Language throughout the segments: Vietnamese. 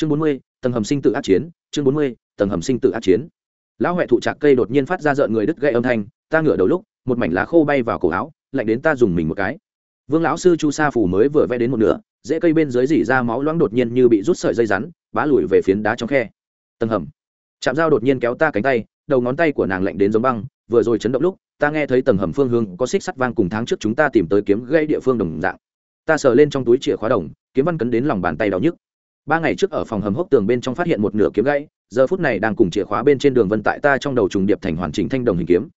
chương bốn mươi, tầng hầm sinh tự ác chiến, chương bốn mươi, tầng hầm sinh tự ác chiến. Lão huệ thụ trạc cây đột nhiên phát ra rợn người đứt gãy âm thanh, ta ngửa đầu lúc, một mảnh lá khô bay vào cổ áo, lạnh đến ta dùng mình một cái. Vương lão sư chu sa phủ mới vừa vẽ đến một nửa dễ cây bên dưới dỉ ra máu loãng đột nhiên như bị rút sợi dây rắn, bá lùi về phiến đá trong khe. Tầng hầm. Chạm dao đột nhiên kéo ta cánh tay, đầu ngón tay của nàng lạnh đến giống băng, vừa rồi chấn động lúc, ta nghe thấy tầng hầm phương hướng có xích sắt vang cùng tháng trước chúng ta tìm tới kiếm gây địa phương đồng dạng. Ta sờ lên trong túi chìa khóa đồng, kiếm văn cấn đến lòng bàn tay đau nhức ba ngày trước ở phòng hầm hốc tường bên trong phát hiện một nửa kiếm gãy, giờ phút này đang cùng chìa khóa bên trên đường vân tại ta trong đầu trùng điệp thành hoàn chỉnh thanh đồng hình kiếm.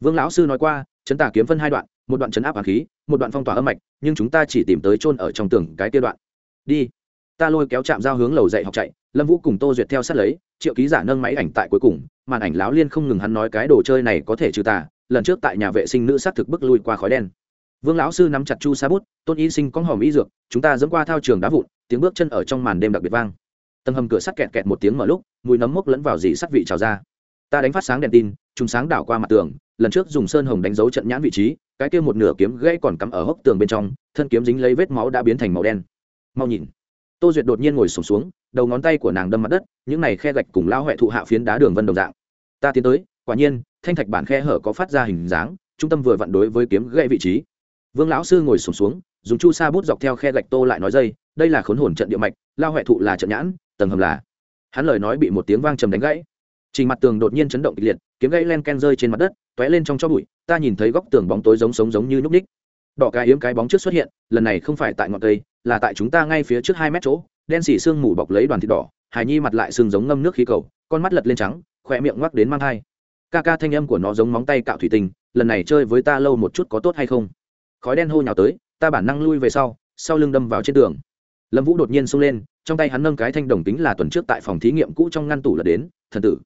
Vương lão sư nói qua, chấn tà kiếm phân hai đoạn, một đoạn chấn áp hà khí, một đoạn phong tỏa âm mạch, nhưng chúng ta chỉ tìm tới chôn ở trong tường cái tiêu đoạn. Đi. Ta lôi kéo chạm giao hướng lầu dạy học chạy, lâm vũ cùng tô duyệt theo sát lấy, triệu ký giả nâng máy ảnh tại cuối cùng, màn ảnh láo liên không ngừng hắn nói cái đồ chơi này có thể trừ tà, lần trước tại nhà vệ sinh nữ xác thực bức lui qua khói đen. Vương lão sư nắm chặt chu sa bút, tôn y sinh có hòm y dược, chúng ta dẫn qua thao trường đá vụn tiếng bước chân ở trong màn đêm đặc biệt vang. Tầng hầm cửa sắt kẹt kẹt một tiếng mở lúc mùi nấm mốc lẫn vào dì sắt vị trào ra. Ta đánh phát sáng đèn tin chúng sáng đảo qua mặt tường lần trước dùng sơn hồng đánh dấu trận nhãn vị trí cái kia một nửa kiếm gãy còn cắm ở hốc tường bên trong thân kiếm dính lấy vết máu đã biến thành màu đen. Mau nhìn. Tô duyệt đột nhiên ngồi sùng xuống, xuống đầu ngón tay của nàng đâm mặt đất những này khe gạch cùng lao huệ thụ hạ phiến đá đường vân đồng dạng. Ta tiến tới quả nhiên thanh thạch bản khe hở có phát ra hình dáng trung tâm vừa vặn đối với kiếm gãy vị trí. Vương lão sư ngồi sùng xuống, xuống dùng chu sa bút dọc theo khe gạch tô lại nói dây đây là khốn hồn trận địa mạch, lao huệ thụ là trận nhãn, tầng hầm là. Hắn lời nói bị một tiếng vang trầm đánh gãy. Trình mặt tường đột nhiên chấn động kịch liệt, kiếm gãy len ken rơi trên mặt đất t ó é lên trong cho bụi, ta nhìn thấy góc tường bóng tối giống sống giống như nhúc ních. Đỏ cái yếm cái bóng trước xuất hiện, lần này không phải tại ngọn cây, là tại chúng ta ngay phía trước hai mét chỗ, đen xỉ sương mù bọc lấy đoàn thịt đỏ, hài nhi mặt lại sương giống ngâm nước khí cầu, con mắt lật lên trắng khỏe miệng ngoắc đến mang thai. Ca ca thanh âm của nó giống móng tay cạo thủy tinh, lần này chơi với ta lâu một chút có tốt hay không? Khói đen hô nhào tới, ta bản năng lui về sau sau lưng đâm vào trên tường lâm vũ đột nhiên xông lên trong tay hắn nâng cái thanh đồng tính là tuần trước tại phòng thí nghiệm cũ trong ngăn tủ là đến thần tử.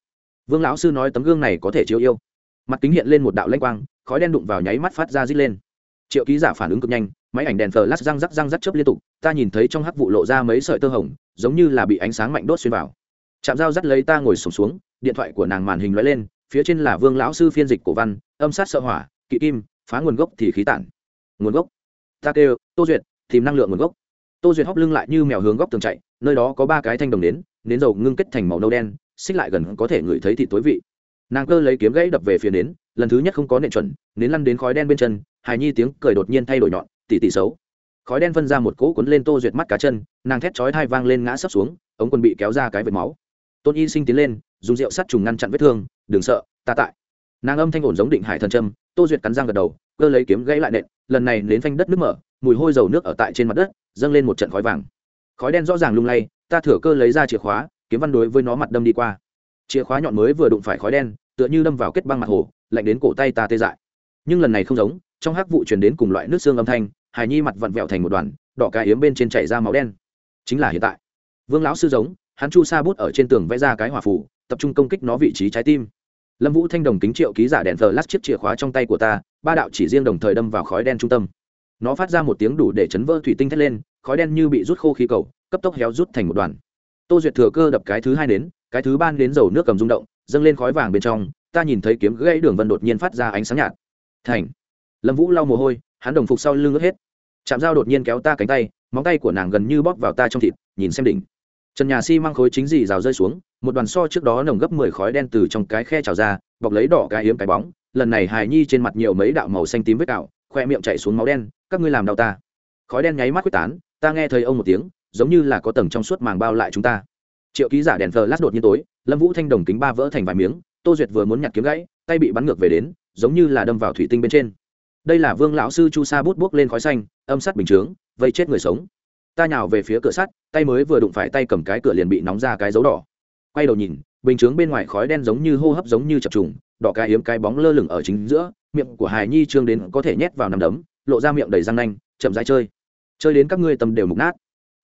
Vương lão sư nói tấm gương này có thể chiếu yêu. Mặt kính hiện lên một đạo lanh quang khói đen đụng vào nháy mắt phát ra rít lên. Triệu ký giả phản ứng cực nhanh máy ảnh đèn flash răng rắc răng rắc chớp liên tục ta nhìn thấy trong hắc vụ lộ ra mấy sợi tơ hồng giống như là bị ánh sáng mạnh đốt xuyên vào. Chạm dao dắt lấy ta ngồi sùng xuống, xuống điện thoại của nàng màn hình lóe lên phía trên là vương lão sư phiên dịch cổ văn âm sát sợ hỏa kỵ kim phá nguồn gốc thì khí tản. Nguồn gốc. Ta kêu tô duyệt tìm năng lượng nguồn gốc tô duyệt hóc lưng lại như mèo hướng góc tường chạy, nơi đó có ba cái thanh đồng nến nến dầu ngưng kết thành màu nâu đen, xích lại gần có thể ngửi thấy thịt tối vị. Nàng cơ lấy kiếm gãy đập về phía nến, lần thứ nhất không có nện chuẩn, nến lăn đến khói đen bên chân, hài nhi tiếng cười đột nhiên thay đổi nhọn, tỉ tỉ xấu. Khói đen phân ra một cỗ cuốn lên tô duyệt mắt cá chân, nàng thét chói thai vang lên ngã sấp xuống, ống quần bị kéo ra cái vệt máu. Tôn y sinh tiến lên, dùng rượu sắt trùng ngăn chặn vết thương, đừng sợ, ta tại. Nàng âm thanh ổn giống định hải thần trâm tô duyệt cắn răng gật đầu, cơ lấy kiếm gãy lại nện, lần này nến phanh đất nước mở, mùi hôi dầu nước ở tại trên mặt đất dâng lên một trận khói vàng. Khói đen rõ ràng lung lay, ta thửa cơ lấy ra chìa khóa, kiếm văn đối với nó mặt đâm đi qua. Chìa khóa nhọn mới vừa đụng phải khói đen, tựa như đâm vào kết băng mặt hồ, lạnh đến cổ tay ta tê dại. Nhưng lần này không giống, trong hắc vụ truyền đến cùng loại nước xương âm thanh, hài nhi mặt vặn vẹo thành một đoàn, đỏ cái yếm bên trên chảy ra máu đen. Chính là hiện tại. Vương lão sư giống, hắn chu sa bút ở trên tường vẽ ra cái hỏa phủ tập trung công kích nó vị trí trái tim. Lâm vũ thanh đồng kính triệu ký giả đèn thờ lát chiếc chìa khóa trong tay của ta, ba đạo chỉ riêng đồng thời đâm vào khói đen trung tâm nó phát ra một tiếng đủ để chấn vỡ thủy tinh thét lên, khói đen như bị rút khô khí cầu, cấp tốc héo rút thành một đoàn. Tô duyệt thừa cơ đập cái thứ hai đến, cái thứ ba đến dầu nước cầm rung động, dâng lên khói vàng bên trong, ta nhìn thấy kiếm gãy đường vân đột nhiên phát ra ánh sáng nhạt. Thành. Lâm vũ lau mồ hôi, hắn đồng phục sau lưng ướt hết. Chạm dao đột nhiên kéo ta cánh tay, móng tay của nàng gần như bóp vào ta trong thịt, nhìn xem đỉnh. Trần nhà xi、si、măng khối chính dì rào rơi xuống, một đoàn so trước đó nồng gấp mười khói đen từ trong cái khe trào ra, bọc lấy đỏ cái hiếm cái bóng, lần này hài nhi trên mặt nhiều mấy đạo màu xanh tím vết cạo khoe miệng chạy xuống máu đen các ngươi làm đau ta. Khói đen nháy mắt quyết tán, ta nghe thấy ông một tiếng, giống như là có tầng trong suốt màng bao lại chúng ta. Triệu ký giả đèn thờ lát đột nhiên tối, lâm vũ thanh đồng kính ba vỡ thành vài miếng, tô duyệt vừa muốn nhặt kiếm gãy, tay bị bắn ngược về đến, giống như là đâm vào thủy tinh bên trên. Đây là vương lão sư chu sa bút bút lên khói xanh, âm sắt bình chướng, vây chết người sống. Ta nhào về phía cửa sắt, tay mới vừa đụng phải tay cầm cái cửa liền bị nóng ra cái dấu đỏ. Quay đầu nhìn, bình chướng bên ngoài khói đen giống như hô hấp giống như chập trùng, đỏ cái hiếm cái bóng lơ lửng ở chính giữa, miệng của hài nhi trương đến có thể nhét vào nằm đấm lộ ra miệng đầy răng nanh, chậm rãi chơi. Chơi đến các ngươi tầm đều mục nát.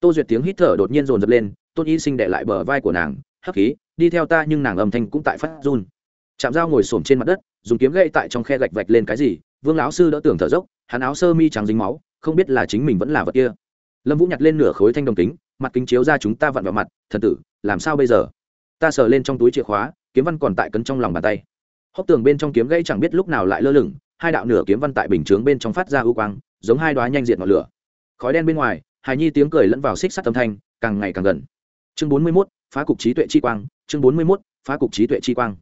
Tô duyệt tiếng hít thở đột nhiên dồn dập lên, tôn y sinh đệ lại bờ vai của nàng, hắc khí, đi theo ta nhưng nàng âm thanh cũng tại phát run. Chạm dao ngồi xổm trên mặt đất, dùng kiếm gậy tại trong khe gạch vạch lên cái gì, vương lão sư đỡ tưởng thở dốc, hắn áo sơ mi trắng dính máu, không biết là chính mình vẫn là vật kia. Lâm vũ nhặt lên nửa khối thanh đồng kính, mặt kính chiếu ra chúng ta vặn vào mặt, thần tử, làm sao bây giờ? Ta sờ lên trong túi chìa khóa, kiếm văn còn tại cấn trong lòng bàn tay. Hốc tường bên trong kiếm gãy chẳng biết lúc nào lại lơ lửng hai đạo nửa kiếm văn tại bình chướng bên trong phát ra ưu quang, giống hai đoá nhanh diệt ngọn lửa. Khói đen bên ngoài, hài nhi tiếng cười lẫn vào xích sắt âm thanh, càng ngày càng gần. Chương bốn mươi mốt, phá cục trí tuệ chi quang, chương bốn mươi mốt, phá cục trí tuệ chi quang.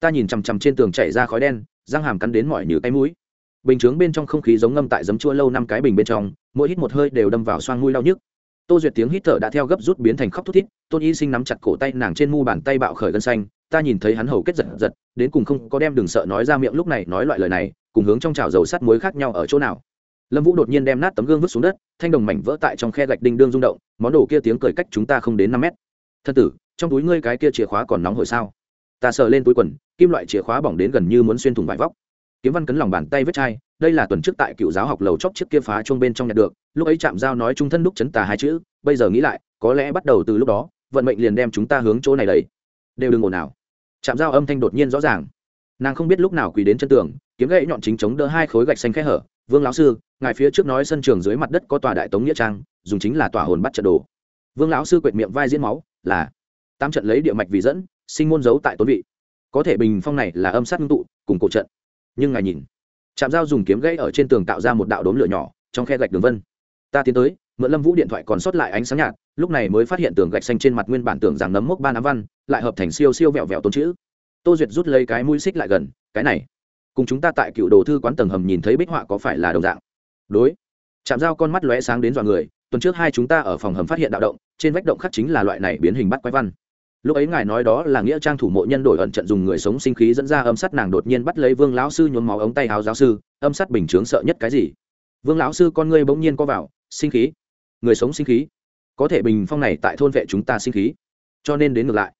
Ta nhìn chằm chằm trên tường chảy ra khói đen, răng hàm cắn đến mỏi như cái mũi. Bình chướng bên trong không khí giống ngâm tại giấm chua lâu năm cái bình bên trong, mỗi hít một hơi đều đâm vào xoang mũi đau nhức. Tô duyệt tiếng hít thở đã theo gấp rút biến thành khóc thút thít, tôn y sinh nắm chặt cổ tay nàng trên mu bàn tay bạo khởi gân xanh ta nhìn thấy hắn hầu kết giật giật, đến cùng không có đem đừng sợ nói ra miệng lúc này nói loại lời này, cùng hướng trong chảo dầu sắt muối khác nhau ở chỗ nào. Lâm vũ đột nhiên đem nát tấm gương vứt xuống đất, thanh đồng mảnh vỡ tại trong khe gạch đinh đương rung động, món đồ kia tiếng cười cách chúng ta không đến năm mét. Thân tử, trong túi ngươi cái kia chìa khóa còn nóng hồi sao? Ta sờ lên túi quần, kim loại chìa khóa bỏng đến gần như muốn xuyên thủng vải vóc. Kiếm văn cấn lòng bàn tay vết chai, đây là tuần trước tại cựu giáo học lầu chóc chiếc kia phá chuông bên trong nhặt được, lúc ấy chạm giao nói trung thân đúc chấn tà hai chữ, bây giờ nghĩ lại, có lẽ bắt đầu từ lúc đó, vận mệnh liền đem chúng ta hướng chỗ này đấy đều đừng ồn nào chạm giao âm thanh đột nhiên rõ ràng. Nàng không biết lúc nào quỳ đến chân tường, kiếm gậy nhọn chính chống đỡ hai khối gạch xanh khẽ hở. Vương lão sư, ngài phía trước nói sân trường dưới mặt đất có tòa đại tống nghĩa trang, dùng chính là tòa hồn bắt trận đồ. Vương lão sư quệt miệng vai diễn máu, là tam trận lấy địa mạch vì dẫn, sinh môn giấu tại tốn vị. Có thể bình phong này là âm sát ngưng tụ, cùng cổ trận. Nhưng ngài nhìn chạm dao dùng kiếm gãy ở trên tường tạo ra một đạo đốm lửa nhỏ, trong khe gạch đường vân. Ta tiến tới mượn lâm vũ điện thoại còn sót lại ánh sáng nhạt, lúc này mới phát hiện tường gạch xanh trên mặt nguyên bản tưởng rằng nấm mốc ba nám văn, lại hợp thành siêu siêu vẹo vẹo tôn chữ. Tô duyệt rút lấy cái mũi xích lại gần, cái này, cùng chúng ta tại cựu đồ thư quán tầng hầm nhìn thấy bích họa có phải là đồng dạng? Đối. Chạm dao con mắt lóe sáng đến dọa người, tuần trước hai chúng ta ở phòng hầm phát hiện đạo động, trên vách động khắc chính là loại này biến hình bắt quái văn. Lúc ấy ngài nói đó là nghĩa trang thủ mộ nhân đổi ẩn trận dùng người sống sinh khí dẫn ra âm sắt nàng đột nhiên bắt lấy vương lão sư nhuốm máu ống tay áo giáo sư, âm sắt bình chướng sợ nhất cái gì? Vương lão sư con ngươi bỗng nhiên có vào, sinh khí? Người sống sinh khí. Có thể bình phong này tại thôn vệ chúng ta sinh khí. Cho nên đến ngược lại.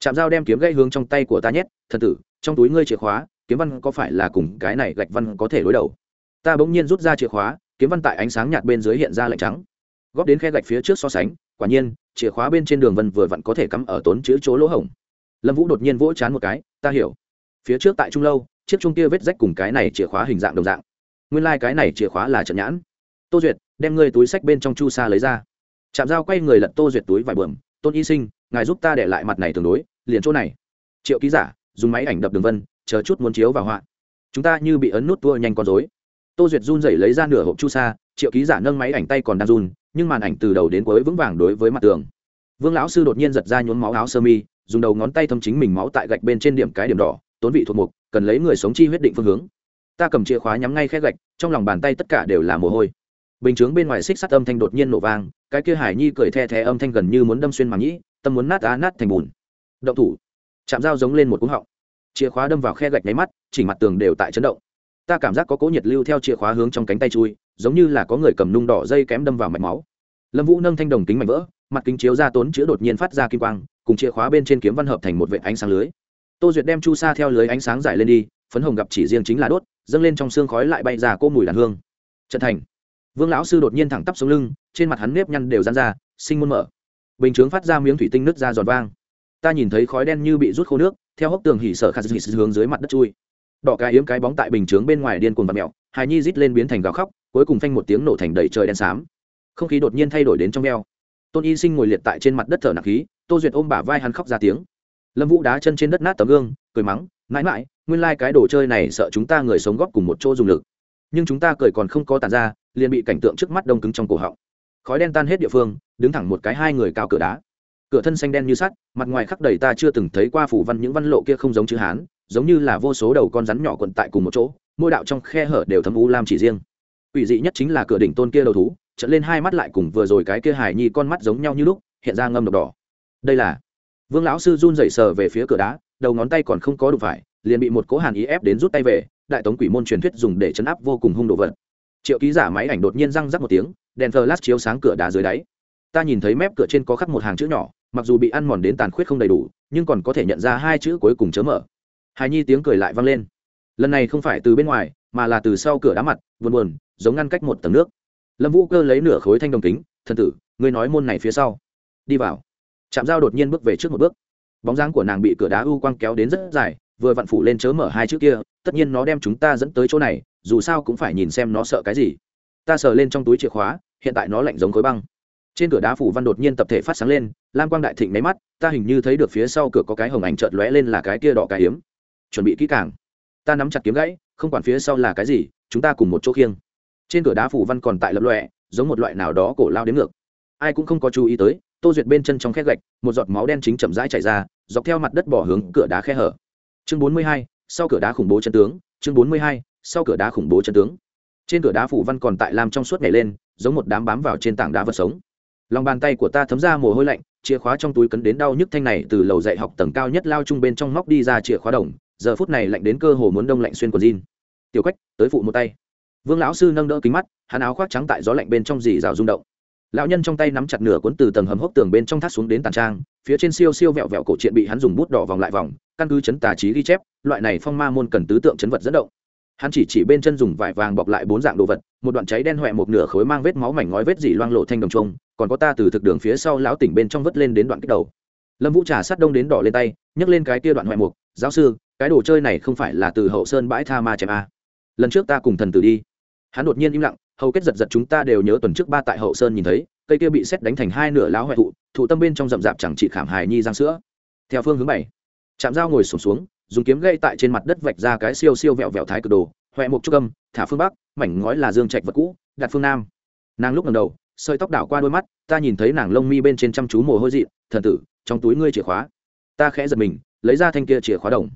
Chạm dao đem kiếm gãy hướng trong tay của ta nhét, thần tử, trong túi ngươi chìa khóa, kiếm văn có phải là cùng cái này gạch văn có thể đối đầu? Ta bỗng nhiên rút ra chìa khóa, kiếm văn tại ánh sáng nhạt bên dưới hiện ra lạnh trắng. Góp đến khe gạch phía trước so sánh, quả nhiên, chìa khóa bên trên đường vân vừa vặn có thể cắm ở tốn chữ chỗ lỗ hổng. Lâm vũ đột nhiên vỗ chán một cái, ta hiểu. Phía trước tại trung lâu, chiếc chung kia vết rách cùng cái này chìa khóa hình dạng đồng dạng. Nguyên lai、like、cái này chìa khóa là trận nhãn. Tô duyệt đem ngươi túi sách bên trong chu sa lấy ra. Chạm dao quay người lật tô duyệt túi vải bờm tôn y sinh, ngài giúp ta để lại mặt này tương đối, liền chỗ này. Triệu ký giả, dùng máy ảnh đập đường vân, chờ chút muốn chiếu vào họa. Chúng ta như bị ấn nút tua nhanh con dối tô duyệt run rẩy lấy ra nửa hộp chu sa, triệu ký giả nâng máy ảnh tay còn đang run, nhưng màn ảnh từ đầu đến cuối vững vàng đối với mặt tường. Vương lão sư đột nhiên giật ra nhốn máu áo sơ mi, dùng đầu ngón tay thâm chính mình máu tại gạch bên trên điểm cái điểm đỏ, tốn vị thuộc mục, cần lấy người sống chi huyết định phương hướng. Ta cầm chìa khóa nhắm ngay khe gạch, trong lòng bàn tay tất cả đều là mồ hôi bình chướng bên ngoài xích sắt âm thanh đột nhiên nổ vang, cái kia hải nhi cười the thé âm thanh gần như muốn đâm xuyên màng nhĩ, tâm muốn nát á nát thành bùn. Động thủ. Chạm dao giống lên một cúng họng. Chìa khóa đâm vào khe gạch nháy mắt, chỉ mặt tường đều tại chấn động. Ta cảm giác có cố nhiệt lưu theo chìa khóa hướng trong cánh tay chui, giống như là có người cầm nung đỏ dây kém đâm vào mạch máu. Lâm vũ nâng thanh đồng kính mảnh vỡ, mặt kính chiếu ra tốn chữ đột nhiên phát ra kim quang, cùng chìa khóa bên trên kiếm văn hợp thành một vệ ánh sáng lưới. Tô duyệt đem chu sa theo lưới ánh sáng giải lên đi, phấn hồng gặp chỉ riêng chính là đốt, dâng lên trong xương khói lại bay ra cô mùi đàn hương. Trận thành vương lão sư đột nhiên thẳng tắp xuống lưng, trên mặt hắn nếp nhăn đều dán ra, sinh môn mở. Bình chướng phát ra miếng thủy tinh nứt ra giòn vang. Ta nhìn thấy khói đen như bị rút khô nước, theo hốc tường hỉ sở khát dị hướng dưới mặt đất chui. Đỏ cái yếm cái bóng tại bình chướng bên ngoài điên cuồng và mẹo hài nhi rít lên biến thành gào khóc, cuối cùng phanh một tiếng nổ thành đầy trời đen xám. Không khí đột nhiên thay đổi đến trong veo. Tôn y sinh ngồi liệt tại trên mặt đất thở nặng khí, tô duyệt ôm bả vai hắn khóc ra tiếng. Lâm vũ đá chân trên đất nát tấm gương, cười mắng, mãi mãi, nguyên lai、like、cái đồ chơi này sợ chúng ta người sống góp cùng một chỗ dùng lực. Nhưng chúng ta cười còn không có tàn ra liền bị cảnh tượng trước mắt đông cứng trong cổ họng. Khói đen tan hết địa phương, đứng thẳng một cái hai người cao cửa đá. Cửa thân xanh đen như sắt, mặt ngoài khắc đầy ta chưa từng thấy qua phủ văn những văn lộ kia không giống chữ hán, giống như là vô số đầu con rắn nhỏ quận tại cùng một chỗ môi đạo trong khe hở đều thấm u lam chỉ riêng. Quỷ dị nhất chính là cửa đỉnh tôn kia đầu thú trận lên hai mắt lại cùng vừa rồi cái kia hài nhi con mắt giống nhau như lúc, hiện ra ngâm độc đỏ. Đây là vương lão sư run rẩy sờ về phía cửa đá, đầu ngón tay còn không có đủ phải, liền bị một cố hàn ý ép đến rút tay về, đại tống quỷ môn truyền thuyết dùng để chấn áp vô cùng hung đồ vật triệu ký giả máy ảnh đột nhiên răng rắc một tiếng, đèn flash chiếu sáng cửa đá dưới đáy. Ta nhìn thấy mép cửa trên có khắc một hàng chữ nhỏ, mặc dù bị ăn mòn đến tàn khuyết không đầy đủ, nhưng còn có thể nhận ra hai chữ cuối cùng chớ mở. Hài nhi tiếng cười lại vang lên. Lần này không phải từ bên ngoài, mà là từ sau cửa đá mặt, buồn buồn, giống ngăn cách một tầng nước. Lâm vũ cơ lấy nửa khối thanh đồng kính, thần tử, ngươi nói môn này phía sau. Đi vào. Chạm dao đột nhiên bước về trước một bước. Bóng dáng của nàng bị cửa đá u quang kéo đến rất dài, vừa vặn phủ lên chớ mở hai chữ kia, tất nhiên nó đem chúng ta dẫn tới chỗ này dù sao cũng phải nhìn xem nó sợ cái gì. Ta sờ lên trong túi chìa khóa, hiện tại nó lạnh giống khối băng. Trên cửa đá phủ văn đột nhiên tập thể phát sáng lên, lam quang đại thịnh máy mắt, ta hình như thấy được phía sau cửa có cái hồng ảnh chợt lóe lên là cái kia đỏ cái hiếm. Chuẩn bị kỹ càng. Ta nắm chặt kiếm gãy, không quản phía sau là cái gì, chúng ta cùng một chỗ khiêng. Trên cửa đá phủ văn còn tại lập lọe giống một loại nào đó cổ lao đến ngược. Ai cũng không có chú ý tới, tô duyệt bên chân trong khe gạch, một giọt máu đen chính chậm rãi chảy ra, dọc theo mặt đất bỏ hướng cửa đá khe hở. Chương bốn mươi hai, sau cửa đá khủng bố chân tướng, chương bốn mươi hai sau cửa đá khủng bố chân tướng. Trên cửa đá phủ văn còn tại làm trong suốt nhảy lên, giống một đám bám vào trên tảng đá vật sống. Lòng bàn tay của ta thấm ra mồ hôi lạnh, chìa khóa trong túi cấn đến đau nhức thanh này từ lầu dạy học tầng cao nhất lao chung bên trong móc đi ra chìa khóa đồng, giờ phút này lạnh đến cơ hồ muốn đông lạnh xuyên quần jean. Tiểu quách, tới phụ một tay. Vương lão sư nâng đỡ kính mắt, hắn áo khoác trắng tại gió lạnh bên trong dì rào rung động. Lão nhân trong tay nắm chặt nửa cuốn từ tầng hầm hốc tường bên trong thắt xuống đến tàn trang, phía trên siêu siêu vẹo vẹo cổ truyện bị hắn dùng bút đỏ vòng lại vòng, căn cứ chấn tà trí ghi chép, loại này phong ma môn cần tứ tượng chấn vật dẫn động hắn chỉ chỉ bên chân dùng vải vàng bọc lại bốn dạng đồ vật một đoạn cháy đen hoẹ một nửa khối mang vết máu mảnh ngói vết dỉ loang lộ thanh đồng trông còn có ta từ thực đường phía sau lão tỉnh bên trong vớt lên đến đoạn kích đầu. Lâm vũ trà sát đông đến đỏ lên tay nhấc lên cái kia đoạn hoẹ mục giáo sư cái đồ chơi này không phải là từ hậu sơn bãi tha ma chém a. Lần trước ta cùng thần tử đi. Hắn đột nhiên im lặng hầu kết giật giật chúng ta đều nhớ tuần trước ba tại hậu sơn nhìn thấy cây kia bị xét đánh thành hai nửa láo hoẹ thụ thụ tâm bên trong rậm rạp chẳng chị khảm hài nhi giang sữa. Theo phương hướng bảy chạm dao ngồi sụp xuống, xuống dùng kiếm gây tại trên mặt đất vạch ra cái siêu siêu vẹo vẹo thái cực đồ huệ mục trúc âm, thả phương bắc, mảnh ngói là dương trạch vật cũ, đặt phương nam. Nàng lúc lần đầu, sợi tóc đảo qua đôi mắt, ta nhìn thấy nàng lông mi bên trên chăm chú mồ hôi dị, thần tử, trong túi ngươi chìa khóa. Ta khẽ giật mình, lấy ra thanh kia chìa khóa đồng.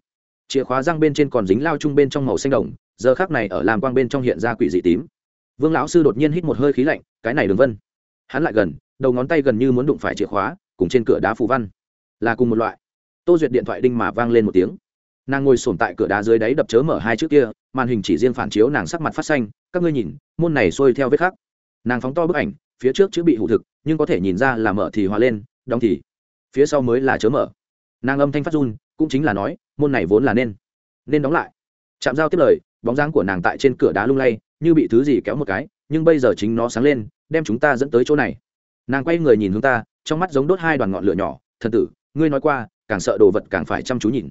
Chìa khóa răng bên trên còn dính lao chung bên trong màu xanh đồng, giờ khác này ở làm quang bên trong hiện ra quỷ dị tím. Vương lão sư đột nhiên hít một hơi khí lạnh, cái này đường vân. Hắn lại gần, đầu ngón tay gần như muốn đụng phải chìa khóa, cùng trên cửa đá phù văn. Là cùng một loại. Tô duyệt điện thoại đinh mà vang lên một tiếng nàng ngồi sồn tại cửa đá dưới đáy đập chớ mở hai chữ kia, màn hình chỉ riêng phản chiếu nàng sắc mặt phát xanh, các ngươi nhìn, môn này xuôi theo vết khắc. Nàng phóng to bức ảnh, phía trước chữ bị hụ thực, nhưng có thể nhìn ra là mở thì hòa lên, đóng thì phía sau mới là chớ mở. Nàng âm thanh phát run, cũng chính là nói, môn này vốn là nên nên đóng lại. Chạm giao tiếp lời, bóng dáng của nàng tại trên cửa đá lung lay, như bị thứ gì kéo một cái, nhưng bây giờ chính nó sáng lên, đem chúng ta dẫn tới chỗ này. Nàng quay người nhìn hướng ta, trong mắt giống đốt hai đoàn ngọn lửa nhỏ, thần tử, ngươi nói qua, càng sợ đồ vật càng phải chăm chú nhìn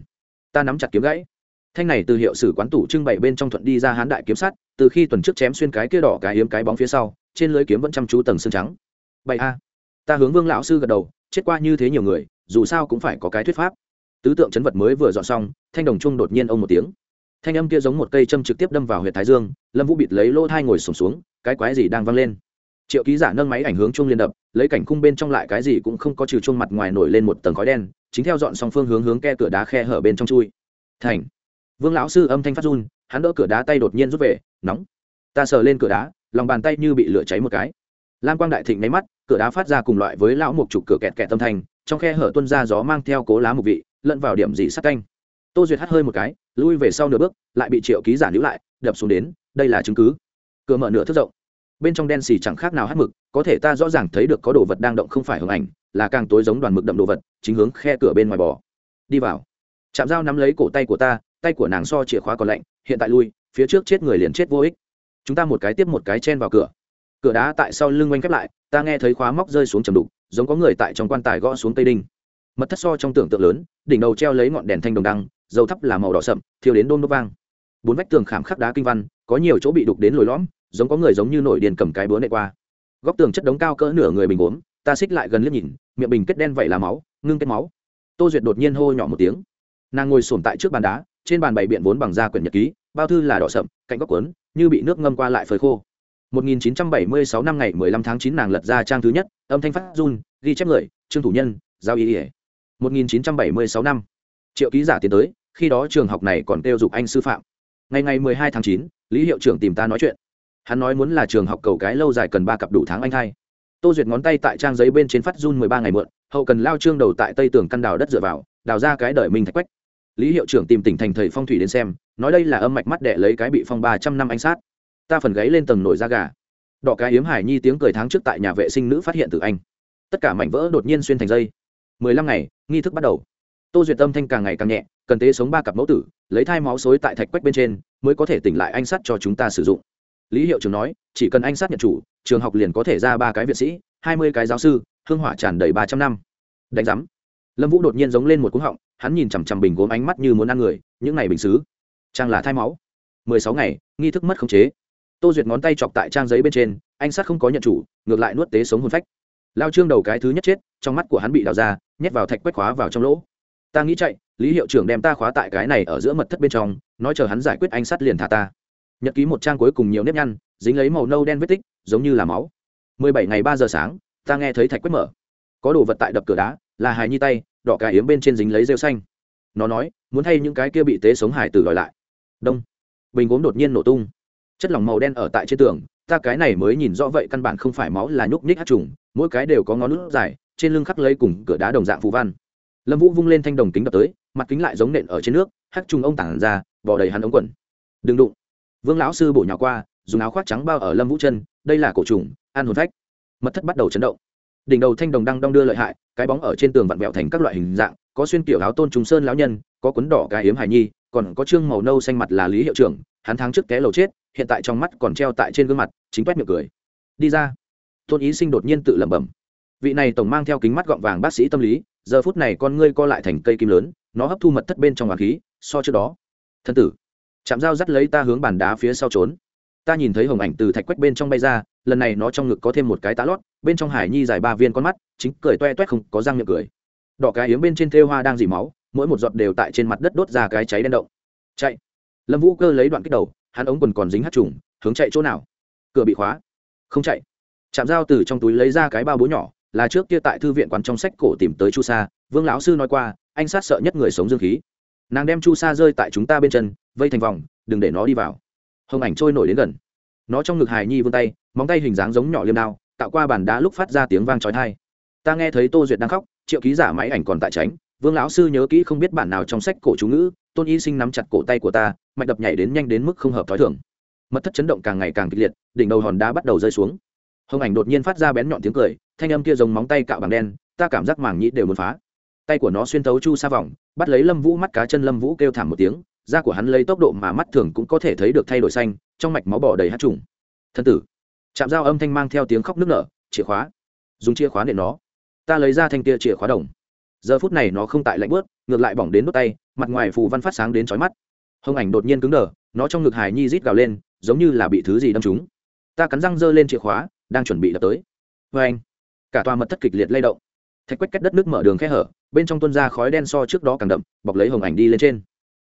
ta nắm chặt kiếm gãy. Thanh này từ hiệu sử quán tủ trưng bày bên trong thuận đi ra hán đại kiếm sắt từ khi tuần trước chém xuyên cái kia đỏ cái hiếm cái bóng phía sau trên lưới kiếm vẫn chăm chú tầng xương trắng. Bảy a. Ta hướng vương lão sư gật đầu chết qua như thế nhiều người dù sao cũng phải có cái thuyết pháp. Tứ tượng chấn vật mới vừa dọn xong thanh đồng trung đột nhiên ông một tiếng. Thanh âm kia giống một cây châm trực tiếp đâm vào huyện thái dương lâm vũ bịt lấy lỗ thai ngồi sổm xuống, xuống cái quái gì đang văng lên? Triệu ký giả nâng máy ảnh hướng chung liên đập, lấy cảnh khung bên trong lại cái gì cũng không có trừ chung mặt ngoài nổi lên một tầng khói đen, chính theo dọn xong phương hướng hướng ke cửa đá khe hở bên trong chui. Thành. Vương lão sư âm thanh phát run, hắn đỡ cửa đá tay đột nhiên rút về, nóng. Ta sờ lên cửa đá, lòng bàn tay như bị lửa cháy một cái. Lam quang đại thịnh máy mắt, cửa đá phát ra cùng loại với lão một chục cửa kẹt kẹt tâm thành trong khe hở tuân ra gió mang theo cố lá mục vị, lẫn vào điểm dị sắt canh. Tô duyệt hắt hơi một cái, lui về sau nửa bước, lại bị triệu ký giả níu lại, đập xuống đến, đây là chứng cứ. Cửa mở nửa thức rộng bên trong đen xì chẳng khác nào hát mực, có thể ta rõ ràng thấy được có đồ vật đang động không phải hưởng ảnh, là càng tối giống đoàn mực đậm đồ vật, chính hướng khe cửa bên ngoài bò. Đi vào. Chạm dao nắm lấy cổ tay của ta, tay của nàng so chìa khóa còn lạnh, hiện tại lui, phía trước chết người liền chết vô ích. Chúng ta một cái tiếp một cái chen vào cửa. Cửa đá tại sau lưng oanh khép lại, ta nghe thấy khóa móc rơi xuống trầm đục, giống có người tại trong quan tài gõ xuống tây đinh. Mật thất so trong tưởng tượng lớn, đỉnh đầu treo lấy ngọn đèn thanh đồng đăng, dầu thắp là màu đỏ sậm, thiêu đến đôn đốt vang. Bốn vách tường khảm khắc đá kinh văn, có nhiều chỗ bị đục đến lồi lõm giống có người giống như nổi điền cầm cái búa nệ qua. Góc tường chất đống cao cỡ nửa người bình uống ta xích lại gần liếc nhìn miệng bình kết đen vậy là máu ngưng kết máu. Tô duyệt đột nhiên hô nhỏ một tiếng. Nàng ngồi sồn tại trước bàn đá trên bàn bày biện vốn bằng da quyển nhật ký bao thư là đỏ sậm cạnh góc cuốn như bị nước ngâm qua lại phơi khô. 1976 năm ngày 15 tháng 9 nàng lật ra trang thứ nhất âm thanh phát run ghi chép người trương thủ nhân giao ý ỉa 1976 năm. Triệu ký giả tiến tới khi đó trường học này còn kêu dục anh sư phạm. Ngày ngày 12 tháng 9, lý hiệu trưởng tìm ta nói chuyện hắn nói muốn là trường học cầu cái lâu dài cần ba cặp đủ tháng anh hai. Tô duyệt ngón tay tại trang giấy bên trên phát run 13 ngày muộn, hậu cần lao trương đầu tại tây tường căn đào đất dựa vào, đào ra cái đời mình thạch quách. Lý hiệu trưởng tìm tỉnh thành thầy phong thủy đến xem, nói đây là âm mạch mắt đẻ lấy cái bị phong ba trăm năm anh sát. Ta phần gáy lên tầng nổi da gà. Đỏ cái hiếm hải nhi tiếng cười tháng trước tại nhà vệ sinh nữ phát hiện từ anh. Tất cả mảnh vỡ đột nhiên xuyên thành dây. Mười lăm ngày, nghi thức bắt đầu. Tô duyệt tâm thanh càng ngày càng nhẹ, cần tế sống ba cặp mẫu tử, lấy thai máu xối tại thạch quách bên trên, mới có thể tỉnh lại anh sát cho chúng ta sử dụng lý hiệu trưởng nói, chỉ cần anh sát nhận chủ, trường học liền có thể ra ba cái viện sĩ, hai mươi cái giáo sư, hương hỏa tràn đầy ba trăm năm. Đánh giám. Lâm vũ đột nhiên giống lên một cúng họng, hắn nhìn chằm chằm bình gốm ánh mắt như muốn ăn người, những ngày bình xứ. Trang là thai máu. Mười sáu ngày, nghi thức mất khống chế. Tô duyệt ngón tay chọc tại trang giấy bên trên, anh sát không có nhận chủ, ngược lại nuốt tế sống hồn phách. Lao trương đầu cái thứ nhất chết, trong mắt của hắn bị đào ra, nhét vào thạch quách khóa vào trong lỗ. Ta nghĩ chạy, lý hiệu trưởng đem ta khóa tại cái này ở giữa mật thất bên trong, nói chờ hắn giải quyết anh sát liền thả ta nhật ký một trang cuối cùng nhiều nếp nhăn, dính lấy màu nâu đen vết tích, giống như là máu. Mười bảy ngày ba giờ sáng, ta nghe thấy thạch quét mở. Có đồ vật tại đập cửa đá, là hài nhi tay, đỏ cà yếm bên trên dính lấy rêu xanh. Nó nói, muốn thay những cái kia bị tế sống hải tử đòi lại. Đông. Bình gốm đột nhiên nổ tung. Chất lỏng màu đen ở tại trên tường, ta cái này mới nhìn rõ vậy căn bản không phải máu là nhúc nhích hát trùng, mỗi cái đều có ngón nút dài, trên lưng khắc lấy cùng cửa đá đồng dạng phù văn. Lâm vũ vung lên thanh đồng kính đập tới, mặt kính lại giống nện ở trên nước, hát trùng ông tản ra vò đầy hắn ống quần. Đừng đụng vương lão sư bổ nhỏ qua, dùng áo khoác trắng bao ở lâm vũ chân, đây là cổ trùng ăn hồn phách. Mật thất bắt đầu chấn động. Đỉnh đầu thanh đồng đang đong đưa lợi hại, cái bóng ở trên tường vặn vẹo thành các loại hình dạng, có xuyên kiểu áo tôn trùng sơn lão nhân, có quấn đỏ cái yếm hải nhi, còn có trương màu nâu xanh mặt là lý hiệu trưởng, hắn tháng trước té lầu chết, hiện tại trong mắt còn treo tại trên gương mặt, chính quét miệng cười. Đi ra. Tôn ý sinh đột nhiên tự lẩm bẩm. Vị này tổng mang theo kính mắt gọng vàng bác sĩ tâm lý, giờ phút này con ngươi co lại thành cây kim lớn, nó hấp thu mật thất bên trong hoàng khí, so trước đó. Thân tử chạm dao dắt lấy ta hướng bàn đá phía sau trốn. Ta nhìn thấy hồng ảnh từ thạch quách bên trong bay ra, lần này nó trong ngực có thêm một cái tá lót, bên trong hải nhi dài ba viên con mắt, chính cười toe toét không có răng miệng cười. Đỏ cái yếm bên trên thêu hoa đang dỉ máu, mỗi một giọt đều tại trên mặt đất đốt ra cái cháy đen động. Chạy. Lâm vũ cơ lấy đoạn kích đầu, hắn ống quần còn dính hát trùng, hướng chạy chỗ nào? Cửa bị khóa. Không chạy. Chạm dao từ trong túi lấy ra cái bao bố nhỏ, là trước kia tại thư viện quán trong sách cổ tìm tới chu sa, vương lão sư nói qua, anh sát sợ nhất người sống dương khí nàng đem chu sa rơi tại chúng ta bên chân, vây thành vòng, đừng để nó đi vào. Hồng ảnh trôi nổi đến gần. Nó trong ngực hài nhi vươn tay, móng tay hình dáng giống nhỏ liêm đao, tạo qua bàn đá lúc phát ra tiếng vang trói thai ta nghe thấy tô duyệt đang khóc, triệu ký giả máy ảnh còn tại tránh. Vương lão sư nhớ kỹ không biết bản nào trong sách cổ chú ngữ, tôn y sinh nắm chặt cổ tay của ta, mạch đập nhảy đến nhanh đến mức không hợp t h ó i thường. Mật thất chấn động càng ngày càng kịch liệt, đỉnh đầu hòn đá bắt đầu rơi xuống. Hồng ảnh đột nhiên phát ra bén nhọn tiếng cười, thanh âm kia giống móng tay cạo bằng đen, ta cảm giác màng nhĩ đều muốn phá tay của nó xuyên tấu chu sa vòng, bắt lấy lâm vũ mắt cá chân lâm vũ kêu thảm một tiếng, da của hắn lấy tốc độ mà mắt thường cũng có thể thấy được thay đổi xanh, trong mạch máu bỏ đầy hát trùng. Thân tử, chạm dao âm thanh mang theo tiếng khóc nức nở, chìa khóa. Dùng chìa khóa để nó. Ta lấy ra thanh kia chìa khóa đồng. Giờ phút này nó không tại lạnh bớt ngược lại bỏng đến đốt tay, mặt ngoài phù văn phát sáng đến chói mắt. Hông ảnh đột nhiên cứng đờ, nó trong ngực hài nhi rít gào lên, giống như là bị thứ gì đâm trúng. Ta cắn răng giơ lên chìa khóa, đang chuẩn bị đập tới. Vê anh cả tòa mật thất kịch liệt lay động thạch quách cách đất nước mở đường khe hở, bên trong tuân ra khói đen so trước đó càng đậm, bọc lấy hồng ảnh đi lên trên.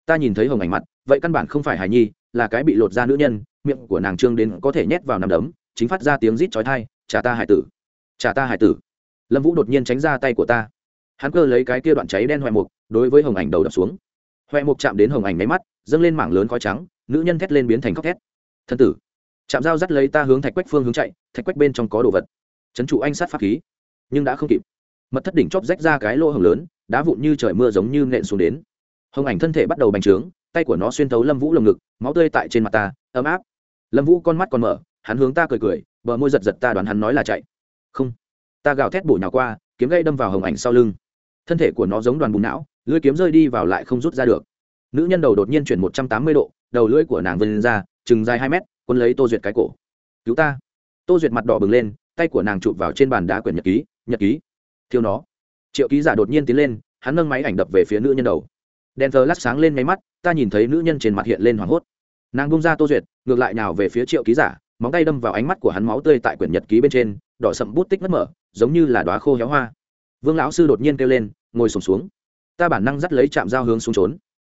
Ta nhìn thấy hồng ảnh mặt, vậy căn bản không phải hài nhi, là cái bị lột ra nữ nhân, miệng của nàng trương đến có thể nhét vào nằm đấm, chính phát ra tiếng rít chói thai trả ta hải tử trả ta hải tử. Lâm vũ đột nhiên tránh ra tay của ta. Hắn cơ lấy cái kia đoạn cháy đen hoẹ mục, đối với hồng ảnh đầu đập xuống. Hoẹ mục chạm đến hồng ảnh máy mắt, dâng lên mảng lớn khói trắng, nữ nhân thét lên biến thành khóc thét. Thân tử, chạm dao dắt lấy ta hướng thạch quách phương hướng chạy, thạch quách bên trong có đồ vật. Trấn trụ anh sát pháp khí, nhưng đã không kịp mật thất đỉnh chóp rách ra cái lỗ hồng lớn, đá vụn như trời mưa giống như nện xuống đến. Hồng ảnh thân thể bắt đầu bành trướng, tay của nó xuyên thấu lâm vũ lồng ngực, máu tươi tại trên mặt ta, ấm áp. Lâm vũ con mắt còn mở, hắn hướng ta cười cười, bờ môi giật giật ta đoán hắn nói là chạy. Không. Ta gào thét bổ nhào qua, kiếm gây đâm vào hồng ảnh sau lưng. Thân thể của nó giống đoàn bùn não, lưỡi kiếm rơi đi vào lại không rút ra được. Nữ nhân đầu đột nhiên chuyển một trăm tám mươi độ, đầu lưỡi của nàng vươn ra, chừng dài hai mét quân lấy tô duyệt cái cổ. Cứu ta. Tô duyệt mặt đỏ bừng lên, tay của nàng chụp vào trên bàn đá quyển nhật ký nhật ký thiêu nó. Triệu ký giả đột nhiên tiến lên hắn nâng máy ảnh đập về phía nữ nhân đầu. Đèn thờ lát sáng lên máy mắt ta nhìn thấy nữ nhân trên mặt hiện lên hoảng hốt. Nàng bung ra tô duyệt ngược lại nào về phía triệu ký giả móng tay đâm vào ánh mắt của hắn máu tươi tại quyển nhật ký bên trên đỏ sậm bút tích mất mở giống như là đoá khô héo hoa. Vương lão sư đột nhiên kêu lên ngồi sùng xuống, xuống ta bản năng dắt lấy chạm dao hướng xuống trốn.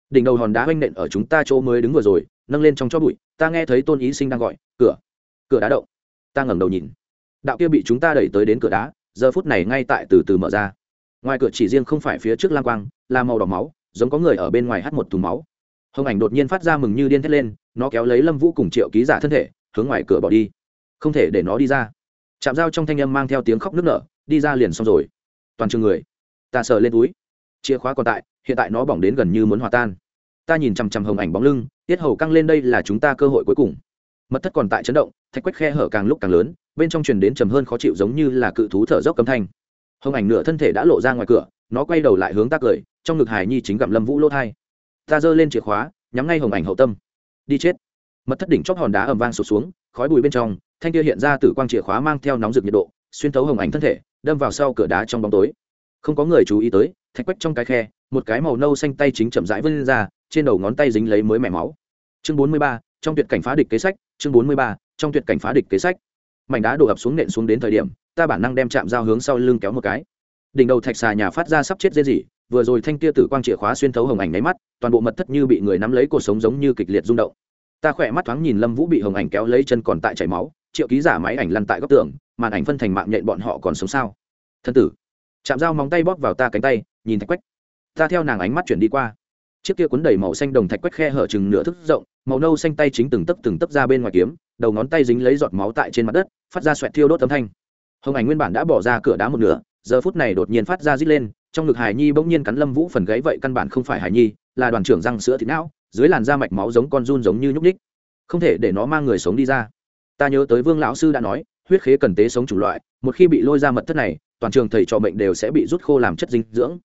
Đỉnh đầu hòn đá oanh nện ở chúng ta chỗ mới đứng vừa rồi nâng lên trong cho bụi ta nghe thấy tôn ý sinh đang gọi cửa cửa đá động. Ta ngẩng đầu nhìn. Đạo kia bị chúng ta đẩy tới đến cửa đá giờ phút này ngay tại từ từ mở ra. Ngoài cửa chỉ riêng không phải phía trước lang quang, là màu đỏ máu, giống có người ở bên ngoài hắt một thùng máu. Hồng ảnh đột nhiên phát ra mừng như điên thét lên, nó kéo lấy lâm vũ cùng triệu ký giả thân thể, hướng ngoài cửa bỏ đi. Không thể để nó đi ra. Chạm dao trong thanh âm mang theo tiếng khóc nức nở, đi ra liền xong rồi. Toàn trường người, ta sờ lên túi. Chìa khóa còn tại, hiện tại nó bỏng đến gần như muốn hòa tan. Ta nhìn chằm chằm hồng ảnh bóng lưng, tiết hầu căng lên đây là chúng ta cơ hội cuối cùng mật thất còn tại chấn động, thạch quách khe hở càng lúc càng lớn, bên trong truyền đến trầm hơn khó chịu giống như là cự thú thở dốc cấm thanh. Hồng ảnh nửa thân thể đã lộ ra ngoài cửa, nó quay đầu lại hướng ta cười, trong ngực hải nhi chính gặm lâm vũ lỗ thai. Ta giơ lên chìa khóa, nhắm ngay hồng ảnh hậu tâm. Đi chết. Mật thất đỉnh chóp hòn đá ầm vang sụt xuống, khói bụi bên trong, thanh kia hiện ra từ quang chìa khóa mang theo nóng rực nhiệt độ, xuyên thấu hồng ảnh thân thể, đâm vào sau cửa đá trong bóng tối. Không có người chú ý tới, thạch quách trong cái khe, một cái màu nâu xanh tay chính chậm rãi vươn ra, trên đầu ngón tay dính lấy mới mẻ máu. Chương bốn mươi ba, trong tuyệt cảnh phá địch kế sách chương bốn mươi ba, trong tuyệt cảnh phá địch kế sách. Mảnh đá đổ ập xuống nện xuống đến thời điểm, ta bản năng đem chạm dao hướng sau lưng kéo một cái. Đỉnh đầu thạch xà nhà phát ra sắp chết dễ gì vừa rồi thanh kia tử quang chìa khóa xuyên thấu hồng ảnh nháy mắt, toàn bộ mật thất như bị người nắm lấy cuộc sống giống như kịch liệt rung động. Ta khỏe mắt thoáng nhìn lâm vũ bị hồng ảnh kéo lấy chân còn tại chảy máu, triệu ký giả máy ảnh lăn tại góc tường, màn ảnh phân thành mạng nhện bọn họ còn sống sao? Thân tử. Chạm dao móng tay bóp vào ta cánh tay, nhìn thạch quách. Ta theo nàng ánh mắt chuyển đi qua chiếc kia cuốn đầy màu xanh đồng thạch quách khe hở chừng nửa thức rộng, màu nâu xanh tay chính từng tấc từng tấc ra bên ngoài kiếm, đầu ngón tay dính lấy giọt máu tại trên mặt đất, phát ra xoẹt thiêu đốt âm thanh. Hồng ảnh nguyên bản đã bỏ ra cửa đá một nửa, giờ phút này đột nhiên phát ra rít lên, trong ngực hải nhi bỗng nhiên cắn lâm vũ phần gáy vậy căn bản không phải hải nhi, là đoàn trưởng răng sữa thịt não, dưới làn da mạch máu giống con run giống như nhúc ních không thể để nó mang người sống đi ra. Ta nhớ tới vương lão sư đã nói, huyết khế cần tế sống chủng loại, một khi bị lôi ra mật thất này, toàn trường thầy trò mệnh đều sẽ bị rút khô làm chất dinh dưỡng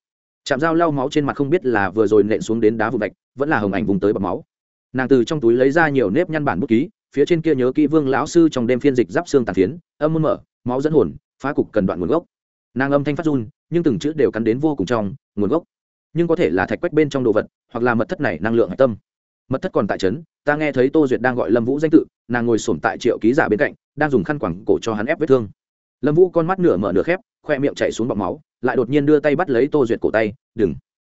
chạm dao lau máu trên mặt không biết là vừa rồi nện xuống đến đá vụn vạch, vẫn là hồng ảnh vùng tới bọc máu. Nàng từ trong túi lấy ra nhiều nếp nhăn bản bút ký, phía trên kia nhớ kỹ vương lão sư trong đêm phiên dịch giáp xương tàn phiến, âm môn mở, máu dẫn hồn, phá cục cần đoạn nguồn gốc. Nàng âm thanh phát run, nhưng từng chữ đều cắn đến vô cùng trong, nguồn gốc. Nhưng có thể là thạch quách bên trong đồ vật, hoặc là mật thất này năng lượng hạch tâm. Mật thất còn tại trấn, ta nghe thấy tô duyệt đang gọi lâm vũ danh tự, nàng ngồi sổm tại triệu ký giả bên cạnh, đang dùng khăn quẳng cổ cho hắn ép vết thương. Lâm vũ con mắt nửa mở nửa khép khoe miệng chạy xuống bọc máu, lại đột nhiên đưa tay bắt lấy tô duyệt cổ tay, đừng.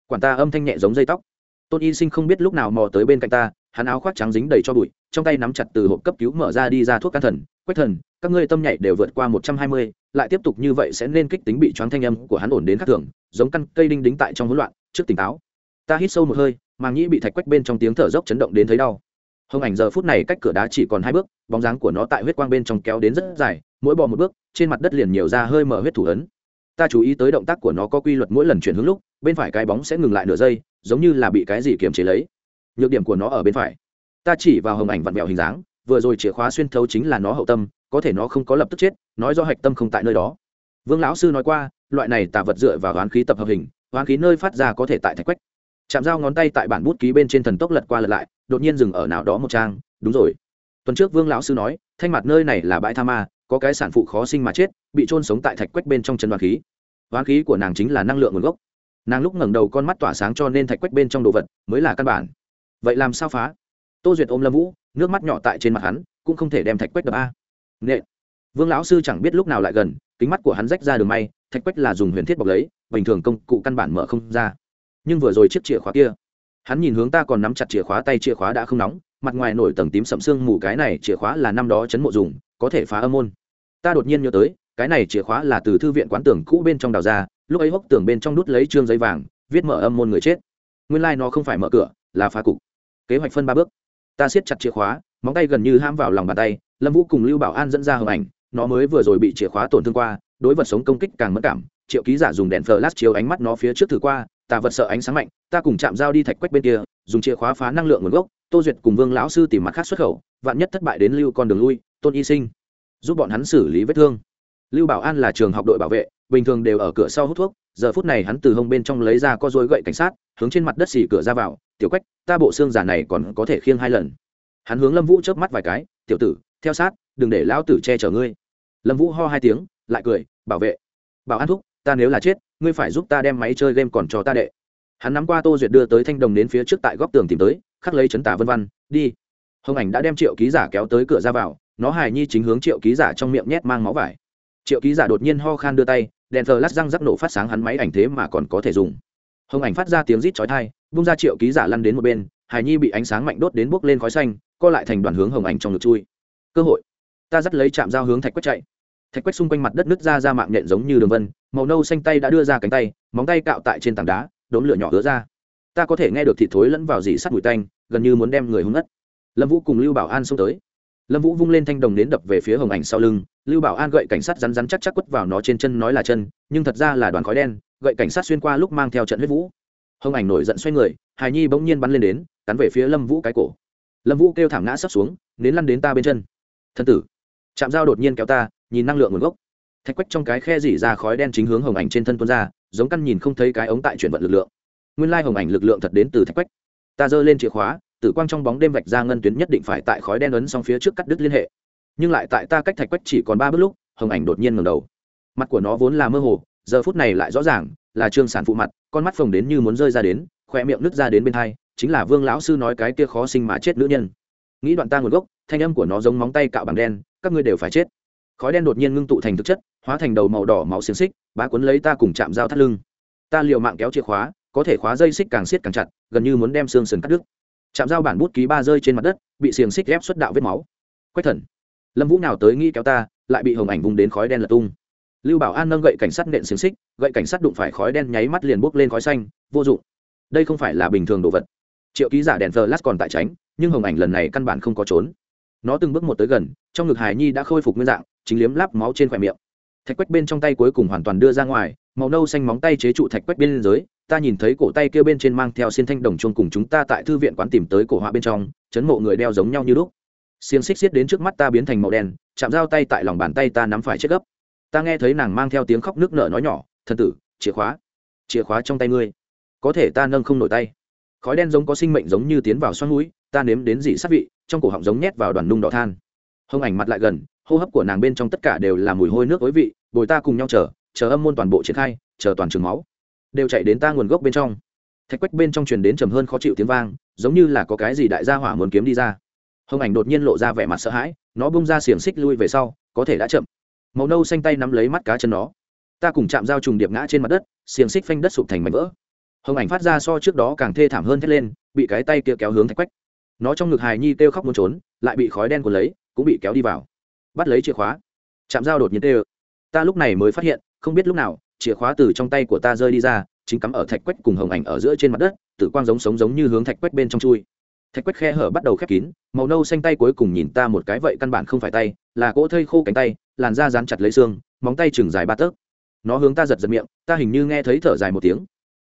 Quản ta âm thanh nhẹ giống dây tóc. Tôn y sinh không biết lúc nào mò tới bên cạnh ta, hắn áo khoác trắng dính đầy cho bụi, trong tay nắm chặt từ hộp cấp cứu mở ra đi ra thuốc can thần, quách thần, các ngươi tâm nhảy đều vượt qua một trăm hai mươi, lại tiếp tục như vậy sẽ nên kích tính bị choáng thanh âm của hắn ổn đến khắc thường, giống căn cây đinh đính tại trong hỗn loạn, trước tỉnh táo. Ta hít sâu một hơi, màng nhĩ bị thạch quách bên trong tiếng thở dốc chấn động đến thấy đau. Hồng ảnh giờ phút này cách cửa đá chỉ còn hai bước, bóng dáng của nó tại huyết quang bên trong kéo đến rất dài, mỗi bò một bước trên mặt đất liền nhiều ra hơi mở huyết thủ ấn. Ta chú ý tới động tác của nó có quy luật mỗi lần chuyển hướng lúc, bên phải cái bóng sẽ ngừng lại nửa giây, giống như là bị cái gì kiềm chế lấy. Nhược điểm của nó ở bên phải. Ta chỉ vào hồng ảnh vặn vẹo hình dáng, vừa rồi chìa khóa xuyên thấu chính là nó hậu tâm, có thể nó không có lập tức chết, nói do hạch tâm không tại nơi đó. Vương lão sư nói qua, loại này tà vật dựa vào oán khí tập hợp hình, oán khí nơi phát ra có thể tại thạch quách. Chạm dao ngón tay tại bản bút ký bên trên thần tốc lật qua lật lại, đột nhiên dừng ở nào đó một trang, đúng rồi. Tuần trước vương lão sư nói, thanh mặt nơi này là bãi tha ma có cái sản phụ khó sinh mà chết, bị trôn sống tại thạch quách bên trong chân đoán khí. Đoán khí của nàng chính là năng lượng nguồn gốc. Nàng lúc ngẩng đầu con mắt tỏa sáng cho nên thạch quách bên trong đồ vật mới là căn bản. Vậy làm sao phá? Tô duyệt ôm lâm vũ, nước mắt nhỏ tại trên mặt hắn, cũng không thể đem thạch quách đập a. Nệ vương lão sư chẳng biết lúc nào lại gần, kính mắt của hắn rách ra đường may, thạch quách là dùng huyền thiết bọc lấy, bình thường công cụ căn bản mở không ra. Nhưng vừa rồi chiếc chìa khóa kia, hắn nhìn hướng ta còn nắm chặt chìa khóa tay chìa khóa đã không nóng, mặt ngoài nổi tầng tím sậm xương mù, cái này chìa khóa là năm đó chấn mộ dùng, có thể phá âm môn ta đột nhiên nhớ tới, cái này chìa khóa là từ thư viện quán tưởng cũ bên trong đào ra, lúc ấy hốc tường bên trong đút lấy trương giấy vàng, viết mở âm môn người chết. Nguyên lai、like、nó không phải mở cửa, là phá cục. Kế hoạch phân ba bước. Ta siết chặt chìa khóa, móng tay gần như ham vào lòng bàn tay, lâm vũ cùng lưu bảo an dẫn ra hình ảnh, nó mới vừa rồi bị chìa khóa tổn thương qua, đối vật sống công kích càng mất cảm, triệu ký giả dùng đèn flash chiếu ánh mắt nó phía trước thử qua, ta vật sợ ánh sáng mạnh, ta cùng chạm dao đi thạch quách bên kia, dùng chìa khóa phá năng lượng nguồn gốc, tô duyệt cùng vương lão sư tìm mặt khác xuất khẩu, vạn nhất thất bại đến lưu con đường lui, tôn y sinh giúp bọn hắn xử lý vết thương. Lưu bảo an là trường học đội bảo vệ, bình thường đều ở cửa sau hút thuốc, giờ phút này hắn từ hông bên trong lấy ra co dối gậy cảnh sát, hướng trên mặt đất xì cửa ra vào, tiểu quách, ta bộ xương giả này còn có thể khiêng hai lần. Hắn hướng lâm vũ chớp mắt vài cái, tiểu tử, theo sát, đừng để lão tử che chở ngươi. Lâm vũ ho hai tiếng, lại cười, bảo vệ. Bảo an thúc, ta nếu là chết, ngươi phải giúp ta đem máy chơi game còn cho ta đệ. Hắn nắm qua tô duyệt đưa tới thanh đồng đến phía trước tại góc tường tìm tới, khắc lấy chấn tả vân văn đi. Hồng ảnh đã đem triệu ký giả kéo tới cửa ra vào nó hài nhi chính hướng triệu ký giả trong miệng nhét mang máu vải. Triệu ký giả đột nhiên ho khan đưa tay, đèn thờ lát răng rắc nổ phát sáng hắn máy ảnh thế mà còn có thể dùng. Hồng ảnh phát ra tiếng rít chói thai bung ra triệu ký giả lăn đến một bên, hài nhi bị ánh sáng mạnh đốt đến bốc lên khói xanh, co lại thành đoàn hướng hồng ảnh trong ngực chui. Cơ hội. Ta dắt lấy chạm dao hướng thạch quách chạy. Thạch quách xung quanh mặt đất nứt ra ra mạng nhện giống như đường vân, màu nâu xanh tay đã đưa ra cánh tay, móng tay cạo tại trên tảng đá, đốm lửa nhỏ hứa ra. Ta có thể nghe được thịt thối lẫn vào dì sắt mùi tanh, gần như muốn đem người hung ngất. Lâm vũ cùng lưu bảo an xông tới lâm vũ vung lên thanh đồng đến đập về phía hồng ảnh sau lưng, lưu bảo an gậy cảnh sát rắn rắn chắc chắc quất vào nó trên chân nói là chân, nhưng thật ra là đoàn khói đen, gậy cảnh sát xuyên qua lúc mang theo trận huyết vũ. Hồng ảnh nổi giận xoay người, hài nhi bỗng nhiên bắn lên đến, cắn về phía lâm vũ cái cổ. Lâm vũ kêu thảm ngã sắp xuống, nến lăn đến ta bên chân. Thân tử chạm dao đột nhiên kéo ta, nhìn năng lượng nguồn gốc. Thạch quách trong cái khe dỉ ra khói đen chính hướng hồng ảnh trên thân tuôn ra, giống căn nhìn không thấy cái ống tại chuyển vận lực lượng. Nguyên lai hồng ảnh lực lượng thật đến từ thạch quách. Ta giơ lên chìa khóa tử quang trong bóng đêm vạch ra ngân tuyến nhất định phải tại khói đen ấn xong phía trước cắt đứt liên hệ. Nhưng lại tại ta cách thạch quách chỉ còn ba bước lúc, hồng ảnh đột nhiên ngầm đầu. Mặt của nó vốn là mơ hồ, giờ phút này lại rõ ràng, là trương sản phụ mặt, con mắt phồng đến như muốn rơi ra đến khoe miệng nứt ra đến bên hai, chính là vương lão sư nói cái kia khó sinh mà chết nữ nhân. Nghĩ đoạn ta nguồn gốc, thanh âm của nó giống móng tay cạo bằng đen, các ngươi đều phải chết. Khói đen đột nhiên ngưng tụ thành thực chất, hóa thành đầu màu đỏ máu xiềng xích, bá cuốn lấy ta cùng chạm dao thắt lưng. Ta liều mạng kéo chìa khóa, có thể khóa dây xích càng siết càng chặt, gần như muốn đem xương sườn cắt đứt chạm dao bản bút ký ba rơi trên mặt đất, bị xiềng xích ghép xuất đạo vết máu. Quách thần, lâm vũ nào tới nghĩ kéo ta, lại bị hồng ảnh vùng đến khói đen lật tung. Lưu bảo an nâng gậy cảnh sát nện xiềng xích, gậy cảnh sát đụng phải khói đen nháy mắt liền bốc lên khói xanh, vô dụng. Đây không phải là bình thường đồ vật. Triệu ký giả đèn flash còn tại tránh, nhưng hồng ảnh lần này căn bản không có trốn. Nó từng bước một tới gần, trong ngực hài nhi đã khôi phục nguyên dạng, chính liếm láp máu trên khỏe miệng. Thạch quách bên trong tay cuối cùng hoàn toàn đưa ra ngoài màu nâu xanh móng tay chế trụ thạch quách bên dưới, ta nhìn thấy cổ tay kia bên trên mang theo xin thanh đồng chuông cùng chúng ta tại thư viện quán tìm tới cổ họa bên trong, chấn mộ người đeo giống nhau như lúc. Xiềng xích xiết đến trước mắt ta biến thành màu đen, chạm dao tay tại lòng bàn tay ta nắm phải chết gấp. Ta nghe thấy nàng mang theo tiếng khóc nước nở nói nhỏ, thần tử, chìa khóa chìa khóa trong tay ngươi. Có thể ta nâng không nổi tay. Khói đen giống có sinh mệnh giống như tiến vào xoắn núi, ta nếm đến dị sát vị, trong cổ họng giống nhét vào đoàn nung đỏ than. Hông ảnh mặt lại gần, hô hấp của nàng bên trong tất cả đều là mùi hôi nước ối vị, bồi ta cùng nhau chờ chờ âm môn toàn bộ triển khai, chờ toàn trường máu, đều chạy đến ta nguồn gốc bên trong. Thạch quách bên trong truyền đến trầm hơn khó chịu tiếng vang, giống như là có cái gì đại gia hỏa muốn kiếm đi ra. Hồng ảnh đột nhiên lộ ra vẻ mặt sợ hãi, nó bung ra xiềng xích lui về sau, có thể đã chậm. Màu nâu xanh tay nắm lấy mắt cá chân nó. Ta cùng chạm dao trùng điệp ngã trên mặt đất, xiềng xích phanh đất sụp thành mảnh vỡ. Hồng ảnh phát ra so trước đó càng thê thảm hơn thét lên, bị cái tay kia kéo hướng thạch quách. Nó trong ngực hài nhi kêu khóc muốn trốn, lại bị khói đen cuốn lấy, cũng bị kéo đi vào. Bắt lấy chìa khóa. Chạm dao đột nhiên tê ta lúc này mới phát hiện không biết lúc nào, chìa khóa từ trong tay của ta rơi đi ra, chính cắm ở thạch quách cùng hồng ảnh ở giữa trên mặt đất, tử quang giống sống giống như hướng thạch quách bên trong chui. Thạch quách khe hở bắt đầu khép kín, màu nâu xanh tay cuối cùng nhìn ta một cái vậy căn bản không phải tay, là cỗ thây khô cánh tay, làn da dán chặt lấy xương, móng tay chừng dài ba tấc. Nó hướng ta giật giật miệng, ta hình như nghe thấy thở dài một tiếng.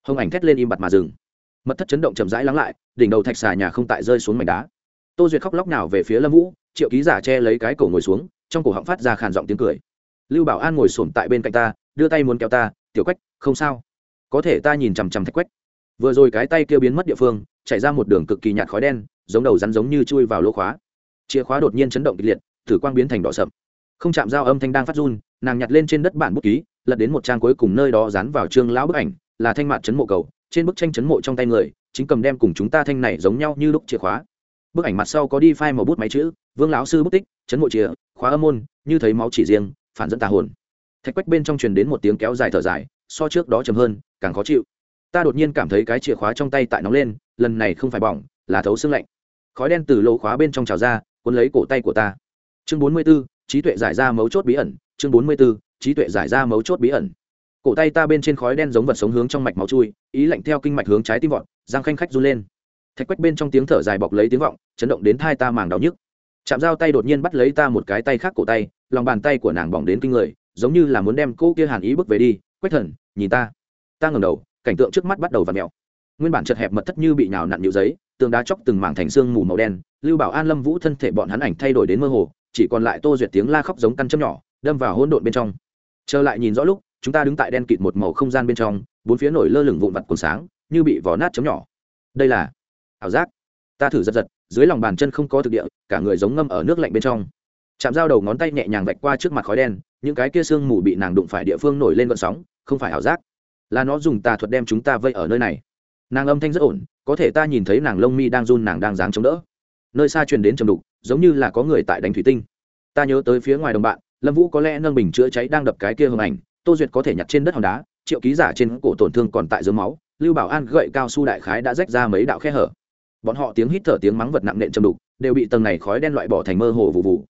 Hồng ảnh thét lên im bặt mà dừng. Mật thất chấn động chậm rãi lắng lại, đỉnh đầu thạch xà nhà không tại rơi xuống mảnh đá. Tô duyệt khóc lóc nào về phía lâm vũ, triệu ký giả che lấy cái cổ ngồi xuống, trong cổ họng phát ra khàn giọng tiếng cười lưu bảo an ngồi sổm tại bên cạnh ta, đưa tay muốn kéo ta, tiểu quách, không sao. Có thể ta nhìn chằm chằm thạch quách. Vừa rồi cái tay kia biến mất địa phương chạy ra một đường cực kỳ nhạt khói đen, giống đầu rắn giống như chui vào lỗ khóa. Chìa khóa đột nhiên chấn động kịch liệt, thử quang biến thành đỏ sậm. Không chạm dao âm thanh đang phát run, nàng nhặt lên trên đất bản bút ký, lật đến một trang cuối cùng nơi đó dán vào trương lão bức ảnh, là thanh mạn chấn mộ cầu. Trên bức tranh chấn mộ trong tay người, chính cầm đem cùng chúng ta thanh này giống nhau như lúc chìa khóa. Bức ảnh mặt sau có đi phai màu bút máy chữ, vương lão sư bút tích, chấn mộ chìa, khóa âm môn, như thấy máu chỉ riêng phản dẫn tà hồn. Thạch quách bên trong truyền đến một tiếng kéo dài thở dài so trước đó chầm hơn càng khó chịu. Ta đột nhiên cảm thấy cái chìa khóa trong tay tại nóng lên lần này không phải bỏng là thấu xương lạnh. Khói đen từ lỗ khóa bên trong trào ra cuốn lấy cổ tay của ta. Chương bốn mươi 44, trí tuệ giải ra mấu chốt bí ẩn. Chương bốn mươi 44, trí tuệ giải ra mấu chốt bí ẩn. Cổ tay ta bên trên khói đen giống vật sống hướng trong mạch máu chui ý lạnh theo kinh mạch hướng trái tim vọt giang khanh khách run lên. Thạch quách bên trong tiếng thở dài bọc lấy tiếng vọng chấn động đến thai ta màng đau nhức. Chạm dao tay đột nhiên bắt lấy ta một cái tay khác cổ tay lòng bàn tay của nàng bỏng đến kinh người, giống như là muốn đem cô kia hàn ý bước về đi. Quách thần, nhìn ta. Ta ngẩng đầu, cảnh tượng trước mắt bắt đầu v ặ mẹo nguyên bản chật hẹp mật thất như bị nhào nặn nhựa giấy, tường đá chóc từng mảng thành xương mù màu đen, lưu bảo an lâm vũ thân thể bọn hắn ảnh thay đổi đến mơ hồ, chỉ còn lại tô duyệt tiếng la khóc giống căn châm nhỏ, đâm vào hỗn độn bên trong. Trở lại nhìn rõ lúc, chúng ta đứng tại đen kịt một màu không gian bên trong, bốn phía nổi lơ lửng vụn vặt cuốn sáng, như bị vỏ nát chấm nhỏ. Đây là ảo giác. Ta thử giật giật, dưới lòng bàn chân không có thực địa, cả người giống ngâm ở nước lạnh bên trong chạm dao đầu ngón tay nhẹ nhàng vạch qua trước mặt khói đen, những cái kia sương mù bị nàng đụng phải địa phương nổi lên vận sóng, không phải ảo giác. Là nó dùng tà thuật đem chúng ta vây ở nơi này. Nàng âm thanh rất ổn, có thể ta nhìn thấy nàng lông mi đang run nàng đang dáng chống đỡ. Nơi xa truyền đến trầm đục, giống như là có người tại đánh thủy tinh. Ta nhớ tới phía ngoài đồng bạn, lâm vũ có lẽ nâng bình chữa cháy đang đập cái kia hưng ảnh, tô duyệt có thể nhặt trên đất hòn đá, triệu ký giả trên cổ tổn thương còn tại dưới máu, lưu bảo an gậy cao su đại khái đã rách ra mấy đạo khe hở. Bọn họ tiếng hít thở tiếng mắng vật nặng nện trầm đục, đều bị tầng này khói đen loại bỏ thành mơ hồ vụ vụ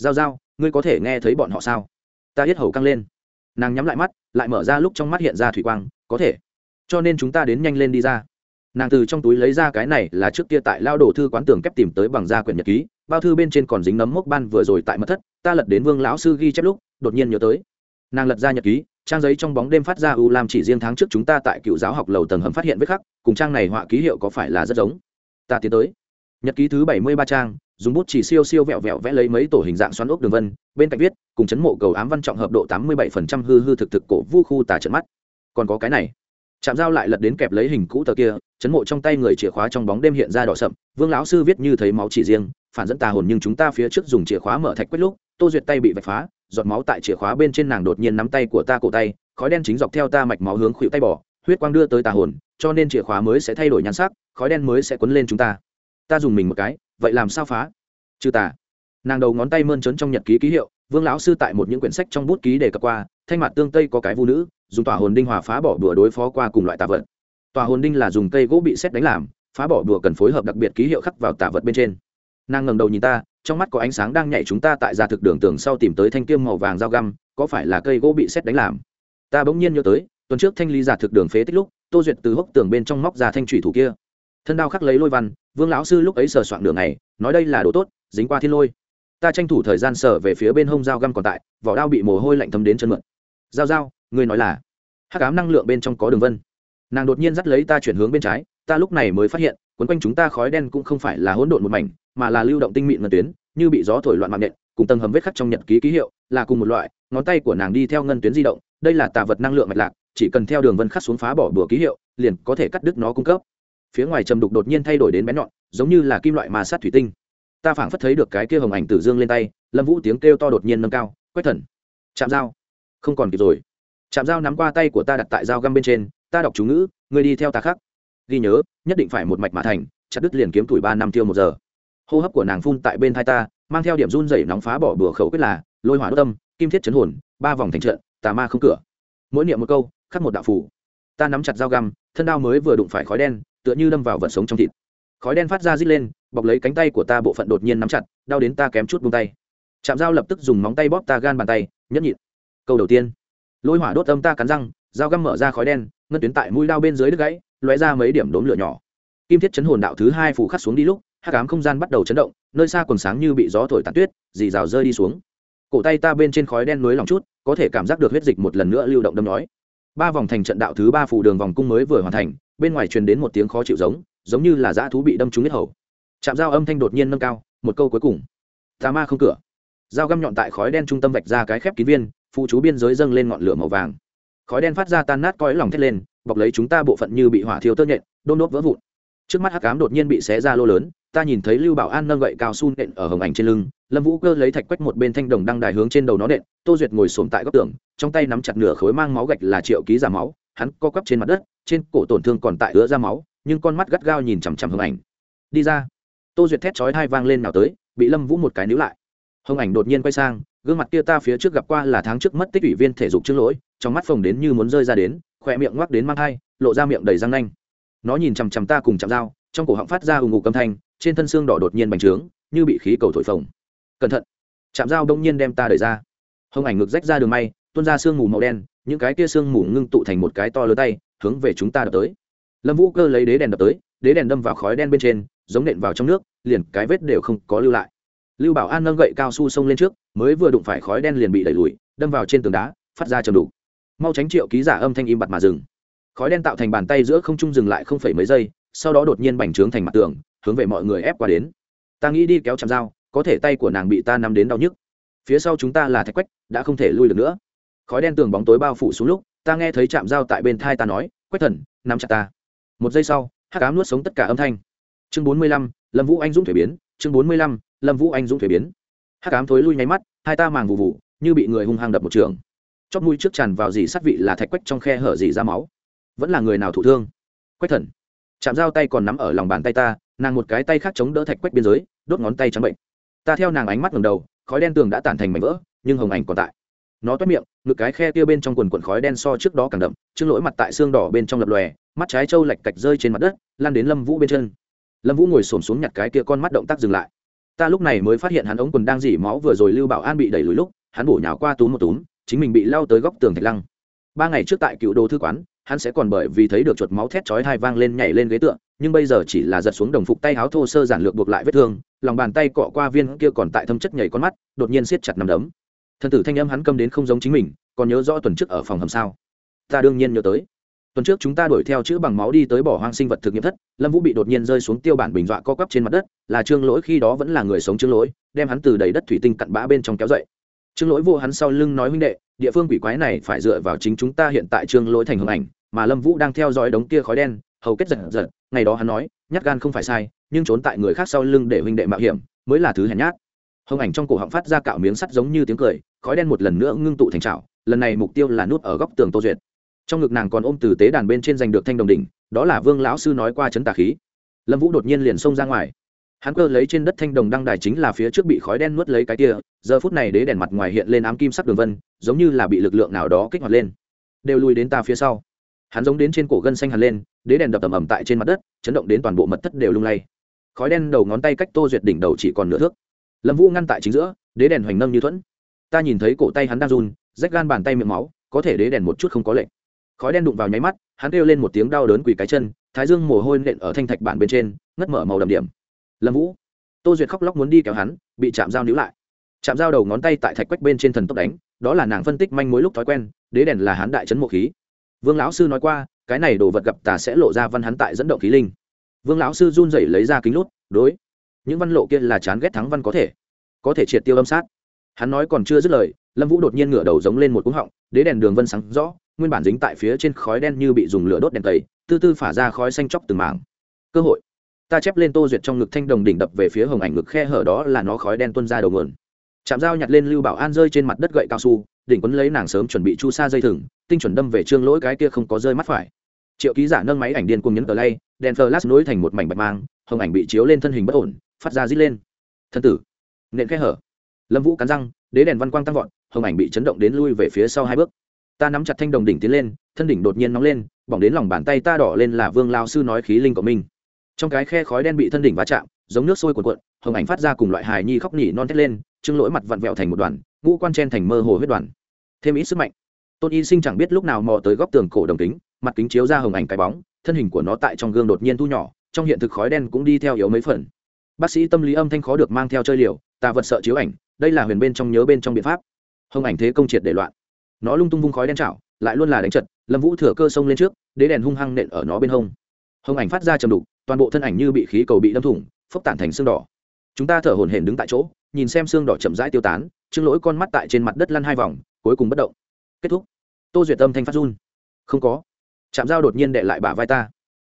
giao giao, ngươi có thể nghe thấy bọn họ sao? Ta hết hầu căng lên. Nàng nhắm lại mắt, lại mở ra lúc trong mắt hiện ra thủy quang, có thể. Cho nên chúng ta đến nhanh lên đi ra. Nàng từ trong túi lấy ra cái này là trước kia tại lao đồ thư quán tường kép tìm tới bằng da quyển nhật ký, bao thư bên trên còn dính nấm mốc ban vừa rồi tại mật thất, ta lật đến vương lão sư ghi chép lúc, đột nhiên nhớ tới. Nàng lật ra nhật ký, trang giấy trong bóng đêm phát ra u làm chỉ riêng tháng trước chúng ta tại cựu giáo học lầu tầng hầm phát hiện vết khắc, cùng trang này họa ký hiệu có phải là rất giống? Ta tiến tới. Nhật ký thứ bảy mươi ba trang dùng bút chỉ siêu siêu vẹo vẹo vẽ lấy mấy tổ hình dạng xoắn ốc đường vân, bên cạnh viết, cùng chấn mộ cầu ám văn trọng hợp độ tám mươi bảy phần trăm hư hư thực thực cổ vu khu tà trận mắt. Còn có cái này. Chạm dao lại lật đến kẹp lấy hình cũ tờ kia, chấn mộ trong tay người chìa khóa trong bóng đêm hiện ra đỏ sậm, vương lão sư viết như thấy máu chỉ riêng, phản dẫn tà hồn nhưng chúng ta phía trước dùng chìa khóa mở thạch quyết lúc, tô duyệt tay bị vạch phá, giọt máu tại chìa khóa bên trên nàng đột nhiên nắm tay của ta cổ tay, khói đen chính dọc theo ta mạch máu hướng khuỵu tay bỏ, huyết quang đưa tới tà hồn, cho nên chìa khóa mới sẽ thay đổi nhan sắc, khói đen mới sẽ quấn lên chúng ta. Ta dùng mình một cái vậy làm sao phá? Trừ tà. Nàng đầu ngón tay mơn trớn trong nhật ký ký hiệu, vương lão sư tại một những quyển sách trong bút ký đề cập qua, thanh mặt tương tây có cái vũ nữ, dùng tòa hồn đinh hòa phá bỏ đùa đối phó qua cùng loại tạ vật. Tòa hồn đinh là dùng cây gỗ bị xét đánh làm, phá bỏ đùa cần phối hợp đặc biệt ký hiệu khắc vào tạ vật bên trên. Nàng ngẩng đầu nhìn ta, trong mắt có ánh sáng đang nhảy chúng ta tại ra thực đường tường sau tìm tới thanh kiêm màu vàng dao găm, có phải là cây gỗ bị xét đánh làm? Ta bỗng nhiên nhớ tới, tuần trước thanh lý giả thực đường phế tích lúc, tô duyệt từ hốc tường bên trong móc ra thanh thủy thủ kia thân đao khắc lấy lôi văn, vương lão sư lúc ấy sờ soạn đường này nói đây là đồ tốt, dính qua thiên lôi. Ta tranh thủ thời gian sở về phía bên hông dao găm còn tại, vỏ đao bị mồ hôi lạnh thấm đến chân mượn. Dao dao người nói là? Hắc ám năng lượng bên trong có đường vân. Nàng đột nhiên dắt lấy ta chuyển hướng bên trái, ta lúc này mới phát hiện, quấn quanh chúng ta khói đen cũng không phải là hỗn độn một mảnh, mà là lưu động tinh mịn ngân tuyến, như bị gió thổi loạn mạng nện, cùng tầng hầm vết khắc trong nhật ký ký hiệu, là cùng một loại, ngón tay của nàng đi theo ngân tuyến di động, đây là tà vật năng lượng mạch lạc, chỉ cần theo đường vân khắc xuống phá bỏ bừa ký hiệu, liền có thể cắt đứt nó cung cấp phía ngoài trầm đục đột nhiên thay đổi đến bén nhọn, giống như là kim loại mà sát thủy tinh. Ta phảng phất thấy được cái kia hồng ảnh tử dương lên tay, lâm vũ tiếng kêu to đột nhiên nâng cao quét thần, chạm dao. Không còn kịp rồi. Chạm dao nắm qua tay của ta đặt tại dao găm bên trên, ta đọc chú ngữ người đi theo ta khắc ghi nhớ, nhất định phải một mạch mà thành, chặt đứt liền kiếm tuổi ba năm tiêu một giờ. Hô hấp của nàng phun tại bên thai ta, mang theo điểm run dày nóng phá bỏ bừa khẩu quyết là, lôi hỏa đốt tâm kim thiết chấn hồn, ba vòng thành trận, tà ma không cửa. Mỗi niệm một câu, khắc một đạo phủ ta nắm chặt dao găm, thân đao mới vừa đụng phải khói đen tựa như đâm vào vật sống trong thịt. Khói đen phát ra rít lên, bọc lấy cánh tay của ta bộ phận đột nhiên nắm chặt, đau đến ta kém chút buông tay. Chạm dao lập tức dùng móng tay bóp ta gan bàn tay, nhẫn nhịn. Câu đầu tiên. Lôi hỏa đốt âm ta cắn răng, dao găm mở ra khói đen, ngân tuyến tại mũi đao bên dưới đứt gãy, lóe ra mấy điểm đốm lửa nhỏ. Kim thiết chấn hồn đạo thứ hai phủ khắc xuống đi lúc, hắc ám không gian bắt đầu chấn động, nơi xa còn sáng như bị gió thổi tàn tuyết, dì rào rơi đi xuống. Cổ tay ta bên trên khói đen nối lòng chút, có thể cảm giác được huyết dịch một lần nữa lưu động đâm nói ba vòng thành trận đạo thứ ba phủ đường vòng cung mới vừa hoàn thành bên ngoài truyền đến một tiếng khó chịu giống giống như là dã thú bị đâm trúng huyết hầu. Chạm dao âm thanh đột nhiên nâng cao, một câu cuối cùng. Tà ma không cửa. Dao găm nhọn tại khói đen trung tâm vạch ra cái khép kín viên, phụ chú biên giới dâng lên ngọn lửa màu vàng. Khói đen phát ra tan nát coi lòng thét lên, bọc lấy chúng ta bộ phận như bị hỏa thiêu tơ nhện đôn đốt vỡ vụn. Trước mắt hắc cám đột nhiên bị xé ra lô lớn, ta nhìn thấy lưu bảo an nâng gậy cao su nện ở hồng ảnh trên lưng, lâm vũ cơ lấy thạch quách một bên thanh đồng đăng đài hướng trên đầu nó nện, tô duyệt ngồi xổm tại góc tường, trong tay nắm chặt nửa khối mang máu gạch là triệu ký giả máu, hắn co quắp trên mặt đất trên cổ tổn thương còn tại ứa ra máu, nhưng con mắt gắt gao nhìn chằm chằm hồng ảnh. Đi ra. Tô duyệt thét chói hai vang lên nào tới, bị lâm vũ một cái níu lại. Hồng ảnh đột nhiên quay sang, gương mặt kia ta phía trước gặp qua là tháng trước mất tích ủy viên thể dục trước lỗi, trong mắt phồng đến như muốn rơi ra đến, khỏe miệng ngoắc đến mang thai, lộ ra miệng đầy răng nanh. Nó nhìn chằm chằm ta cùng chạm dao, trong cổ họng phát ra ùng ục âm thanh, trên thân xương đỏ đột nhiên bành trướng, như bị khí cầu thổi phồng. Cẩn thận. Chạm dao đông nhiên đem ta đẩy ra. Hồng ảnh ngực rách ra đường may, tuôn ra sương mù màu đen, những cái kia sương mù ngưng tụ thành một cái to lớn tay hướng về chúng ta đập tới. Lâm vũ cơ lấy đế đèn đập tới, đế đèn đâm vào khói đen bên trên, giống nện vào trong nước, liền cái vết đều không có lưu lại. Lưu bảo an nâng gậy cao su xông lên trước, mới vừa đụng phải khói đen liền bị đẩy lùi, đâm vào trên tường đá, phát ra chầm đủ mau tránh triệu ký giả âm thanh im bặt mà dừng. Khói đen tạo thành bàn tay giữa không trung dừng lại không phải mấy giây, sau đó đột nhiên bành trướng thành mặt tường, hướng về mọi người ép qua đến. Ta nghĩ đi kéo chạm dao, có thể tay của nàng bị ta nắm đến đau nhức. Phía sau chúng ta là thạch quách, đã không thể lui được nữa. Khói đen tường bóng tối bao phủ xuống lúc ta nghe thấy chạm dao tại bên thai ta nói, quách thần, nắm chặt ta. Một giây sau, hắc ám nuốt sống tất cả âm thanh. Chương bốn mươi lăm, lâm vũ anh dũng thuế biến. Chương bốn mươi lăm, lâm vũ anh dũng thuế biến. Hắc ám thối lui nháy mắt, hai ta màng vụ vụ như bị người hung hăng đập một trường. Chóp mũi trước tràn vào dì sắt vị là thạch quách trong khe hở dì ra máu. Vẫn là người nào thụ thương? Quách thần. Chạm dao tay còn nắm ở lòng bàn tay ta, nàng một cái tay khác chống đỡ thạch quách biên giới, đốt ngón tay trắng bệnh. Ta theo nàng ánh mắt ngầm đầu, khói đen tường đã tản thành mảnh vỡ, nhưng hồng ảnh còn tại. Nó toét miệng ngực cái khe kia bên trong quần quần khói đen so trước đó càng đậm chương lỗi mặt tại xương đỏ bên trong lập lòe, mắt trái trâu lạch cạch rơi trên mặt đất lan đến lâm vũ bên chân. Lâm vũ ngồi xổm xuống nhặt cái kia con mắt động tác dừng lại. Ta lúc này mới phát hiện hắn ống quần đang dỉ máu vừa rồi lưu bảo an bị đẩy lùi lúc, hắn bổ nhào qua túm một túm, chính mình bị lao tới góc tường thạch lăng. Ba ngày trước tại cựu đồ thư quán, hắn sẽ còn bởi vì thấy được chuột máu thét chói hai vang lên nhảy lên ghế tựa, nhưng bây giờ chỉ là giật xuống đồng phục tay áo thô sơ giản lược buộc lại vết thương, lòng bàn tay cọ qua viên kia còn tại thâm chất nhảy con mắt, đột nhiên siết chặt nằm đấm thần tử thanh âm hắn câm đến không giống chính mình, còn nhớ rõ tuần trước ở phòng hầm sao? Ta đương nhiên nhớ tới. Tuần trước chúng ta đuổi theo chữ bằng máu đi tới bỏ hoang sinh vật thực nghiệm thất, lâm vũ bị đột nhiên rơi xuống tiêu bản bình dọa co quắp trên mặt đất, là trương lỗi khi đó vẫn là người sống trương lỗi, đem hắn từ đầy đất thủy tinh cặn bã bên trong kéo dậy. Trương lỗi vô hắn sau lưng nói huynh đệ, địa phương quỷ quái này phải dựa vào chính chúng ta hiện tại trương lỗi thành hình ảnh, mà lâm vũ đang theo dõi đống kia khói đen, hầu kết giật giật ngày đó hắn nói, nhát gan không phải sai, nhưng trốn tại người khác sau lưng để huynh đệ mạo hiểm, mới là thứ hèn nhát hồng ảnh trong cổ họng phát ra cạo miếng sắt giống như tiếng cười, khói đen một lần nữa ngưng tụ thành trào lần này mục tiêu là nút ở góc tường tô duyệt. Trong ngực nàng còn ôm từ tế đàn bên trên giành được thanh đồng đỉnh, đó là vương lão sư nói qua chấn tà khí. Lâm vũ đột nhiên liền xông ra ngoài. Hắn cơ lấy trên đất thanh đồng đăng đài chính là phía trước bị khói đen nuốt lấy cái kia, giờ phút này đế đèn mặt ngoài hiện lên ám kim sắc đường vân, giống như là bị lực lượng nào đó kích hoạt lên. Đều lùi đến ta phía sau. Hắn giống đến trên cổ gân xanh hẳn lên, đế đèn đập tầm ầm tại trên mặt đất, chấn động đến toàn bộ mật thất đều lung lay. Khói đen đầu ngón tay cách tô duyệt đỉnh đầu chỉ còn nửa thước lâm vũ ngăn tại chính giữa, đế đèn hoành nâng như thuẫn. Ta nhìn thấy cổ tay hắn đang run, rách gan bàn tay miệng máu, có thể đế đèn một chút không có lệnh khói đen đụng vào nháy mắt, hắn kêu lên một tiếng đau đớn quỳ cái chân, thái dương mồ hôi nện ở thanh thạch bản bên trên, ngất mở màu đậm điểm. Lâm vũ, tô duyệt khóc lóc muốn đi kéo hắn, bị chạm dao níu lại. Chạm dao đầu ngón tay tại thạch quách bên trên thần tốc đánh, đó là nàng phân tích manh mối lúc thói quen, đế đèn là hắn đại trấn mộ khí. Vương lão sư nói qua, cái này đồ vật gặp tà sẽ lộ ra văn hắn tại dẫn động khí linh. Vương lão sư run rẩy lấy ra kính lút, đối những văn lộ kia là chán ghét thắng văn có thể. Có thể triệt tiêu âm sát. Hắn nói còn chưa dứt lời, lâm vũ đột nhiên ngửa đầu giống lên một cúng họng, đế đèn đường vân sáng rõ, nguyên bản dính tại phía trên khói đen như bị dùng lửa đốt đèn tẩy tư tư phả ra khói xanh chóc từng mảng. Cơ hội. Ta chép lên tô duyệt trong ngực thanh đồng đỉnh đập về phía hồng ảnh ngực khe hở đó là nó khói đen tuân ra đầu nguồn. Chạm dao nhặt lên lưu bảo an rơi trên mặt đất gậy cao su, đỉnh quấn lấy nàng sớm chuẩn bị chu sa dây thừng, tinh chuẩn đâm về trương lỗi cái kia không có rơi mắt phải. Triệu ký giả nâng máy ảnh điên cuồng nhấn tờ lay đèn flash nối thành một mảnh bạch mang, hồng ảnh bị chiếu lên thân hình bất ổn phát ra rít lên. Thân tử. Nện khe hở. Lâm vũ cắn răng, đế đèn văn quang tăng vọt, hồng ảnh bị chấn động đến lui về phía sau hai bước. Ta nắm chặt thanh đồng đỉnh tiến lên, thân đỉnh đột nhiên nóng lên, bỏng đến lòng bàn tay ta đỏ lên là vương lao sư nói khí linh của mình. Trong cái khe khói đen bị thân đỉnh va chạm, giống nước sôi cuộn cuộn, hồng ảnh phát ra cùng loại hài nhi khóc nỉ non thét lên trưng lỗi mặt vặn vẹo thành một đoàn, ngũ quan chen thành mơ hồ huyết đoàn. Thêm ít sức mạnh. Tôn y sinh chẳng biết lúc nào mò tới góc tường cổ đồng kính, mặt kính chiếu ra hồng ảnh cái bóng, thân hình của nó tại trong gương đột nhiên thu nhỏ, trong hiện thực khói đen cũng đi theo yếu mấy phần bác sĩ tâm lý âm thanh khó được mang theo chơi liều, tà vật sợ chiếu ảnh, đây là huyền bên trong nhớ bên trong biện pháp. Hồng ảnh thế công triệt để loạn. Nó lung tung vung khói đen chảo lại luôn là đánh chật lâm vũ thừa cơ sông lên trước, đế đèn hung hăng nện ở nó bên hông. Hồng ảnh phát ra chầm đục, toàn bộ thân ảnh như bị khí cầu bị đâm thủng, phốc tản thành xương đỏ. Chúng ta thở hổn hển đứng tại chỗ, nhìn xem xương đỏ chậm rãi tiêu tán, trương lỗi con mắt tại trên mặt đất lăn hai vòng, cuối cùng bất động. Kết thúc. Tô duyệt tâm thanh phát run. Không có. Chạm dao đột nhiên đệ lại bả vai ta.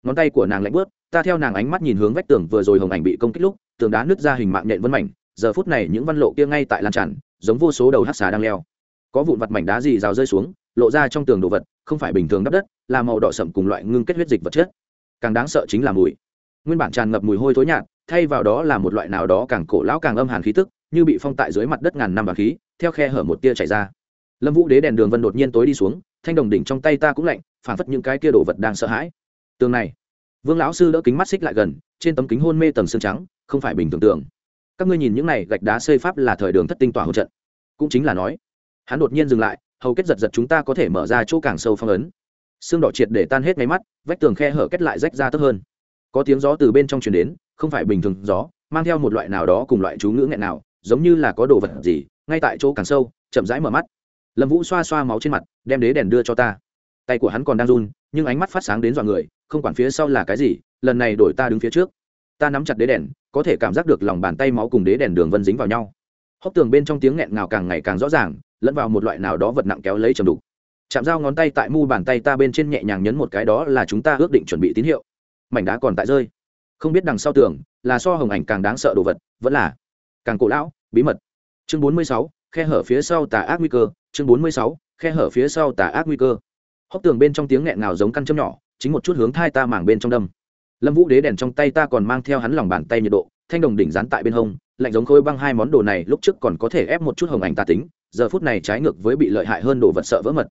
Ngón tay của nàng lạnh bớt ta theo nàng ánh mắt nhìn hướng vách tường vừa rồi hồng ảnh bị công kích lúc, tường đá nứt ra hình mạng nhện vân mảnh, giờ phút này những văn lộ kia ngay tại lan tràn, giống vô số đầu hát xà đang leo. Có vụn vặt mảnh đá gì rào rơi xuống, lộ ra trong tường đồ vật, không phải bình thường đắp đất, là màu đỏ sậm cùng loại ngưng kết huyết dịch vật chất. Càng đáng sợ chính là mùi. Nguyên bản tràn ngập mùi hôi thối nhạt, thay vào đó là một loại nào đó càng cổ lão càng âm hàn khí tức, như bị phong tại dưới mặt đất ngàn năm và khí, theo khe hở một tia chảy ra. Lâm vũ đế đèn đường vân đột nhiên tối đi xuống, thanh đồng đỉnh trong tay ta cũng lạnh, phản phất những cái kia đồ vật đang sợ hãi. Tường này vương lão sư đỡ kính mắt xích lại gần, trên tấm kính hôn mê tầng xương trắng, không phải bình thường tưởng các ngươi nhìn những này gạch đá xây pháp là thời đường thất tinh tỏa hỗ trận. Cũng chính là nói, hắn đột nhiên dừng lại, hầu kết giật giật chúng ta có thể mở ra chỗ càng sâu phong ấn. Xương đỏ triệt để tan hết máy mắt, vách tường khe hở kết lại rách ra tấp hơn. Có tiếng gió từ bên trong truyền đến, không phải bình thường gió, mang theo một loại nào đó cùng loại chú ngữ nghẹn nào, giống như là có đồ vật gì, ngay tại chỗ càng sâu, chậm rãi mở mắt. Lâm vũ xoa xoa máu trên mặt, đem đế đèn đưa cho ta. Tay của hắn còn đang run, nhưng ánh mắt phát sáng đến dọa người không quản phía sau là cái gì, lần này đổi ta đứng phía trước. Ta nắm chặt đế đèn, có thể cảm giác được lòng bàn tay máu cùng đế đèn đường vân dính vào nhau. Hốc tường bên trong tiếng nghẹn ngào càng ngày càng rõ ràng, lẫn vào một loại nào đó vật nặng kéo lấy chầm đục. Chạm dao ngón tay tại mu bàn tay ta bên trên nhẹ nhàng nhấn một cái đó là chúng ta ước định chuẩn bị tín hiệu. Mảnh đá còn tại rơi. Không biết đằng sau tường, là so hồng ảnh càng đáng sợ đồ vật, vẫn là càng cổ lão, bí mật. Chương bốn mươi sáu, khe hở phía sau tà ác nguy cơ. Chương bốn mươi sáu, khe hở phía sau tà ác nguy cơ. Hốc tường bên trong tiếng nghẹn ngào giống căn châm nhỏ chính một chút hướng thai ta mảng bên trong đâm. Lâm vũ đế đèn trong tay ta còn mang theo hắn lòng bàn tay nhiệt độ, thanh đồng đỉnh dán tại bên hông, lạnh giống khôi băng hai món đồ này lúc trước còn có thể ép một chút hồng ảnh tà tính, giờ phút này trái ngược với bị lợi hại hơn đồ vật sợ vỡ mật.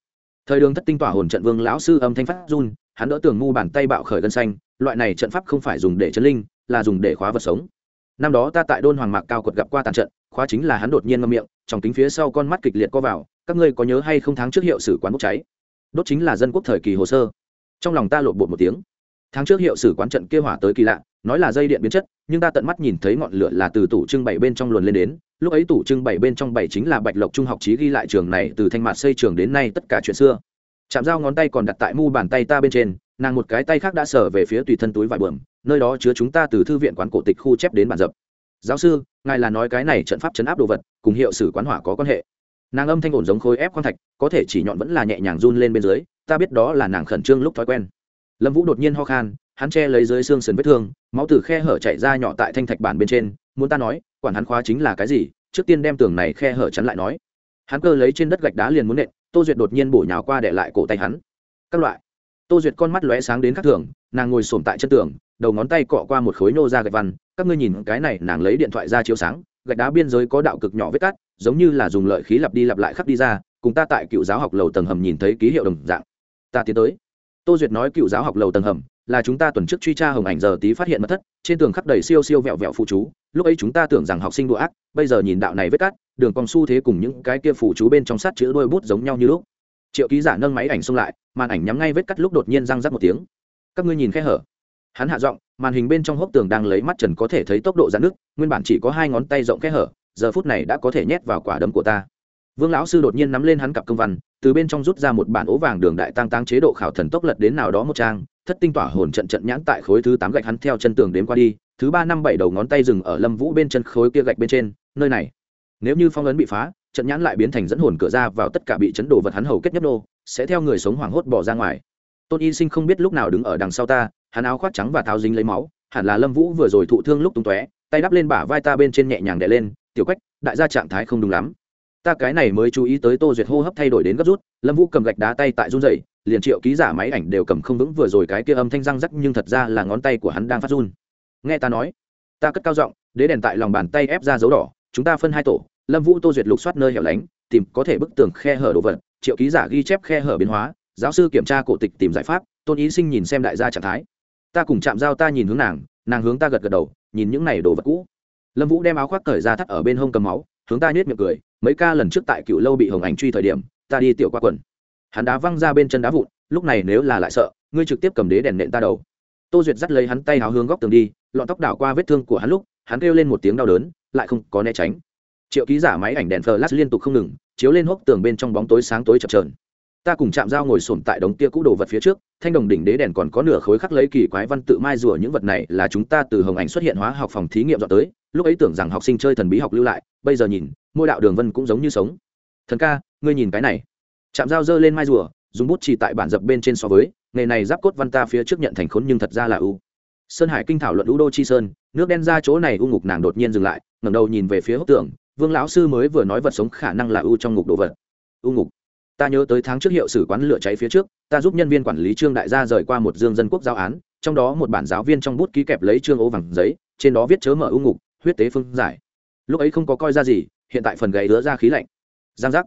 Thời đường thất tinh tỏa hồn trận vương lão sư âm thanh phát run, hắn đỡ tường ngu bàn tay bạo khởi gân xanh, loại này trận pháp không phải dùng để chấn linh, là dùng để khóa vật sống. Năm đó ta tại đôn hoàng mạc cao quật gặp qua tàn trận, khóa chính là hắn đột nhiên ngâm miệng, trong kính phía sau con mắt kịch liệt co vào, các ngươi có nhớ hay không tháng trước hiệu sử quán bốc cháy? Đốt chính là dân quốc thời kỳ hồ sơ trong lòng ta lộn bột một tiếng. Tháng trước hiệu sử quán trận kia hỏa tới kỳ lạ, nói là dây điện biến chất, nhưng ta tận mắt nhìn thấy ngọn lửa là từ tủ trưng bày bên trong luồn lên đến. Lúc ấy tủ trưng bày bên trong bày chính là bạch lộc trung học trí ghi lại trường này từ thanh mạt xây trường đến nay tất cả chuyện xưa. Chạm dao ngón tay còn đặt tại mu bàn tay ta bên trên, nàng một cái tay khác đã sở về phía tùy thân túi vải bờm nơi đó chứa chúng ta từ thư viện quán cổ tịch khu chép đến bàn dập. Giáo sư, ngài là nói cái này trận pháp chấn áp đồ vật, cùng hiệu sử quán hỏa có quan hệ. Nàng âm thanh ổn giống khối ép khoan thạch, có thể chỉ nhọn vẫn là nhẹ nhàng run lên bên dưới ta biết đó là nàng khẩn trương lúc thói quen. Lâm vũ đột nhiên ho khan, hắn che lấy dưới xương sườn vết thương, máu từ khe hở chạy ra nhỏ tại thanh thạch bản bên trên, muốn ta nói, quản hắn khóa chính là cái gì, trước tiên đem tường này khe hở chắn lại nói. Hắn cơ lấy trên đất gạch đá liền muốn nện, tô duyệt đột nhiên bổ nhào qua để lại cổ tay hắn. Các loại. Tô duyệt con mắt lóe sáng đến khắc thường nàng ngồi sổm tại chân tường, đầu ngón tay cọ qua một khối nô ra gạch văn, các ngươi nhìn cái này, nàng lấy điện thoại ra chiếu sáng, gạch đá biên giới có đạo cực nhỏ vết cắt, giống như là dùng lợi khí lặp đi lặp lại khắp đi ra, cùng ta tại cựu giáo học lầu tầng hầm nhìn thấy ký hiệu đồng dạng ta tiến tới. Tô duyệt nói cựu giáo học lầu tầng hầm, là chúng ta tuần trước truy tra hồng ảnh giờ tí phát hiện mất thất, trên tường khắp đầy siêu siêu vẹo vẹo phụ chú, lúc ấy chúng ta tưởng rằng học sinh đùa ác, bây giờ nhìn đạo này vết cắt, đường cong su thế cùng những cái kia phụ chú bên trong sát chữ đôi bút giống nhau như lúc. Triệu ký giả nâng máy ảnh xông lại, màn ảnh nhắm ngay vết cắt lúc đột nhiên răng rắc một tiếng. Các ngươi nhìn khe hở. Hắn hạ giọng, màn hình bên trong hốc tường đang lấy mắt trần có thể thấy tốc độ giãn nước nguyên bản chỉ có hai ngón tay rộng khe hở, giờ phút này đã có thể nhét vào quả đấm của ta. Vương lão sư đột nhiên nắm lên hắn cặp công văn từ bên trong rút ra một bản ố vàng đường đại tăng tăng chế độ khảo thần tốc lật đến nào đó một trang, thất tinh tỏa hồn trận trận nhãn tại khối thứ tám gạch hắn theo chân tường đến qua đi, thứ ba năm bảy đầu ngón tay dừng ở lâm vũ bên chân khối kia gạch bên trên, nơi này. Nếu như phong ấn bị phá, trận nhãn lại biến thành dẫn hồn cửa ra vào tất cả bị chấn đổ vật hắn hầu kết nhấp nô, sẽ theo người sống hoảng hốt bỏ ra ngoài. Tôn y sinh không biết lúc nào đứng ở đằng sau ta, hắn áo khoác trắng và tháo dính lấy máu, hẳn là lâm vũ vừa rồi thụ thương lúc tung tóe, tay đắp lên bả vai ta bên trên nhẹ nhàng đè lên, tiểu quách, đại gia trạng thái không đúng lắm ta cái này mới chú ý tới tô duyệt hô hấp thay đổi đến gấp rút, lâm vũ cầm gạch đá tay tại run dậy liền triệu ký giả máy ảnh đều cầm không vững vừa rồi cái kia âm thanh răng rắc nhưng thật ra là ngón tay của hắn đang phát run. Nghe ta nói, ta cất cao giọng, đế đèn tại lòng bàn tay ép ra dấu đỏ, chúng ta phân hai tổ, lâm vũ tô duyệt lục soát nơi hẻo lánh, tìm có thể bức tường khe hở đồ vật, triệu ký giả ghi chép khe hở biến hóa, giáo sư kiểm tra cổ tịch tìm giải pháp, tôn ý sinh nhìn xem đại gia trạng thái. Ta cùng chạm giao ta nhìn hướng nàng nàng hướng ta gật gật đầu, nhìn những này đồ vật cũ. Lâm vũ đem áo khoác cởi ra thắt ở bên hông cầm máu hướng ta nhếch miệng cười, mấy ca lần trước tại cựu lâu bị hồng ảnh truy thời điểm, ta đi tiểu qua quần. Hắn đá văng ra bên chân đá vụn, lúc này nếu là lại sợ, ngươi trực tiếp cầm đế đèn nện ta đầu. Tô duyệt dắt lấy hắn tay háo hướng góc tường đi, lọn tóc đảo qua vết thương của hắn lúc, hắn kêu lên một tiếng đau đớn, lại không có né tránh. Triệu ký giả máy ảnh đèn flash liên tục không ngừng, chiếu lên hốc tường bên trong bóng tối sáng tối chập chờn. ta cùng chạm dao ngồi xổm tại đống tia cũ đồ vật phía trước, thanh đồng đỉnh đế đèn còn có nửa khối khắc lấy kỳ quái văn tự mai rùa những vật này là chúng ta từ hồng ảnh xuất hiện hóa học phòng thí nghiệm dọn tới lúc ấy tưởng rằng học sinh chơi thần bí học lưu lại bây giờ nhìn môi đạo đường vân cũng giống như sống. Thần ca ngươi nhìn cái này. Chạm dao dơ lên mai rùa dùng bút chỉ tại bản dập bên trên so với nghề này giáp cốt văn ta phía trước nhận thành khốn nhưng thật ra là u. Sơn hải kinh thảo luận u đô chi sơn nước đen ra chỗ này u ngục nàng đột nhiên dừng lại ngẩng đầu nhìn về phía hốc tưởng, vương lão sư mới vừa nói vật sống khả năng là u trong ngục đồ vật. U ngục. Ta nhớ tới tháng trước hiệu sử quán lửa cháy phía trước ta giúp nhân viên quản lý trương đại gia rời qua một dương dân quốc giáo án trong đó một bản giáo viên trong bút ký kẹp lấy trương ố vàng giấy trên đó viết chớ mở u ngục huyết tế phương giải. Lúc ấy không có coi ra gì, hiện tại phần gậy đứa ra khí lạnh. Giang giác.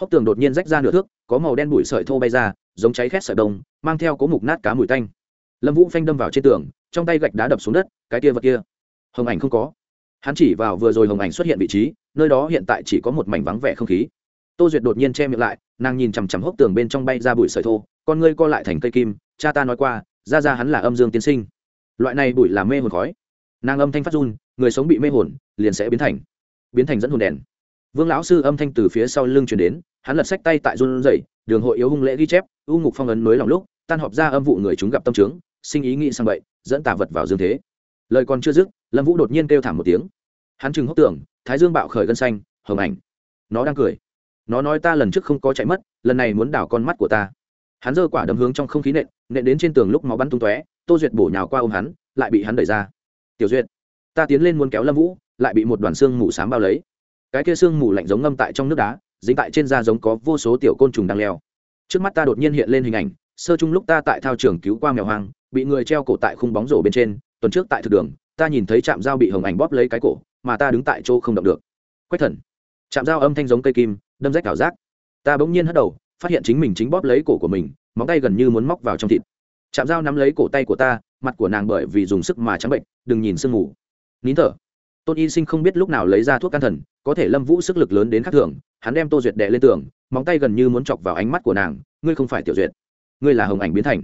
Hốc tường đột nhiên rách ra nửa thước, có màu đen bụi sợi thô bay ra, giống cháy khét sợi đông mang theo cố mục nát cá mùi tanh. Lâm vũ phanh đâm vào trên tường, trong tay gạch đá đập xuống đất, cái kia vật kia. Hồng ảnh không có. Hắn chỉ vào vừa rồi hồng ảnh xuất hiện vị trí, nơi đó hiện tại chỉ có một mảnh vắng vẻ không khí. Tô duyệt đột nhiên che miệng lại, nàng nhìn chằm chằm hốc tường bên trong bay ra bụi sợi thô, con ngươi co lại thành cây kim, cha ta nói qua, ra ra hắn là âm dương tiên sinh. Loại này bụi là mê hồn khói. Nàng âm thanh phát run người sống bị mê hồn, liền sẽ biến thành biến thành dẫn hồn đèn. Vương lão sư âm thanh từ phía sau lưng chuyển đến, hắn lật sách tay tại run rẩy, đường hội yếu hung lễ ghi chép, u ngục phong ấn mới lòng lúc, tan họp ra âm vụ người chúng gặp tâm trướng, sinh ý nghĩ sang vậy dẫn tà vật vào dương thế. Lời còn chưa dứt, lâm vũ đột nhiên kêu thảm một tiếng. Hắn chừng hốc tưởng, thái dương bạo khởi gân xanh, hồng ảnh. Nó đang cười. Nó nói ta lần trước không có chạy mất, lần này muốn đảo con mắt của ta. Hắn giơ quả đấm hướng trong không khí nện nện đến trên tường lúc máu bắn tung tóe, tô duyệt bổ nhào qua ôm hắn, lại bị hắn đẩy ra. Tiểu duyệt ta tiến lên muốn kéo lâm vũ, lại bị một đoàn xương mù s á m bao lấy. Cái kia xương mù lạnh giống ngâm tại trong nước đá, dính tại trên da giống có vô số tiểu côn trùng đang leo. Trước mắt ta đột nhiên hiện lên hình ảnh, sơ chung lúc ta tại thao trường cứu qua mèo hoang, bị người treo cổ tại khung bóng rổ bên trên, tuần trước tại thực đường, ta nhìn thấy trạm dao bị hồng ảnh bóp lấy cái cổ, mà ta đứng tại chỗ không động được. Quách thần. Chạm dao âm thanh giống cây kim, đâm rách ảo giác. Ta bỗng nhiên hất đầu, phát hiện chính mình chính bóp lấy cổ của mình, móng tay gần như muốn móc vào trong thịt. Chạm dao nắm lấy cổ tay của ta, mặt của nàng bởi vì dùng sức mà trắng bệnh, đừng nhìn sương mù nín thở. Tôn y sinh không biết lúc nào lấy ra thuốc can thần, có thể lâm vũ sức lực lớn đến khắc thường, hắn đem tô duyệt đệ lên tường, móng tay gần như muốn chọc vào ánh mắt của nàng, ngươi không phải tiểu duyệt. Ngươi là hồng ảnh biến thành.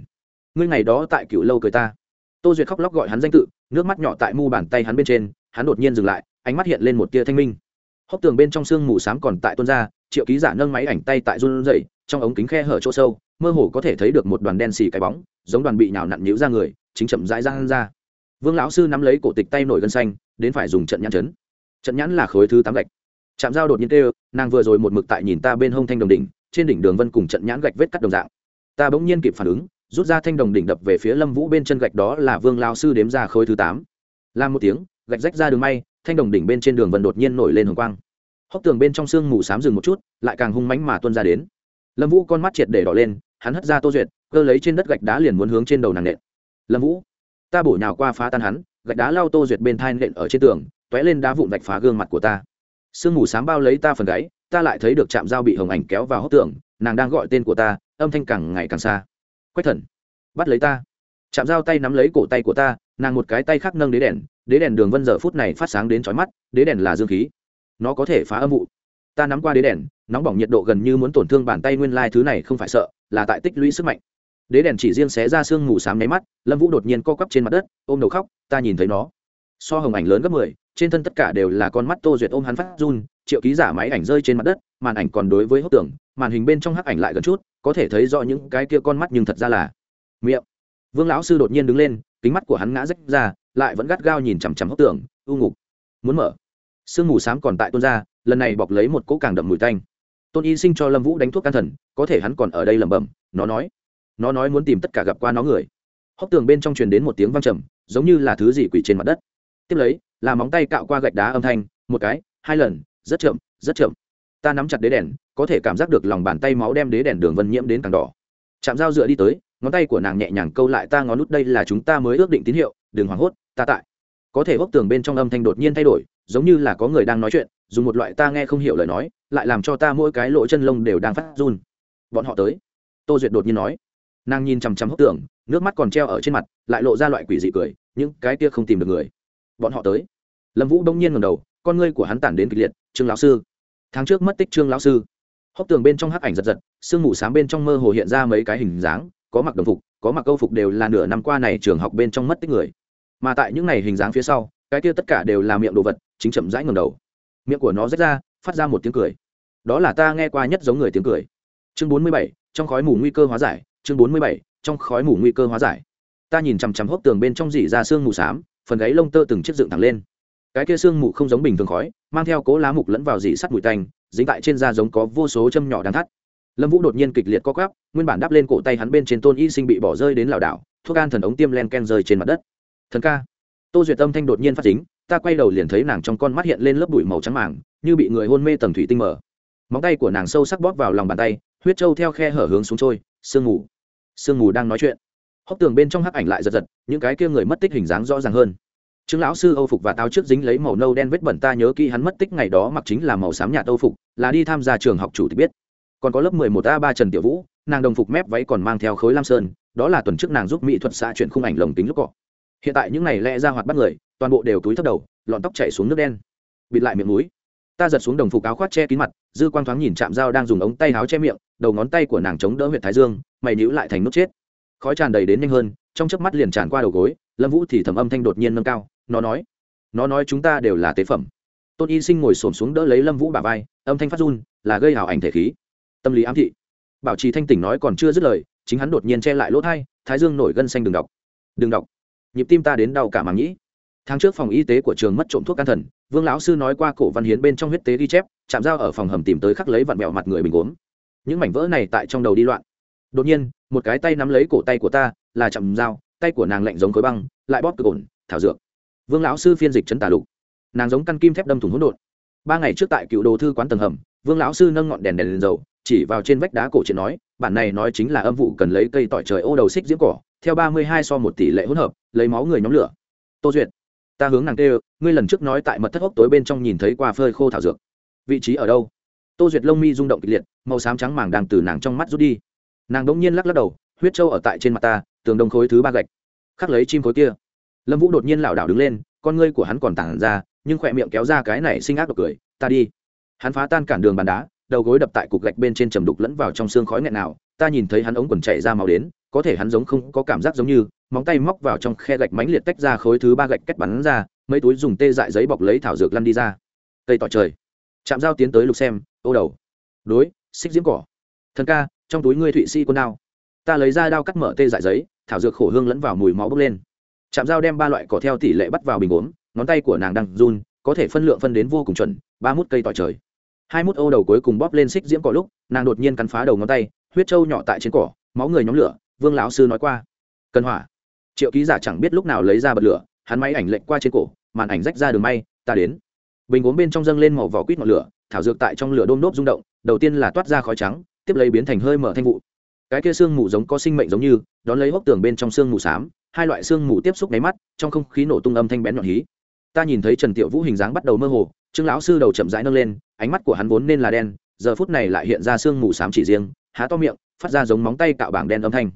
Ngươi ngày đó tại cựu lâu cười ta. Tô duyệt khóc lóc gọi hắn danh tự, nước mắt nhỏ tại mu bàn tay hắn bên trên, hắn đột nhiên dừng lại, ánh mắt hiện lên một tia thanh minh. Hốc tường bên trong sương mù s á m còn tại tuôn ra, triệu ký giả nâng máy ảnh tay tại run dậy trong ống kính khe hở chỗ sâu, mơ hồ có thể thấy được một đoàn đen xì cái bóng, giống đoàn bị nhào nặn nhữ ra người, chính chậm rãi ra ra vương lão sư nắm lấy cổ tịch tay nổi gân xanh, đến phải dùng trận nhãn chấn. Trận nhãn là khối thứ tám gạch. Chạm dao đột nhiên kêu, nàng vừa rồi một mực tại nhìn ta bên hông thanh đồng đỉnh, trên đỉnh đường vân cùng trận nhãn gạch vết cắt đồng dạng. Ta bỗng nhiên kịp phản ứng, rút ra thanh đồng đỉnh đập về phía lâm vũ bên chân gạch đó là vương lao sư đếm ra khối thứ tám. Làm một tiếng, gạch rách ra đường may, thanh đồng đỉnh bên trên đường vân đột nhiên nổi lên hồng quang. Hốc tường bên trong sương mù s á m dừng một chút, lại càng hung mánh mà tuân ra đến. Lâm vũ con mắt triệt để đỏ lên, hắn hất ra tô duyệt, cơ lấy trên đất gạch đá liền muốn hướng trên đầu nàng nện. Lâm vũ ta bổ nhào qua phá tan hắn, gạch đá lao tô duyệt bên thai nện ở trên tường t ó é lên đá vụn vạch phá gương mặt của ta. Sương mù s á m bao lấy ta phần gáy, ta lại thấy được chạm dao bị hồng ảnh kéo vào hốc tường, nàng đang gọi tên của ta, âm thanh càng ngày càng xa. Quách thần, bắt lấy ta. Chạm dao tay nắm lấy cổ tay của ta, nàng một cái tay khác nâng đế đèn đế đèn đường vân giờ phút này phát sáng đến trói mắt, đế đèn là dương khí. Nó có thể phá âm vụ. Ta nắm qua đế đèn, nóng bỏng nhiệt độ gần như muốn tổn thương bàn tay nguyên lai thứ này không phải sợ, là tại tích lũy sức mạnh đế đèn chỉ riêng xé ra sương mù sám nháy mắt, lâm vũ đột nhiên co quắp trên mặt đất, ôm đầu khóc, ta nhìn thấy nó. So hồng ảnh lớn gấp mười, trên thân tất cả đều là con mắt tô duyệt ôm hắn phát run, triệu ký giả máy ảnh rơi trên mặt đất, màn ảnh còn đối với hốc tường, màn hình bên trong hắc ảnh lại gần chút, có thể thấy rõ những cái kia con mắt nhưng thật ra là miệng. Vương lão sư đột nhiên đứng lên, kính mắt của hắn ngã rách ra, lại vẫn gắt gao nhìn chằm chằm hốc tường, u ngục. Muốn mở. Sương mù s còn tại tuôn ra, lần này bọc lấy một cỗ càng đậm mùi tanh. Tôn y sinh cho lâm vũ đánh thuốc can thần, có thể hắn còn ở đây lẩm bẩm, nó nói nó nói muốn tìm tất cả gặp qua nó người. Hốc tường bên trong truyền đến một tiếng văng trầm, giống như là thứ gì quỷ trên mặt đất. Tiếp lấy, là móng tay cạo qua gạch đá âm thanh, một cái, hai lần, rất chậm rất chậm. Ta nắm chặt đế đèn, có thể cảm giác được lòng bàn tay máu đem đế đèn đường vân nhiễm đến càng đỏ. Chạm dao dựa đi tới, ngón tay của nàng nhẹ nhàng câu lại ta ngón nút đây là chúng ta mới ước định tín hiệu, đừng hoảng hốt, ta tại. Có thể hốc tường bên trong âm thanh đột nhiên thay đổi, giống như là có người đang nói chuyện, dùng một loại ta nghe không hiểu lời nói, lại làm cho ta mỗi cái lỗ chân lông đều đang phát run. Bọn họ tới. Tô duyệt đột nhiên nói nàng nhìn chằm chằm hốc tường, nước mắt còn treo ở trên mặt, lại lộ ra loại quỷ dị cười, những cái kia không tìm được người. Bọn họ tới. Lâm vũ bỗng nhiên ngầm đầu, con ngươi của hắn tản đến kịch liệt, trương lão sư. Tháng trước mất tích trương lão sư. Hốc tường bên trong hắc ảnh giật giật, sương mù s á m bên trong mơ hồ hiện ra mấy cái hình dáng, có mặc đồng phục, có mặc câu phục đều là nửa năm qua này trường học bên trong mất tích người. Mà tại những này hình dáng phía sau, cái kia tất cả đều là miệng đồ vật, chính chậm rãi ngầm đầu. Miệng của nó rách ra, phát ra một tiếng cười. Đó là ta nghe qua nhất giống người tiếng cười. Chương bốn mươi bảy, trong khói mù nguy cơ hóa giải chương bốn mươi bảy, trong khói mù nguy cơ hóa giải. Ta nhìn chằm chằm hốc tường bên trong dỉ ra sương mù s á m phần gáy lông tơ từng chiếc dựng thẳng lên. Cái kia sương mù không giống bình thường khói, mang theo cố lá mục lẫn vào dỉ sắt mùi tanh, dính tại trên da giống có vô số châm nhỏ đáng thắt. Lâm vũ đột nhiên kịch liệt co quắp, nguyên bản đắp lên cổ tay hắn bên trên tôn y sinh bị bỏ rơi đến lảo đảo, thuốc an thần ống tiêm len ken rơi trên mặt đất. Thần ca. Tô duyệt tâm thanh đột nhiên phát chính ta quay đầu liền thấy nàng trong con mắt hiện lên lớp bụi màu trắng màng, như bị người hôn mê tầng thủy tinh mở. Móng tay của nàng sâu sắc bóp vào lòng bàn tay, huyết trâu theo khe hở hướng xuống trôi sương mù. Sương mù đang nói chuyện. Hốc tường bên trong hắc ảnh lại giật giật, những cái kia người mất tích hình dáng rõ ràng hơn. Chứng lão sư âu phục và táo trước dính lấy màu nâu đen vết bẩn, ta nhớ kỹ hắn mất tích ngày đó mặc chính là màu xám nhạt âu phục, là đi tham gia trường học chủ tịch biết. Còn có lớp mười một a ba trần tiểu vũ, nàng đồng phục mép váy còn mang theo khối lam sơn, đó là tuần trước nàng giúp mỹ thuật xã chuyển khung ảnh lồng tính lúc cọ. Hiện tại những này lẽ ra hoạt bắt người, toàn bộ đều túi thấp đầu, lọn tóc chạy xuống nước đen. Bịt lại miệng mũi. Ta giật xuống đồng phục áo khoác che kín mặt, dư quang thoáng nhìn chạm dao đang dùng ống tay áo che miệng đầu ngón tay của nàng chống đỡ huyện thái dương, mày níu lại thành nút chết. Khói tràn đầy đến nhanh hơn, trong chớp mắt liền tràn qua đầu gối, lâm vũ thì thầm âm thanh đột nhiên nâng cao, nó nói nó nói chúng ta đều là tế phẩm. Tôn y sinh ngồi xổm xuống đỡ lấy lâm vũ bà vai, âm thanh phát run, là gây hào ảnh thể khí. Tâm lý ám thị. Bảo trì thanh tỉnh nói còn chưa dứt lời, chính hắn đột nhiên che lại lỗ thai, thái dương nổi gân xanh đừng đọc. Đừng đọc. Nhịp tim ta đến đau cả màng nhĩ. Tháng trước phòng y tế của trường mất trộm thuốc can thần, vương lão sư nói qua cổ văn hiến bên trong huyết tế ghi chép, chạm dao ở phòng hầm tìm tới khắc lấy vặn mẹo mặt người bình uống những mảnh vỡ này tại trong đầu đi loạn. Đột nhiên, một cái tay nắm lấy cổ tay của ta, là chậm dao tay của nàng lạnh giống khối băng, lại bóp cực ổn, thảo dược. Vương lão sư phiên dịch chấn tà lục. Nàng giống căn kim thép đâm thủng hỗn độn. Ba ngày trước tại cựu đồ thư quán tầng hầm, vương lão sư nâng ngọn đèn đèn lên dầu, chỉ vào trên vách đá cổ chuyện nói, bản này nói chính là âm vụ cần lấy cây tỏi trời ô đầu xích diễm cỏ, theo ba mươi hai so một tỷ lệ hỗn hợp, lấy máu người nhóm lửa. Tô duyệt, ta hướng nàng kêu, ngươi lần trước nói tại mật thất hốc tối bên trong nhìn thấy qua phơi khô thảo dược. Vị trí ở đâu? Tô duyệt lông mi rung động kịch liệt, màu xám trắng màng đang từ nàng trong mắt rút đi. Nàng đ ỗ n g nhiên lắc lắc đầu, huyết trâu ở tại trên mặt ta, tường đông khối thứ ba gạch. Khắc lấy chim khối kia. Lâm vũ đột nhiên lảo đảo đứng lên, con ngươi của hắn còn tản ra, nhưng khỏe miệng kéo ra cái này sinh ác độc cười, ta đi. Hắn phá tan cản đường bàn đá, đầu gối đập tại cục gạch bên trên trầm đục lẫn vào trong xương khói nghẹn nào, ta nhìn thấy hắn ống quần chạy ra màu đến, có thể hắn giống không có cảm giác giống như, móng tay móc vào trong khe gạch mánh liệt tách ra khối thứ ba gạch kết bắn ra, mấy túi dùng tê dại giấy bọc lấy thảo dược lăn đi ra. Cây tỏi trời. Chạm dao tiến tới lục xem ô đầu. Đối, xích diễm cỏ. Thần ca, trong túi ngươi thụy sĩ quân đao. Ta lấy ra đao cắt mở tê dại giấy, thảo dược khổ hương lẫn vào mùi máu bốc lên. Chạm dao đem ba loại cỏ theo tỷ lệ bắt vào bình uống ngón tay của nàng đang run, có thể phân lượng phân đến vô cùng chuẩn, ba mút cây tỏi trời. Hai mút ô đầu cuối cùng bóp lên xích diễm cỏ lúc, nàng đột nhiên cắn phá đầu ngón tay, huyết trâu nhỏ tại trên cỏ, máu người nhóm lửa, vương lão sư nói qua. Cần hỏa. Triệu ký giả chẳng biết lúc nào lấy ra bật lửa, hắn máy ảnh lệnh qua trên cổ, màn ảnh rách ra đường may, ta đến. Bình uống bên trong dâng lên màu vỏ quýt ngọn lửa thảo dược tại trong lửa đôm nốt rung động, đầu tiên là toát ra khói trắng, tiếp lấy biến thành hơi mở thanh vụ. Cái kia xương mù giống có sinh mệnh giống như, đón lấy hốc tường bên trong xương mù xám, hai loại xương mù tiếp xúc nháy mắt, trong không khí nổ tung âm thanh bén nhọn hí. Ta nhìn thấy trần tiểu vũ hình dáng bắt đầu mơ hồ, trương lão sư đầu chậm rãi nâng lên, ánh mắt của hắn vốn nên là đen, giờ phút này lại hiện ra xương mù xám chỉ riêng, há to miệng, phát ra giống móng tay cạo bảng đen âm thanh.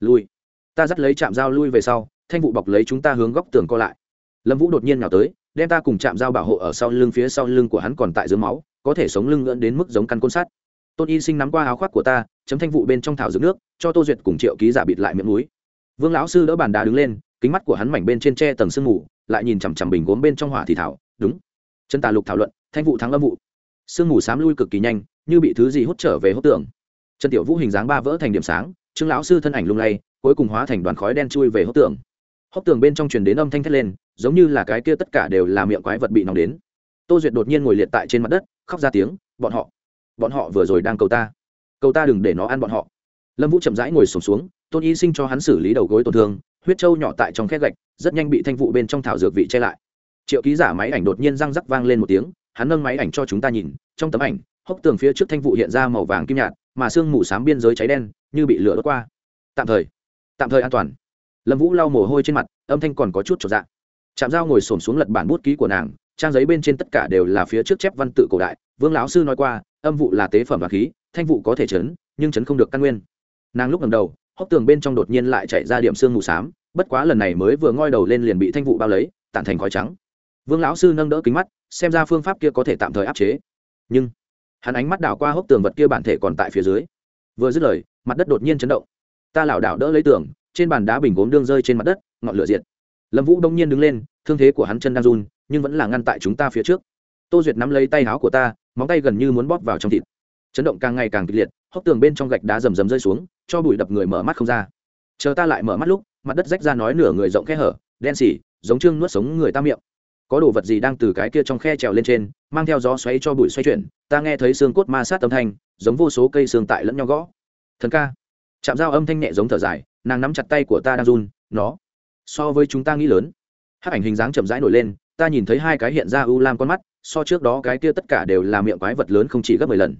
Lui. Ta dắt lấy chạm dao lui về sau, thanh vụ bọc lấy chúng ta hướng góc tường co lại. Lâm vũ đột nhiên nào tới, đem ta cùng chạm dao bảo hộ ở sau lưng phía sau lưng của hắn còn tại dưới máu có thể sống lưng ngưỡn đến mức giống căn côn sắt. Tôn y sinh nắm qua áo khoác của ta, chấm thanh vụ bên trong thảo dược nước, cho tô duyệt cùng triệu ký giả bịt lại miệng núi. Vương lão sư đỡ bàn đá đứng lên, kính mắt của hắn mảnh bên trên tre tầng sương mù, lại nhìn chằm chằm bình gốm bên trong hỏa thì thảo, đúng. Chân tà lục thảo luận, thanh vụ thắng âm vụ. Sương mù xám lui cực kỳ nhanh, như bị thứ gì hút trở về hốt tường. Trần tiểu vũ hình dáng ba vỡ thành điểm sáng, trương lão sư thân ảnh lung lay, cuối cùng hóa thành đoàn khói đen chui về hốc tường. Hốc tường bên trong truyền đến âm thanh thét lên, giống như là cái kia tất cả đều là miệng quái vật bị nóng đến tô duyệt đột nhiên ngồi liệt tại trên mặt đất khóc ra tiếng bọn họ bọn họ vừa rồi đang cầu ta. Cầu ta đừng để nó ăn bọn họ. Lâm vũ chậm rãi ngồi sổm xuống, xuống tôn y sinh cho hắn xử lý đầu gối tổn thương huyết trâu nhỏ tại trong khét gạch rất nhanh bị thanh vụ bên trong thảo dược vị che lại. Triệu ký giả máy ảnh đột nhiên răng rắc vang lên một tiếng hắn nâng máy ảnh cho chúng ta nhìn trong tấm ảnh hốc tường phía trước thanh vụ hiện ra màu vàng kim nhạt mà sương mù s á m biên giới cháy đen như bị lửa đốt qua. Tạm thời tạm thời an toàn. Lâm vũ lau mồ hôi trên mặt âm thanh còn có chút trọn dạng chạm dao ngồi s ổ m xuống lật bản bút ký của nàng trang giấy bên trên tất cả đều là phía trước chép văn tự cổ đại, vương lão sư nói qua, âm vụ là tế phẩm và khí, thanh vụ có thể chấn, nhưng chấn không được căn nguyên. Nàng lúc ngầm đầu, hốc tường bên trong đột nhiên lại chạy ra điểm sương mù s á m bất quá lần này mới vừa ngoi đầu lên liền bị thanh vụ bao lấy, tản thành khói trắng. Vương lão sư nâng đỡ kính mắt, xem ra phương pháp kia có thể tạm thời áp chế. Nhưng, hắn ánh mắt đảo qua hốc tường vật kia bản thể còn tại phía dưới. Vừa dứt lời, mặt đất đột nhiên chấn động. Ta lảo đảo đỡ lấy tường, trên bàn đá bình gốm đương rơi trên mặt đất, ngọn lửa diệt. Lâm vũ đông nhiên đứng lên, thương thế của hắn chân đang run nhưng vẫn là ngăn tại chúng ta phía trước. Tô duyệt nắm lấy tay áo của ta, móng tay gần như muốn bóp vào trong thịt. Chấn động càng ngày càng kịch liệt, hốc tường bên trong gạch đá rầm rầm rơi xuống, cho bụi đập người mở mắt không ra. Chờ ta lại mở mắt lúc, mặt đất rách ra nói nửa người rộng khe hở, đen xỉ, giống trương nuốt sống người ta miệng. Có đồ vật gì đang từ cái kia trong khe trèo lên trên, mang theo gió xoáy cho bụi xoay chuyển, ta nghe thấy xương cốt ma sát âm thanh, giống vô số cây xương tại lẫn nhau gõ. Thần ca. Chạm dao âm thanh nhẹ giống thở dài, nàng nắm chặt tay của ta đang run, nó. So với chúng ta nghĩ lớn. Hát ảnh hình dáng chậm rãi nổi lên ta nhìn thấy hai cái hiện ra u lam con mắt, so trước đó cái kia tất cả đều là miệng quái vật lớn không chỉ gấp mười lần.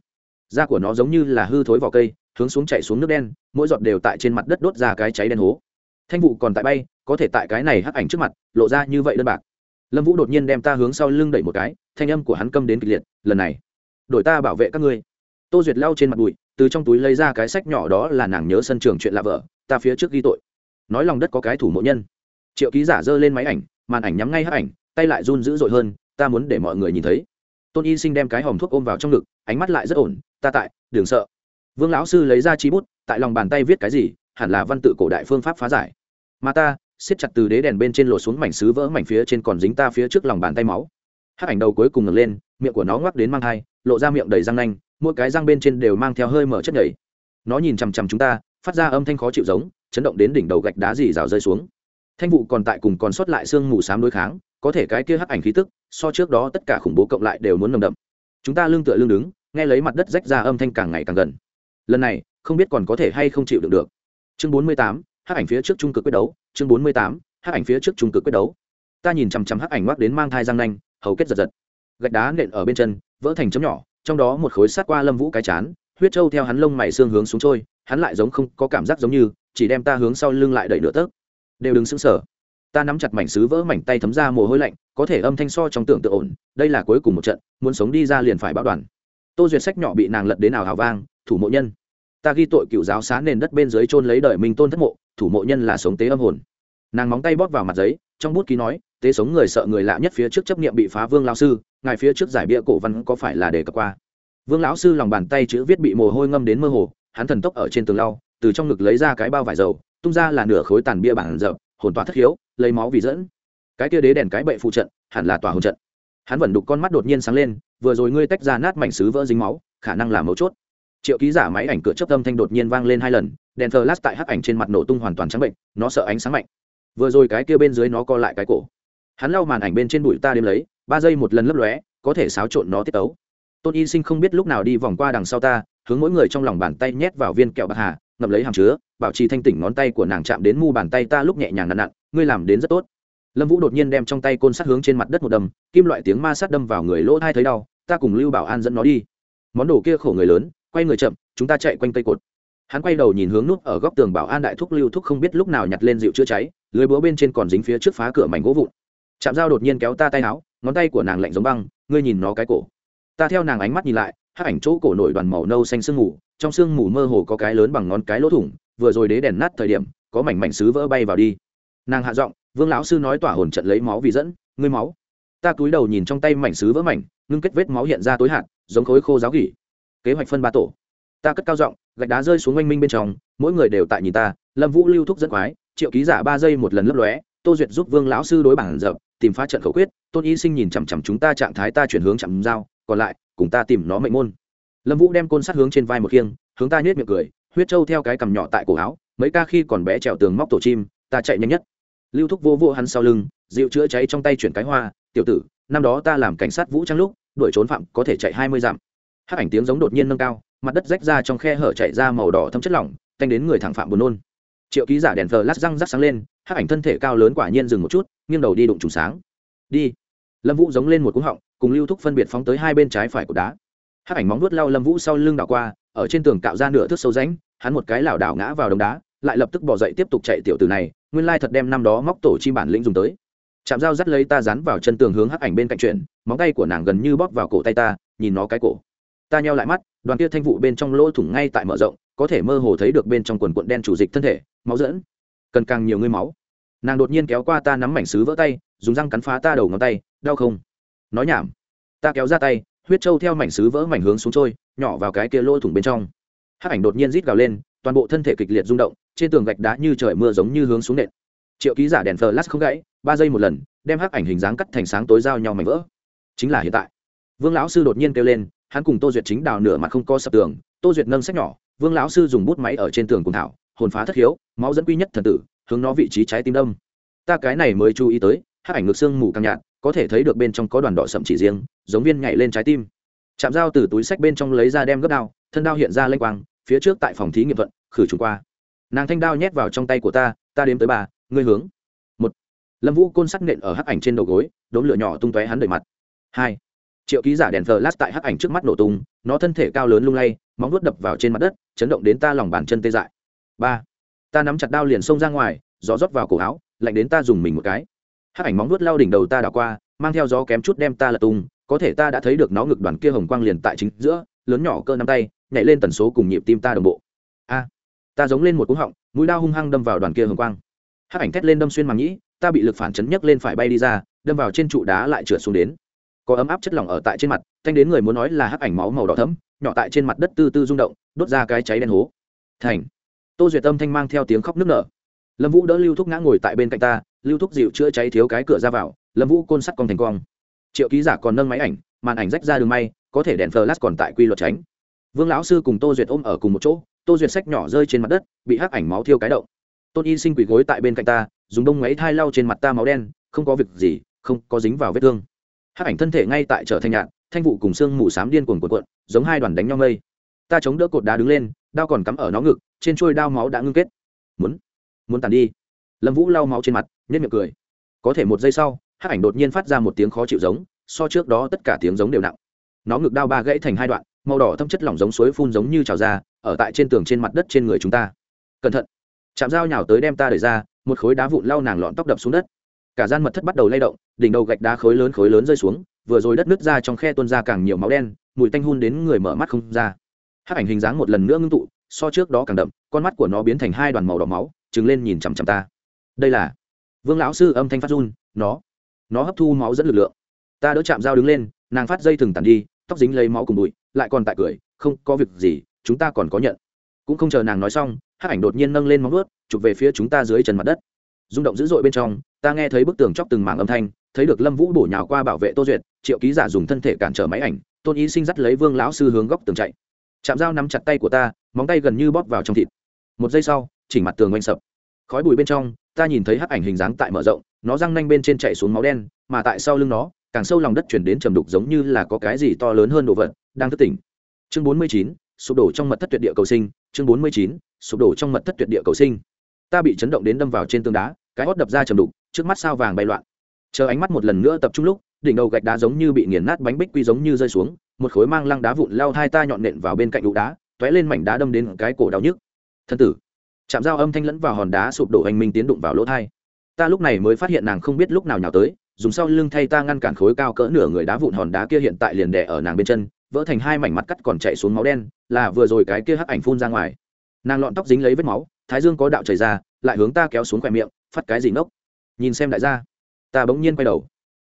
Da của nó giống như là hư thối vỏ cây, hướng xuống chạy xuống nước đen, mỗi giọt đều tại trên mặt đất đốt ra cái cháy đen hố. Thanh vụ còn tại bay, có thể tại cái này hắc ảnh trước mặt, lộ ra như vậy đơn bạc. Lâm vũ đột nhiên đem ta hướng sau lưng đẩy một cái, thanh âm của hắn câm đến kịch liệt, lần này, đổi ta bảo vệ các ngươi. Tô duyệt lau trên mặt bụi, từ trong túi lấy ra cái sách nhỏ đó là nàng nhớ sân trường chuyện lạ vợ, ta phía trước ghi tội. Nói lòng đất có cái thủ mộ nhân. Triệu ký giả giơ lên máy ảnh, màn ảnh nhắm ngay hắc ảnh tay lại run dữ dội hơn, ta muốn để mọi người nhìn thấy. Tôn y sinh đem cái hòm thuốc ôm vào trong ngực, ánh mắt lại rất ổn, ta tại, đừng sợ. Vương lão sư lấy ra chi bút, tại lòng bàn tay viết cái gì, hẳn là văn tự cổ đại phương pháp phá giải. Mà ta, siết chặt từ đế đèn bên trên lột xuống mảnh sứ vỡ mảnh phía trên còn dính ta phía trước lòng bàn tay máu. Hắc ảnh đầu cuối cùng ngẩng lên, miệng của nó ngoắc đến mang thai, lộ ra miệng đầy răng nanh, mỗi cái răng bên trên đều mang theo hơi mở chất nhảy nó nhìn chằm chằm chúng ta, phát ra âm thanh khó chịu giống, chấn động đến đỉnh đầu gạch đá dì rào rơi xuống. Thanh vụ còn tại cùng còn sót lại xương mù xám đối kháng có thể cái kia hắc ảnh khí tức, so trước đó tất cả khủng bố cộng lại đều muốn nồng đậm. Chúng ta lưng tựa lưng đứng, nghe lấy mặt đất rách ra âm thanh càng ngày càng gần. Lần này, không biết còn có thể hay không chịu được được. Chương bốn mươi tám, hắc ảnh phía trước trung cực quyết đấu. Chương bốn mươi tám, hắc ảnh phía trước trung cực quyết đấu. Ta nhìn chằm chằm hắc ảnh ngoắc đến mang thai răng nanh, hầu kết giật giật. Gạch đá nện ở bên chân, vỡ thành chấm nhỏ, trong đó một khối sát qua lâm vũ cái chán, huyết trâu theo hắn lông mày xương hướng xuống trôi, hắn lại giống không có cảm giác giống như, chỉ đem ta hướng sau lưng lại đẩy nửa tấc. Đều đứng sững sờ ta nắm chặt mảnh sứ vỡ mảnh tay thấm ra mồ hôi lạnh, có thể âm thanh so trong tưởng tượng ổn, đây là cuối cùng một trận, muốn sống đi ra liền phải báo đoàn. Tô duyệt sách nhỏ bị nàng lật đến nào hào vang, thủ mộ nhân, ta ghi tội cựu giáo xá nền đất bên dưới trôn lấy đời minh tôn thất mộ, thủ mộ nhân là sống tế âm hồn. Nàng móng tay bóp vào mặt giấy, trong bút ký nói, tế sống người sợ người lạ nhất phía trước chấp nghiệm bị phá vương lao sư, ngài phía trước giải bia cổ văn có phải là đề cập qua? Vương lão sư lòng bàn tay chữ viết bị mồ hôi ngâm đến mơ hồ, hắn thần tốc ở trên tường lau, từ trong ngực lấy ra cái bao vải dầu, tung ra là nửa khối tàn bia bản dập hồn tỏa thất hiếu lấy máu vì dẫn. Cái kia đế đèn cái bệ phụ trận, hẳn là tòa hồn trận. Hắn vẫn đục con mắt đột nhiên sáng lên, vừa rồi ngươi tách ra nát mảnh sứ vỡ dính máu, khả năng là mấu chốt. Triệu ký giả máy ảnh cửa chấp tâm thanh đột nhiên vang lên hai lần, đèn thờ lát tại hắc ảnh trên mặt nổ tung hoàn toàn trắng bệnh, nó sợ ánh sáng mạnh. Vừa rồi cái kia bên dưới nó co lại cái cổ. Hắn lau màn ảnh bên trên bụi ta đêm lấy, ba giây một lần lấp lóe, có thể xáo trộn nó tiết tấu. Tôn y sinh không biết lúc nào đi vòng qua đằng sau ta, hướng mỗi người trong lòng bàn tay nhét vào viên kẹo bạc hà, ngậm lấy hàm chứa, bảo trì thanh tỉnh ngón tay của nàng chạm đến mu bàn tay ta lúc nhẹ nhàng nặn nặn ngươi làm đến rất tốt. Lâm vũ đột nhiên đem trong tay côn sắt hướng trên mặt đất một đầm, kim loại tiếng ma sắt đâm vào người lỗ thai thấy đau, ta cùng lưu bảo an dẫn nó đi. Món đồ kia khổ người lớn, quay người chậm, chúng ta chạy quanh cây cột. Hắn quay đầu nhìn hướng nút ở góc tường bảo an đại thúc lưu thúc không biết lúc nào nhặt lên dịu chữa cháy, lưới búa bên trên còn dính phía trước phá cửa mảnh gỗ vụn. Chạm dao đột nhiên kéo ta tay áo, ngón tay của nàng lạnh giống băng, ngươi nhìn nó cái cổ. Ta theo nàng ánh mắt nhìn lại hát ảnh chỗ cổ nổi đoàn màu nâu xanh sương mù, trong sương mù mơ hồ có cái lớn bằng ngón cái lỗ thủng, vừa rồi đế đèn nát thời điểm, có mảnh mảnh sứ vỡ bay vào đi nàng hạ giọng, vương lão sư nói tỏa hồn trận lấy máu vì dẫn, ngươi máu. Ta cúi đầu nhìn trong tay mảnh sứ vỡ mảnh, ngưng kết vết máu hiện ra tối hạn giống khối khô giáo gỉ. Kế hoạch phân ba tổ. Ta cất cao giọng, gạch đá rơi xuống oanh minh bên trong, mỗi người đều tại nhìn ta. Lâm vũ lưu thúc dẫn quái, triệu ký giả ba giây một lần lấp lóe, tô duyệt giúp vương lão sư đối bản dập, tìm phá trận khẩu quyết, tôn y sinh nhìn chằm chằm chúng ta trạng thái ta chuyển hướng chạm dao còn lại, cùng ta tìm nó mệnh môn. Lâm vũ đem côn sát hướng trên vai một khiêng, hướng ta nhét miệng cười, huyết trâu theo cái cằm nhỏ tại cổ áo, mấy ca khi còn bé trèo tường móc tổ chim, ta chạy nhanh nhất lưu thúc vô vô hắn sau lưng, dịu chữa cháy trong tay chuyển cái hoa, tiểu tử, năm đó ta làm cảnh sát vũ trang lúc, đuổi trốn phạm có thể chạy hai mươi dặm. Hát ảnh tiếng giống đột nhiên nâng cao, mặt đất rách ra trong khe hở chạy ra màu đỏ thâm chất lỏng tanh đến người thẳng phạm buồn nôn. Triệu ký giả đèn thờ lát răng rắc sáng lên hát ảnh thân thể cao lớn quả nhiên dừng một chút, nghiêng đầu đi đụng trùng sáng. Đi. Lâm vũ giống lên một cúng họng, cùng lưu thúc phân biệt phóng tới hai bên trái phải của đá. Hát ảnh móng vuốt lau lâm vũ sau lưng đảo qua, ở trên tường cạo ra nửa thước sâu ránh hắn một cái lảo đảo ngã vào đống đá, lại lập tức bỏ dậy tiếp tục chạy tiểu tử này nguyên lai thật đem năm đó móc tổ chi bản lĩnh dùng tới. Chạm dao dắt lấy ta dán vào chân tường hướng hắc ảnh bên cạnh chuyện, móng tay của nàng gần như bóp vào cổ tay ta, nhìn nó cái cổ. Ta nheo lại mắt, đoàn kia thanh vụ bên trong lỗ thủng ngay tại mở rộng, có thể mơ hồ thấy được bên trong quần cuộn đen chủ dịch thân thể, máu dẫn. Cần càng nhiều ngươi máu. Nàng đột nhiên kéo qua ta nắm mảnh xứ vỡ tay, dùng răng cắn phá ta đầu ngón tay, đau không? Nói nhảm. Ta kéo ra tay, huyết trâu theo mảnh xứ vỡ mảnh hướng xuống trôi, nhỏ vào cái kia lỗ thủng bên trong. Hắc ảnh đột nhiên rít gào lên toàn bộ thân thể kịch liệt rung động, trên tường gạch đá như trời mưa giống như hướng xuống nện. Triệu ký giả đèn flash không gãy, ba giây một lần, đem hắc ảnh hình dáng cắt thành sáng tối giao nhau mảnh vỡ. Chính là hiện tại. Vương lão sư đột nhiên kêu lên, hắn cùng tô duyệt chính đào nửa mặt không co sập tường, tô duyệt nâng sách nhỏ, vương lão sư dùng bút máy ở trên tường cùng thảo, hồn phá thất hiếu, máu dẫn quy nhất thần tử, hướng nó vị trí trái tim đông ta cái này mới chú ý tới, hắc ảnh ngược xương mù càng nhạt, có thể thấy được bên trong có đoàn đỏ sậm chỉ riêng, giống viên nhảy lên trái tim. Chạm dao từ túi sách bên trong lấy ra đem gấp đao, thân đao hiện ra lênh quang, phía trước tại phòng thí nghiệm vận khử trùng qua. Nàng thanh đao nhét vào trong tay của ta ta đếm tới ba, ngươi hướng. Một. Lâm vũ côn sắc nện ở hắc ảnh trên đầu gối đốn lửa nhỏ tung tóe hắn đầy mặt. Hai. Triệu ký giả đèn thờ lát tại hắc ảnh trước mắt nổ tung, nó thân thể cao lớn lung lay, móng vuốt đập vào trên mặt đất, chấn động đến ta lòng bàn chân tê dại. Ba. Ta nắm chặt đao liền xông ra ngoài, gió rót vào cổ áo, lạnh đến ta dùng mình một cái. Hắc ảnh móng vuốt lao đỉnh đầu ta đảo qua, mang theo gió kém chút đem ta lật tung, có thể ta đã thấy được nó ngực đoàn kia hồng quang liền tại chính giữa, lớn nhỏ cơ nắm tay, nhảy lên tần số cùng nhịp tim ta đồng bộ. A ta giống lên một cú họng, mũi đao hung hăng đâm vào đoàn kia hồng quang. Hắc ảnh thét lên đâm xuyên màng nhĩ, ta bị lực phản chấn nhấc lên phải bay đi ra, đâm vào trên trụ đá lại trượt xuống đến. Có ấm áp chất lỏng ở tại trên mặt, thanh đến người muốn nói là hắc ảnh máu màu đỏ thấm nhỏ tại trên mặt đất tư tư rung động, đốt ra cái cháy đen hố. Thành. Tô duyệt tâm thanh mang theo tiếng khóc nức nở. Lâm vũ đỡ lưu thúc ngã ngồi tại bên cạnh ta, lưu thúc dịu chữa cháy thiếu cái cửa ra vào, lâm vũ côn sắt con thành quang triệu ký giả còn nâng máy ảnh, màn ảnh rách ra đường may, có thể đèn flash còn tại quy luật tránh. Vương lão sư cùng tô duyệt ôm ở cùng một chỗ tô duyệt sách nhỏ rơi trên mặt đất, bị hắc ảnh máu thiêu cái động. Tôn y sinh quỳ gối tại bên cạnh ta, dùng đông ngáy thai lau trên mặt ta máu đen, không có việc gì, không có dính vào vết thương. Hắc ảnh thân thể ngay tại trở thành nhạn, thanh vụ cùng xương mù xám điên cuồng cuộn cuộn, giống hai đoàn đánh nhau mây. Ta chống đỡ cột đá đứng lên, đao còn cắm ở nó ngực, trên trôi đao máu đã ngưng kết. Muốn muốn tàn đi. Lâm vũ lau máu trên mặt nhất miệng cười. Có thể một giây sau, hắc ảnh đột nhiên phát ra một tiếng khó chịu giống, so trước đó tất cả tiếng giống đều nặng. Nó ngực đao ba gãy thành hai đoạn màu đỏ thâm chất lỏng giống suối phun giống như trào ra, ở tại trên tường trên mặt đất trên người chúng ta. Cẩn thận. Chạm dao nhào tới đem ta đẩy ra, một khối đá vụn lau nàng lọn tóc đập xuống đất. Cả gian mật thất bắt đầu lay động, đỉnh đầu gạch đá khối lớn khối lớn rơi xuống, vừa rồi đất nứt ra trong khe tuôn ra càng nhiều máu đen, mùi tanh hun đến người mở mắt không ra. Hát ảnh hình dáng một lần nữa ngưng tụ, so trước đó càng đậm, con mắt của nó biến thành hai đoàn màu đỏ máu trứng lên nhìn chằm chằm ta. Đây là vương lão sư âm thanh phát run, nó nó hấp thu máu dẫn lực lượng. Ta đỡ chạm dao đứng lên, nàng phát dây thừng tàn đi, tóc dính lấy máu cùng bụi lại còn tại cười, không có việc gì, chúng ta còn có nhận. Cũng không chờ nàng nói xong hát ảnh đột nhiên nâng lên móng ướt chụp về phía chúng ta dưới chân mặt đất. Rung động dữ dội bên trong, ta nghe thấy bức tường chóc từng mảng âm thanh, thấy được lâm vũ bổ nhào qua bảo vệ tô duyệt, triệu ký giả dùng thân thể cản trở máy ảnh, tôn y sinh dắt lấy vương lão sư hướng góc tường chạy. Chạm dao nắm chặt tay của ta, móng tay gần như bóp vào trong thịt. Một giây sau, chỉnh mặt tường oanh sập. Khói bụi bên trong, ta nhìn thấy hắc ảnh hình dáng tại mở rộng, nó răng nanh bên trên chạy xuống máu đen, mà tại sau lưng nó, càng sâu lòng đất chuyển đến trầm đục giống như là có cái gì to lớn hơn đồ vật đang thức tỉnh. Chương bốn mươi chín, sụp đổ trong mật thất tuyệt địa cầu sinh. Chương bốn mươi chín, sụp đổ trong mật thất tuyệt địa cầu sinh. Ta bị chấn động đến đâm vào trên tường đá, cái hót đập ra trầm đục, trước mắt sao vàng bay loạn. Chờ ánh mắt một lần nữa tập trung lúc, đỉnh đầu gạch đá giống như bị nghiền nát bánh bích quy giống như rơi xuống, một khối mang lăng đá vụn lao hai ta nhọn nện vào bên cạnh đụ đá t ó é lên mảnh đá đâm đến cái cổ đau nhức. Thân tử, chạm dao âm thanh lẫn vào hòn đá sụp đổ hành minh tiến đụng vào lỗ thai. Ta lúc này mới phát hiện nàng không biết lúc nào nhào tới, dùng sau lưng thay ta ngăn cản khối cao cỡ nửa người đá vụn hòn đá kia hiện tại liền đè ở nàng bên chân vỡ thành hai mảnh mặt cắt còn chạy xuống máu đen, là vừa rồi cái kia hắc ảnh phun ra ngoài. Nàng lọn tóc dính lấy vết máu, thái dương có đạo chảy ra, lại hướng ta kéo xuống khỏe miệng, phát cái gì nốc nhìn xem đại gia. Ta bỗng nhiên quay đầu.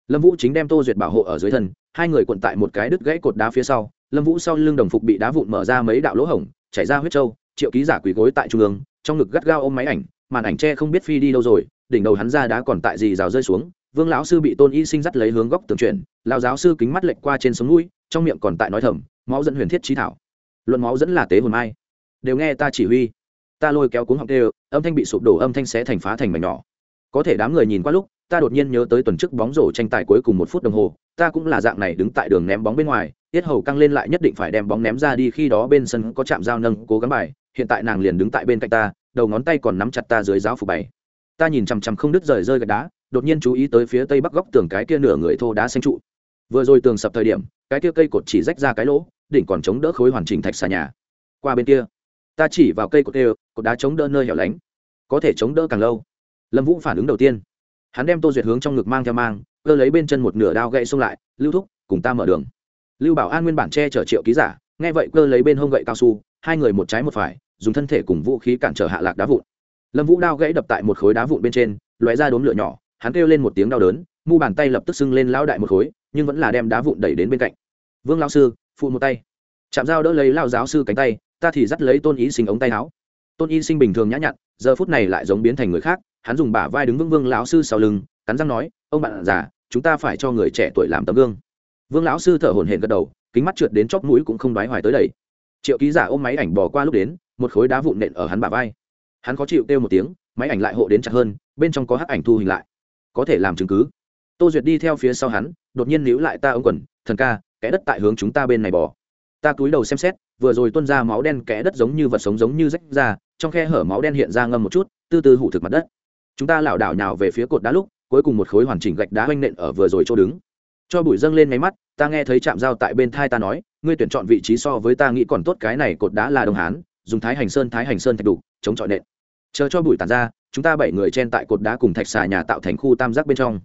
Lâm vũ chính đem tô duyệt bảo hộ ở dưới thân, hai người cuộn tại một cái đứt gãy cột đá phía sau. Lâm vũ sau lưng đồng phục bị đá vụn mở ra mấy đạo lỗ hổng, chảy ra huyết trâu, triệu ký giả quỳ gối tại trung ương, trong ngực gắt gao ôm máy ảnh, màn ảnh tre không biết phi đi đâu rồi, đỉnh đầu hắn ra đá còn tại gì rào rơi xuống. Vương lão sư bị tôn y sinh dắt lấy hướng góc tường chuyển lao giáo sư kính mắt lệch qua trên sống mũi trong miệng còn tại nói thầm, máu dẫn huyền thiết trí thảo. Luận máu dẫn là tế hồn mai. Đều nghe ta chỉ huy. Ta lôi kéo cuống học đều âm thanh bị sụp đổ, âm thanh sẽ thành phá thành mảnh nhỏ. Có thể đám người nhìn qua lúc, ta đột nhiên nhớ tới tuần trước bóng rổ tranh tài cuối cùng một phút đồng hồ, ta cũng là dạng này đứng tại đường ném bóng bên ngoài, tiết hầu căng lên lại nhất định phải đem bóng ném ra đi khi đó bên sân có chạm dao nâng, cố gắng bài, hiện tại nàng liền đứng tại bên cạnh ta, đầu ngón tay còn nắm chặt ta dưới giáo phủ bảy. Ta nhìn chằm chằm không đứt rời rơi gạch đá, đột nhiên chú ý tới phía tây bắc góc tường cái kia nửa người thô đá xanh trụ vừa rồi tường sập thời điểm, cái kia cây cột chỉ rách ra cái lỗ, đỉnh còn chống đỡ khối hoàn chỉnh thạch xà nhà. Qua bên kia, ta chỉ vào cây cột đều cột đá chống đỡ nơi hẻo lánh, có thể chống đỡ càng lâu. Lâm vũ phản ứng đầu tiên, hắn đem tô duyệt hướng trong ngực mang theo mang, cơ lấy bên chân một nửa đao gậy xông lại, lưu thúc, cùng ta mở đường. Lưu bảo an nguyên bản che chở triệu ký giả, nghe vậy cơ lấy bên hông gậy cao su, hai người một trái một phải, dùng thân thể cùng vũ khí cản trở hạ lạc đá vụn. Lâm vũ đao gãy đập tại một khối đá vụn bên trên loé ra đốm lửa nhỏ, hắn kêu lên một tiếng đau đớn, mu bàn tay lập tức sưng lên lão đại một khối nhưng vẫn là đem đá vụn đẩy đến bên cạnh. Vương lao sư, phụ một tay. Chạm dao đỡ lấy lao giáo sư cánh tay, ta thì dắt lấy tôn ý sinh ống tay áo. Tôn y sinh bình thường nhã nhặn, giờ phút này lại giống biến thành người khác, hắn dùng bả vai đứng vững vương lão sư sau lưng, cắn răng nói, ông bạn già, chúng ta phải cho người trẻ tuổi làm tấm gương. Vương lão sư thở hổn hển gật đầu, kính mắt trượt đến chóp mũi cũng không đoái hoài tới đầy triệu ký giả ôm máy ảnh bỏ qua lúc đến, một khối đá vụn nện ở hắn bả vai. Hắn khó chịu kêu một tiếng, máy ảnh lại hộ đến chặt hơn, bên trong có hắc ảnh thu hình lại. Có thể làm chứng cứ tô duyệt đi theo phía sau hắn, đột nhiên níu lại ta ông quần, thần ca, kẽ đất tại hướng chúng ta bên này bỏ ta cúi đầu xem xét, vừa rồi tuôn ra máu đen kẽ đất giống như vật sống giống như rách ra, trong khe hở máu đen hiện ra ngâm một chút, từ từ hủ thực mặt đất. Chúng ta lảo đảo nhào về phía cột đá lúc, cuối cùng một khối hoàn chỉnh gạch đá oanh nện ở vừa rồi chỗ đứng. Cho bụi dâng lên máy mắt, ta nghe thấy chạm dao tại bên thai ta nói, ngươi tuyển chọn vị trí so với ta nghĩ còn tốt, cái này cột đá là đồng hán, dùng thái hành sơn, thái hành sơn thạch đủ chống chọi nện. Chờ cho bụi tàn ra, chúng ta bảy người chen tại cột đá cùng thạch xà nhà tạo thành khu tam giác bên trong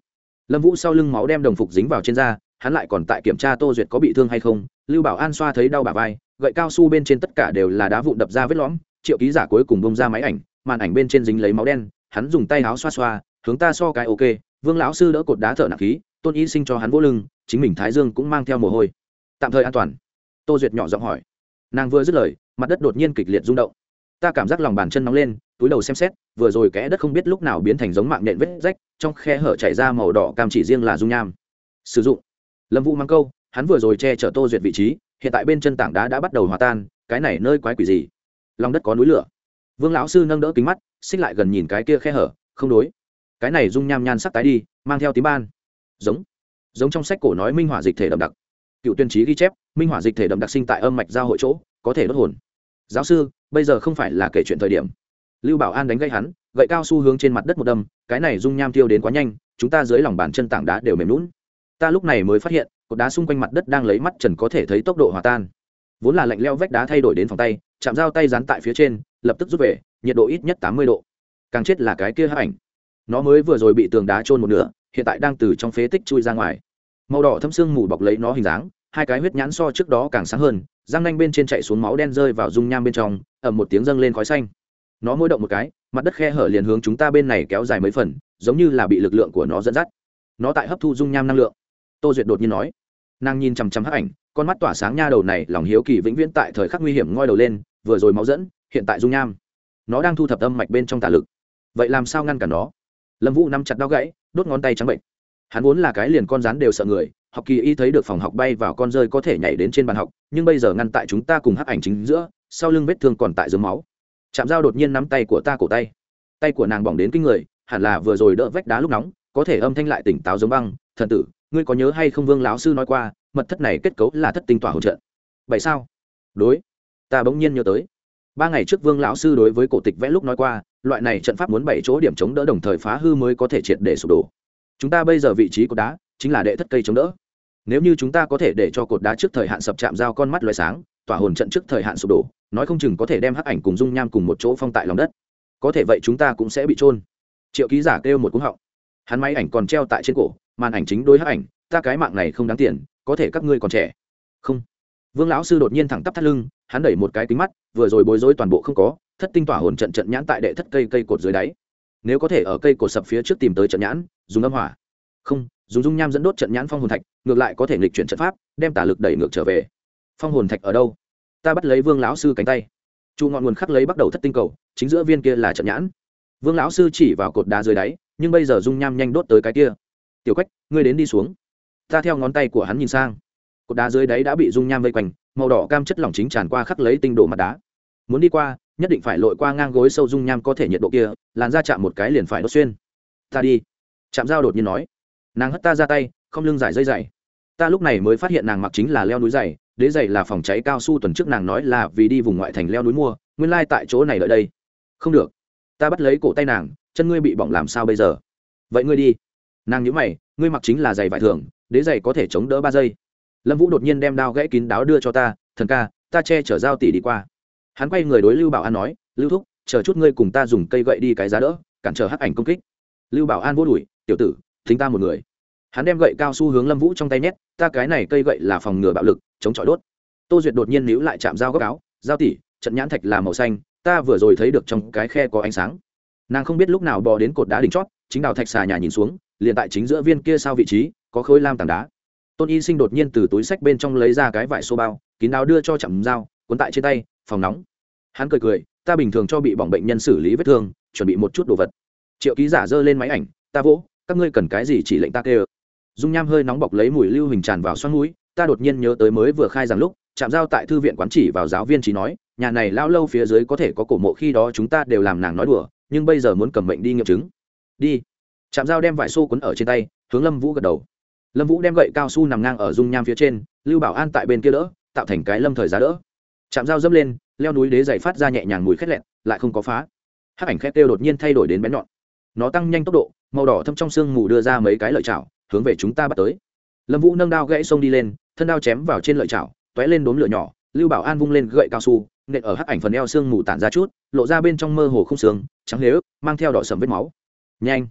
lâm vũ sau lưng máu đem đồng phục dính vào trên da, hắn lại còn tại kiểm tra tô duyệt có bị thương hay không. Lưu bảo an xoa thấy đau bà vai, gậy cao su bên trên tất cả đều là đá vụn đập ra vết lõm. Triệu ký giả cuối cùng bông ra máy ảnh, màn ảnh bên trên dính lấy máu đen. Hắn dùng tay áo xoa xoa, hướng ta so cái ok, vương lão sư đỡ cột đá thở nặng khí, tôn y sinh cho hắn vỗ lưng, chính mình thái dương cũng mang theo mồ hôi. Tạm thời an toàn. Tô duyệt nhỏ giọng hỏi. Nàng vừa dứt lời, mặt đất đột nhiên kịch liệt rung động. Ta cảm giác lòng bàn chân nóng lên, túi đầu xem xét, vừa rồi kẽ đất không biết lúc nào biến thành giống mạng nện vết rách trong khe hở chảy ra màu đỏ cam chỉ riêng là dung nham. Sử dụng. Lâm vũ mang câu, hắn vừa rồi che chở tô duyệt vị trí, hiện tại bên chân tảng đá đã bắt đầu hòa tan, cái này nơi quái quỷ gì? Lòng đất có núi lửa. Vương lão sư nâng đỡ kính mắt, xích lại gần nhìn cái kia khe hở, không đối. Cái này dung nham nhan sắc tái đi, mang theo tím ban. Giống. Giống trong sách cổ nói minh hỏa dịch thể đậm đặc. Cựu tuyên trí ghi chép, minh hỏa dịch thể đậm đặc sinh tại âm mạch giao hội chỗ, có thể đốt hồn. Giáo sư, bây giờ không phải là kể chuyện thời điểm lưu bảo an đánh gây hắn, gậy cao su hướng trên mặt đất một đâm, cái này dung nham tiêu đến quá nhanh, chúng ta dưới lòng bàn chân tảng đá đều mềm lún ta lúc này mới phát hiện, cột đá xung quanh mặt đất đang lấy mắt trần có thể thấy tốc độ hòa tan. Vốn là lạnh leo vách đá thay đổi đến phòng tay, chạm dao tay dán tại phía trên, lập tức rút về, nhiệt độ ít nhất tám mươi độ. Càng chết là cái kia hấp ảnh. Nó mới vừa rồi bị tường đá trôn một nửa, hiện tại đang từ trong phế tích chui ra ngoài. Màu đỏ thâm xương mù bọc lấy nó hình dáng, hai cái huyết nhãn so trước đó càng sáng hơn, răng nanh bên trên chạy xuống máu đen rơi vào dung nham bên trong ẩm một tiếng dâng lên khói xanh nó mỗi động một cái, mặt đất khe hở liền hướng chúng ta bên này kéo dài mấy phần, giống như là bị lực lượng của nó dẫn dắt. Nó tại hấp thu dung nham năng lượng. Tô duyệt đột nhiên nói. Nàng nhìn chằm chằm hắc ảnh, con mắt tỏa sáng nha đầu này, lòng hiếu kỳ vĩnh viễn tại thời khắc nguy hiểm ngoi đầu lên, vừa rồi máu dẫn, hiện tại dung nham. Nó đang thu thập âm mạch bên trong tả lực. Vậy làm sao ngăn cản nó? Lâm vũ nắm chặt đau gãy, đốt ngón tay trắng bệnh. Hắn vốn là cái liền con rắn đều sợ người, học kỳ y thấy được phòng học bay vào con rơi có thể nhảy đến trên bàn học, nhưng bây giờ ngăn tại chúng ta cùng hắc ảnh chính giữa, sau lưng vết thương còn tại dưới máu chạm dao đột nhiên nắm tay của ta cổ tay. Tay của nàng bỏng đến kinh người, hẳn là vừa rồi đỡ vách đá lúc nóng, có thể âm thanh lại tỉnh táo giống băng. Thần tử, ngươi có nhớ hay không vương lão sư nói qua, mật thất này kết cấu là thất tinh tỏa hỗ trợ vậy sao? Đối. Ta bỗng nhiên nhớ tới. Ba ngày trước vương lão sư đối với cổ tịch vẽ lúc nói qua, loại này trận pháp muốn bảy chỗ điểm chống đỡ đồng thời phá hư mới có thể triệt để sụp đổ. Chúng ta bây giờ vị trí cột đá chính là đệ thất cây chống đỡ. Nếu như chúng ta có thể để cho cột đá trước thời hạn sập chạm giao con mắt loại sáng, tỏa hồn trận trước thời hạn sụp đổ nói không chừng có thể đem hắc ảnh cùng dung nham cùng một chỗ phong tại lòng đất. Có thể vậy chúng ta cũng sẽ bị trôn triệu ký giả kêu một cú họng. Hắn máy ảnh còn treo tại trên cổ, màn ảnh chính đối hắc ảnh, ta cái mạng này không đáng tiền, có thể các ngươi còn trẻ. Không. Vương lão sư đột nhiên thẳng tắp thắt lưng, hắn đẩy một cái kính mắt, vừa rồi bối rối toàn bộ không có, thất tinh tỏa hồn trận trận nhãn tại đệ thất cây cây cột dưới đáy. Nếu có thể ở cây cột sập phía trước tìm tới trận nhãn, dùng âm hỏa. Không, dùng dung nham dẫn đốt trận nhãn phong hồn thạch, ngược lại có thể nghịch chuyển trận pháp, đem tả lực đẩy ngược trở về. Phong hồn thạch ở đâu? Ta bắt lấy vương lão sư cánh tay. Trụ ngọn nguồn khắc lấy bắt đầu thất tinh cầu, chính giữa viên kia là trận nhãn. Vương lão sư chỉ vào cột đá dưới đáy, nhưng bây giờ dung nham nhanh đốt tới cái kia. Tiểu quách, ngươi đến đi xuống. Ta theo ngón tay của hắn nhìn sang. Cột đá dưới đáy đã bị dung nham vây quanh, màu đỏ cam chất lỏng chính tràn qua khắc lấy tinh đồ mặt đá. Muốn đi qua, nhất định phải lội qua ngang gối sâu dung nham có thể nhiệt độ kia, làn ra chạm một cái liền phải đốt xuyên. Ta đi. Chạm dao đột nhiên nói. Nàng hất ta ra tay, không lưng giải dây dày. Ta lúc này mới phát hiện nàng mặc chính là leo núi dày đế giày là phòng cháy cao su tuần trước nàng nói là vì đi vùng ngoại thành leo núi mua, nguyên lai tại chỗ này đợi đây. Không được. Ta bắt lấy cổ tay nàng, chân ngươi bị bỏng làm sao bây giờ? Vậy ngươi đi. Nàng nhớ mày, ngươi mặc chính là giày vải thường, đế giày có thể chống đỡ ba giây. Lâm vũ đột nhiên đem đao gãy kín đáo đưa cho ta, thần ca, ta che chở dao tỉ đi qua. Hắn quay người đối lưu bảo an nói, lưu thúc, chờ chút ngươi cùng ta dùng cây gậy đi cái giá đỡ, cản trở hắc ảnh công kích. Lưu bảo an vô đùi tiểu tử, thính ta một người hắn đem gậy cao su hướng lâm vũ trong tay nhét, ta cái này cây gậy là phòng ngừa bạo lực, chống chọi đốt. Tô duyệt đột nhiên níu lại chạm dao góc áo dao tỉ trận nhãn thạch là màu xanh, ta vừa rồi thấy được trong cái khe có ánh sáng. Nàng không biết lúc nào bò đến cột đá đỉnh chót, chính đào thạch xà nhà nhìn xuống, liền tại chính giữa viên kia sao vị trí, có khối lam tảng đá. Tôn y sinh đột nhiên từ túi sách bên trong lấy ra cái vải xô bao, kín đáo đưa cho chạm dao, cuốn tại trên tay, phòng nóng. Hắn cười cười, ta bình thường cho bị bỏng bệnh nhân xử lý vết thương, chuẩn bị một chút đồ vật. Triệu ký giả giơ lên máy ảnh, ta vỗ, các ngươi cần cái gì chỉ lệnh ta kêu dung nham hơi nóng bọc lấy mùi lưu hình tràn vào xoắn núi ta đột nhiên nhớ tới mới vừa khai rằng lúc chạm giao tại thư viện quán chỉ vào giáo viên trí nói, nhà này lao lâu phía dưới có thể có cổ mộ khi đó chúng ta đều làm nàng nói đùa, nhưng bây giờ muốn cầm bệnh đi nghiệm chứng. Đi. Chạm giao đem vải xô quấn ở trên tay, hướng lâm vũ gật đầu. Lâm vũ đem gậy cao su nằm ngang ở dung nham phía trên, lưu bảo an tại bên kia đỡ, tạo thành cái lâm thời giá đỡ. Chạm dao dâm lên, leo núi đế dày phát ra nhẹ nhàng mùi khét lẹn lại không có phá. Hắc ảnh khét kêu đột nhiên thay đổi đến bén nhọn. Nó tăng nhanh tốc độ, màu đỏ thâm trong sương mù đưa ra mấy cái lợi chảo hướng về chúng ta bắt tới. Lâm vũ nâng đao gãy sông đi lên, thân đao chém vào trên lợi chảo t ó é lên đốm lửa nhỏ, lưu bảo an vung lên gậy cao su, nện ở hắc ảnh phần eo xương mù tản ra chút, lộ ra bên trong mơ hồ không xương, trắng lế ức mang theo đỏ sầm vết máu. Nhanh!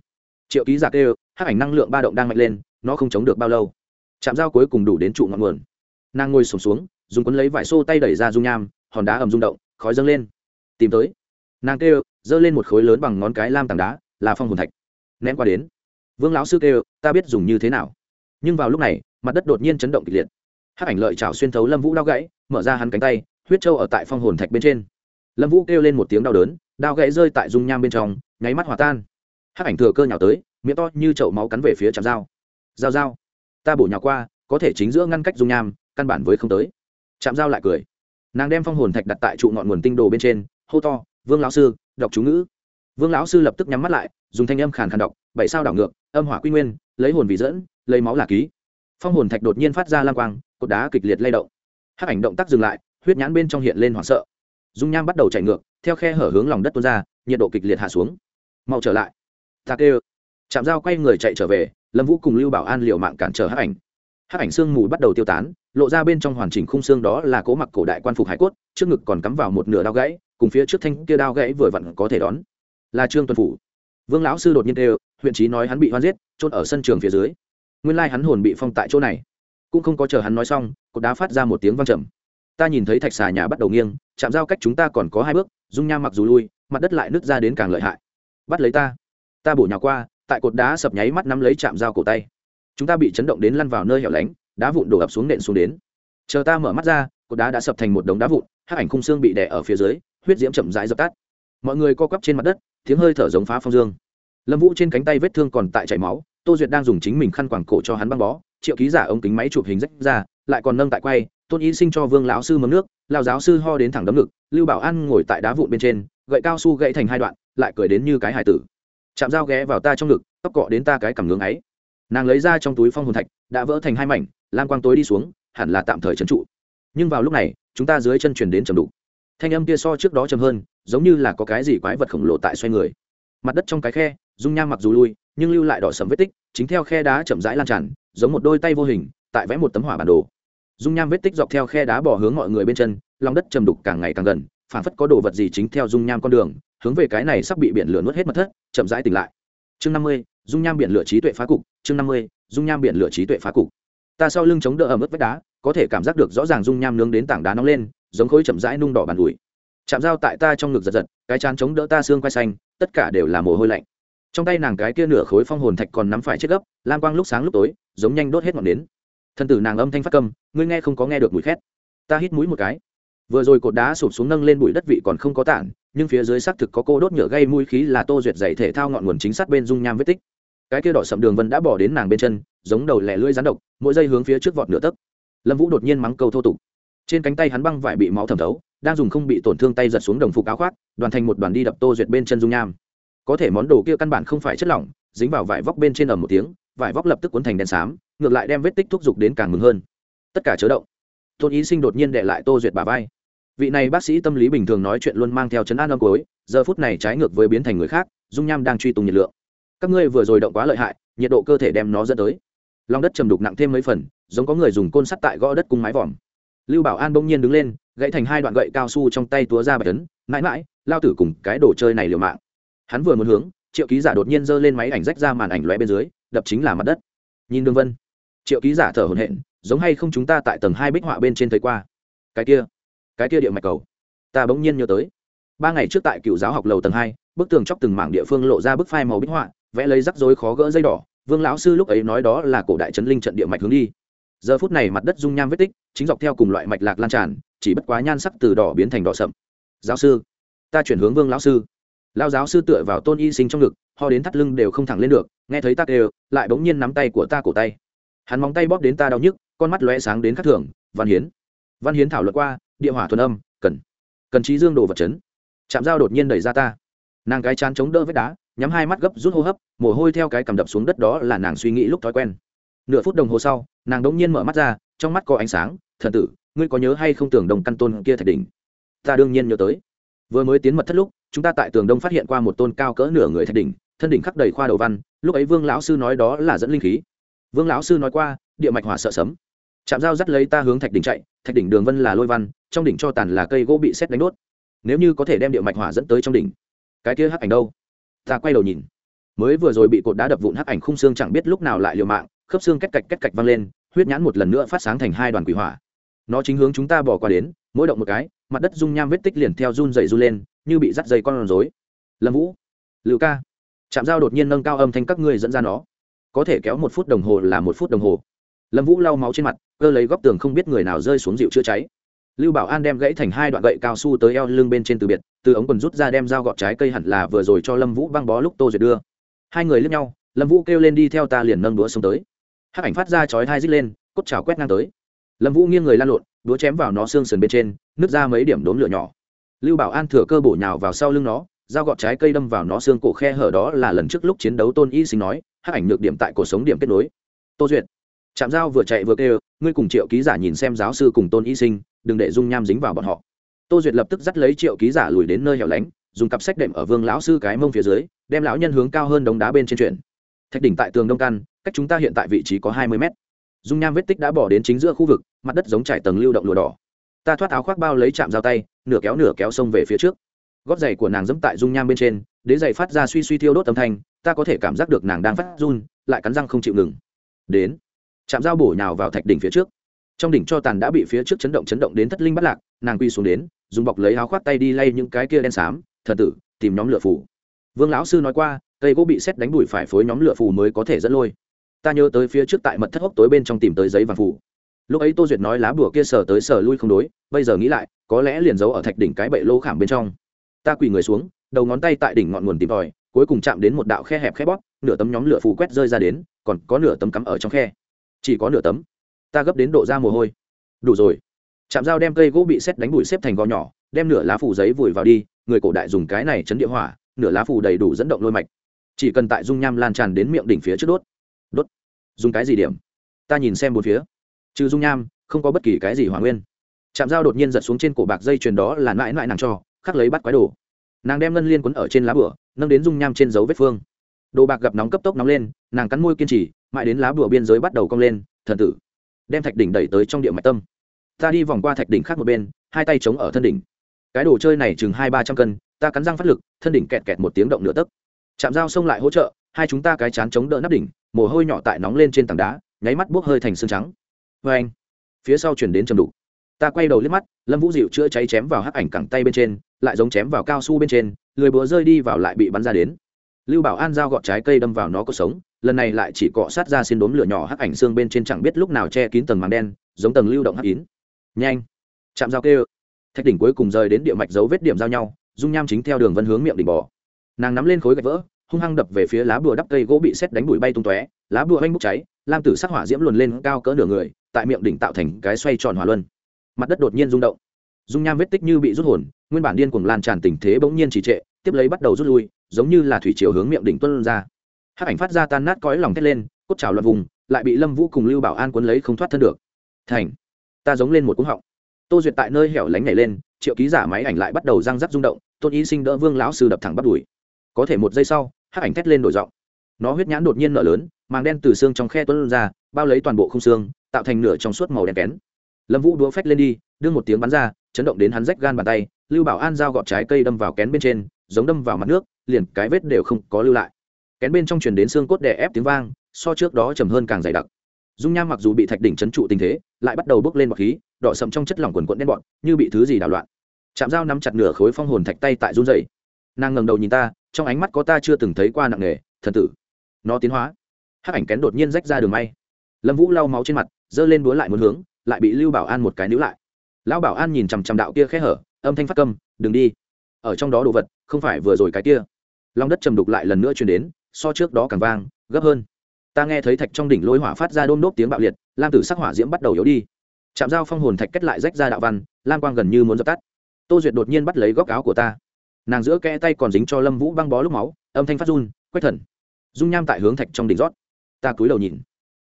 Triệu ký giả đều hắc ảnh năng lượng ba động đang mạnh lên, nó không chống được bao lâu. Chạm dao cuối cùng đủ đến trụ ngọn nguồn. Nàng ngồi sổm xuống, dùng quấn lấy vải xô tay đẩy ra dung nham, hòn đá ầm rung động, khói dâng lên. Tìm tới. Nàng kêu, giơ lên một khối lớn bằng ngón cái lam tảng đá, là phong hồn thạch. Ném qua đến vương lão sư kêu, ta biết dùng như thế nào. Nhưng vào lúc này, mặt đất đột nhiên chấn động kịch liệt. Hắc ảnh lợi chảo xuyên thấu lâm vũ đao gãy, mở ra hắn cánh tay, huyết trâu ở tại phong hồn thạch bên trên. Lâm vũ kêu lên một tiếng đau đớn, đao gãy rơi tại dung nham bên trong, nháy mắt hòa tan. Hắc ảnh thừa cơ nhào tới, miệng to như chậu máu cắn về phía chạm dao. Dao dao ta bổ nhào qua, có thể chính giữa ngăn cách dung nham, căn bản với không tới. Chạm dao lại cười. Nàng đem phong hồn thạch đặt tại trụ ngọn nguồn tinh đồ bên trên, hô to, vương lão sư, đọc chú ngữ. Vương lão sư lập tức nhắm mắt lại, dùng thanh âm khàn khàn đọc, bảy sao đảo ngược âm hỏa quy nguyên, lấy hồn vị dẫn, lấy máu là ký. Phong hồn thạch đột nhiên phát ra lang quang, cột đá kịch liệt lay động. Hắc ảnh động tác dừng lại, huyết nhãn bên trong hiện lên hoảng sợ. Dung nham bắt đầu chạy ngược, theo khe hở hướng lòng đất tuôn ra, nhiệt độ kịch liệt hạ xuống. Mau trở lại. Ta kêu. Chạm dao quay người chạy trở về, lâm vũ cùng lưu bảo an liệu mạng cản trở hắc ảnh. Hắc ảnh xương mù bắt đầu tiêu tán, lộ ra bên trong hoàn chỉnh khung xương đó là cố mặc cổ đại quan phục hải cốt, trước ngực còn cắm vào một nửa đao gãy, cùng phía trước thanh kia đao gãy vừa vặn có thể đón. Là trương tuần phủ. Vương lão sư đột nhiên đều huyện trí nói hắn bị hoan giết trôn ở sân trường phía dưới. Nguyên lai hắn hồn bị phong tại chỗ này. Cũng không có chờ hắn nói xong, cột đá phát ra một tiếng vang trầm. Ta nhìn thấy thạch xà nhà bắt đầu nghiêng, chạm giao cách chúng ta còn có hai bước, dung nham mặc dù lui, mặt đất lại nứt ra đến càng lợi hại. Bắt lấy ta. Ta bổ nhào qua, tại cột đá sập nháy mắt nắm lấy chạm dao cổ tay. Chúng ta bị chấn động đến lăn vào nơi hẻo lánh, đá vụn đổ ập xuống nện xuống đến. Chờ ta mở mắt ra, cột đá đã sập thành một đống đá vụn hát ảnh khung xương bị đè ở phía dưới, huyết diễm chậm rãi dập tắt. Mọi người co quắp trên mặt đất, tiếng hơi thở giống phá phong dương lâm vũ trên cánh tay vết thương còn tại chảy máu, tô duyệt đang dùng chính mình khăn quàng cổ cho hắn băng bó, triệu ký giả ống kính máy chụp hình rách ra, lại còn nâng tại quay, tôn y sinh cho vương lão sư mấm nước lao giáo sư ho đến thẳng đấm ngực, lưu bảo an ngồi tại đá vụn bên trên, gậy cao su gãy thành hai đoạn, lại cười đến như cái hải tử. Chạm dao ghé vào ta trong ngực, tóc cọ đến ta cái cảm ngưỡng ấy. Nàng lấy ra trong túi phong hồn thạch, đã vỡ thành hai mảnh, lam quang tối đi xuống, hẳn là tạm thời trấn trụ. Nhưng vào lúc này, chúng ta dưới chân chuyển đến trầm đục. Thanh âm kia so trước đó chầm hơn, giống như là có cái gì quái vật khổng lồ tại xoay người mặt đất trong cái khe, dung nham mặc dù lui, nhưng lưu lại đỏ sầm vết tích, chính theo khe đá chậm rãi lan tràn, giống một đôi tay vô hình, tại vẽ một tấm hỏa bản đồ. Dung nham vết tích dọc theo khe đá bỏ hướng mọi người bên chân, lòng đất trầm đục càng ngày càng gần phản phất có đồ vật gì chính theo dung nham con đường, hướng về cái này sắp bị biển lửa nuốt hết mật thất, chậm rãi tỉnh lại. Chương năm mươi, dung nham biển lửa trí tuệ phá cục, chương năm mươi, dung nham biển lửa trí tuệ phá cục. Ta sau lưng chống đỡ ẩm ướt vách đá, có thể cảm giác được rõ ràng dung nham nướng đến tảng đá nóng lên, giống khối chậm rãi nung đỏ bàn ủi. Chạm dao tại ta trong ngực giật giật, cái chán chống đỡ ta xương quay xanh tất cả đều là mồ hôi lạnh. Trong tay nàng cái kia nửa khối phong hồn thạch còn nắm phải chết gấp, lam quang lúc sáng lúc tối, giống nhanh đốt hết ngọn đến thân tử nàng âm thanh phát câm, ngươi nghe không có nghe được mùi khét. Ta hít mũi một cái. Vừa rồi cột đá sụp xuống nâng lên bụi đất vị còn không có tản, nhưng phía dưới xác thực có cô đốt nhựa gây mũi khí là tô duyệt dày thể thao ngọn nguồn chính sát bên dung nham vết tích. Cái kia đỏ sậm đường vân đã bỏ đến nàng bên chân, giống đầu lẻ lưỡi rắn độc, mỗi giây hướng phía trước vọt nửa tấc. Lâm vũ đột nhiên mắng câu thô tục. Trên cánh tay hắn băng vải bị máu thẩm thấu đang dùng không bị tổn thương tay giật xuống đồng phục áo khoác, đoàn thành một đoàn đi đập tô duyệt bên chân dung nham. Có thể món đồ kia căn bản không phải chất lỏng, dính vào vải vóc bên trên ầm một tiếng, vải vóc lập tức cuốn thành đen xám, ngược lại đem vết tích thúc giục đến càng mừng hơn. Tất cả chớ động. Tôn ý sinh đột nhiên đệ lại tô duyệt bà vai. Vị này bác sĩ tâm lý bình thường nói chuyện luôn mang theo chấn an âm cối giờ phút này trái ngược với biến thành người khác, dung nham đang truy tùng nhiệt lượng. Các ngươi vừa rồi động quá lợi hại, nhiệt độ cơ thể đem nó dẫn tới. Lòng đất trầm đục nặng thêm mấy phần, giống có người dùng côn sắt tại gõ đất cung mái vòm. Lưu bảo an bỗng nhiên đứng lên gãy thành hai đoạn gậy cao su trong tay túa ra bạch tấn mãi mãi, lao tử cùng cái đồ chơi này liều mạng. Hắn vừa muốn hướng, triệu ký giả đột nhiên giơ lên máy ảnh rách ra màn ảnh lóe bên dưới, đập chính là mặt đất. Nhìn đường vân, triệu ký giả thở hổn hển, giống hay không chúng ta tại tầng hai bích họa bên trên thấy qua? Cái kia cái kia địa mạch cầu, ta bỗng nhiên nhớ tới. Ba ngày trước tại cựu giáo học lầu tầng hai, bức tường chóc từng mảng địa phương lộ ra bức phai màu bích họa, vẽ lấy rắc rối khó gỡ dây đỏ. Vương lão sư lúc ấy nói đó là cổ đại trấn linh trận địa mạch hướng đi. Giờ phút này mặt đất dung nham vết tích, chính dọc theo cùng loại mạch lạc lan tràn chỉ bất quá nhan sắc từ đỏ biến thành đỏ sậm. Giáo sư, ta chuyển hướng vương lão sư. Lao giáo sư tựa vào tôn y sinh trong ngực, ho đến thắt lưng đều không thẳng lên được, nghe thấy ta đều lại bỗng nhiên nắm tay của ta cổ tay. Hắn móng tay bóp đến ta đau nhức, con mắt lóe sáng đến khắc thường, văn hiến văn hiến thảo luận qua, địa hỏa thuần âm, cần cần trí dương đồ vật chấn. Chạm dao đột nhiên đẩy ra ta. Nàng cái chán chống đỡ vết đá, nhắm hai mắt gấp rút hô hấp, mồ hôi theo cái cầm đập xuống đất đó là nàng suy nghĩ lúc thói quen. Nửa phút đồng hồ sau, nàng đống nhiên mở mắt ra, trong mắt có ánh sáng, thần tử ngươi có nhớ hay không tưởng đồng căn tôn kia thạch đỉnh? Ta đương nhiên nhớ tới. Vừa mới tiến mật thất lúc, chúng ta tại tường đông phát hiện qua một tôn cao cỡ nửa người thạch đỉnh, thân đỉnh khắc đầy khoa đầu văn, lúc ấy vương lão sư nói đó là dẫn linh khí. Vương lão sư nói qua, địa mạch hỏa sợ sấm. Chạm dao dắt lấy ta hướng thạch đỉnh chạy, thạch đỉnh đường vân là lôi văn, trong đỉnh cho tàn là cây gỗ bị xét đánh đốt. Nếu như có thể đem địa mạch hỏa dẫn tới trong đỉnh, cái kia hắc ảnh đâu? Ta quay đầu nhìn. Mới vừa rồi bị cột đá đập vụn hắc ảnh khung xương chẳng biết lúc nào lại liều mạng, khớp xương cách cạch cách cạch văng lên, huyết nhãn một lần nữa phát sáng thành hai đoàn quỷ hỏa nó chính hướng chúng ta bỏ qua đến, mỗi động một cái, mặt đất dung nham vết tích liền theo run dày run lên, như bị dắt dây con rối. Lâm vũ, lưu ca. Chạm dao đột nhiên nâng cao âm thanh các ngươi dẫn ra nó. Có thể kéo một phút đồng hồ là một phút đồng hồ. Lâm vũ lau máu trên mặt, cơ lấy góc tường không biết người nào rơi xuống dịu chữa cháy. Lưu bảo an đem gãy thành hai đoạn gậy cao su tới eo lưng bên trên từ biệt, từ ống quần rút ra đem dao gọt trái cây hẳn là vừa rồi cho lâm vũ băng bó lúc tô duyệt đưa. Hai người lướt nhau, lâm vũ kêu lên đi theo ta liền nâng đũa xuống tới. Hắc ảnh phát ra chói hai dít lên, cốt chảo quét ngang tới lâm vũ nghiêng người lan lộn, đũa chém vào nó xương sườn bên trên, nứt ra mấy điểm đốm lửa nhỏ. Lưu bảo an thừa cơ bổ nhào vào sau lưng nó, dao gọt trái cây đâm vào nó xương cổ khe hở đó là lần trước lúc chiến đấu tôn y sinh nói hát ảnh nhược điểm tại cổ sống điểm kết nối. Tô duyệt chạm dao vừa chạy vừa kêu, ngươi cùng triệu ký giả nhìn xem giáo sư cùng tôn y sinh, đừng để dung nham dính vào bọn họ. Tô duyệt lập tức dắt lấy triệu ký giả lùi đến nơi hẻo lánh, dùng cặp sách đệm ở vương lão sư cái mông phía dưới, đem lão nhân hướng cao hơn đống đá bên trên chuyển. Thạch đỉnh tại tường đông căn, cách chúng ta hiện tại vị trí có hai mươi mét dung nham vết tích đã bỏ đến chính giữa khu vực, mặt đất giống trải tầng lưu động lùa đỏ. Ta thoát áo khoác bao lấy chạm dao tay, nửa kéo nửa kéo sông về phía trước. Gót giày của nàng dẫm tại dung nham bên trên, đế giày phát ra suy suy thiêu đốt âm thanh, ta có thể cảm giác được nàng đang phát run, lại cắn răng không chịu ngừng. Đến, chạm dao bổ nhào vào thạch đỉnh phía trước. Trong đỉnh cho tàn đã bị phía trước chấn động chấn động đến thất linh bắt lạc, nàng quy xuống đến, dùng bọc lấy áo khoác tay đi lay những cái kia đen xám, thần tử, tìm nhóm lửa phủ vương lão sư nói qua, cây gỗ bị xét đánh đuổi phải phối nhóm lửa phù mới có thể dẫn lôi ta nhớ tới phía trước tại mật thất hốc tối bên trong tìm tới giấy vàng phủ. Lúc ấy tô duyệt nói lá bùa kia sờ tới sờ lui không đối, bây giờ nghĩ lại, có lẽ liền giấu ở thạch đỉnh cái bậy lô khảm bên trong. Ta quỳ người xuống, đầu ngón tay tại đỉnh ngọn nguồn tìm tòi, cuối cùng chạm đến một đạo khe hẹp khe bóp, nửa tấm nhóm lửa phủ quét rơi ra đến, còn có nửa tấm cắm ở trong khe. Chỉ có nửa tấm. Ta gấp đến độ ra mồ hôi. Đủ rồi. Chạm dao đem cây gỗ bị xét đánh bụi xếp thành gò nhỏ, đem nửa lá phủ giấy vùi vào đi, người cổ đại dùng cái này chấn địa hỏa, nửa lá phủ đầy đủ dẫn động lôi mạch. Chỉ cần tại dung nham lan tràn đến miệng đỉnh phía trước đốt dùng cái gì điểm? Ta nhìn xem một phía. Trừ dung nham, không có bất kỳ cái gì hỏa nguyên. Chạm dao đột nhiên giật xuống trên cổ bạc dây chuyền đó là mãi mãi nàng cho, khắc lấy bắt quái đồ. Nàng đem ngân liên quấn ở trên lá bửa nâng đến dung nham trên dấu vết phương. Đồ bạc gặp nóng cấp tốc nóng lên, nàng cắn môi kiên trì, mãi đến lá bửa biên giới bắt đầu cong lên, thần tử. Đem thạch đỉnh đẩy tới trong địa mạch tâm. Ta đi vòng qua thạch đỉnh khác một bên, hai tay chống ở thân đỉnh. Cái đồ chơi này chừng hai ba trăm cân, ta cắn răng phát lực, thân đỉnh kẹt kẹt một tiếng động nửa tấc. Chạm dao xông lại hỗ trợ hai chúng ta cái chán chống đỡ nắp đỉnh, mồ hôi nhỏ tại nóng lên trên tảng đá, nháy mắt bốc hơi thành xương trắng. Vê anh. Phía sau chuyển đến trầm đục. Ta quay đầu liếc mắt, lâm vũ dịu chữa cháy chém vào hắc ảnh cẳng tay bên trên, lại giống chém vào cao su bên trên, lười búa rơi đi vào lại bị bắn ra đến. Lưu bảo an giao gọt trái cây đâm vào nó có sống, lần này lại chỉ cọ sát ra xin đốm lửa nhỏ hắc ảnh xương bên trên chẳng biết lúc nào che kín tầng màng đen, giống tầng lưu động hắc kín nhanh. Chạm dao kêu. Thạch đỉnh cuối cùng rời đến địa mạch dấu vết điểm giao nhau, dung nham chính theo đường vân hướng miệng đỉnh bò. Nàng nắm lên khối gạch vỡ hung hăng đập về phía lá bùa đắp cây gỗ bị xét đánh bụi bay tung tóe, lá bùa oanh bốc cháy, lam tử sắc hỏa diễm luồn lên cao cỡ nửa người, tại miệng đỉnh tạo thành cái xoay tròn hỏa luân. Mặt đất đột nhiên rung động. Dung nham vết tích như bị rút hồn, nguyên bản điên cuồng lan tràn tình thế bỗng nhiên trì trệ, tiếp lấy bắt đầu rút lui, giống như là thủy chiều hướng miệng đỉnh tuân ra. Hắc ảnh phát ra tan nát cõi lòng thét lên, cốt trào loạn vùng, lại bị lâm vũ cùng lưu bảo an cuốn lấy không thoát thân được. Thành, ta giống lên một cúng họng. Tô duyệt tại nơi hẻo lánh nhảy lên, triệu ký giả máy ảnh lại bắt đầu răng rắc rung động, tôn ý sinh đỡ vương lão sư đập thẳng bắt đùi có thể một giây sau, hắc ảnh thét lên đổi giọng. Nó huyết nhãn đột nhiên nở lớn, màng đen từ xương trong khe tuấn ra, bao lấy toàn bộ không xương, tạo thành nửa trong suốt màu đen kén. Lâm vũ đũa phách lên đi, đưa một tiếng bắn ra, chấn động đến hắn rách gan bàn tay, lưu bảo an dao gọt trái cây đâm vào kén bên trên, giống đâm vào mặt nước, liền cái vết đều không có lưu lại. Kén bên trong truyền đến xương cốt đè ép tiếng vang, so trước đó trầm hơn càng dày đặc. Dung nham mặc dù bị thạch đỉnh chấn trụ tình thế, lại bắt đầu bước lên bọt khí, đỏ sậm trong chất lỏng quần quận đen bọn như bị thứ gì đảo loạn. Chạm dao nắm chặt nửa khối phong hồn thạch tay tại run dày nàng ngẩng đầu nhìn ta trong ánh mắt có ta chưa từng thấy qua nặng nề thần tử. Nó tiến hóa. Hắc ảnh kén đột nhiên rách ra đường may. Lâm vũ lau máu trên mặt, giơ lên búa lại muốn hướng, lại bị lưu bảo an một cái níu lại. Lão bảo an nhìn chằm chằm đạo kia khẽ hở, âm thanh phát câm, đừng đi. Ở trong đó đồ vật, không phải vừa rồi cái kia. Lòng đất trầm đục lại lần nữa chuyển đến, so trước đó càng vang, gấp hơn. Ta nghe thấy thạch trong đỉnh lôi hỏa phát ra đôm đốp tiếng bạo liệt, lam tử sắc hỏa diễm bắt đầu yếu đi. Chạm dao phong hồn thạch kết lại rách ra đạo văn, lam quang gần như muốn dập tắt. Tô duyệt đột nhiên bắt lấy góc áo của ta nàng giữa kẽ tay còn dính cho lâm vũ băng bó lúc máu, âm thanh phát run, quách thần. Dung nham tại hướng thạch trong đỉnh rót. Ta cúi đầu nhìn.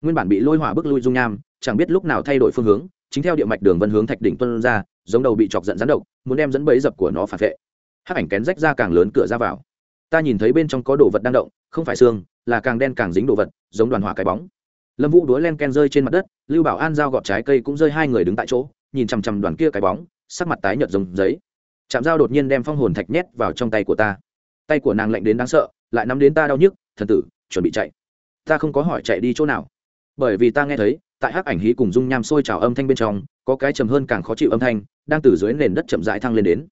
Nguyên bản bị lôi hỏa bước lui dung nham, chẳng biết lúc nào thay đổi phương hướng, chính theo địa mạch đường vân hướng thạch đỉnh tuân ra, giống đầu bị chọc giận rắn độc, muốn đem dẫn bẫy dập của nó phản vệ. Hắc ảnh kén rách ra càng lớn cửa ra vào. Ta nhìn thấy bên trong có đồ vật đang động, không phải xương, là càng đen càng dính đồ vật, giống đoàn hỏa cái bóng. Lâm vũ đuối len ken rơi trên mặt đất, lưu bảo an giao gọt trái cây cũng rơi hai người đứng tại chỗ, nhìn chằm chằm đoàn kia cái bóng, sắc mặt tái nhợt giống giấy chạm dao đột nhiên đem phong hồn thạch nhét vào trong tay của ta. Tay của nàng lạnh đến đáng sợ, lại nắm đến ta đau nhức, thần tử, chuẩn bị chạy. Ta không có hỏi chạy đi chỗ nào. Bởi vì ta nghe thấy, tại hắc ảnh hí cùng dung nham sôi trào âm thanh bên trong, có cái trầm hơn càng khó chịu âm thanh, đang từ dưới nền đất chậm rãi thăng lên đến.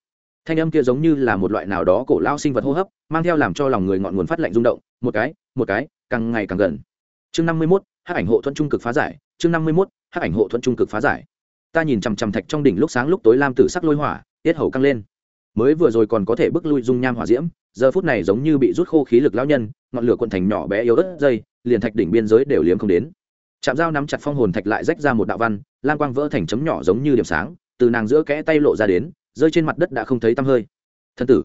Thanh âm kia giống như là một loại nào đó cổ lao sinh vật hô hấp, mang theo làm cho lòng người ngọn nguồn phát lạnh rung động, một cái một cái, càng ngày càng gần. Chương năm mươi mốt, hắc ảnh hộ thuận trung cực phá giải. Chương năm mươi mốt, hắc ảnh hộ thuận trung cực phá giải. Ta nhìn chằm chằm thạch trong đỉnh lúc sáng lúc tối lam tử sắc lôi hỏa, tiết hầu căng lên mới vừa rồi còn có thể bước lui dung nham hỏa diễm, giờ phút này giống như bị rút khô khí lực lão nhân, ngọn lửa quận thành nhỏ bé yếu ớt dây, liền thạch đỉnh biên giới đều liếm không đến. Chạm dao nắm chặt phong hồn thạch lại rách ra một đạo văn lan quang vỡ thành chấm nhỏ giống như điểm sáng, từ nàng giữa kẽ tay lộ ra đến, rơi trên mặt đất đã không thấy tăm hơi. Thân tử,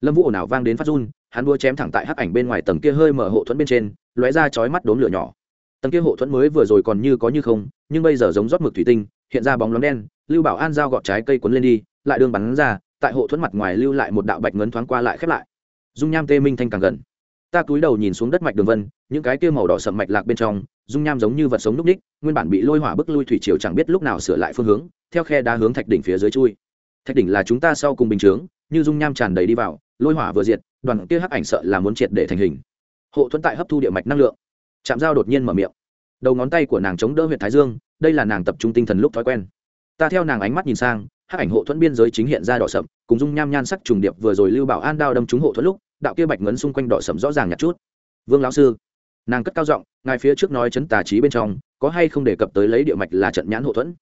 lâm vũ ồn ào vang đến phát run, hắn đua chém thẳng tại hắc ảnh bên ngoài tầng kia hơi mở hộ thuẫn bên trên, lóe ra chói mắt đốm lửa nhỏ. Tầng kia hộ thuẫn mới vừa rồi còn như có như không, nhưng bây giờ giống rót mực thủy tinh, hiện ra bóng lóng đen, lưu bảo an dao gọt trái cây cuốn lên đi, lại đường bắn ra tại hộ thuẫn mặt ngoài lưu lại một đạo bạch ngấn thoáng qua lại khép lại. Dung nham tê minh thanh càng gần. Ta cúi đầu nhìn xuống đất mạch đường vân, những cái kia màu đỏ sậm mạch lạc bên trong, dung nham giống như vật sống núp ních nguyên bản bị lôi hỏa bức lui thủy triều chẳng biết lúc nào sửa lại phương hướng, theo khe đá hướng thạch đỉnh phía dưới chui. Thạch đỉnh là chúng ta sau cùng bình chướng, như dung nham tràn đầy đi vào, lôi hỏa vừa diệt, đoàn kia hắc ảnh sợ là muốn triệt để thành hình. Hộ thuẫn tại hấp thu địa mạch năng lượng. Chạm dao đột nhiên mở miệng. Đầu ngón tay của nàng chống đỡ huyện thái dương, đây là nàng tập trung tinh thần lúc thói quen. Ta theo nàng ánh mắt nhìn sang hắc ảnh hộ thuẫn biên giới chính hiện ra đỏ sậm, cùng dung nham nhan sắc trùng điệp vừa rồi lưu bảo an đao đâm trúng hộ thuẫn lúc, đạo kia bạch ngấn xung quanh đỏ sậm rõ ràng nhặt chút. Vương lão sư. Nàng cất cao giọng, ngài phía trước nói chấn tà trí bên trong, có hay không đề cập tới lấy địa mạch là trận nhãn hộ thuẫn?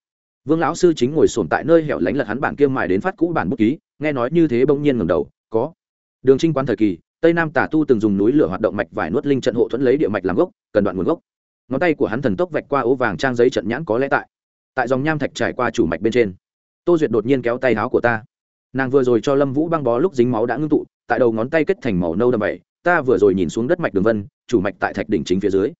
Vương lão sư chính ngồi sồn tại nơi hẻo lánh lật hắn bản kia mài đến phát cũ bản bút ký, nghe nói như thế bỗng nhiên ngầm đầu, có. Đường trinh quán thời kỳ, tây nam tả tu từng dùng núi lửa hoạt động mạch vải nuốt linh trận hộ thuẫn lấy địa mạch làm gốc, cần đoạn nguồn gốc. Ngón tay của hắn thần tốc vạch qua ố vàng trang giấy trận nhãn có lẽ tại tại dòng nham thạch trải qua chủ mạch bên trên tô duyệt đột nhiên kéo tay áo của ta. Nàng vừa rồi cho lâm vũ băng bó lúc dính máu đã ngưng tụ, tại đầu ngón tay kết thành màu nâu đầm bảy ta vừa rồi nhìn xuống đất mạch đường vân, chủ mạch tại thạch đỉnh chính phía dưới.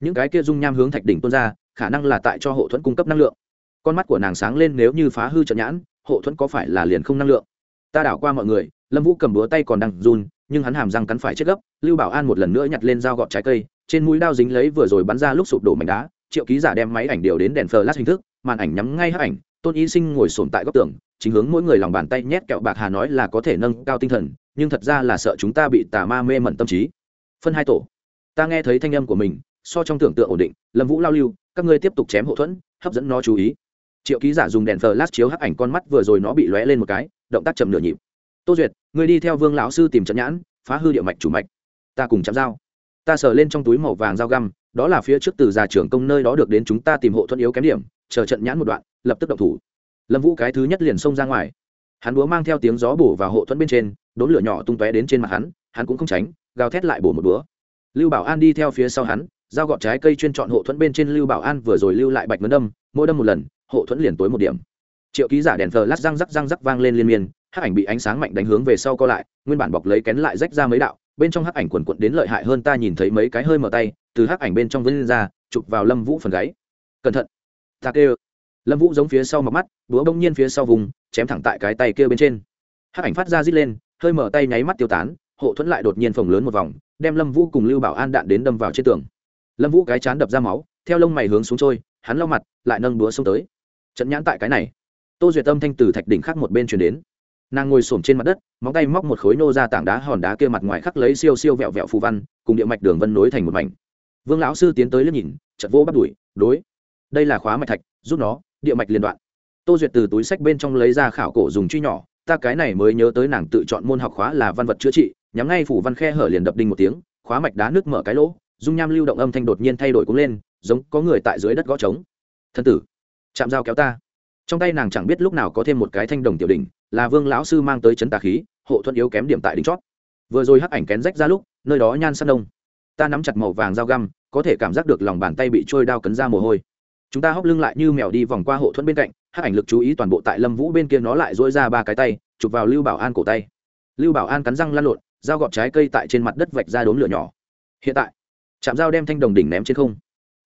Những cái kia dung nham hướng thạch đỉnh tuôn ra, khả năng là tại cho hộ thuẫn cung cấp năng lượng. Con mắt của nàng sáng lên nếu như phá hư trận nhãn, hộ thuẫn có phải là liền không năng lượng? Ta đảo qua mọi người, lâm vũ cầm búa tay còn đang run, nhưng hắn hàm răng cắn phải chết gấp, lưu bảo an một lần nữa nhặt lên dao gọt trái cây, trên mũi đao dính lấy vừa rồi bắn ra lúc sụp đổ mảnh đá, triệu ký giả đem máy ảnh điều đến đèn flash hình thức, màn ảnh nhắm ngay hấp ảnh tôn y sinh ngồi sồn tại góc tường, chính hướng mỗi người lòng bàn tay nhét kẹo bạc hà nói là có thể nâng cao tinh thần, nhưng thật ra là sợ chúng ta bị tà ma mê mẩn tâm trí. Phân hai tổ. Ta nghe thấy thanh âm của mình, so trong tưởng tượng ổn định, lâm vũ lao lưu, các ngươi tiếp tục chém hậu thuẫn, hấp dẫn nó chú ý. Triệu ký giả dùng đèn flash chiếu hắc ảnh con mắt vừa rồi nó bị lóe lên một cái, động tác chậm nửa nhịp. Tô duyệt, ngươi đi theo vương lão sư tìm trận nhãn, phá hư địa mạch chủ mạch. Ta cùng chạm dao ta sờ lên trong túi màu vàng dao găm, đó là phía trước từ già trưởng công nơi đó được đến chúng ta tìm hộ thuận yếu kém điểm, chờ trận nhãn một đoạn lập tức động thủ. Lâm vũ cái thứ nhất liền xông ra ngoài. Hắn búa mang theo tiếng gió bổ vào hộ thuẫn bên trên, đốn lửa nhỏ tung tóe đến trên mặt hắn hắn cũng không tránh, gào thét lại bổ một búa. Lưu bảo an đi theo phía sau hắn dao gọt trái cây chuyên chọn hộ thuẫn bên trên lưu bảo an vừa rồi lưu lại bạch mấn đâm, mỗi đâm một lần, hộ thuẫn liền tối một điểm. Triệu ký giả đèn thờ lát răng rắc răng rắc vang lên liên miên, hắc ảnh bị ánh sáng mạnh đánh hướng về sau co lại, nguyên bản bọc lấy kén lại rách ra mấy đạo, bên trong hắc ảnh quần quận đến lợi hại hơn ta nhìn thấy mấy cái hơi mở tay, từ hắc ảnh bên trong vân ra, chụp vào lâm vũ phần gáy. Cẩn thận. Ta kêu lâm vũ giống phía sau mặt mắt, búa bỗng nhiên phía sau vùng, chém thẳng tại cái tay kia bên trên. Hắc ảnh phát ra rít lên, hơi mở tay nháy mắt tiêu tán, hộ thuẫn lại đột nhiên phồng lớn một vòng, đem lâm vũ cùng lưu bảo an đạn đến đâm vào trên tường. Lâm vũ cái chán đập ra máu, theo lông mày hướng xuống trôi, hắn lau mặt, lại nâng búa xông tới. Trận nhãn tại cái này, tô duyệt tâm thanh từ thạch đỉnh khác một bên chuyển đến. Nàng ngồi s trên mặt đất, móng tay móc một khối nô ra tảng đá hòn đá kia mặt ngoài khắc lấy siêu siêu vẹo vẹo phù văn, cùng địa mạch đường vân nối thành một mảnh. Vương lão sư tiến tới liếc nhìn chật vô bắt đuổi, đối, đây là khóa mạch thạch, giúp nó địa mạch liên đoạn. Tô duyệt từ túi sách bên trong lấy ra khảo cổ dùng truy nhỏ, ta cái này mới nhớ tới nàng tự chọn môn học khóa là văn vật chữa trị, nhắm ngay phủ văn khe hở liền đập đinh một tiếng, khóa mạch đá nước mở cái lỗ, dung nham lưu động âm thanh đột nhiên thay đổi cũng lên, giống có người tại dưới đất gõ trống. Thân tử, chạm dao kéo ta. Trong tay nàng chẳng biết lúc nào có thêm một cái thanh đồng tiểu đỉnh, là vương lão sư mang tới chấn tà khí, hộ thuận yếu kém điểm tại đỉnh chót. Vừa rồi hắc ảnh kén rách ra lúc, nơi đó nhan sắt đông ta nắm chặt màu vàng dao găm, có thể cảm giác được lòng bàn tay bị trôi đao cấn ra mồ hôi chúng ta hóc lưng lại như mèo đi vòng qua hộ thuẫn bên cạnh, hắc ảnh lực chú ý toàn bộ tại lâm vũ bên kia nó lại dỗi ra ba cái tay, chụp vào lưu bảo an cổ tay. Lưu bảo an cắn răng lăn lộn, dao gọt trái cây tại trên mặt đất vạch ra đốm lửa nhỏ. Hiện tại chạm dao đem thanh đồng đỉnh ném trên không.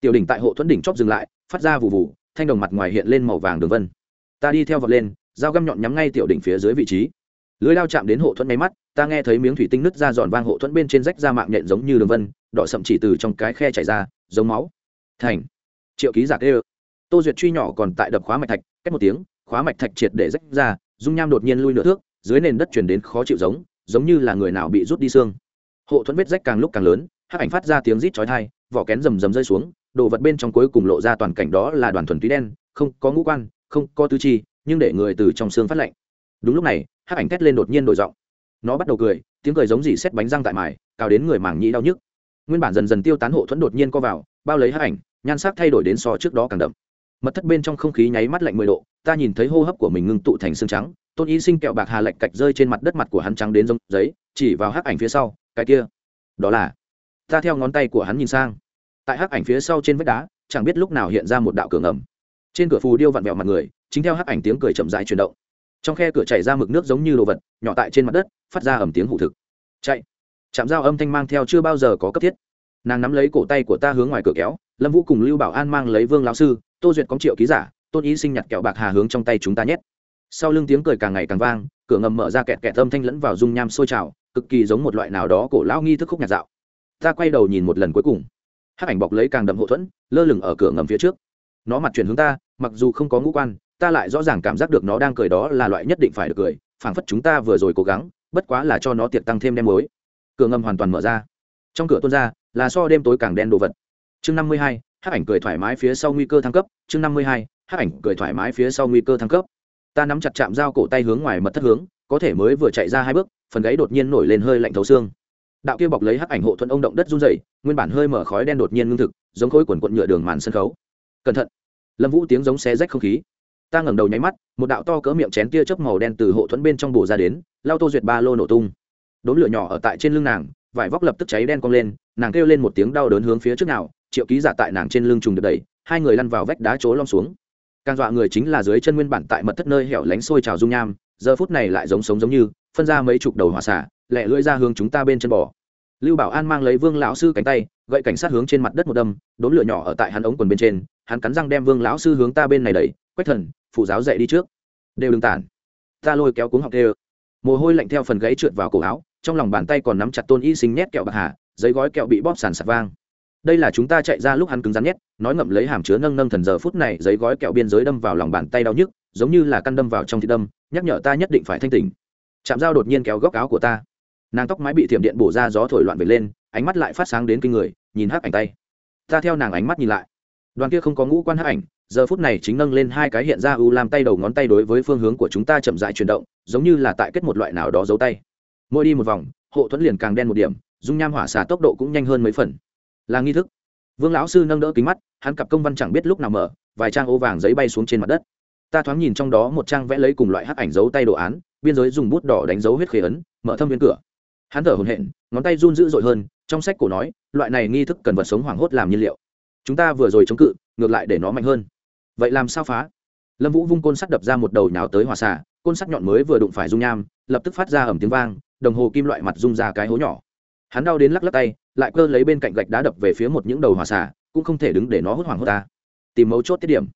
Tiểu đỉnh tại hộ thuẫn đỉnh chóp dừng lại, phát ra vụ vụ thanh đồng mặt ngoài hiện lên màu vàng đường vân. Ta đi theo vọt lên, dao găm nhọn nhắm ngay tiểu đỉnh phía dưới vị trí. Lưới lao chạm đến hộ thuẫn máy mắt, ta nghe thấy miếng thủy tinh nứt ra giòn vang hộ thuẫn bên trên rách ra mạng nhện giống như đường vân, đỏ sậm chỉ từ trong cái khe chảy ra, giống máu. Thành triệu ký giả kê tô duyệt truy nhỏ còn tại đập khóa mạch thạch, cách một tiếng, khóa mạch thạch triệt để rách ra, dung nham đột nhiên lui nửa thước, dưới nền đất chuyển đến khó chịu giống giống như là người nào bị rút đi xương. Hộ thuẫn vết rách càng lúc càng lớn, hắc ảnh phát ra tiếng rít chói thai vỏ kén rầm rầm rơi xuống, đồ vật bên trong cuối cùng lộ ra toàn cảnh đó là đoàn thuần túy đen, không có ngũ quan, không có tứ chi, nhưng để người từ trong xương phát lạnh. Đúng lúc này, hắc ảnh thét lên đột nhiên đổi giọng. Nó bắt đầu cười, tiếng cười giống gì xét bánh răng tại mài, cào đến người màng nhĩ đau nhức. Nguyên bản dần dần tiêu tán hộ thuẫn đột nhiên co vào, bao lấy hắc ảnh nhan sắc thay đổi đến so trước đó càng đậm. Mật thất bên trong không khí nháy mắt lạnh mười độ, ta nhìn thấy hô hấp của mình ngưng tụ thành xương trắng, tôn Y sinh kẹo bạc hà lạch cạch rơi trên mặt đất mặt của hắn trắng đến giống giấy, chỉ vào hắc ảnh phía sau, cái kia, đó là, ta theo ngón tay của hắn nhìn sang. Tại hắc ảnh phía sau trên vách đá, chẳng biết lúc nào hiện ra một đạo cửa ngầm. Trên cửa phù điêu vặn vẹo mặt người, chính theo hắc ảnh tiếng cười chậm rãi chuyển động. Trong khe cửa chảy ra mực nước giống như đồ vật, nhỏ tại trên mặt đất, phát ra ẩm tiếng hụ thực. Chạy. Chạm dao âm thanh mang theo chưa bao giờ có cấp thiết. Nàng nắm lấy cổ tay của ta hướng ngoài cửa kéo lâm vũ cùng lưu bảo an mang lấy vương lão sư, tô duyệt có triệu ký giả, tôn ý sinh nhặt kẹo bạc hà hướng trong tay chúng ta nhét. Sau lưng tiếng cười càng ngày càng vang, cửa ngầm mở ra kẹt kẹt âm thanh lẫn vào dung nham sôi trào, cực kỳ giống một loại nào đó cổ lão nghi thức khúc nhạc dạo. Ta quay đầu nhìn một lần cuối cùng. Hát ảnh bọc lấy càng đậm hậu thuẫn, lơ lửng ở cửa ngầm phía trước. Nó mặt chuyển hướng ta, mặc dù không có ngũ quan, ta lại rõ ràng cảm giác được nó đang cười đó là loại nhất định phải được cười, phảng phất chúng ta vừa rồi cố gắng, bất quá là cho nó tiệc tăng thêm đem mới cửa ngầm hoàn toàn mở ra. Trong cửa tuôn ra, là so đêm tối càng đen đồ vật chương năm mươi hai hát ảnh cười thoải mái phía sau nguy cơ thăng cấp. Chương năm mươi hai hát ảnh cười thoải mái phía sau nguy cơ thăng cấp. Ta nắm chặt chạm dao cổ tay hướng ngoài mật thất hướng, có thể mới vừa chạy ra hai bước, phần gáy đột nhiên nổi lên hơi lạnh thấu xương. Đạo kia bọc lấy hắc ảnh hộ thuận ông động đất run dày nguyên bản hơi mở khói đen đột nhiên ngưng thực, giống khối quần quận nhựa đường màn sân khấu. Cẩn thận. Lâm vũ tiếng giống xé rách không khí. Ta ngẩng đầu nháy mắt, một đạo to cỡ miệng chén tia chớp màu đen từ hộ thuẫn bên trong bổ ra đến, lao tô duyệt ba lô nổ tung. Đốm lửa nhỏ ở tại trên lưng nàng, vải vóc lập tức cháy đen cong lên, nàng kêu lên một tiếng đau đớn hướng phía trước nào triệu ký giả tại nàng trên lưng trùng được đẩy, hai người lăn vào vách đá chỗ lom xuống. Càng dọa người chính là dưới chân nguyên bản tại mật thất nơi hẻo lánh sôi trào dung nham, giờ phút này lại giống sống giống như, phân ra mấy chục đầu hỏa xả lẹ lưỡi ra hướng chúng ta bên chân bò. Lưu bảo an mang lấy vương lão sư cánh tay, gậy cảnh sát hướng trên mặt đất một đâm, đốn lửa nhỏ ở tại hắn ống quần bên trên, hắn cắn răng đem vương lão sư hướng ta bên này đẩy, quách thần, phụ giáo dậy đi trước. Đều đừng tản. Ta lôi kéo cuống học đều. Mồ hôi lạnh theo phần gáy trượt vào cổ áo, trong lòng bàn tay còn nắm chặt tôn y sinh nhét kẹo bạc hà, giấy gói kẹo bị bóp sàn sạt vang đây là chúng ta chạy ra lúc hắn cứng rắn nhét nói ngậm lấy hàm chứa nâng nâng thần giờ phút này, giấy gói kẹo biên giới đâm vào lòng bàn tay đau nhức, giống như là căn đâm vào trong thịt đâm, nhắc nhở ta nhất định phải thanh tỉnh. Chạm dao đột nhiên kéo góc áo của ta. Nàng tóc mái bị thiểm điện bổ ra gió thổi loạn về lên, ánh mắt lại phát sáng đến kinh người, nhìn hắc ảnh tay. Ta theo nàng ánh mắt nhìn lại. Đoàn kia không có ngũ quan hắc ảnh, giờ phút này chính nâng lên hai cái hiện ra u làm tay đầu ngón tay đối với phương hướng của chúng ta chậm dại chuyển động, giống như là tại kết một loại nào đó giấu tay. Mỗi đi một vòng, hộ thuẫn liền càng đen một điểm, dung nham hỏa xà tốc độ cũng nhanh hơn mấy phần là nghi thức. Vương lão sư nâng đỡ kính mắt, hắn cặp công văn chẳng biết lúc nào mở, vài trang ô vàng giấy bay xuống trên mặt đất. Ta thoáng nhìn trong đó một trang vẽ lấy cùng loại hắc ảnh dấu tay đồ án, biên giới dùng bút đỏ đánh dấu huyết khế ấn, mở thâm viên cửa. Hắn thở hồn hện ngón tay run dữ dội hơn, trong sách cổ nói, loại này nghi thức cần vật sống hoảng hốt làm nhiên liệu. Chúng ta vừa rồi chống cự, ngược lại để nó mạnh hơn. Vậy làm sao phá? Lâm vũ vung côn sắt đập ra một đầu nhào tới hòa xả côn sắt nhọn mới vừa đụng phải dung nham, lập tức phát ra ẩm tiếng vang, đồng hồ kim loại mặt rung ra cái hố nhỏ hắn đau đến lắc lắc tay, lại cơ lấy bên cạnh gạch đá đập về phía một những đầu hòa xả cũng không thể đứng để nó hốt hoảng hốt ta. Tìm mấu chốt tiết điểm.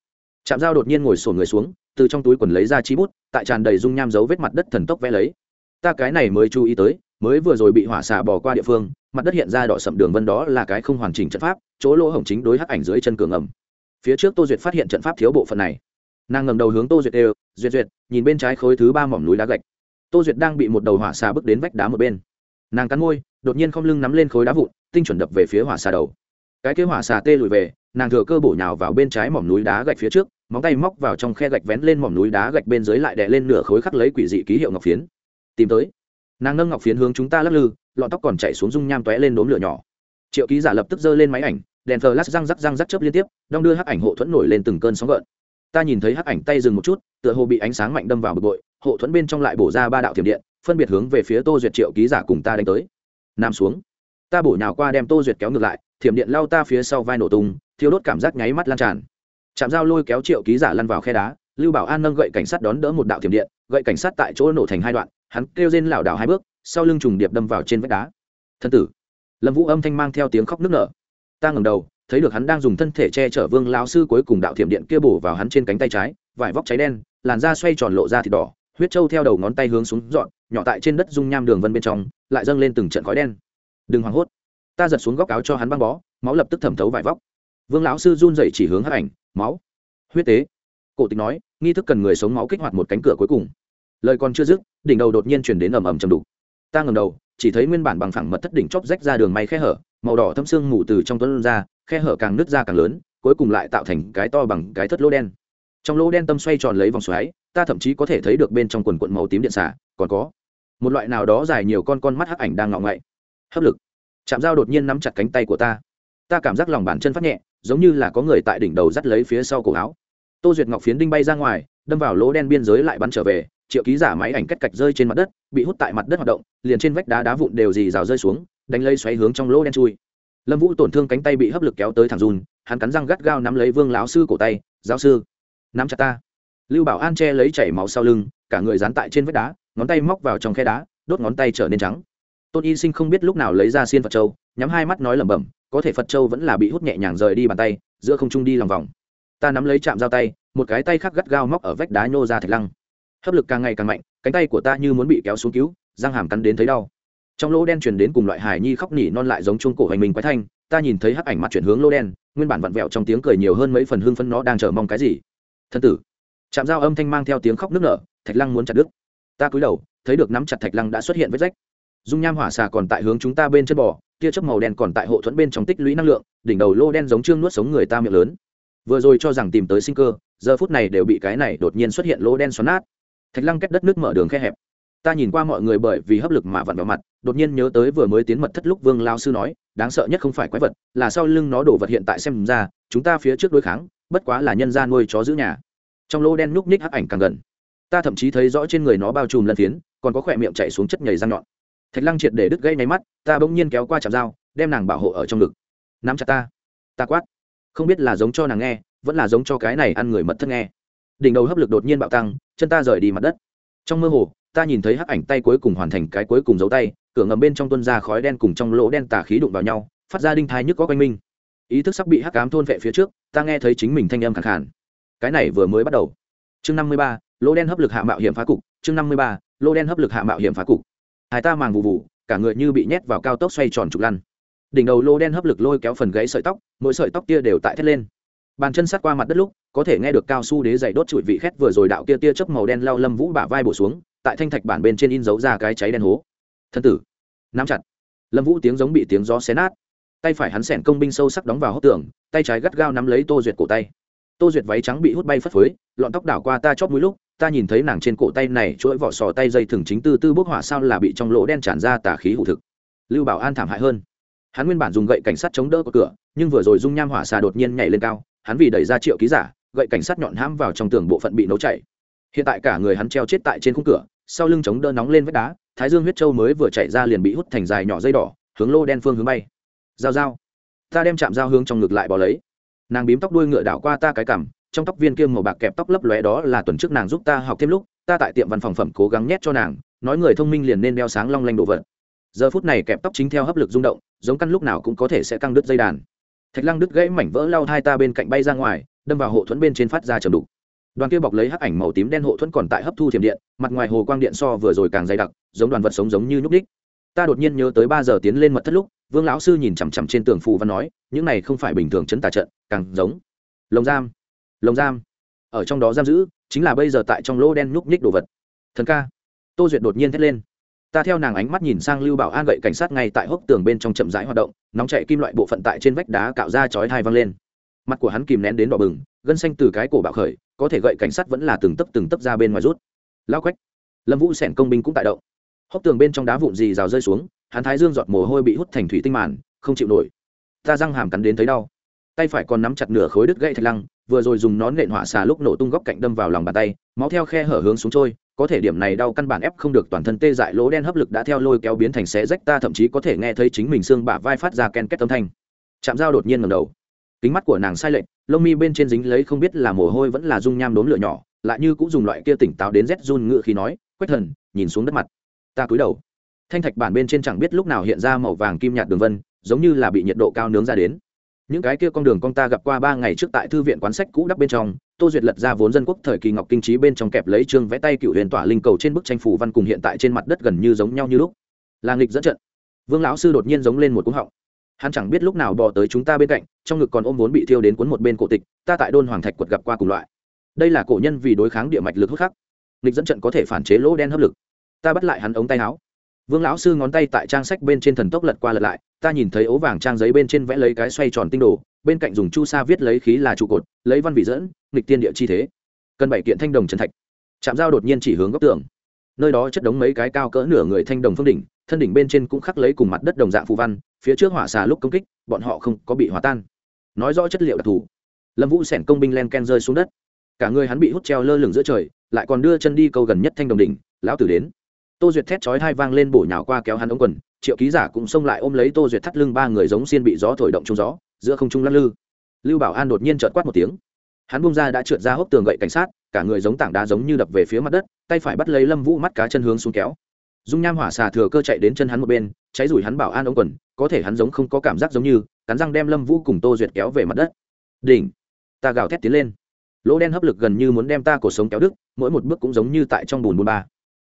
Chạm dao đột nhiên ngồi sổn người xuống, từ trong túi quần lấy ra chí bút, tại tràn đầy dung nham dấu vết mặt đất thần tốc vẽ lấy. Ta cái này mới chú ý tới, mới vừa rồi bị hỏa xả bỏ qua địa phương, mặt đất hiện ra đỏ sậm đường vân đó là cái không hoàn chỉnh trận pháp, chỗ lỗ hổng chính đối hắc ảnh dưới chân cường ẩm. Phía trước tô duyệt phát hiện trận pháp thiếu bộ phận này. Nàng ngầm đầu hướng tô duyệt đều duyệt duyệt, nhìn bên trái khối thứ ba mỏm núi đá gạch. Tô duyệt đang bị một đầu hỏa xà bước đến vách đá một bên. Nàng cắn môi đột nhiên không lưng nắm lên khối đá vụn, tinh chuẩn đập về phía hỏa xà đầu. Cái kế hỏa xà tê lùi về, nàng thừa cơ bổ nhào vào bên trái mỏm núi đá gạch phía trước, móng tay móc vào trong khe gạch vén lên mỏm núi đá gạch bên dưới lại đè lên nửa khối khắc lấy quỷ dị ký hiệu ngọc phiến. Tìm tới. Nàng nâng ngọc phiến hướng chúng ta lắc lư, lọn tóc còn chạy xuống dung nham tóe lên đốm lửa nhỏ. Triệu ký giả lập tức giơ lên máy ảnh, đèn thờ lát răng rắc răng rắc chớp liên tiếp, đong đưa hắc ảnh hộ thuẫn nổi lên từng cơn sóng gợn. Ta nhìn thấy hắc ảnh tay dừng một chút, tựa hồ bị ánh sáng mạnh đâm vào bực bội, hộ thuẫn bên trong lại bổ ra ba đạo thiểm điện, phân biệt hướng về phía tô duyệt triệu ký giả cùng ta đánh tới nằm xuống. Ta bổ nhào qua đem tô duyệt kéo ngược lại, thiểm điện lao ta phía sau vai nổ tung thiếu đốt cảm giác nháy mắt lan tràn. Chạm dao lôi kéo triệu ký giả lăn vào khe đá, lưu bảo an nâng gậy cảnh sát đón đỡ một đạo thiểm điện, gậy cảnh sát tại chỗ nổ thành hai đoạn, hắn kêu rên lảo đảo hai bước, sau lưng trùng điệp đâm vào trên vách đá. Thân tử. Lâm vũ âm thanh mang theo tiếng khóc nức nở. Ta ngầm đầu, thấy được hắn đang dùng thân thể che chở vương lao sư cuối cùng đạo thiểm điện kia bổ vào hắn trên cánh tay trái, vải vóc cháy đen, làn da xoay tròn lộ ra thịt đỏ, huyết trâu theo đầu ngón tay hướng xuống dọn, nhỏ tại trên đất dung nham đường vân bên trong lại dâng lên từng trận khói đen. Đừng hoảng hốt. Ta giật xuống góc áo cho hắn băng bó, máu lập tức thẩm thấu vải vóc. Vương lão sư run dậy chỉ hướng hắc ảnh, máu. Huyết tế. Cổ tịch nói, nghi thức cần người sống máu kích hoạt một cánh cửa cuối cùng. Lời còn chưa dứt, đỉnh đầu đột nhiên chuyển đến ầm ầm chầm đục. Ta ngầm đầu, chỉ thấy nguyên bản bằng phẳng mật thất đỉnh chóp rách ra đường may khe hở, màu đỏ thâm xương mù từ trong tuấn ra, khe hở càng nứt ra càng lớn, cuối cùng lại tạo thành cái to bằng cái thất lỗ đen. Trong lỗ đen tâm xoay tròn lấy vòng xoáy, ta thậm chí có thể thấy được bên trong quần quận màu tím điện xả còn có một loại nào đó dài nhiều con con mắt hắc ảnh đang ngọng ngậy hấp lực. Chạm dao đột nhiên nắm chặt cánh tay của ta. Ta cảm giác lòng bàn chân phát nhẹ, giống như là có người tại đỉnh đầu dắt lấy phía sau cổ áo. Tô duyệt ngọc phiến đinh bay ra ngoài, đâm vào lỗ đen biên giới lại bắn trở về, triệu ký giả máy ảnh cách cạch rơi trên mặt đất, bị hút tại mặt đất hoạt động, liền trên vách đá đá vụn đều dì rào rơi xuống, đánh lấy xoáy hướng trong lỗ đen chui. Lâm vũ tổn thương cánh tay bị hấp lực kéo tới thẳng run, hắn cắn răng gắt gao nắm lấy vương lão sư cổ tay, giáo sư, nắm chặt ta. Lưu bảo an che lấy chảy máu sau lưng, cả người dán tại trên vách đá ngón tay móc vào trong khe đá, đốt ngón tay trở nên trắng. Tôn y sinh không biết lúc nào lấy ra xiên phật châu, nhắm hai mắt nói lẩm bẩm, có thể phật châu vẫn là bị hút nhẹ nhàng rời đi bàn tay, giữa không trung đi lòng vòng. Ta nắm lấy chạm dao tay, một cái tay khác gắt gao móc ở vách đá nhô ra thạch lăng. Hấp lực càng ngày càng mạnh, cánh tay của ta như muốn bị kéo xuống cứu, răng hàm cắn đến thấy đau. Trong lỗ đen truyền đến cùng loại hài nhi khóc nỉ non lại giống chuông cổ hành mình quái thanh, ta nhìn thấy hắc ảnh mặt chuyển hướng lỗ đen, nguyên bản vặn vẹo trong tiếng cười nhiều hơn mấy phần hương phân nó đang chờ mong cái gì. Thân tử. Chạm dao âm thanh mang theo tiếng khóc nức nở, thạch lăng muốn chặt đứt ta cúi đầu, thấy được nắm chặt thạch lăng đã xuất hiện vết rách. Dung nham hỏa xà còn tại hướng chúng ta bên chân bò, tia chớp màu đen còn tại hộ thuẫn bên trong tích lũy năng lượng, đỉnh đầu lô đen giống trương nuốt sống người ta miệng lớn. Vừa rồi cho rằng tìm tới sinh cơ, giờ phút này đều bị cái này đột nhiên xuất hiện lỗ đen xoắn nát. Thạch lăng kết đất nước mở đường khe hẹp. Ta nhìn qua mọi người bởi vì hấp lực mà vặn vào mặt, đột nhiên nhớ tới vừa mới tiến mật thất lúc vương lao sư nói, đáng sợ nhất không phải quái vật, là sau lưng nó đổ vật hiện tại xem ra, chúng ta phía trước đối kháng, bất quá là nhân ra nuôi chó giữ nhà. Trong lô đen núp ních hắc ảnh càng gần ta thậm chí thấy rõ trên người nó bao trùm lân phiến, còn có khỏe miệng chạy xuống chất nhầy răng nhọn. Thạch lăng triệt để đứt gây nháy mắt, ta bỗng nhiên kéo qua chạm dao, đem nàng bảo hộ ở trong ngực. Nắm chặt ta. Ta quát. Không biết là giống cho nàng nghe, vẫn là giống cho cái này ăn người mật thất nghe. Đỉnh đầu hấp lực đột nhiên bạo tăng, chân ta rời đi mặt đất. Trong mơ hồ, ta nhìn thấy hắc ảnh tay cuối cùng hoàn thành cái cuối cùng giấu tay, cửa ngầm bên trong tuân ra khói đen cùng trong lỗ đen tà khí đụng vào nhau, phát ra đinh thai nhức có quanh minh ý thức sắp bị hắc cám thôn vệ phía trước, ta nghe thấy chính mình thanh âm khẳng khản cái này vừa mới bắt đầu. Chương năm mươi ba Lô đen hấp lực hạ mạo hiểm phá cục, chương năm mươi ba, lô đen hấp lực hạ mạo hiểm phá cục. Hai ta màng vụ vụ cả người như bị nhét vào cao tốc xoay tròn trục lăn. Đỉnh đầu lô đen hấp lực lôi kéo phần gãy sợi tóc, mỗi sợi tóc tia đều tại thét lên. Bàn chân sát qua mặt đất lúc, có thể nghe được cao su đế dày đốt trụi vị khét vừa rồi đạo tia tia chớp màu đen lao lâm vũ bả vai bổ xuống, tại thanh thạch bản bên trên in dấu ra cái cháy đen hố. Thân tử, nắm chặt. Lâm vũ tiếng giống bị tiếng gió xé nát. Tay phải hắn sẻn công binh sâu sắc đóng vào hốc tường, tay trái gắt gao nắm lấy tô duyệt cổ tay tô duyệt váy trắng bị hút bay phất phới, lọn tóc đảo qua ta chót mũi lúc, ta nhìn thấy nàng trên cổ tay này chuỗi vỏ sò tay dây thừng chính tư tư bốc hỏa sao là bị trong lỗ đen tràn ra tà khí hụ thực. Lưu bảo an thảm hại hơn. Hắn nguyên bản dùng gậy cảnh sát chống đỡ của cửa, nhưng vừa rồi dung nham hỏa xà đột nhiên nhảy lên cao, hắn vì đẩy ra triệu ký giả, gậy cảnh sát nhọn hãm vào trong tường bộ phận bị nấu chảy. Hiện tại cả người hắn treo chết tại trên khung cửa, sau lưng chống đỡ nóng lên vách đá, thái dương huyết châu mới vừa chạy ra liền bị hút thành dài nhỏ dây đỏ, hướng lô đen phương hướng bay. Dao dao ta đem chạm dao hướng trong ngực lại bỏ lấy nàng bím tóc đuôi ngựa đảo qua ta cái cằm, trong tóc viên kiêm màu bạc kẹp tóc lấp lóe đó là tuần trước nàng giúp ta học thêm lúc, ta tại tiệm văn phòng phẩm cố gắng nhét cho nàng, nói người thông minh liền nên đeo sáng long lanh đồ vật. Giờ phút này kẹp tóc chính theo hấp lực rung động, giống căn lúc nào cũng có thể sẽ căng đứt dây đàn. Thạch lăng đứt gãy mảnh vỡ lau hai ta bên cạnh bay ra ngoài, đâm vào hộ thuẫn bên trên phát ra trầm đục. Đoàn kia bọc lấy hắc ảnh màu tím đen hộ thuẫn còn tại hấp thu thiểm điện, mặt ngoài hồ quang điện so vừa rồi càng dày đặc, giống đoàn vật sống giống như nhúc đích ta đột nhiên nhớ tới ba giờ tiến lên mật thất lúc, vương lão sư nhìn chằm chằm trên tường phù văn nói, những này không phải bình thường chấn tà trận, càng giống lồng giam lồng giam. Ở trong đó giam giữ, chính là bây giờ tại trong lỗ đen núp nhích đồ vật. Thần ca, tô duyệt đột nhiên thét lên. Ta theo nàng ánh mắt nhìn sang lưu bảo an gậy cảnh sát ngay tại hốc tường bên trong chậm rãi hoạt động, nóng chạy kim loại bộ phận tại trên vách đá cạo ra chói thai văng lên. Mặt của hắn kìm nén đến đỏ bừng, gân xanh từ cái cổ bạo khởi, có thể gậy cảnh sát vẫn là từng tấp từng tấp ra bên ngoài rút. Lao quách, lâm vũ sẻn công binh cũng tại động hốc tường bên trong đá vụn gì rào rơi xuống, hắn thái dương giọt mồ hôi bị hút thành thủy tinh màn, không chịu nổi. Ta răng hàm cắn đến thấy đau. Tay phải còn nắm chặt nửa khối đứt gãy thạch lăng, vừa rồi dùng nón nện hỏa xà lúc nổ tung góc cạnh đâm vào lòng bàn tay, máu theo khe hở hướng xuống trôi, có thể điểm này đau căn bản ép không được toàn thân tê dại lỗ đen hấp lực đã theo lôi kéo biến thành xé rách, ta thậm chí có thể nghe thấy chính mình xương bả vai phát ra ken két âm thanh. Chạm dao đột nhiên ngầm đầu. Kính mắt của nàng sai lệch, lông mi bên trên dính lấy không biết là mồ hôi vẫn là dung nham đốn lửa nhỏ, lại như cũng dùng loại kia tỉnh táo đến rét run ngựa khi nói, quách thần, nhìn xuống đất mặt ta cúi đầu. Thanh thạch bản bên trên chẳng biết lúc nào hiện ra màu vàng kim nhạt đường vân, giống như là bị nhiệt độ cao nướng ra đến. Những cái kia con đường con ta gặp qua ba ngày trước tại thư viện quán sách cũ đắp bên trong, tô duyệt lật ra vốn dân quốc thời kỳ ngọc kinh trí bên trong kẹp lấy chương vẽ tay cựu huyền tỏa linh cầu trên bức tranh phủ văn cùng hiện tại trên mặt đất gần như giống nhau như lúc. Là nghịch dẫn trận. Vương lão sư đột nhiên giống lên một cúng họng. Hắn chẳng biết lúc nào bò tới chúng ta bên cạnh, trong ngực còn ôm vốn bị thiêu đến cuốn một bên cổ tịch, ta tại đôn hoàng thạch quật gặp qua cùng loại. Đây là cổ nhân vì đối kháng địa mạch lực hút khắc. Nghịch dẫn trận có thể phản chế lỗ đen hấp lực ta bắt lại hắn ống tay áo. Vương lão sư ngón tay tại trang sách bên trên thần tốc lật qua lật lại, ta nhìn thấy ố vàng trang giấy bên trên vẽ lấy cái xoay tròn tinh đồ, bên cạnh dùng chu sa viết lấy khí là trụ cột, lấy văn vị dẫn, nghịch tiên địa chi thế. Cần bảy kiện thanh đồng trần thạch. Chạm dao đột nhiên chỉ hướng góc tường. Nơi đó chất đống mấy cái cao cỡ nửa người thanh đồng phương đỉnh, thân đỉnh bên trên cũng khắc lấy cùng mặt đất đồng dạng phù văn, phía trước hỏa xà lúc công kích, bọn họ không có bị hòa tan. Nói rõ chất liệu đặc thù. Lâm vũ sẻn công binh len ken rơi xuống đất. Cả người hắn bị hút treo lơ lửng giữa trời, lại còn đưa chân đi câu gần nhất thanh đồng đỉnh, lão tử đến tô duyệt thét chói hai vang lên bổ nhào qua kéo hắn ống quần, triệu ký giả cũng xông lại ôm lấy tô duyệt thắt lưng ba người giống xiên bị gió thổi động trong gió, giữa không trung lắc lư. Lưu bảo an đột nhiên trợt quát một tiếng. Hắn bung ra đã trượt ra hốc tường gậy cảnh sát, cả người giống tảng đá giống như đập về phía mặt đất, tay phải bắt lấy lâm vũ mắt cá chân hướng xuống kéo. Dung nham hỏa xà thừa cơ chạy đến chân hắn một bên, cháy rủi hắn bảo an ống quần, có thể hắn giống không có cảm giác giống như, cắn răng đem lâm vũ cùng tô duyệt kéo về mặt đất. Đỉnh! Ta gào thét tiến lên. Lỗ đen hấp lực gần như muốn đem ta cổ sống kéo đứt, mỗi một bước cũng giống như tại trong bùn bùn ba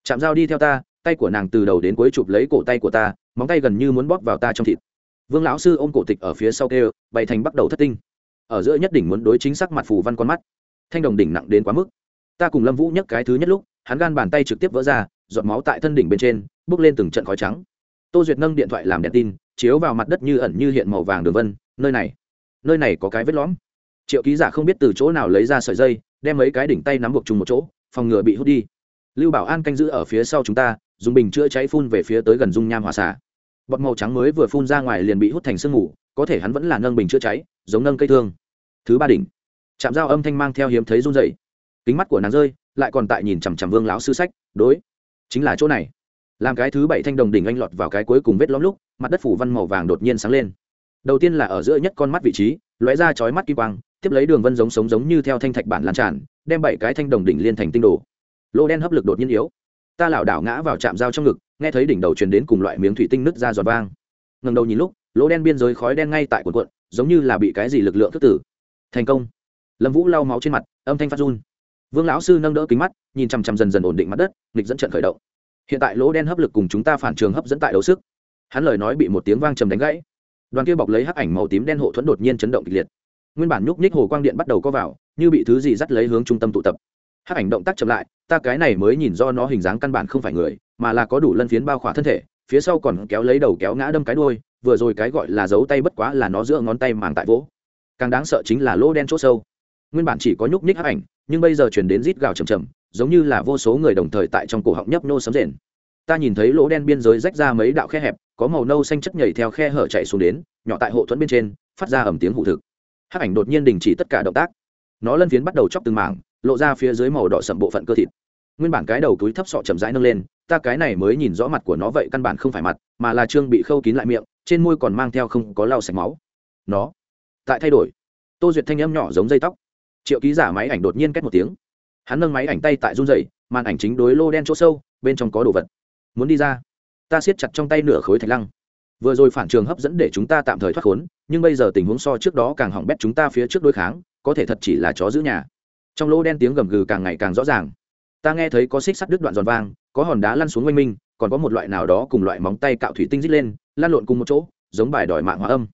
chạm dao đi theo ta, tay của nàng từ đầu đến cuối chụp lấy cổ tay của ta, móng tay gần như muốn bóp vào ta trong thịt. Vương lão sư ôm cổ tịch ở phía sau kêu, bày thành bắt đầu thất tinh. Ở giữa nhất đỉnh muốn đối chính xác mặt phù văn con mắt. Thanh đồng đỉnh nặng đến quá mức. Ta cùng lâm vũ nhấc cái thứ nhất lúc, hắn gan bàn tay trực tiếp vỡ ra, giọt máu tại thân đỉnh bên trên, bước lên từng trận khói trắng. Tô duyệt nâng điện thoại làm đèn tin, chiếu vào mặt đất như ẩn như hiện màu vàng đường vân, nơi này nơi này có cái vết lõm. Triệu ký giả không biết từ chỗ nào lấy ra sợi dây, đem mấy cái đỉnh tay nắm buộc chung một chỗ, phòng ngừa bị hút đi lưu bảo an canh giữ ở phía sau chúng ta, dùng bình chữa cháy phun về phía tới gần dung nham hỏa xả bọt màu trắng mới vừa phun ra ngoài liền bị hút thành sương mù, có thể hắn vẫn là nâng bình chữa cháy, giống nâng cây thương. Thứ ba đỉnh. Chạm dao âm thanh mang theo hiếm thấy run dậy kính mắt của nàng rơi, lại còn tại nhìn chằm chằm vương lão sư sách, đối. Chính là chỗ này. Làm cái thứ bảy thanh đồng đỉnh anh lọt vào cái cuối cùng vết lõm lúc, mặt đất phủ văn màu vàng đột nhiên sáng lên. Đầu tiên là ở giữa nhất con mắt vị trí, lóe ra chói mắt kỳ quang, tiếp lấy đường vân giống sống giống như theo thanh thạch bản lan tràn, đem bảy cái thanh đồng đỉnh liên thành tinh đồ lô đen hấp lực đột nhiên yếu. Ta lảo đảo ngã vào trạm dao trong ngực, nghe thấy đỉnh đầu truyền đến cùng loại miếng thủy tinh nứt ra giọt vang. Ngần đầu nhìn lúc lỗ đen biên giới khói đen ngay tại cuộn cuộn, giống như là bị cái gì lực lượng thức tử. Thành công. Lâm vũ lau máu trên mặt, âm thanh phát run. Vương lão sư nâng đỡ kính mắt, nhìn chằm chằm dần dần ổn định mặt đất, nghịch dẫn trận khởi động. Hiện tại lỗ đen hấp lực cùng chúng ta phản trường hấp dẫn tại đấu sức. Hắn lời nói bị một tiếng vang trầm đánh gãy. Đoàn kia bọc lấy hắc ảnh màu tím đen hộ thuẫn đột nhiên chấn động kịch liệt. Nguyên bản nhúc nhích hồ quang điện bắt đầu có vào, như bị thứ gì dắt lấy hướng trung tâm tụ tập hắc ảnh động tác chậm lại, ta cái này mới nhìn do nó hình dáng căn bản không phải người, mà là có đủ lân phiến bao khỏa thân thể, phía sau còn kéo lấy đầu kéo ngã đâm cái đuôi, vừa rồi cái gọi là giấu tay bất quá là nó giữa ngón tay màng tại vỗ. Càng đáng sợ chính là lỗ đen chỗ sâu. Nguyên bản chỉ có nhúc nhích hắc ảnh, nhưng bây giờ chuyển đến rít gào chầm chầm giống như là vô số người đồng thời tại trong cổ họng nhấp nô sấm rền. Ta nhìn thấy lỗ đen biên giới rách ra mấy đạo khe hẹp, có màu nâu xanh chất nhảy theo khe hở chạy xuống đến, nhỏ tại hộ thuẫn bên trên, phát ra ẩm tiếng hụ thực. Hắc ảnh đột nhiên đình chỉ tất cả động tác. Nó lân phiến bắt đầu chóc từng mảng lộ ra phía dưới màu đỏ sậm bộ phận cơ thịt. Nguyên bản cái đầu túi thấp sọ chậm rãi nâng lên, ta cái này mới nhìn rõ mặt của nó vậy căn bản không phải mặt, mà là trương bị khâu kín lại miệng, trên môi còn mang theo không có lau sạch máu. Nó, tại thay đổi. Tô duyệt thanh âm nhỏ giống dây tóc. Triệu ký giả máy ảnh đột nhiên két một tiếng. Hắn nâng máy ảnh tay tại run dày màn ảnh chính đối lô đen chỗ sâu, bên trong có đồ vật. Muốn đi ra. Ta siết chặt trong tay nửa khối thạch lăng. Vừa rồi phản trường hấp dẫn để chúng ta tạm thời thoát khốn, nhưng bây giờ tình huống so trước đó càng hỏng bét chúng ta phía trước đối kháng, có thể thật chỉ là chó giữ nhà trong lô đen tiếng gầm gừ càng ngày càng rõ ràng. Ta nghe thấy có xích sắt đứt đoạn giòn vang, có hòn đá lăn xuống oanh minh còn có một loại nào đó cùng loại móng tay cạo thủy tinh rít lên lan lộn cùng một chỗ, giống bài đòi mạng hóa âm.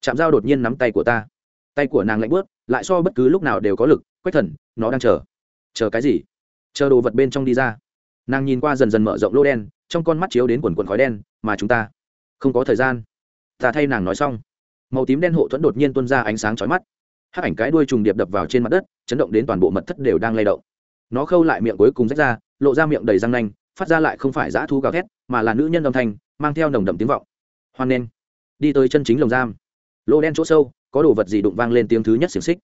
Chạm dao đột nhiên nắm tay của ta. Tay của nàng lạnh bớt, lại so bất cứ lúc nào đều có lực, quách thần, nó đang chờ. Chờ cái gì? Chờ đồ vật bên trong đi ra. Nàng nhìn qua dần dần mở rộng lô đen, trong con mắt chiếu đến quần quần khói đen, mà chúng ta không có thời gian. Ta thay nàng nói xong. Màu tím đen hộ thuẫn đột nhiên tuôn ra ánh sáng chói mắt hắc ảnh cái đuôi trùng điệp đập vào trên mặt đất, chấn động đến toàn bộ mật thất đều đang lay động. Nó khâu lại miệng cuối cùng rách ra, lộ ra miệng đầy răng nanh, phát ra lại không phải dã thu gào thét, mà là nữ nhân âm thanh, mang theo nồng đậm tiếng vọng. Hoan nên đi tới chân chính lồng giam. Lỗ đen chỗ sâu, có đồ vật gì đụng vang lên tiếng thứ nhất xiềng xích?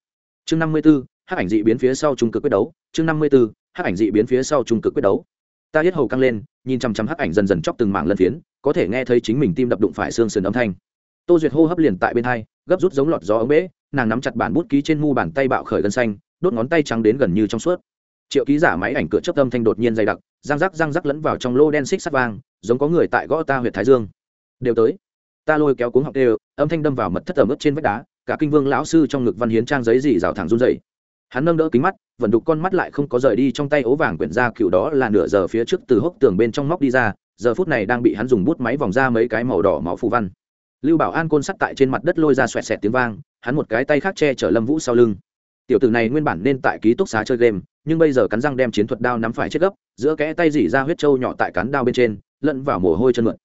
Chương năm mươi b ố hắc ảnh dị biến phía sau trung cực quyết đấu. Chương năm mươi b ố hắc ảnh dị biến phía sau trung cực quyết đấu. Ta hết hầu căng lên, nhìn chằm chằm hắc ảnh dần dần chóc từng mảng lân phiến, có thể nghe thấy chính mình tim đập đụng phải xương sườn âm thanh. Tô duyệt hô hấp liền tại bên hai, gấp rút giống lọt gió ống bể nàng nắm chặt bản bút ký trên mu bàn tay bạo khởi gân xanh, đốt ngón tay trắng đến gần như trong suốt. Triệu ký giả máy ảnh cửa chấp âm thanh đột nhiên dày đặc, răng rắc răng rắc lẫn vào trong lô đen xích sắt vang, giống có người tại gõ ta huyện thái dương. Đều tới. Ta lôi kéo cuống học đều, âm thanh đâm vào mật thất ẩm ướt trên vách đá, cả kinh vương lão sư trong ngực văn hiến trang giấy dì rào thẳng run dậy hắn nâng đỡ kính mắt vận đục con mắt lại không có rời đi trong tay ố vàng quyển ra cựu đó là nửa giờ phía trước từ hốc tường bên trong móc đi ra, giờ phút này đang bị hắn dùng bút máy vòng ra mấy cái màu đỏ máu phù văn. Lưu bảo an côn sắt tại trên mặt đất lôi ra xoẹt xẹt tiếng vang hắn một cái tay khác che chở lâm vũ sau lưng. Tiểu tử này nguyên bản nên tại ký túc xá chơi game, nhưng bây giờ cắn răng đem chiến thuật đao nắm phải chết gấp, giữa kẽ tay dỉ ra huyết trâu nhỏ tại cán đao bên trên, lẫn vào mồ hôi chân mượn.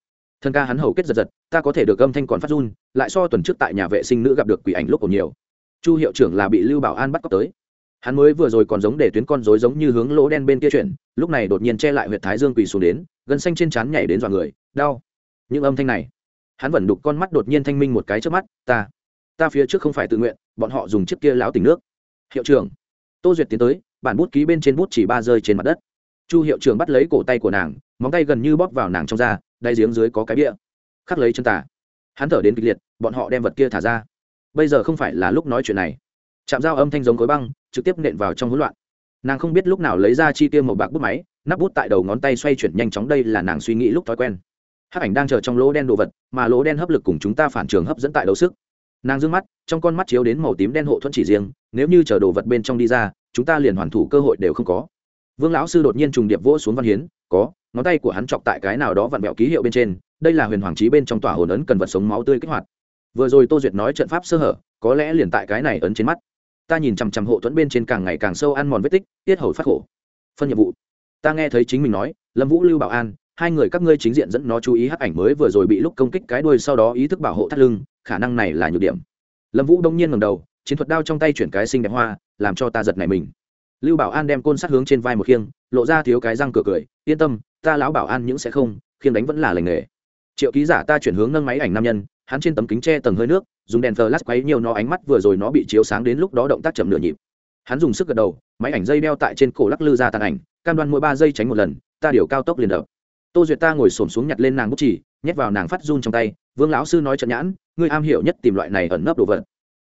Thân ca hắn hầu kết giật giật, ta có thể được âm thanh còn phát run, lại so tuần trước tại nhà vệ sinh nữ gặp được quỷ ảnh lúc còn nhiều. Chu hiệu trưởng là bị lưu bảo an bắt cóc tới. Hắn mới vừa rồi còn giống để tuyến con rối giống như hướng lỗ đen bên kia chuyển, lúc này đột nhiên che lại huyệt thái dương quỳ xuống đến, gân xanh trên trán nhảy đến dọa người, đau. Những âm thanh này, hắn vẫn đục con mắt đột nhiên thanh minh một cái trước mắt, ta ta phía trước không phải tự nguyện, bọn họ dùng chiếc kia láo tỉnh nước. Hiệu trưởng. Tô duyệt tiến tới, bản bút ký bên trên bút chỉ ba rơi trên mặt đất. Chu hiệu trưởng bắt lấy cổ tay của nàng, móng tay gần như bóp vào nàng trong da, đáy giếng dưới có cái bia khắc lấy chân tà. Hắn thở đến kịch liệt, bọn họ đem vật kia thả ra. Bây giờ không phải là lúc nói chuyện này. Chạm dao âm thanh giống khối băng, trực tiếp nện vào trong hỗn loạn. Nàng không biết lúc nào lấy ra chi tiêu một bạc bút máy, nắp bút tại đầu ngón tay xoay chuyển nhanh chóng đây là nàng suy nghĩ lúc thói quen. Hắc ảnh đang chờ trong lỗ đen đồ vật, mà lỗ đen hấp lực cùng chúng ta phản trường hấp dẫn tại đấu sức nàng d mắt, trong con mắt chiếu đến màu tím đen hộ thuẫn chỉ riêng, nếu như chờ đồ vật bên trong đi ra, chúng ta liền hoàn thủ cơ hội đều không có. Vương lão sư đột nhiên trùng điệp vỗ xuống văn hiến, có, ngón tay của hắn chọc tại cái nào đó vặn vẹo ký hiệu bên trên, đây là huyền hoàng trí bên trong tòa hồn ấn cần vật sống máu tươi kích hoạt. Vừa rồi tô duyệt nói trận pháp sơ hở, có lẽ liền tại cái này ấn trên mắt. Ta nhìn chằm chằm hộ thuẫn bên trên càng ngày càng sâu ăn mòn vết tích, tiết hầu phát khổ. Phân nhiệm vụ. Ta nghe thấy chính mình nói, lâm vũ, lưu bảo an, hai người các ngươi chính diện dẫn nó chú ý hắc ảnh mới vừa rồi bị lúc công kích cái đuôi sau đó ý thức bảo hộ thắt lưng khả năng này là nhược điểm. Lâm vũ đông nhiên ngầm đầu, chiến thuật đao trong tay chuyển cái xinh đẹp hoa, làm cho ta giật này mình. Lưu bảo an đem côn sát hướng trên vai một khiêng, lộ ra thiếu cái răng cửa cười, yên tâm, ta lão bảo an những sẽ không, khiêng đánh vẫn là lành nghề. Triệu ký giả ta chuyển hướng nâng máy ảnh nam nhân, hắn trên tấm kính tre tầng hơi nước, dùng đèn flash quấy nhiều nó ánh mắt vừa rồi nó bị chiếu sáng đến lúc đó động tác chậm nửa nhịp. Hắn dùng sức gật đầu, máy ảnh dây đeo tại trên cổ lắc lư ra tàn ảnh, cam đoan mỗi ba giây tránh một lần, ta điều cao tốc liền đập. Tô duyệt ta ngồi xổm xuống nhặt lên nàng bút chỉ nhét vào nàng phát run trong tay, vương lão sư nói trận nhãn ngươi am hiểu nhất tìm loại này ẩn nấp đồ vật.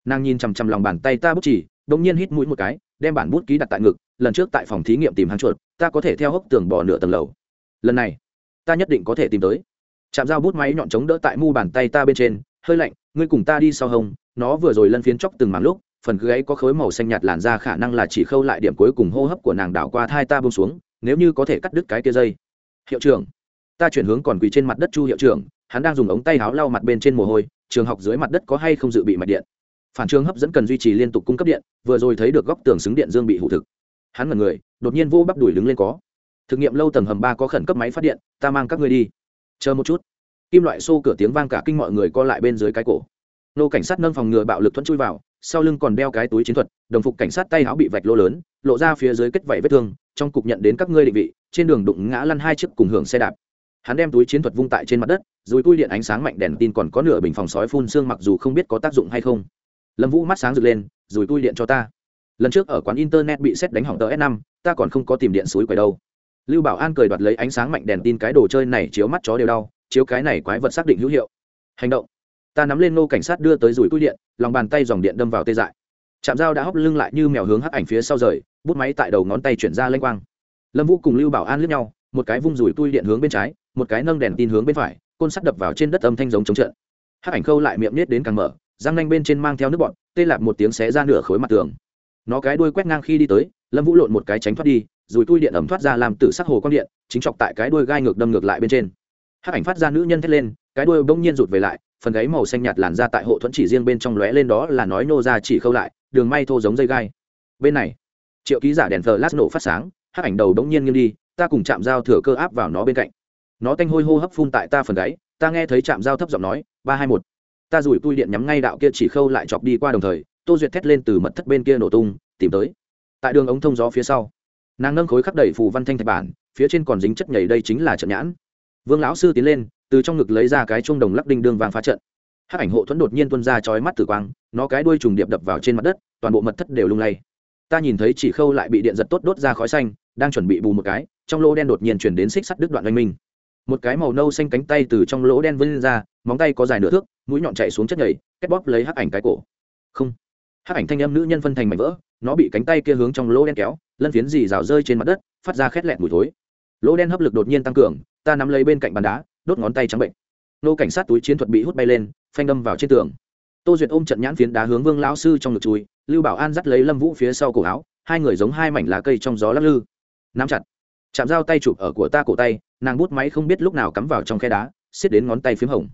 Nàng nhìn chằm chằm lòng bàn tay ta bút chỉ đông nhiên hít mũi một cái, đem bản bút ký đặt tại ngực, lần trước tại phòng thí nghiệm tìm hàng chuột, ta có thể theo hốc tường bỏ nửa tầng lầu. Lần này, ta nhất định có thể tìm tới. Chạm dao bút máy nhọn chống đỡ tại mu bàn tay ta bên trên, hơi lạnh, ngươi cùng ta đi sau hông, nó vừa rồi lân phiến chóc từng mảng lúc, phần gáy có khối màu xanh nhạt làn ra khả năng là chỉ khâu lại điểm cuối cùng hô hấp của nàng đảo qua thai ta bông xuống, nếu như có thể cắt đứt cái kia dây. Hiệu trưởng, ta chuyển hướng còn quỳ trên mặt đất chu hiệu trưởng hắn đang dùng ống tay áo lau mặt bên trên mồ hôi, trường học dưới mặt đất có hay không dự bị mạch điện? Phản trường hấp dẫn cần duy trì liên tục cung cấp điện, vừa rồi thấy được góc tường xứng điện dương bị hụ thực. Hắn ngẩn người, đột nhiên vô bắp đùi đứng lên có. Thực nghiệm lâu tầng hầm ba có khẩn cấp máy phát điện, ta mang các ngươi đi. Chờ một chút. Kim loại xô cửa tiếng vang cả kinh mọi người co lại bên dưới cái cổ. Nô cảnh sát nâng phòng ngừa bạo lực thuẫn chui vào, sau lưng còn đeo cái túi chiến thuật, đồng phục cảnh sát tay áo bị vạch lỗ lớn, lộ ra phía dưới kết vảy vết thương, trong cục nhận đến các ngươi định vị, trên đường đụng ngã lăn hai chiếc cùng hưởng xe đạp hắn đem túi chiến thuật vung tại trên mặt đất, rồi tui điện ánh sáng mạnh đèn tin còn có nửa bình phòng sói phun xương mặc dù không biết có tác dụng hay không. Lâm vũ mắt sáng rực lên, rồi tui điện cho ta. Lần trước ở quán internet bị xét đánh hỏng tờ s 5 ta còn không có tìm điện suối quầy đâu. Lưu bảo an cười đoạt lấy ánh sáng mạnh đèn tin cái đồ chơi này chiếu mắt chó đều đau, chiếu cái này quái vật xác định hữu hiệu. Hành động. Ta nắm lên nô cảnh sát đưa tới rủi tui điện, lòng bàn tay dòng điện đâm vào tê dại. Chạm dao đã hóc lưng lại như mèo hướng hắc ảnh phía sau rời, bút máy tại đầu ngón tay chuyển ra lênh quang. Lâm vũ cùng lưu bảo an lướt nhau, một cái vung rủi tui điện hướng bên trái một cái nâng đèn tin hướng bên phải, côn sắt đập vào trên đất âm thanh giống chống trận. Hắc ảnh khâu lại miệng nết đến càng mở, răng nanh bên trên mang theo nước bọn tê lạp một tiếng xé ra nửa khối mặt tường. Nó cái đuôi quét ngang khi đi tới, lâm vũ lộn một cái tránh thoát đi, rồi tui điện ẩm thoát ra làm tử sắc hồ quang điện, chính chọc tại cái đuôi gai ngược đâm ngược lại bên trên. Hắc ảnh phát ra nữ nhân thét lên, cái đuôi bỗng nhiên rụt về lại, phần gáy màu xanh nhạt làn ra tại hộ thuẫn chỉ riêng bên trong lóe lên đó là nói nô ra chỉ khâu lại, đường may thô giống dây gai. Bên này, triệu ký giả đèn lát nổ phát sáng, hắc ảnh đầu bỗng nhiên nghiêng đi, ta cùng chạm dao thừa cơ áp vào nó bên cạnh nó tanh hôi hô hấp phun tại ta phần gáy, ta nghe thấy chạm dao thấp giọng nói, ba hai một. Ta rủi tui điện nhắm ngay đạo kia chỉ khâu lại chọc đi qua đồng thời, tô duyệt thét lên từ mật thất bên kia nổ tung, tìm tới. Tại đường ống thông gió phía sau, nàng nâng khối khắc đầy phù văn thanh thạch bản, phía trên còn dính chất nhảy đây chính là trận nhãn. Vương lão sư tiến lên, từ trong ngực lấy ra cái chuông đồng lắc đinh đương vàng phá trận. Hát ảnh hộ thuẫn đột nhiên tuân ra chói mắt tử quang, nó cái đuôi trùng điệp đập vào trên mặt đất, toàn bộ mật thất đều lung lay. Ta nhìn thấy chỉ khâu lại bị điện giật tốt đốt ra khói xanh, đang chuẩn bị bù một cái, trong lô đen đột nhiên chuyển đến xích sắt đứt đoạn oanh minh một cái màu nâu xanh cánh tay từ trong lỗ đen vươn ra, móng tay có dài nửa thước, mũi nhọn chạy xuống chất nhảy, kết bóp lấy hắc ảnh cái cổ. Không. Hắc ảnh thanh âm nữ nhân phân thành mảnh vỡ, nó bị cánh tay kia hướng trong lỗ đen kéo, lân phiến dì rào rơi trên mặt đất, phát ra khét lẹt mùi thối. Lỗ đen hấp lực đột nhiên tăng cường, ta nắm lấy bên cạnh bàn đá, đốt ngón tay trắng bệnh. Nô cảnh sát túi chiến thuật bị hút bay lên, phanh đâm vào trên tường. Tô duyệt ôm trận nhãn phiến đá hướng vương lão sư trong ngực chui, lưu bảo an dắt lấy lâm vũ phía sau cổ áo, hai người giống hai mảnh lá cây trong gió lắc lư. Nắm chặt. Chạm dao tay chụp ở của ta cổ tay nàng bút máy không biết lúc nào cắm vào trong khe đá, xiết đến ngón tay p h í m hồng.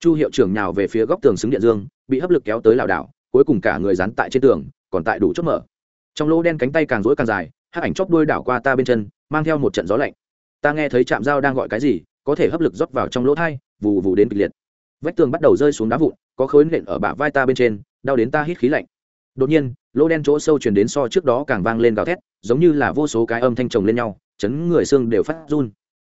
Chu hiệu trưởng nhào về phía góc tường xứng điện dương, bị hấp lực kéo tới lảo đảo, cuối cùng cả người dán tại trên tường, còn tại đủ chốt mở. Trong lỗ đen cánh tay càng rỗi càng dài hát ảnh chóp đuôi đảo qua ta bên chân, mang theo một trận gió lạnh. Ta nghe thấy chạm dao đang gọi cái gì, có thể hấp lực rót vào trong lỗ thai, vù vù đến kịch liệt. Vách tường bắt đầu rơi xuống đá vụn, có khối nện ở bả vai ta bên trên, đau đến ta hít khí lạnh. Đột nhiên, lỗ đen chỗ sâu chuyển đến so trước đó càng vang lên gào thét, giống như là vô số cái âm thanh chồng lên nhau, chấn người xương đều phát run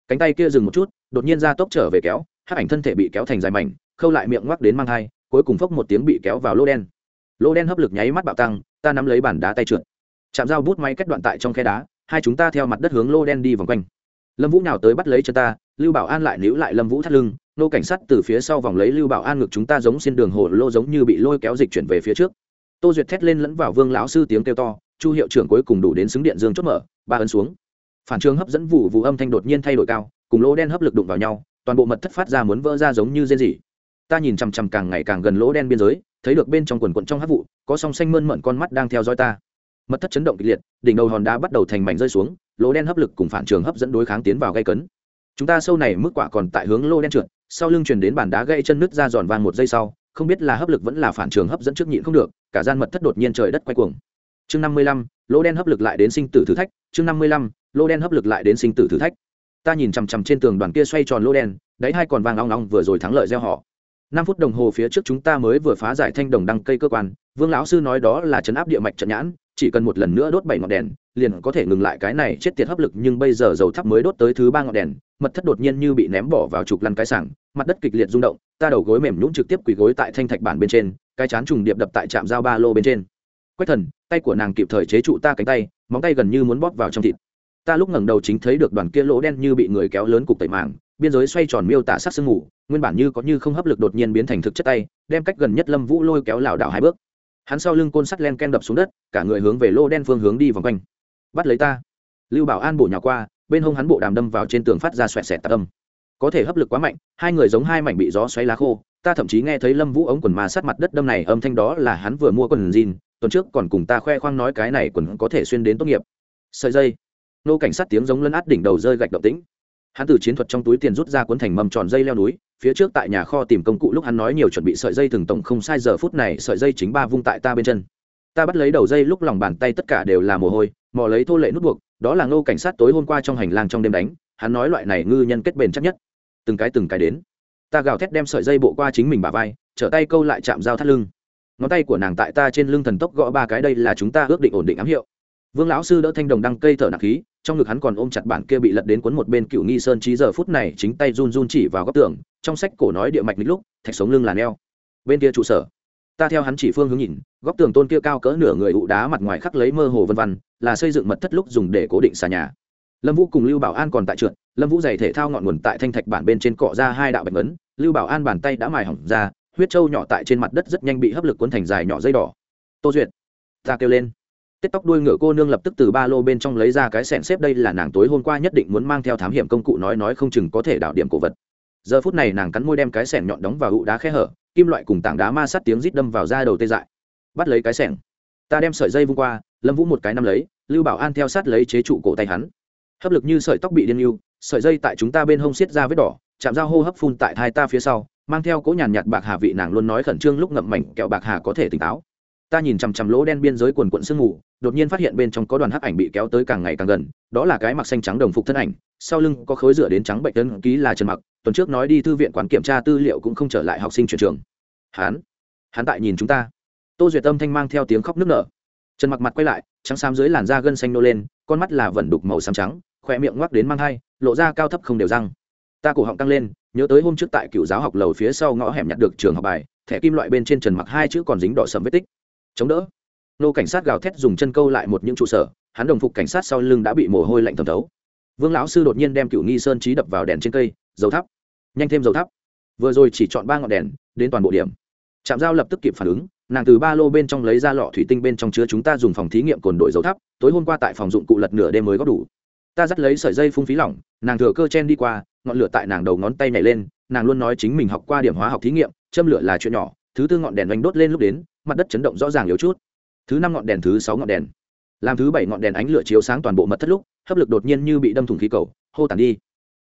cánh tay kia dừng một chút, đột nhiên ra tốc trở về kéo hát ảnh thân thể bị kéo thành dài mảnh, khâu lại miệng ngoắc đến mang hai cuối cùng phốc một tiếng bị kéo vào lô đen. Lô đen hấp lực nháy mắt bạo tăng, ta nắm lấy bản đá tay trượt. Chạm dao bút máy cách đoạn tại trong khe đá, hai chúng ta theo mặt đất hướng lô đen đi vòng quanh. Lâm vũ nào tới bắt lấy chân ta, lưu bảo an lại níu lại lâm vũ thắt lưng, nô cảnh sát từ phía sau vòng lấy lưu bảo an ngực chúng ta giống xin đường hồ lô giống như bị lôi kéo dịch chuyển về phía trước. Tô duyệt thét lên lẫn vào vương lão sư tiếng kêu to, chu hiệu trưởng cuối cùng đủ đến xứng điện dương chốt mở, ba ấn xuống phản trường hấp dẫn vụ vụ âm thanh đột nhiên thay đổi cao, cùng lỗ đen hấp lực đụng vào nhau, toàn bộ mật thất phát ra muốn vỡ ra giống như rên rỉ. Ta nhìn chằm chằm càng ngày càng gần lỗ đen biên giới, thấy được bên trong quần quận trong hát vụ, có song xanh mơn mận con mắt đang theo dõi ta. Mật thất chấn động kịch liệt, đỉnh đầu hòn đá bắt đầu thành mảnh rơi xuống, lỗ đen hấp lực cùng phản trường hấp dẫn đối kháng tiến vào gây cấn. Chúng ta sâu này mức quả còn tại hướng lô đen trượt, sau lưng chuyển đến bàn đá gây chân nứt ra giòn vang một giây sau, không biết là hấp lực vẫn là phản trường hấp dẫn trước nhịn không được, cả gian mật thất đột nhiên trời đất quay cuồng. Chương năm mươi lăm lô đen hấp lực lại đến sinh tử thử thách, chương năm mươi lăm lô đen hấp lực lại đến sinh tử thử thách. Ta nhìn chằm chằm trên tường đoàn kia xoay tròn lô đen, đáy hai còn vàng long long vừa rồi thắng lợi gieo họ. Năm phút đồng hồ phía trước chúng ta mới vừa phá giải thanh đồng đăng cây cơ quan, vương lão sư nói đó là chấn áp địa mạch trận nhãn, chỉ cần một lần nữa đốt bảy ngọn đèn, liền có thể ngừng lại cái này chết tiệt hấp lực, nhưng bây giờ dầu thắp mới đốt tới thứ ba ngọn đèn, mật thất đột nhiên như bị ném bỏ vào trục lăn cái sảng, mặt đất kịch liệt rung động, ta đầu gối mềm nhũng trực tiếp quỳ gối tại thanh thạch bản bên trên, cái chán trùng điệp đập tại trạm dao ba lô bên trên. Quách thần, tay của nàng kịp thời chế trụ ta cánh tay, móng tay gần như muốn bóp vào trong thịt ta lúc ngẩng đầu chính thấy được đoàn kia lỗ đen như bị người kéo lớn cục tẩy màng, biên giới xoay tròn miêu tả sắc sương mù, nguyên bản như có như không hấp lực đột nhiên biến thành thực chất tay, đem cách gần nhất lâm vũ lôi kéo lảo đảo hai bước. Hắn sau lưng côn sắt len ken đập xuống đất, cả người hướng về lô đen phương hướng đi vòng quanh. Bắt lấy ta. Lưu bảo an bổ nhào qua, bên hông hắn bộ đàm đâm vào trên tường phát ra xoẹt xẹt tạc âm. Có thể hấp lực quá mạnh, hai người giống hai mảnh bị gió xoáy lá khô, ta thậm chí nghe thấy lâm vũ ống quần mà sát mặt đất đâm này, âm thanh đó là hắn vừa mua quần jean, tuần trước còn cùng ta khoe khoang nói cái này quần có thể xuyên đến tốt nghiệp. Sợi dây nô cảnh sát tiếng giống lấn át đỉnh đầu rơi gạch động tĩnh. Hắn từ chiến thuật trong túi tiền rút ra cuốn thành mầm tròn dây leo núi, phía trước tại nhà kho tìm công cụ lúc hắn nói nhiều chuẩn bị sợi dây thường tổng không sai giờ phút này, sợi dây chính ba vung tại ta bên chân. Ta bắt lấy đầu dây lúc lòng bàn tay tất cả đều là mồ hôi, mò lấy thô lệ nút buộc, đó là ngô cảnh sát tối hôm qua trong hành lang trong đêm đánh, hắn nói loại này ngư nhân kết bền chắc nhất. Từng cái từng cái đến. Ta gào thét đem sợi dây bộ qua chính mình bả vai, trở tay câu lại chạm dao thắt lưng. Ngón tay của nàng tại ta trên lưng thần tốc gõ ba cái, đây là chúng ta ước định ổn định ám hiệu vương lão sư đỡ thanh đồng đăng cây thở nặng khí, trong ngực hắn còn ôm chặt bản kia bị lật đến cuốn một bên cựu nghi sơn trí giờ phút này chính tay run run chỉ vào góc tường, trong sách cổ nói địa mạch lịch lúc, thạch sống lưng là neo. Bên kia trụ sở. Ta theo hắn chỉ phương hướng nhìn, góc tường tôn kia cao cỡ nửa người ụ đá mặt ngoài khắc lấy mơ hồ vân văn là xây dựng mật thất lúc dùng để cố định xà nhà. Lâm vũ cùng lưu bảo an còn tại trượt, lâm vũ giày thể thao ngọn nguồn tại thanh thạch bản bên trên cọ ra hai đạo bạch ấn lưu bảo an bàn tay đã mài hỏng ra, huyết trâu nhỏ tại trên mặt đất rất nhanh bị hấp lực cuốn thành dài nhỏ dây đỏ. Tô duyệt, ta kêu lên tết tóc đuôi ngựa cô nương lập tức từ ba lô bên trong lấy ra cái sẹn xếp đây là nàng tối hôm qua nhất định muốn mang theo thám hiểm công cụ nói nói không chừng có thể đảo điểm cổ vật. Giờ phút này nàng cắn môi đem cái sẹn nhọn đóng vào hụ đá khe hở, kim loại cùng tảng đá ma sát tiếng rít đâm vào da đầu tê dại. Bắt lấy cái sẹn ta đem sợi dây vung qua, lâm vũ một cái nắm lấy, lưu bảo an theo sát lấy chế trụ cổ tay hắn. Hấp lực như sợi tóc bị điên yêu, sợi dây tại chúng ta bên hông xiết ra vết đỏ, chạm dao hô hấp phun tại hai ta phía sau, mang theo cỗ nhàn nhạt bạc hà vị nàng luôn nói khẩn trương lúc ngậm mảnh kẹo bạc hà có thể tỉnh táo. Ta nhìn chằm chằm lỗ đen biên giới quần quận sương mù đột nhiên phát hiện bên trong có đoàn hắc ảnh bị kéo tới càng ngày càng gần, đó là cái mặc xanh trắng đồng phục thân ảnh, sau lưng có khối rửa đến trắng bệnh tân ký là trần mặc, tuần trước nói đi thư viện quán kiểm tra tư liệu cũng không trở lại học sinh chuyển trường. Hán hán tại nhìn chúng ta. Tô duyệt tâm thanh mang theo tiếng khóc nức nở. Trần mặc mặt quay lại, trắng xám dưới làn da gân xanh nô lên, con mắt là vẩn đục màu xám trắng khoe miệng ngoắc đến mang hai lộ ra cao thấp không đều răng. Ta cổ họng tăng lên, nhớ tới hôm trước tại cựu giáo học lầu phía sau ngõ hẻm nhặt được trường học bài, thẻ kim loại bên trên trần mặc hai chữ còn dính đỏ sầm vết tích. Chống đỡ nô cảnh sát gào thét dùng chân câu lại một những trụ sở, hắn đồng phục cảnh sát sau lưng đã bị mồ hôi lạnh thẩm thấu. Vương lão sư đột nhiên đem cựu nghi sơn trí đập vào đèn trên cây, dầu thắp. Nhanh thêm dầu thắp. Vừa rồi chỉ chọn ba ngọn đèn, đến toàn bộ điểm. Trạm giao lập tức kịp phản ứng, nàng từ ba lô bên trong lấy ra lọ thủy tinh bên trong chứa chúng ta dùng phòng thí nghiệm cồn đội dầu thắp, tối hôm qua tại phòng dụng cụ lật nửa đêm mới góp đủ. Ta dắt lấy sợi dây phung phí lỏng, nàng thừa cơ chen đi qua, ngọn lửa tại nàng đầu ngón tay nhảy lên, nàng luôn nói chính mình học qua điểm hóa học thí nghiệm, châm lửa là chuyện nhỏ, thứ tư ngọn đèn đánh đốt lên lúc đến, mặt đất chấn động rõ ràng yếu chút thứ năm ngọn đèn, thứ sáu ngọn đèn. Làm thứ bảy ngọn đèn ánh lửa chiếu sáng toàn bộ mật thất lúc, hấp lực đột nhiên như bị đâm thủng khí cầu, hô tàn đi.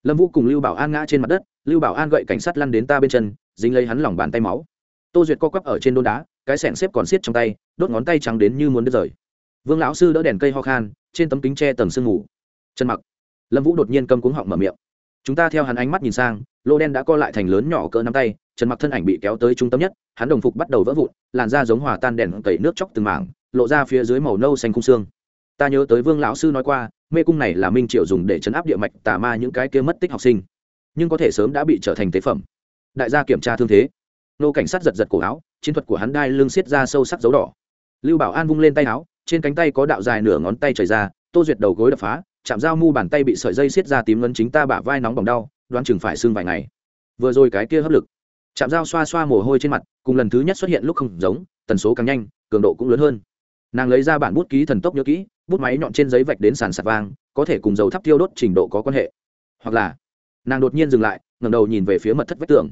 Lâm vũ cùng lưu bảo an ngã trên mặt đất, lưu bảo an gậy cảnh sát lăn đến ta bên chân, dính lấy hắn lòng bàn tay máu. Tô duyệt co quắp ở trên đôn đá, cái sẻng xếp còn xiết trong tay, đốt ngón tay trắng đến như muốn đứt rời. Vương lão sư đỡ đèn cây ho khan, trên tấm kính tre tầng sương ngủ chân mặc. Lâm vũ đột nhiên câm cuống họng mở miệng chúng ta theo hắn ánh mắt nhìn sang, lô đen đã co lại thành lớn nhỏ cỡ nắm tay, trần mặc thân ảnh bị kéo tới trung tâm nhất, hắn đồng phục bắt đầu vỡ vụn, làn da giống hòa tan đèn tẩy nước chóc từng mảng, lộ ra phía dưới màu nâu xanh khung xương. Ta nhớ tới vương lão sư nói qua, mê cung này là minh triệu dùng để chấn áp địa mạch, tà ma những cái kia mất tích học sinh. Nhưng có thể sớm đã bị trở thành tế phẩm. Đại gia kiểm tra thương thế. Nô cảnh sát giật giật cổ áo, chiến thuật của hắn đai lưng xiết ra sâu sắc dấu đỏ. Lưu bảo an vung lên tay áo, trên cánh tay có đạo dài nửa ngón tay chảy ra, tô duyệt đầu gối đập phá chạm dao mu bàn tay bị sợi dây xiết ra tím ngấn chính ta bả vai nóng bỏng đau, đoán chừng phải xương vài ngày. Vừa rồi cái kia hấp lực. Chạm dao xoa xoa mồ hôi trên mặt, cùng lần thứ nhất xuất hiện lúc không giống, tần số càng nhanh, cường độ cũng lớn hơn. Nàng lấy ra bản bút ký thần tốc nhớ kỹ, bút máy nhọn trên giấy vạch đến sàn sạt vang có thể cùng dầu thắp tiêu đốt trình độ có quan hệ. Hoặc là, nàng đột nhiên dừng lại, ngẩng đầu nhìn về phía mật thất vách tường.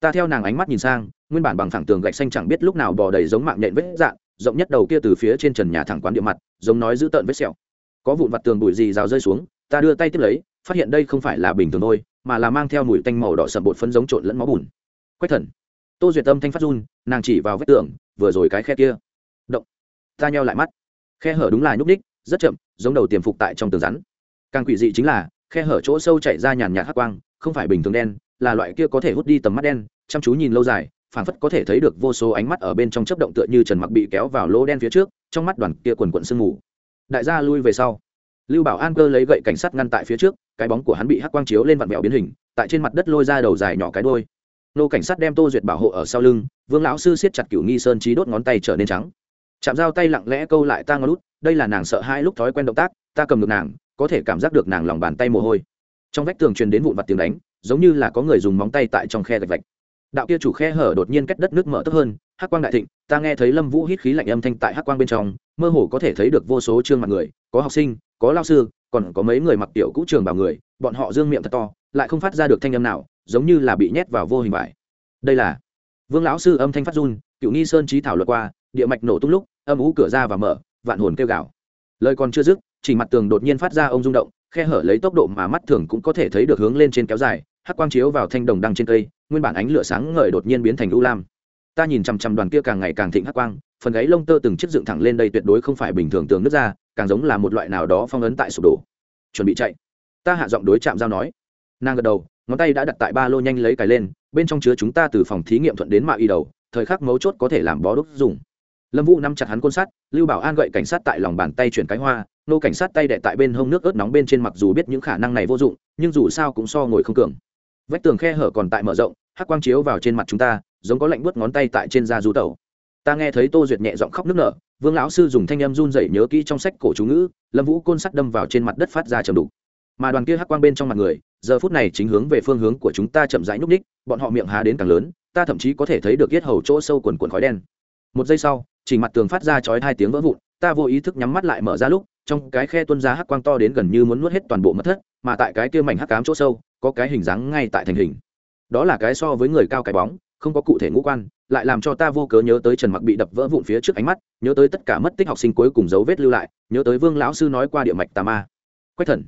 Ta theo nàng ánh mắt nhìn sang, nguyên bản bằng thẳng tường gạch xanh chẳng biết lúc nào bò đầy giống mạng nhện vết dạng, rộng nhất đầu kia từ phía trên trần nhà thẳng quán địa mặt, giống nói giữ tợn vết sẹo có vụn vặt tường bụi gì rào rơi xuống, ta đưa tay tiếp lấy, phát hiện đây không phải là bình thường thôi, mà là mang theo mùi tanh màu đỏ sậm bột phấn giống trộn lẫn máu bùn. Quách thần. Tô duyệt tâm thanh phát run, nàng chỉ vào vết tường, vừa rồi cái khe kia. Động. Ta nheo lại mắt. Khe hở đúng là nhúc ních rất chậm, giống đầu tiềm phục tại trong tường rắn. Càng quỷ dị chính là, khe hở chỗ sâu chạy ra nhàn nhạt hắc quang, không phải bình thường đen, là loại kia có thể hút đi tầm mắt đen, chăm chú nhìn lâu dài, phảng phất có thể thấy được vô số ánh mắt ở bên trong chấp động tựa như trần mặc bị kéo vào lỗ đen phía trước, trong mắt đoàn kia quần quận sương mù đại gia lui về sau. Lưu bảo an cơ lấy gậy cảnh sát ngăn tại phía trước, cái bóng của hắn bị hắc quang chiếu lên vặn vẹo biến hình, tại trên mặt đất lôi ra đầu dài nhỏ cái đôi nô cảnh sát đem tô duyệt bảo hộ ở sau lưng, vương lão sư siết chặt cửu nghi sơn trí đốt ngón tay trở nên trắng. Chạm dao tay lặng lẽ câu lại ta ngón lút đây là nàng sợ hai lúc thói quen động tác, ta cầm được nàng, có thể cảm giác được nàng lòng bàn tay mồ hôi. Trong vách tường truyền đến vụn vặt tiếng đánh, giống như là có người dùng móng tay tại trong khe gạch vạch. Đạo kia chủ khe hở đột nhiên cách đất nước mở tốt hơn hắc quang đại thịnh, ta nghe thấy lâm vũ hít khí lạnh âm thanh tại hắc quang bên trong, mơ hồ có thể thấy được vô số trương mặt người, có học sinh, có lao sư, còn có mấy người mặc tiểu cũ trường bảo người, bọn họ dương miệng thật to, lại không phát ra được thanh âm nào, giống như là bị nhét vào vô hình vải. Đây là vương lão sư âm thanh phát run cựu nghi sơn trí thảo luật qua, địa mạch nổ tung lúc, âm ú cửa ra và mở, vạn hồn kêu gào. Lời còn chưa dứt, chỉ mặt tường đột nhiên phát ra ông rung động, khe hở lấy tốc độ mà mắt thường cũng có thể thấy được hướng lên trên kéo dài, hắc quang chiếu vào thanh đồng đăng trên cây, nguyên bản ánh lửa sáng ngời đột nhiên biến thành u lam ta nhìn chằm chằm đoàn kia càng ngày càng thịnh hắc quang, phần gáy lông tơ từng chiếc dựng thẳng lên đây tuyệt đối không phải bình thường tường nước ra, càng giống là một loại nào đó phong ấn tại sụp đổ. Chuẩn bị chạy. Ta hạ giọng đối chạm giao nói. Nàng gật đầu, ngón tay đã đặt tại ba lô nhanh lấy cái lên, bên trong chứa chúng ta từ phòng thí nghiệm thuận đến mạ y đầu, thời khắc mấu chốt có thể làm bó đúc dùng. Lâm vũ nắm chặt hắn côn sắt, lưu bảo an gậy cảnh sát tại lòng bàn tay chuyển cái hoa, nô cảnh sát tay đệ tại bên hông nước ớt nóng bên trên mặc dù biết những khả năng này vô dụng, nhưng dù sao cũng so ngồi không cường. Vách tường khe hở còn tại mở rộng, hắc quang chiếu vào trên mặt chúng ta giống có lạnh buốt ngón tay tại trên da du tàu ta nghe thấy tô duyệt nhẹ giọng khóc nức nở, vương lão sư dùng thanh em run rẩy nhớ kỹ trong sách cổ chú ngữ, lâm vũ côn sắt đâm vào trên mặt đất phát ra chầm đục. Mà đoàn kia hắc quang bên trong mặt người, giờ phút này chính hướng về phương hướng của chúng ta chậm rãi nhúc ních bọn họ miệng há đến càng lớn, ta thậm chí có thể thấy được yết hầu chỗ sâu quần quần khói đen. Một giây sau, chỉ mặt tường phát ra chói hai tiếng vỡ vụn, ta vô ý thức nhắm mắt lại mở ra lúc, trong cái khe tuân ra hắc quang to đến gần như muốn nuốt hết toàn bộ mất thất, mà tại cái kia mảnh hắc cám chỗ sâu, có cái hình dáng ngay tại thành hình. Đó là cái so với người cao cái bóng không có cụ thể ngũ quan, lại làm cho ta vô cớ nhớ tới trần mặc bị đập vỡ vụn phía trước ánh mắt, nhớ tới tất cả mất tích học sinh cuối cùng dấu vết lưu lại, nhớ tới vương lão sư nói qua địa mạch tà ma. Quách thần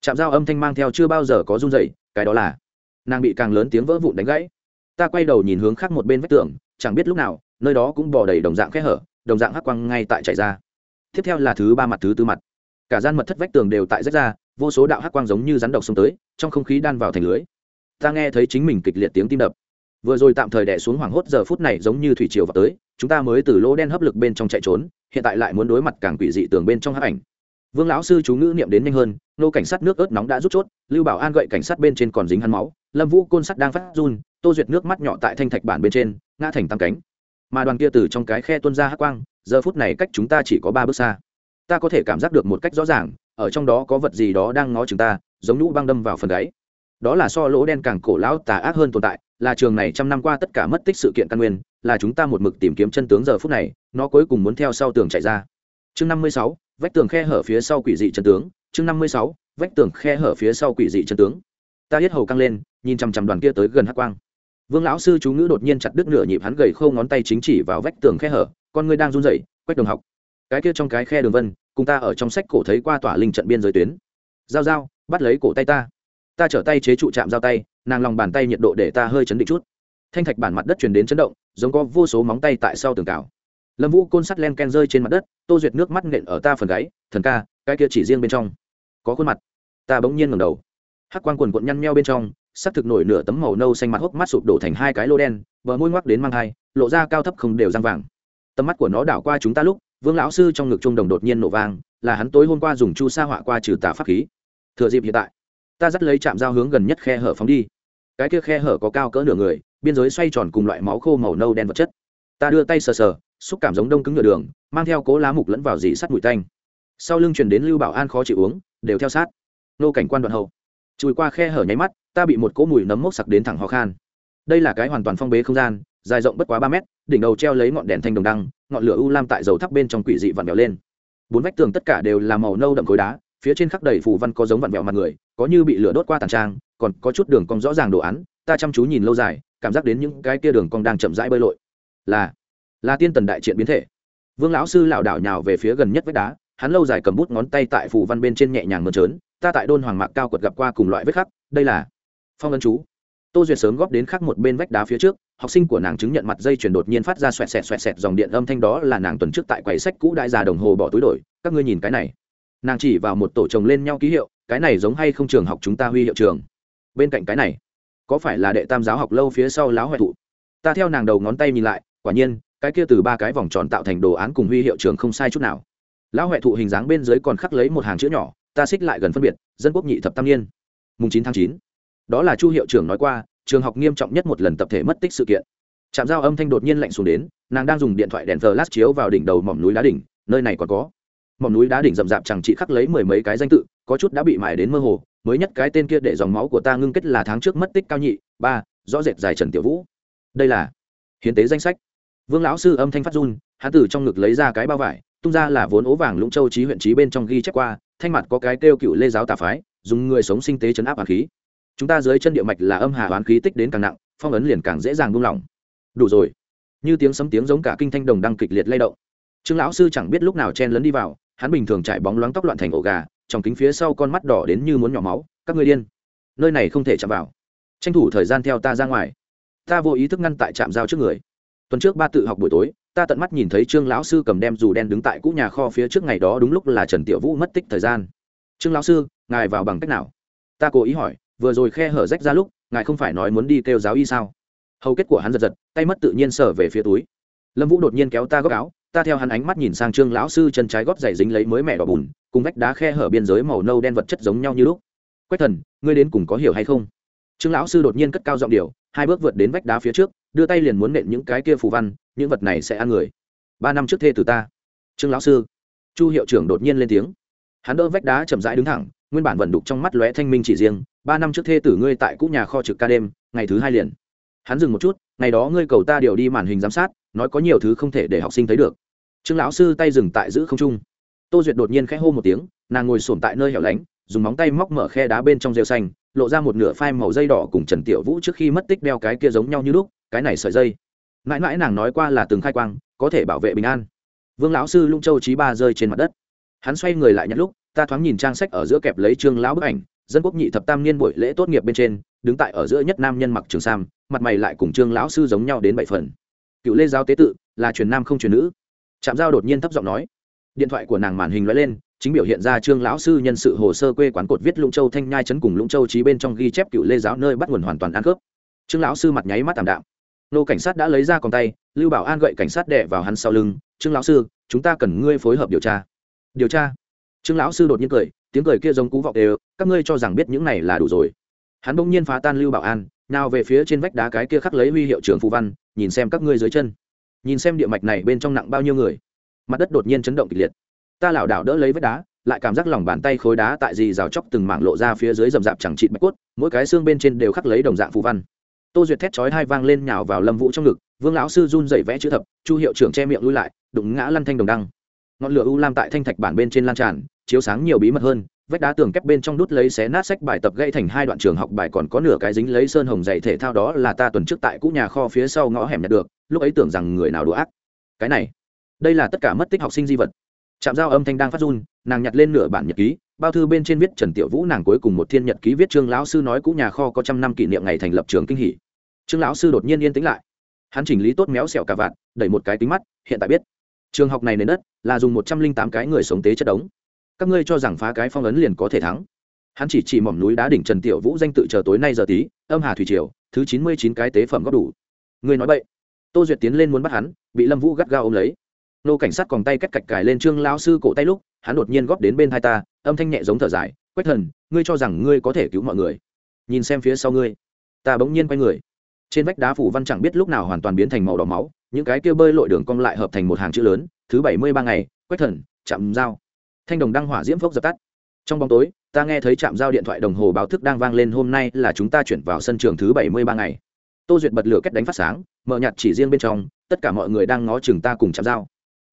chạm dao âm thanh mang theo chưa bao giờ có run dậy cái đó là, nàng bị càng lớn tiếng vỡ vụn đánh gãy. Ta quay đầu nhìn hướng khác một bên vách tường, chẳng biết lúc nào, nơi đó cũng bỏ đầy đồng dạng khe hở, đồng dạng hắc quang ngay tại chạy ra. Tiếp theo là thứ ba mặt thứ tư mặt. Cả gian mật thất vách tường đều tại rách ra, vô số đạo hắc quang giống như rắn độc xông tới, trong không khí đan vào thành lưới. Ta nghe thấy chính mình kịch liệt tiếng tim đập vừa rồi tạm thời đẻ xuống hoảng hốt, giờ phút này giống như thủy triều vào tới, chúng ta mới từ lỗ đen hấp lực bên trong chạy trốn, hiện tại lại muốn đối mặt càng quỷ dị tường bên trong hấp ảnh. Vương lão sư chú ngữ niệm đến nhanh hơn, nô cảnh sát nước ớt nóng đã rút chốt, lưu bảo an gậy cảnh sát bên trên còn dính hắn máu, lâm vũ côn sắt đang phát run, tô duyệt nước mắt nhỏ tại thanh thạch bản bên trên, ngã thành tăng cánh. Mà đoàn kia từ trong cái khe tuân ra hắc quang, giờ phút này cách chúng ta chỉ có ba bước xa. Ta có thể cảm giác được một cách rõ ràng, ở trong đó có vật gì đó đang ngó chúng ta, giống nhũ băng đâm vào phần gáy. Đó là so lỗ đen càng cổ lão tà ác hơn tồn tại là trường này trăm năm qua tất cả mất tích sự kiện căn nguyên, là chúng ta một mực tìm kiếm chân tướng giờ phút này, nó cuối cùng muốn theo sau tường chạy ra. Chương năm mươi sáu, vách tường khe hở phía sau quỷ dị chân tướng. Chương năm mươi sáu, vách tường khe hở phía sau quỷ dị chân tướng. Ta hết hầu căng lên, nhìn chằm chằm đoàn kia tới gần hắc quang. Vương lão sư chú ngữ đột nhiên chặt đứt nửa nhịp hắn gầy khâu ngón tay chính chỉ vào vách tường khe hở, con ngươi đang run rẩy, quách đồng học. Cái kia trong cái khe đường vân, cùng ta ở trong sách cổ thấy qua tỏa linh trận biên giới tuyến. Giao giao, bắt lấy cổ tay ta ta trở tay chế trụ chạm giao tay, nàng lòng bàn tay nhiệt độ để ta hơi chấn định chút. Thanh thạch bản mặt đất truyền đến chấn động, giống có vô số móng tay tại sau tường cào. Lâm vũ côn sắt len ken rơi trên mặt đất, tô duyệt nước mắt nện ở ta phần gáy, thần ca, cái kia chỉ riêng bên trong. Có khuôn mặt. Ta bỗng nhiên ngầm đầu. Hắc quang quần quận nhăn meo bên trong sắc thực nổi nửa tấm màu nâu xanh mặt hốc mắt sụp đổ thành hai cái lô đen, bờ môi ngoắc đến mang hai lộ ra cao thấp không đều răng vàng. Tầm mắt của nó đảo qua chúng ta lúc, vương lão sư trong ngực trung đồng đột nhiên nổ vang, là hắn tối hôm qua dùng chu sa họa qua trừ tà pháp khí. Thừa dịp hiện tại ta dắt lấy chạm dao hướng gần nhất khe hở phóng đi. Cái kia khe hở có cao cỡ nửa người, biên giới xoay tròn cùng loại máu khô màu nâu đen vật chất. Ta đưa tay sờ sờ, xúc cảm giống đông cứng nửa đường, mang theo cố lá mục lẫn vào dì sắt mùi tanh. Sau lưng truyền đến lưu bảo an khó chịu uống, đều theo sát. Nô cảnh quan đoạn hậu. Chùi qua khe hở nháy mắt, ta bị một cỗ mùi nấm mốc sặc đến thẳng ho khan. Đây là cái hoàn toàn phong bế không gian, dài rộng bất quá ba mét, đỉnh đầu treo lấy ngọn đèn thanh đồng đăng, ngọn lửa u lam tại dầu thắp bên trong quỷ dị vặn vẹo lên. Bốn vách tường tất cả đều là màu nâu đậm khối đá phía trên khắc đầy phù văn có giống vặn vẹo mặt người, có như bị lửa đốt qua tàn trang, còn có chút đường cong rõ ràng đồ án, ta chăm chú nhìn lâu dài, cảm giác đến những cái kia đường cong đang chậm rãi bơi lội. Là là tiên tần đại triện biến thể. Vương lão sư lảo đảo nhào về phía gần nhất vách đá, hắn lâu dài cầm bút ngón tay tại phù văn bên trên nhẹ nhàng mơn trớn, ta tại đôn hoàng mạc cao quật gặp qua cùng loại vết khắc, đây là phong ấn chú. Tô duyệt sớm góp đến khắc một bên vách đá phía trước, học sinh của nàng chứng nhận mặt dây chuyển đột nhiên phát ra xoẹt xẹt xoẹt xẹt dòng điện âm thanh đó là nàng tuần trước tại quầy sách cũ đại già đồng hồ bỏ túi đổi, các ngươi nhìn cái này nàng chỉ vào một tổ chồng lên nhau ký hiệu, cái này giống hay không trường học chúng ta huy hiệu trường? Bên cạnh cái này, có phải là đệ tam giáo học lâu phía sau láo hoại thụ? Ta theo nàng đầu ngón tay nhìn lại, quả nhiên, cái kia từ ba cái vòng tròn tạo thành đồ án cùng huy hiệu trường không sai chút nào. Lão huệ thụ hình dáng bên dưới còn khắc lấy một hàng chữ nhỏ, ta xích lại gần phân biệt, dân quốc nhị thập tam niên. Mùng chín tháng chín. Đó là chu hiệu trưởng nói qua, trường học nghiêm trọng nhất một lần tập thể mất tích sự kiện. Trạm giao âm thanh đột nhiên lạnh xuống đến, nàng đang dùng điện thoại đèn flash chiếu vào đỉnh đầu mỏm núi đá đỉnh, nơi này còn có mỏm núi đá đỉnh rậm rạp chẳng chị khắc lấy mười mấy cái danh tự, có chút đã bị mài đến mơ hồ. Mới nhất cái tên kia để dòng máu của ta ngưng kết là tháng trước mất tích cao nhị, ba, rõ rệt dài trần tiểu vũ. Đây là hiến tế danh sách. Vương lão sư âm thanh phát run, hắn từ trong ngực lấy ra cái bao vải, tung ra là vốn ố vàng lũng châu trí huyện trí bên trong ghi chép qua, thanh mặt có cái kêu cựu lê giáo tà phái, dùng người sống sinh tế chấn áp hàn khí. Chúng ta dưới chân địa mạch là âm hà hoán khí tích đến càng nặng, phong ấn liền càng dễ dàng buông lỏng. Đủ rồi. Như tiếng sấm tiếng giống cả kinh thanh đồng đang kịch liệt lay động. Trương lão sư chẳng biết lúc nào chen lấn đi vào hắn bình thường chạy bóng loáng tóc loạn thành ổ gà, trong kính phía sau con mắt đỏ đến như muốn nhỏ máu, các ngươi điên, nơi này không thể chạm vào. Tranh thủ thời gian theo ta ra ngoài. Ta vô ý thức ngăn tại trạm giao trước người. Tuần trước ba tự học buổi tối, ta tận mắt nhìn thấy trương lão sư cầm đem dù đen đứng tại cũ nhà kho phía trước ngày đó đúng lúc là trần tiểu vũ mất tích thời gian. Trương lão sư, ngài vào bằng cách nào? Ta cố ý hỏi, vừa rồi khe hở rách ra lúc, ngài không phải nói muốn đi kêu giáo y sao? Hầu kết của hắn giật giật, tay mất tự nhiên sở về phía túi. Lâm vũ đột nhiên kéo ta góc áo ta theo hắn ánh mắt nhìn sang trương lão sư chân trái gót giày dính lấy mới mẹ đỏ bùn, cùng vách đá khe hở biên giới màu nâu đen vật chất giống nhau như lúc. Quách thần, ngươi đến cùng có hiểu hay không? Trương lão sư đột nhiên cất cao giọng điều, hai bước vượt đến vách đá phía trước, đưa tay liền muốn nện những cái kia phù văn, những vật này sẽ ăn người. Ba năm trước thê từ ta. Trương lão sư. Chu hiệu trưởng đột nhiên lên tiếng. Hắn đỡ vách đá chậm rãi đứng thẳng, nguyên bản vận đục trong mắt lóe thanh minh chỉ riêng, ba năm trước thê tử ngươi tại cũ nhà kho trực ca đêm, ngày thứ hai liền. Hắn dừng một chút, ngày đó ngươi cầu ta điều đi màn hình giám sát, nói có nhiều thứ không thể để học sinh thấy được trương lão sư tay dừng tại giữ không trung. Tô duyệt đột nhiên khẽ hô một tiếng, nàng ngồi sổm tại nơi hẻo lánh, dùng móng tay móc mở khe đá bên trong rêu xanh, lộ ra một nửa phai màu dây đỏ cùng trần tiểu vũ trước khi mất tích đeo cái kia giống nhau như lúc, cái này sợi dây. Mãi mãi nàng nói qua là từng khai quang, có thể bảo vệ bình an. Vương lão sư lung châu trí ba rơi trên mặt đất. Hắn xoay người lại nhặt lúc, ta thoáng nhìn trang sách ở giữa kẹp lấy trương lão bức ảnh, dân quốc nhị thập tam niên buổi lễ tốt nghiệp bên trên, đứng tại ở giữa nhất nam nhân mặc trường sam, mặt mày lại cùng trương lão sư giống nhau đến bảy phần. Cựu lê giáo tế tự, là truyền nam không truyền nữ trạm giao đột nhiên thấp giọng nói. Điện thoại của nàng màn hình lóe lên, chính biểu hiện ra trương lão sư nhân sự hồ sơ quê quán cột viết lũng châu thanh nhai chấn cùng lũng châu trí bên trong ghi chép cựu lê giáo nơi bắt nguồn hoàn toàn ăn khớp. Trương lão sư mặt nháy mắt tạm đạm. Nô cảnh sát đã lấy ra còn tay, lưu bảo an gậy cảnh sát đẻ vào hắn sau lưng, trương lão sư, chúng ta cần ngươi phối hợp điều tra. Điều tra? Trương lão sư đột nhiên cười, tiếng cười kia giống cú vọng đều, các ngươi cho rằng biết những này là đủ rồi. Hắn bỗng nhiên phá tan lưu bảo an, nào về phía trên vách đá cái kia khắc lấy huy hiệu trưởng phù văn, nhìn xem các ngươi dưới chân nhìn xem địa mạch này bên trong nặng bao nhiêu người. Mặt đất đột nhiên chấn động kịch liệt. Ta lảo đảo đỡ lấy vách đá, lại cảm giác lòng bàn tay khối đá tại gì rào chóc từng mảng lộ ra phía dưới rầm rạp chẳng chịt bạch quất mỗi cái xương bên trên đều khắc lấy đồng dạng phù văn. Tô duyệt thét chói hai vang lên nhào vào lâm vũ trong ngực, vương lão sư run dậy vẽ chữ thập, chu hiệu trưởng che miệng lui lại, đụng ngã lăn thanh đồng đăng. Ngọn lửa u lam tại thanh thạch bản bên trên lan tràn, chiếu sáng nhiều bí mật hơn vách đá tường kép bên trong đút lấy xé nát sách bài tập gây thành hai đoạn trường học bài còn có nửa cái dính lấy sơn hồng dày thể thao đó là ta tuần trước tại cũ nhà kho phía sau ngõ hẻm nhặt được lúc ấy tưởng rằng người nào đùa ác. Cái này đây là tất cả mất tích học sinh di vật. Trạm giao âm thanh đang phát run nàng nhặt lên nửa bản nhật ký bao thư bên trên viết trần tiểu vũ nàng cuối cùng một thiên nhật ký viết trương lão sư nói cũ nhà kho có trăm năm kỷ niệm ngày thành lập trường kinh hỷ. Trương lão sư đột nhiên yên tĩnh lại. Hắn chỉnh lý tốt méo xẹo cả vạt, đẩy một cái tính mắt hiện tại biết trường học này nền đất là dùng một trăm linh tám cái người sống tế chất đống các ngươi cho rằng phá cái phong ấn liền có thể thắng. Hắn chỉ chỉ mỏm núi đá đỉnh trần tiểu vũ danh tự chờ tối nay giờ tí, âm hà thủy triều, thứ chín mươi chín cái tế phẩm góp đủ. Ngươi nói vậy tô duyệt tiến lên muốn bắt hắn, bị lâm vũ gắt gao ôm lấy. Nô cảnh sát còn tay cách cạch cài lên trương lão sư cổ tay lúc, hắn đột nhiên góp đến bên hai ta, âm thanh nhẹ giống thở dài, quách thần, ngươi cho rằng ngươi có thể cứu mọi người. Nhìn xem phía sau ngươi. Ta bỗng nhiên quay người. Trên vách đá phủ văn chẳng biết lúc nào hoàn toàn biến thành màu đỏ máu, những cái kia bơi lội đường cong lại hợp thành một hàng chữ lớn, thứ bảy mươi ba ngày, quách thần, chạm dao thanh đồng đăng hỏa diễm phốc dập tắt. Trong bóng tối, ta nghe thấy chạm giao điện thoại đồng hồ báo thức đang vang lên hôm nay là chúng ta chuyển vào sân trường thứ bảy mươi ba ngày. Tô duyệt bật lửa kết đánh phát sáng, mở nhặt chỉ riêng bên trong, tất cả mọi người đang ngó chừng ta cùng chạm giao.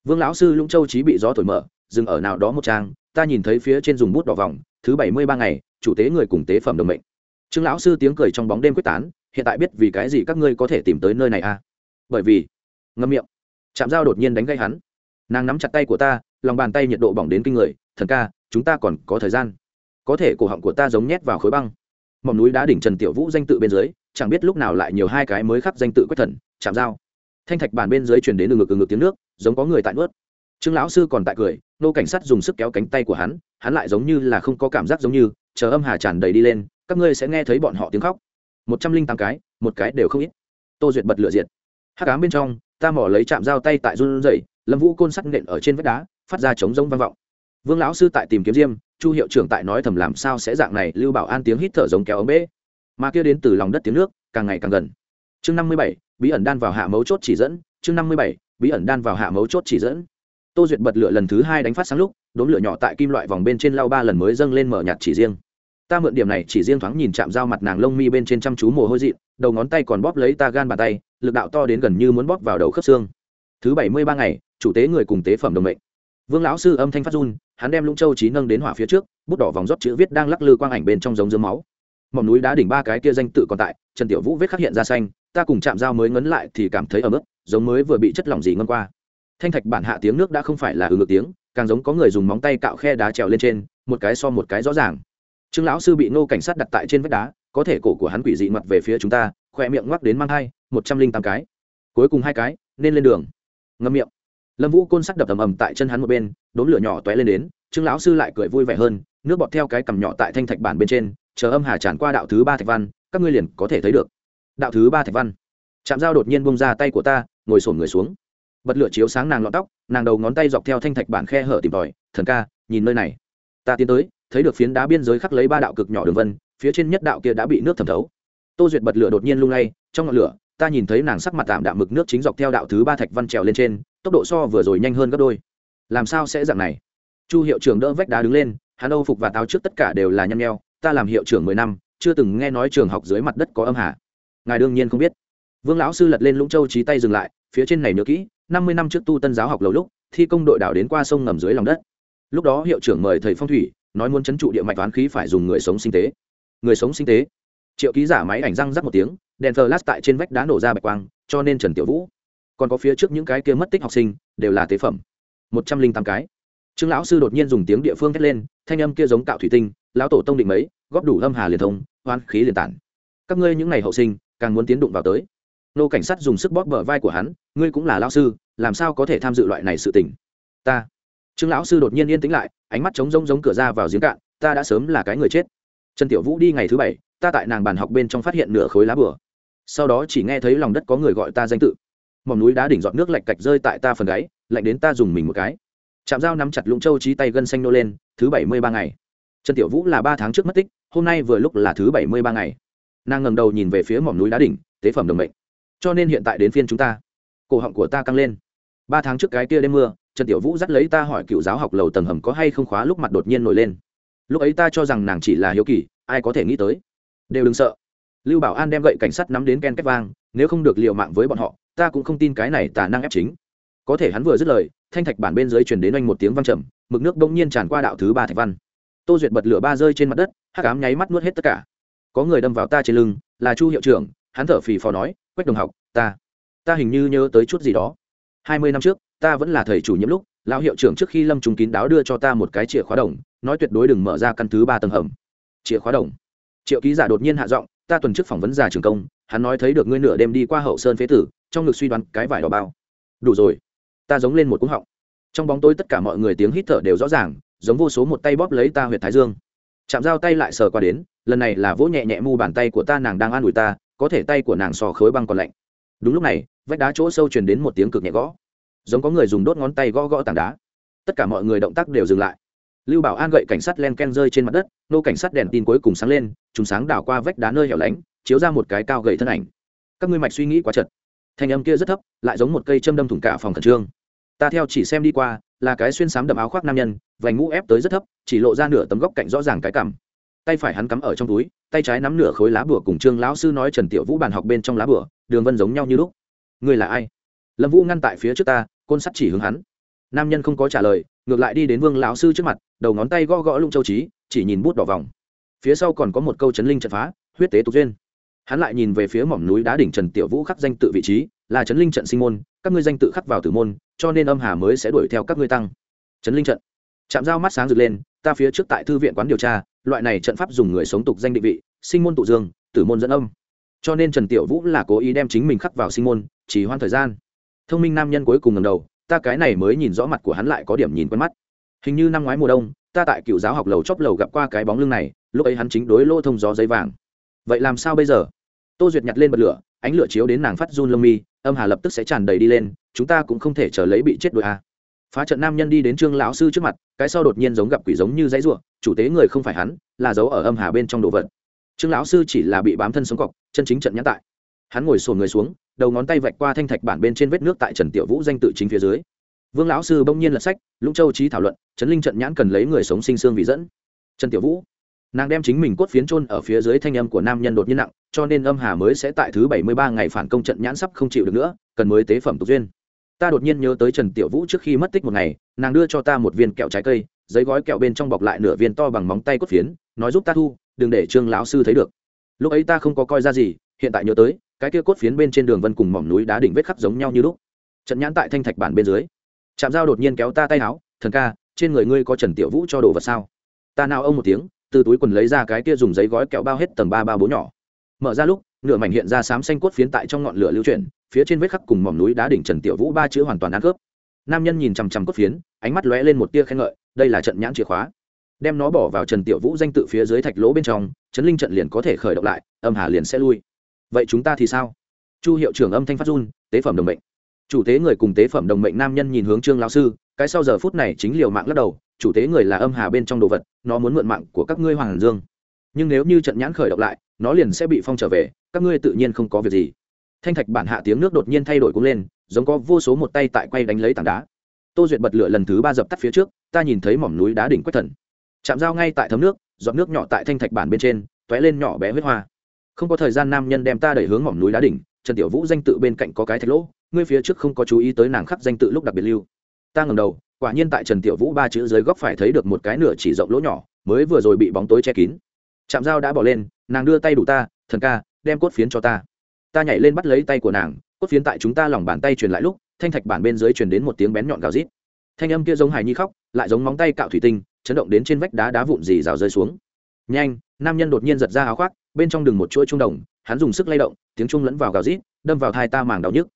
Vương lão sư lũng châu trí bị gió thổi mở, dừng ở nào đó một trang, ta nhìn thấy phía trên dùng bút đỏ vòng, thứ bảy mươi ba ngày, chủ tế người cùng tế phẩm đồng mệnh. Trương lão sư tiếng cười trong bóng đêm quyết tán, hiện tại biết vì cái gì các ngươi có thể tìm tới nơi này à? Bởi vì ngâm miệng. Chạm dao đột nhiên đánh gây hắn. Nàng nắm chặt tay của ta lòng bàn tay nhiệt độ bỏng đến kinh người, thần ca, chúng ta còn có thời gian. Có thể cổ họng của ta giống nhét vào khối băng. Mỏm núi đá đỉnh trần tiểu vũ danh tự bên dưới, chẳng biết lúc nào lại nhiều hai cái mới khắc danh tự quách thần, chạm dao. Thanh thạch bàn bên dưới truyền đến từ ngực từ ngực tiếng nước, giống có người tại nuốt. Trương lão sư còn tại cười, nô cảnh sát dùng sức kéo cánh tay của hắn hắn lại giống như là không có cảm giác giống như, chờ âm hà tràn đầy đi lên, các ngươi sẽ nghe thấy bọn họ tiếng khóc. Một trăm linh tám cái, một cái đều không ít. Tô duyệt bật lửa diệt. Hát cám bên trong, ta mỏ lấy chạm dao tay tại run rẩy, lâm vũ côn sắt nện ở trên vách đá phát ra trống rông vang vọng. Vương lão sư tại tìm kiếm diêm chu hiệu trưởng tại nói thầm làm sao sẽ dạng này lưu bảo an tiếng hít thở giống kéo ống bế, mà kia đến từ lòng đất tiếng nước càng ngày càng gần. Chương năm mươi bảy bí ẩn đan vào hạ mấu chốt chỉ dẫn chương năm mươi bảy bí ẩn đan vào hạ mấu chốt chỉ dẫn. Tô duyệt bật lửa lần thứ hai đánh phát sáng lúc đốn lửa nhỏ tại kim loại vòng bên trên lau ba lần mới dâng lên mở nhạt chỉ riêng. Ta mượn điểm này chỉ riêng thoáng nhìn chạm dao mặt nàng lông mi bên trên chăm chú mồ hôi dị đầu ngón tay còn bóp lấy ta gan bàn tay lực đạo to đến gần như muốn bóp vào đầu khớp xương. Thứ bảy mươi ba ngày chủ tế người cùng tế phẩm đồng mệnh vương lão sư âm thanh phát run, hắn đem lũng châu trí nâng đến hỏa phía trước, bút đỏ vòng rót chữ viết đang lắc lư quang ảnh bên trong giống dướng máu. Mỏm núi đá đỉnh ba cái kia danh tự còn tại, trần tiểu vũ vết khắc hiện ra xanh, ta cùng chạm dao mới ngấn lại thì cảm thấy ở mức giống mới vừa bị chất lỏng gì ngâm qua. Thanh thạch bản hạ tiếng nước đã không phải là ừ ngược tiếng, càng giống có người dùng móng tay cạo khe đá trèo lên trên, một cái so một cái rõ ràng. Trương lão sư bị nô cảnh sát đặt tại trên vách đá, có thể cổ của hắn quỷ dị mặt về phía chúng ta khoe miệng ngoắc đến mang hai một trăm linh tám cái. Cuối cùng hai cái, nên lên đường. Ngâm miệng lâm vũ côn sắt đập ầm ầm tại chân hắn một bên đốn lửa nhỏ t lên đến, trương lão sư lại cười vui vẻ hơn, nước bọt theo cái cằm nhỏ tại thanh thạch bản bên trên, chờ âm hà tràn qua đạo thứ ba thạch văn, các ngươi liền có thể thấy được. Đạo thứ ba thạch văn. Chạm dao đột nhiên bông ra tay của ta, ngồi sổn người xuống. Bật lửa chiếu sáng nàng lọt tóc, nàng đầu ngón tay dọc theo thanh thạch bản khe hở tìm tòi, thần ca, nhìn nơi này. Ta tiến tới, thấy được phiến đá biên giới khắc lấy ba đạo cực nhỏ đường vân, phía trên nhất đạo kia đã bị nước thẩm thấu. Tô duyệt bật lửa đột nhiên lung lay, trong ngọn lửa ta nhìn thấy nàng sắc mặt tạm đạm mực nước chính dọc theo đạo thứ ba thạch văn trèo lên trên, tốc độ so vừa rồi nhanh hơn gấp đôi. Làm sao sẽ dạng này? Chu hiệu trưởng đỡ vách đá đứng lên, hắn âu phục và táo trước tất cả đều là nhăn nheo, ta làm hiệu trưởng mười năm, chưa từng nghe nói trường học dưới mặt đất có âm hà. Ngài đương nhiên không biết. Vương lão sư lật lên lũng châu trí tay dừng lại, phía trên này nhớ kỹ, năm mươi năm trước tu tân giáo học lâu lúc, thi công đội đảo đến qua sông ngầm dưới lòng đất. Lúc đó hiệu trưởng mời thầy phong thủy, nói muốn chấn trụ địa mạch toán khí phải dùng người sống sinh tế. Người sống sinh tế. Triệu ký giả máy ảnh răng rắc một tiếng đèn flash tại trên vách đá nổ ra bạch quang, cho nên trần tiểu vũ, còn có phía trước những cái kia mất tích học sinh, đều là tế phẩm. Một trăm linh tám cái. Trương lão sư đột nhiên dùng tiếng địa phương thét lên, thanh âm kia giống cạo thủy tinh, lão tổ tông định mấy, góp đủ âm hà liền thông hoan khí liền tản. Các ngươi những ngày hậu sinh, càng muốn tiến đụng vào tới. Nô cảnh sát dùng sức bóp bờ vai của hắn, ngươi cũng là lão sư, làm sao có thể tham dự loại này sự tình? Ta. Trương lão sư đột nhiên yên tĩnh lại, ánh mắt trống rông giống cửa ra vào giếng cạn, ta đã sớm là cái người chết. Trần tiểu vũ đi ngày thứ bảy, ta tại nàng bàn học bên trong phát hiện nửa khối lá bừa sau đó chỉ nghe thấy lòng đất có người gọi ta danh tự. Mỏm núi đá đỉnh giọt nước lạch cạch rơi tại ta phần gáy, lạnh đến ta dùng mình một cái. Chạm dao nắm chặt lũng châu trí tay gân xanh nô lên, thứ bảy mươi ba ngày. Trần tiểu vũ là ba tháng trước mất tích, hôm nay vừa lúc là thứ bảy mươi ba ngày. Nàng ngầm đầu nhìn về phía mỏm núi đá đỉnh, tế phẩm đồng mệnh. Cho nên hiện tại đến phiên chúng ta. Cổ họng của ta căng lên. Ba tháng trước cái kia đêm mưa, trần tiểu vũ dắt lấy ta hỏi cựu giáo học lầu tầng hầm có hay không khóa lúc mặt đột nhiên nổi lên. Lúc ấy ta cho rằng nàng chỉ là hiếu kỳ, ai có thể nghĩ tới. Đều đừng sợ lưu bảo an đem gậy cảnh sát nắm đến ken két vang, nếu không được liệu mạng với bọn họ, ta cũng không tin cái này tà năng ép chính. Có thể hắn vừa dứt lời, thanh thạch bản bên dưới truyền đến anh một tiếng văng trầm, mực nước bỗng nhiên tràn qua đạo thứ ba thạch văn. Tô duyệt bật lửa ba rơi trên mặt đất, hắc ám nháy mắt nuốt hết tất cả. Có người đâm vào ta trên lưng, là chu hiệu trưởng, hắn thở phì phò nói, quách đồng học, ta ta hình như nhớ tới chút gì đó. Hai mươi năm trước, ta vẫn là thầy chủ nhiệm lúc, lão hiệu trưởng trước khi lâm trùng kín đáo đưa cho ta một cái chìa khóa đồng, nói tuyệt đối đừng mở ra căn thứ ba tầng hầm. Chìa khóa đồng. Triệu ký giả đột nhiên hạ giọng ta tuần trước phỏng vấn già trường công, hắn nói thấy được ngươi nửa đêm đi qua hậu sơn phế tử, trong ngực suy đoán cái vải đỏ bao. Đủ rồi. Ta giống lên một cúng họng. Trong bóng tối tất cả mọi người tiếng hít thở đều rõ ràng, giống vô số một tay bóp lấy ta huyệt thái dương. Chạm dao tay lại sờ qua đến, lần này là vỗ nhẹ nhẹ mu bàn tay của ta nàng đang an ủi ta, có thể tay của nàng sò khối băng còn lạnh. Đúng lúc này, vách đá chỗ sâu truyền đến một tiếng cực nhẹ gõ. Giống có người dùng đốt ngón tay gõ gõ tảng đá. Tất cả mọi người động tác đều dừng lại lưu bảo an gậy cảnh sát len ken rơi trên mặt đất, nô cảnh sát đèn tin cuối cùng sáng lên chúng sáng đảo qua vách đá nơi hẻo lánh, chiếu ra một cái cao gậy thân ảnh. Các ngươi mạch suy nghĩ quá chật. Thanh âm kia rất thấp, lại giống một cây châm đâm thủng cả phòng khẩn trương. Ta theo chỉ xem đi qua, là cái xuyên sám đậm áo khoác nam nhân, vành mũ ép tới rất thấp, chỉ lộ ra nửa tấm góc cạnh rõ ràng cái cằm. Tay phải hắn cắm ở trong túi, tay trái nắm nửa khối lá bửa cùng trương lão sư nói trần tiểu vũ bàn học bên trong lá bửa đường vân giống nhau như lúc. Ngươi là ai? Lâm vũ ngăn tại phía trước ta, côn sắt chỉ hướng hắn. Nam nhân không có trả lời ngược lại đi đến vương lão sư trước mặt, đầu ngón tay gõ gõ lung châu trí, chỉ nhìn bút đỏ vòng. Phía sau còn có một câu chấn linh trận phá, huyết tế tục duyên. Hắn lại nhìn về phía mỏm núi đá đỉnh trần tiểu vũ khắc danh tự vị trí, là chấn linh trận sinh môn, các ngươi danh tự khắc vào tử môn, cho nên âm hà mới sẽ đuổi theo các ngươi tăng. Chấn linh trận. Chạm dao mắt sáng rực lên, ta phía trước tại thư viện quán điều tra, loại này trận pháp dùng người sống tục danh định vị, sinh môn tụ dương, tử môn dẫn âm. Cho nên trần tiểu vũ là cố ý đem chính mình khắc vào sinh môn, chỉ hoan thời gian. Thông minh nam nhân cuối cùng ngầm đầu ta cái này mới nhìn rõ mặt của hắn lại có điểm nhìn quen mắt. Hình như năm ngoái mùa đông, ta tại cựu giáo học lầu chóp lầu gặp qua cái bóng lưng này, lúc ấy hắn chính đối lô thông gió giấy vàng. Vậy làm sao bây giờ? Tô duyệt nhặt lên bật lửa, ánh lửa chiếu đến nàng phát run lông mi, âm hà lập tức sẽ tràn đầy đi lên, chúng ta cũng không thể chờ lấy bị chết đội a à. phá trận nam nhân đi đến trương lão sư trước mặt, cái sau đột nhiên giống gặp quỷ giống như dãy ruộng chủ tế người không phải hắn, là giấu ở âm hà bên trong đồ vật. Trương lão sư chỉ là bị bám thân sống cọc, chân chính trận nhãn tại. Hắn ngồi sồn người xuống đầu ngón tay vạch qua thanh thạch bản bên trên vết nước tại trần tiểu vũ danh tự chính phía dưới. Vương lão sư bỗng nhiên lật sách, lũng châu trí thảo luận, trấn linh trận nhãn cần lấy người sống sinh xương vị dẫn. Trần tiểu vũ, nàng đem chính mình cốt phiến trôn ở phía dưới thanh âm của nam nhân đột nhiên nặng, cho nên âm hà mới sẽ tại thứ bảy mươi ba ngày phản công trận nhãn sắp không chịu được nữa, cần mới tế phẩm tục duyên. Ta đột nhiên nhớ tới trần tiểu vũ trước khi mất tích một ngày, nàng đưa cho ta một viên kẹo trái cây, giấy gói kẹo bên trong bọc lại nửa viên to bằng móng tay cốt phiến, nói giúp ta thu, đừng để trương lão sư thấy được. Lúc ấy ta không có coi ra gì, hiện tại nhớ tới cái kia cốt phiến bên trên đường vân cùng mỏm núi đá đỉnh vết khắc giống nhau như lúc. Trận nhãn tại thanh thạch bản bên dưới. Chạm dao đột nhiên kéo ta tay áo, thần ca, trên người ngươi có trần tiểu vũ cho đồ vật sao? Ta nào ông một tiếng, từ túi quần lấy ra cái kia dùng giấy gói kẹo bao hết tầng ba ba bố nhỏ. Mở ra lúc, nửa mảnh hiện ra xám xanh cốt phiến tại trong ngọn lửa lưu chuyển, phía trên vết khắc cùng mỏm núi đá đỉnh trần tiểu vũ ba chữ hoàn toàn ăn khớp. Nam nhân nhìn chằm chằm cốt phiến, ánh mắt lóe lên một tia khen ngợi, đây là trận nhãn chìa khóa. Đem nó bỏ vào trần tiểu vũ danh tự phía dưới thạch lỗ bên trong chấn linh trận liền có thể khởi động lại, âm hà liền sẽ lui vậy chúng ta thì sao? Chu hiệu trưởng âm thanh phát run, tế phẩm đồng mệnh. Chủ tế người cùng tế phẩm đồng mệnh nam nhân nhìn hướng trương lão sư, cái sau giờ phút này chính liều mạng lắc đầu, chủ tế người là âm hà bên trong đồ vật, nó muốn mượn mạng của các ngươi hoàng dương. Nhưng nếu như trận nhãn khởi động lại, nó liền sẽ bị phong trở về, các ngươi tự nhiên không có việc gì. Thanh thạch bản hạ tiếng nước đột nhiên thay đổi cũng lên, giống có vô số một tay tại quay đánh lấy tảng đá. Tô duyệt bật lửa lần thứ ba dập tắt phía trước, ta nhìn thấy mỏm núi đá đỉnh quách thần. Chạm dao ngay tại thấm nước, giọt nước nhỏ tại thanh thạch bản bên trên t ó é lên nhỏ bé huyết hoa không có thời gian nam nhân đem ta đẩy hướng mỏm núi đá đỉnh, trần tiểu vũ danh tự bên cạnh có cái thạch lỗ, ngươi phía trước không có chú ý tới nàng khắc danh tự lúc đặc biệt lưu. Ta ngầm đầu, quả nhiên tại trần tiểu vũ ba chữ dưới góc phải thấy được một cái nửa chỉ rộng lỗ nhỏ, mới vừa rồi bị bóng tối che kín. Chạm dao đã bỏ lên, nàng đưa tay đủ ta, thần ca, đem cốt phiến cho ta. Ta nhảy lên bắt lấy tay của nàng, cốt phiến tại chúng ta lòng bàn tay truyền lại lúc, thanh thạch bản bên dưới truyền đến một tiếng bén nhọn gào rít. Thanh âm kia giống hài nhi khóc, lại giống móng tay cạo thủy tinh, chấn động đến trên vách đá đá vụn dì rào rơi xuống. Nhanh, nam nhân đột nhiên giật ra áo khoác bên trong đường một chuỗi trung đồng, hắn dùng sức lay động, tiếng trung lẫn vào gào rít, đâm vào thai ta màng đau nhức.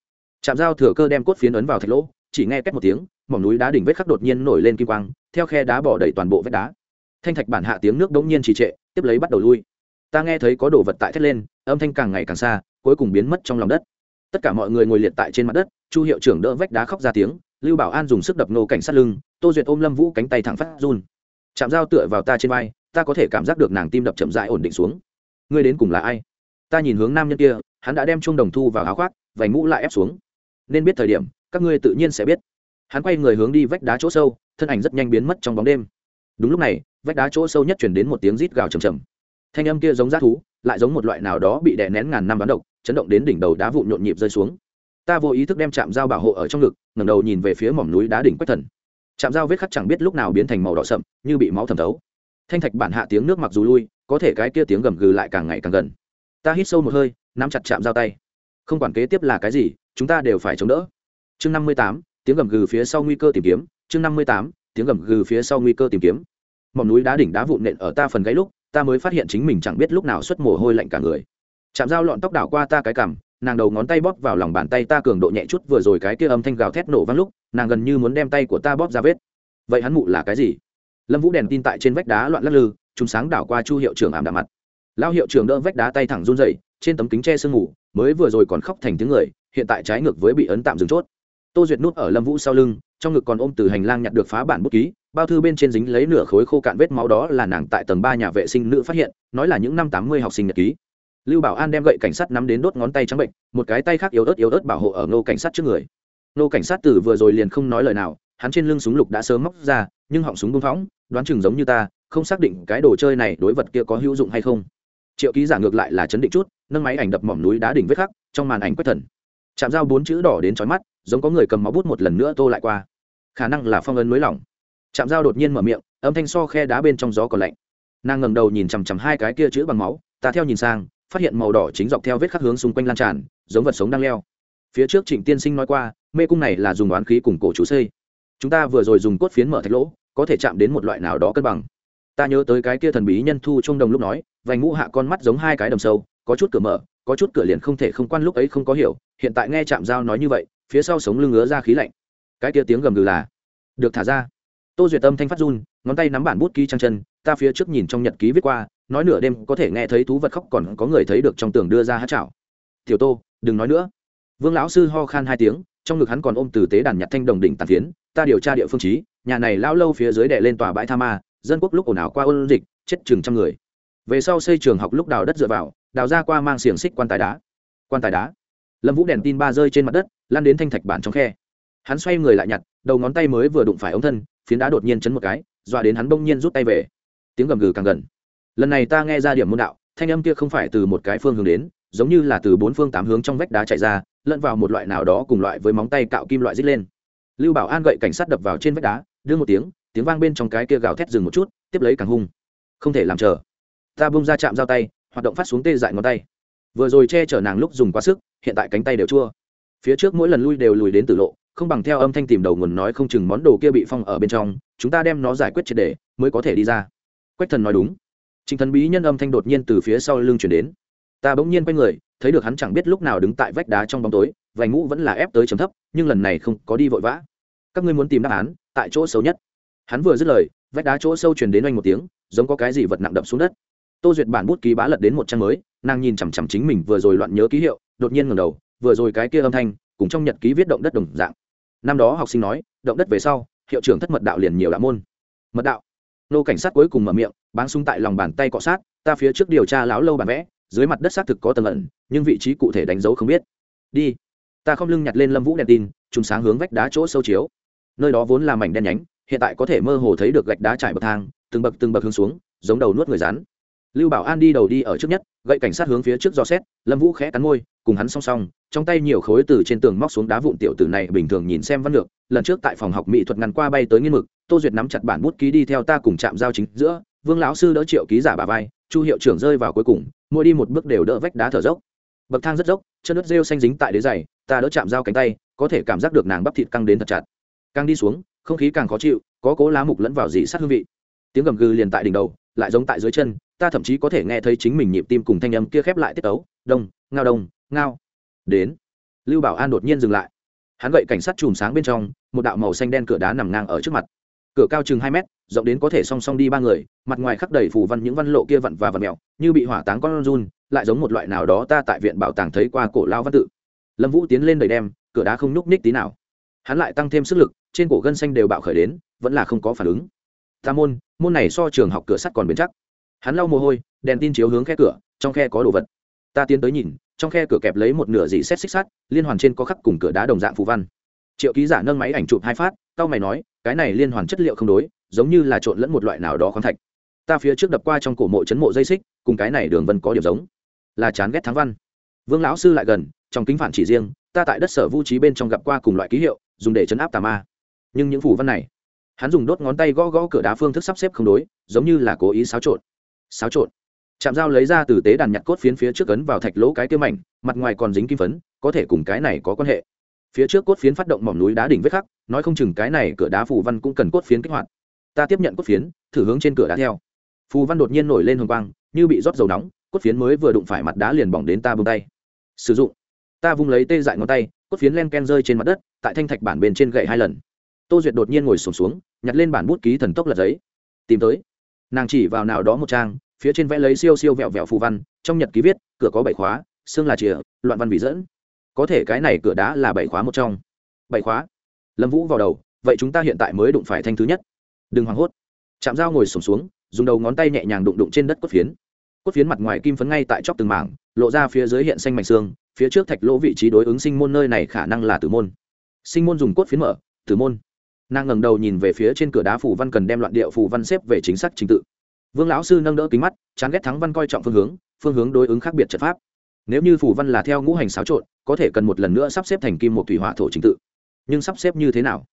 Chạm dao thừa cơ đem cốt phiến ấn vào thạch lỗ, chỉ nghe két một tiếng, mỏm núi đá đỉnh vết khắc đột nhiên nổi lên kim quang, theo khe đá bỏ đầy toàn bộ vết đá. Thanh thạch bản hạ tiếng nước đống nhiên trì trệ, tiếp lấy bắt đầu lui. Ta nghe thấy có đồ vật tại thét lên, âm thanh càng ngày càng xa, cuối cùng biến mất trong lòng đất. Tất cả mọi người ngồi liệt tại trên mặt đất, chu hiệu trưởng đỡ vách đá khóc ra tiếng, lưu bảo an dùng sức đập nô cảnh sát lưng, tô duyệt ôm lâm vũ cánh tay thẳng phát run. Chạm dao tựa vào ta trên vai, ta có thể cảm giác được nàng tim đập chậm dại ổn định xuống ngươi đến cùng là ai? Ta nhìn hướng nam nhân kia, hắn đã đem chuông đồng thu vào áo khoác, vành mũ lại ép xuống. Nên biết thời điểm, các ngươi tự nhiên sẽ biết. Hắn quay người hướng đi vách đá chỗ sâu, thân ảnh rất nhanh biến mất trong bóng đêm. Đúng lúc này, vách đá chỗ sâu nhất chuyển đến một tiếng rít gào trầm trầm thanh âm kia giống g thú, lại giống một loại nào đó bị đè nén ngàn năm bán độc, chấn động đến đỉnh đầu đá vụn nhộn nhịp rơi xuống. Ta vô ý thức đem chạm dao bảo hộ ở trong ngực, ngẩng đầu nhìn về phía mỏm núi đá đỉnh quách thần. Chạm dao vết khắc chẳng biết lúc nào biến thành màu đỏ sậm, như bị máu thẩm thấu. Thanh thạch bản hạ tiếng nước mặc dù lui có thể cái kia tiếng gầm gừ lại càng ngày càng gần. Ta hít sâu một hơi, nắm chặt chạm dao tay. Không quản kế tiếp là cái gì, chúng ta đều phải chống đỡ. Chương năm mươi tám, tiếng gầm gừ phía sau nguy cơ tìm kiếm. Chương năm mươi tám, tiếng gầm gừ phía sau nguy cơ tìm kiếm. Mỏm núi đá đỉnh đá vụn nện ở ta phần gáy lúc, ta mới phát hiện chính mình chẳng biết lúc nào xuất mồ hôi lạnh cả người. Chạm dao lọn tóc đảo qua ta cái cằm, nàng đầu ngón tay bóp vào lòng bàn tay ta cường độ nhẹ chút vừa rồi cái kia âm thanh gào thét nổ vang lúc, nàng gần như muốn đem tay của ta bóp ra vết. Vậy hắn mụ là cái gì? Lâm vũ đèn tin tại trên vách đá loạn lắc lư chúng sáng đảo qua chu hiệu trưởng ảm đạm mặt. Lao hiệu trưởng đỡ vách đá tay thẳng run dậy trên tấm kính che sương ngủ, mới vừa rồi còn khóc thành tiếng người, hiện tại trái ngược với bị ấn tạm dừng chốt. Tô duyệt nút ở lâm vũ sau lưng, trong ngực còn ôm từ hành lang nhặt được phá bản bút ký, bao thư bên trên dính lấy nửa khối khô cạn vết máu đó là nàng tại tầng ba nhà vệ sinh nữ phát hiện, nói là những năm tám mươi học sinh nhật ký. Lưu bảo an đem gậy cảnh sát nắm đến đốt ngón tay trắng bệnh, một cái tay khác yếu ớt yếu ớt bảo hộ ở ngô cảnh sát trước người. Ngô cảnh sát từ vừa rồi liền không nói lời nào, hắn trên lưng súng lục đã sớm móc ra, nhưng họng súng bung phóng, đoán chừng giống như ta không xác định cái đồ chơi này đối vật kia có hữu dụng hay không. Triệu ký giả ngược lại là chấn định chút, nâng máy ảnh đập mỏm núi đá đỉnh vết khắc, trong màn ảnh quét thần. Chạm dao bốn chữ đỏ đến trói mắt, giống có người cầm máu bút một lần nữa tô lại qua. Khả năng là phong ấn mới lỏng. Chạm dao đột nhiên mở miệng, âm thanh so khe đá bên trong gió còn lạnh. Nàng ngẩng đầu nhìn chằm chằm hai cái kia chữ bằng máu, ta theo nhìn sang, phát hiện màu đỏ chính dọc theo vết khắc hướng xung quanh lan tràn, giống vật sống đang leo. Phía trước trịnh tiên sinh nói qua, mê cung này là dùng oán khí cùng cổ chú xây. Chúng ta vừa rồi dùng cốt phiến mở thạch lỗ, có thể chạm đến một loại nào đó cân bằng ta nhớ tới cái kia thần bí nhân thu trung đồng lúc nói, vành ngũ hạ con mắt giống hai cái đầm sâu, có chút cửa mở, có chút cửa liền không thể không quan lúc ấy không có hiểu, hiện tại nghe chạm dao nói như vậy, phía sau sống lưng ngứa ra khí lạnh. Cái kia tiếng gầm gừ là, được thả ra. Tô duyệt tâm thanh phát run, ngón tay nắm bản bút ký trang chân, ta phía trước nhìn trong nhật ký viết qua, nói nửa đêm có thể nghe thấy thú vật khóc còn có người thấy được trong tường đưa ra hát chảo. Tiểu tô, đừng nói nữa. Vương lão sư ho khan hai tiếng, trong ngực hắn còn ôm từ tế đàn nhặt thanh đồng đỉnh tàn phiến, ta điều tra địa phương trí nhà này lao lâu phía dưới đè lên tòa bãi tha ma dân quốc lúc ồn ào qua ôn dịch, chết chừng trăm người. Về sau xây trường học lúc đào đất dựa vào, đào ra qua mang xiềng xích quan tài đá. Quan tài đá. Lâm vũ đèn tin ba rơi trên mặt đất, lan đến thanh thạch bản trong khe. Hắn xoay người lại nhặt, đầu ngón tay mới vừa đụng phải ống thân, phiến đá đột nhiên chấn một cái, dọa đến hắn bỗng nhiên rút tay về. Tiếng gầm gừ càng gần. Lần này ta nghe ra điểm môn đạo, thanh âm kia không phải từ một cái phương hướng đến, giống như là từ bốn phương tám hướng trong vách đá chạy ra, lẫn vào một loại nào đó cùng loại với móng tay cạo kim loại dít lên. Lưu bảo an gậy cảnh sát đập vào trên vách đá, đưa một tiếng tiếng vang bên trong cái kia gào thét dừng một chút, tiếp lấy càng hung. Không thể làm chờ. Ta bung ra chạm giao tay, hoạt động phát xuống tê dại ngón tay. Vừa rồi che chở nàng lúc dùng quá sức, hiện tại cánh tay đều chua. Phía trước mỗi lần lui đều lùi đến tử lộ, không bằng theo âm thanh tìm đầu nguồn nói không chừng món đồ kia bị phong ở bên trong, chúng ta đem nó giải quyết triệt để, mới có thể đi ra. Quách thần nói đúng. Trình thần bí nhân âm thanh đột nhiên từ phía sau lưng chuyển đến. Ta bỗng nhiên quay người, thấy được hắn chẳng biết lúc nào đứng tại vách đá trong bóng tối, vành ngũ vẫn là ép tới chấm thấp, nhưng lần này không có đi vội vã. Các ngươi muốn tìm đáp án, tại chỗ xấu nhất hắn vừa dứt lời, vách đá chỗ sâu truyền đến oanh một tiếng, giống có cái gì vật nặng đập xuống đất. Tô duyệt bản bút ký bá lật đến một trang mới, nàng nhìn chằm chằm chính mình vừa rồi loạn nhớ ký hiệu, đột nhiên ngầm đầu, vừa rồi cái kia âm thanh, cùng trong nhật ký viết động đất đồng dạng. Năm đó học sinh nói, động đất về sau, hiệu trưởng thất mật đạo liền nhiều đạo môn. Mật đạo. Nô cảnh sát cuối cùng mở miệng, báng súng tại lòng bàn tay cọ sát, ta phía trước điều tra lão lâu bản vẽ, dưới mặt đất xác thực có tầng ẩn, nhưng vị trí cụ thể đánh dấu không biết. Đi. Ta không lưng nhặt lên lâm vũ đèn tin chúng sáng hướng vách đá chỗ sâu chiếu. Nơi đó vốn là mảnh đen nhánh hiện tại có thể mơ hồ thấy được gạch đá trải bậc thang, từng bậc từng bậc hướng xuống, giống đầu nuốt người rắn. Lưu bảo an đi đầu đi ở trước nhất, gậy cảnh sát hướng phía trước do xét, lâm vũ khẽ cắn môi, cùng hắn song song, trong tay nhiều khối từ trên tường móc xuống đá vụn tiểu tử này bình thường nhìn xem văn lược, lần trước tại phòng học mỹ thuật ngăn qua bay tới nghiên mực, tô duyệt nắm chặt bản bút ký đi theo ta cùng chạm giao chính giữa, vương lão sư đỡ triệu ký giả bà vai, chu hiệu trưởng rơi vào cuối cùng, mỗi đi một bước đều đỡ vách đá thở dốc. Bậc thang rất dốc, chân nước rêu xanh dính tại đế giày, ta đỡ chạm dao cánh tay, có thể cảm giác được nàng bắp thịt căng đến thật chặt. Càng đi xuống không khí càng khó chịu, có cố lá mục lẫn vào dị sát hương vị. Tiếng gầm gừ liền tại đỉnh đầu, lại giống tại dưới chân, ta thậm chí có thể nghe thấy chính mình nhịp tim cùng thanh âm kia khép lại tiết ấu đông, ngao đông, ngao. Đến, lưu bảo an đột nhiên dừng lại. Hắn gậy cảnh sát chùm sáng bên trong, một đạo màu xanh đen cửa đá nằm ngang ở trước mặt. Cửa cao chừng hai mét, rộng đến có thể song song đi ba người, mặt ngoài khắc đầy phủ văn những văn lộ kia vặn và vặn mẹo như bị hỏa táng con run, lại giống một loại nào đó ta tại viện bảo tàng thấy qua cổ lao văn tự. Lâm vũ tiến lên đầy đem, cửa đá không nhúc ních tí nào. Hắn lại tăng thêm sức lực trên cổ gân xanh đều bạo khởi đến, vẫn là không có phản ứng. Ta môn môn này so trường học cửa sắt còn bền chắc. Hắn lau mồ hôi, đèn tin chiếu hướng khe cửa, trong khe có đồ vật. Ta tiến tới nhìn, trong khe cửa kẹp lấy một nửa dị xét xích sắt, liên hoàn trên có khắc cùng cửa đá đồng dạng phù văn. Triệu ký giả nâng máy ảnh chụp hai phát tao mày nói, cái này liên hoàn chất liệu không đối, giống như là trộn lẫn một loại nào đó khoáng thạch. Ta phía trước đập qua trong cổ mộ chấn mộ dây xích, cùng cái này đường vân có điểm giống. Là chán ghét thắng văn. Vương lão sư lại gần, trong kính phản chỉ riêng, ta tại đất sở vũ trí bên trong gặp qua cùng loại ký hiệu, dùng để chấn áp tà ma nhưng những phù văn này, hắn dùng đốt ngón tay gõ gõ cửa đá phương thức sắp xếp không đối, giống như là cố ý xáo trộn. Xáo trộn. Chạm dao lấy ra từ tế đàn nhặt cốt phiến phía trước ấn vào thạch lỗ cái tiêu mảnh, mặt ngoài còn dính kim phấn, có thể cùng cái này có quan hệ. Phía trước cốt phiến phát động mỏm núi đá đỉnh vết khắc, nói không chừng cái này cửa đá phù văn cũng cần cốt phiến kích hoạt. Ta tiếp nhận cốt phiến, thử hướng trên cửa đá theo. Phù văn đột nhiên nổi lên hồng quang, như bị rót dầu nóng, cốt phiến mới vừa đụng phải mặt đá liền bỏng đến ta bông tay. Sử dụng. Ta vung lấy tê dại ngón tay, cốt phiến len ken rơi trên mặt đất, tại thanh thạch bản bên trên gậy hai lần tô duyệt đột nhiên ngồi sùng xuống, xuống nhặt lên bản bút ký thần tốc lật giấy. Tìm tới. Nàng chỉ vào nào đó một trang phía trên vẽ lấy siêu siêu vẹo vẹo phù văn trong nhật ký viết cửa có bảy khóa xương là chìa loạn văn bị dẫn. Có thể cái này cửa đá là bảy khóa một trong. Bảy khóa. Lâm vũ vào đầu vậy chúng ta hiện tại mới đụng phải thanh thứ nhất. Đừng hoảng hốt. Chạm dao ngồi sổm xuống, xuống dùng đầu ngón tay nhẹ nhàng đụng đụng trên đất cốt phiến. Cốt phiến mặt ngoài kim phấn ngay tại chóc từng mảng lộ ra phía dưới hiện xanh mảnh xương phía trước thạch lỗ vị trí đối ứng sinh môn nơi này khả năng là tử môn. Sinh môn dùng cốt phiến mở tử môn nàng ngẩng đầu nhìn về phía trên cửa đá phủ văn cần đem loạn điệu phủ văn xếp về chính xác trình tự. Vương lão sư nâng đỡ kính mắt, chán ghét thắng văn coi trọng phương hướng phương hướng đối ứng khác biệt trật pháp. Nếu như phủ văn là theo ngũ hành xáo trộn, có thể cần một lần nữa sắp xếp thành kim một thủy hỏa thổ trình tự. Nhưng sắp xếp như thế nào?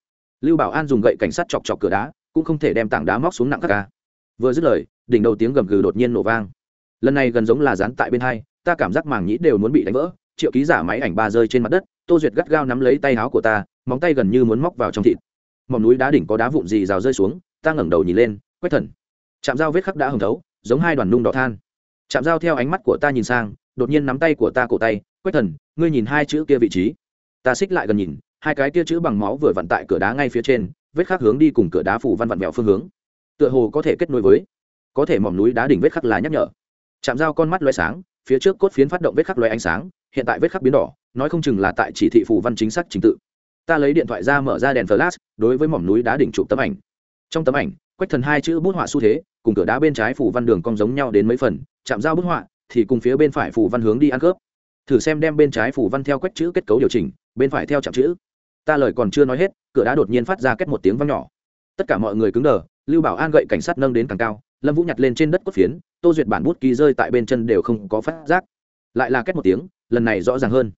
Lưu bảo an dùng gậy cảnh sát chọc chọc cửa đá, cũng không thể đem tảng đá móc xuống nặng các ca. Vừa dứt lời, đỉnh đầu tiếng gầm gừ đột nhiên nổ vang. Lần này gần giống là dán tại bên hai, ta cảm giác màng nhĩ đều muốn bị đánh vỡ, triệu ký giả máy ảnh ba rơi trên mặt đất, tô duyệt gắt gao nắm lấy tay áo của ta, móng tay gần như muốn móc vào trong thịt mỏm núi đá đỉnh có đá vụn gì rào rơi xuống, ta ngẩng đầu nhìn lên quét thần. Chạm dao vết khắc đã hồng thấu, giống hai đoàn nung đỏ than. Chạm dao theo ánh mắt của ta nhìn sang, đột nhiên nắm tay của ta cổ tay quét thần, ngươi nhìn hai chữ kia vị trí. Ta xích lại gần nhìn, hai cái kia chữ bằng máu vừa vặn tại cửa đá ngay phía trên, vết khắc hướng đi cùng cửa đá phủ văn vặn vẹo phương hướng. Tựa hồ có thể kết nối với, có thể mỏm núi đá đỉnh vết khắc là nhắc nhở. Chạm dao con mắt loay sáng, phía trước cốt phiến phát động vết khắc loay ánh sáng, hiện tại vết khắc biến đỏ, nói không chừng là tại chỉ thị phủ văn chính xác trình tự ta lấy điện thoại ra mở ra đèn flash, đối với mỏm núi đá đỉnh chụp tấm ảnh. Trong tấm ảnh, quách thần hai chữ bút họa xu thế, cùng cửa đá bên trái phủ văn đường cong giống nhau đến mấy phần, chạm giao bút họa, thì cùng phía bên phải phủ văn hướng đi ăn cướp. Thử xem đem bên trái phủ văn theo quách chữ kết cấu điều chỉnh, bên phải theo chạm chữ. Ta lời còn chưa nói hết, cửa đá đột nhiên phát ra kết một tiếng văng nhỏ. Tất cả mọi người cứng đờ, lưu bảo an gậy cảnh sát nâng đến càng cao, lâm vũ nhặt lên trên đất cốt phiến, tô duyệt bản bút ký rơi tại bên chân đều không có phát giác. Lại là kết một tiếng, lần này rõ ràng hơn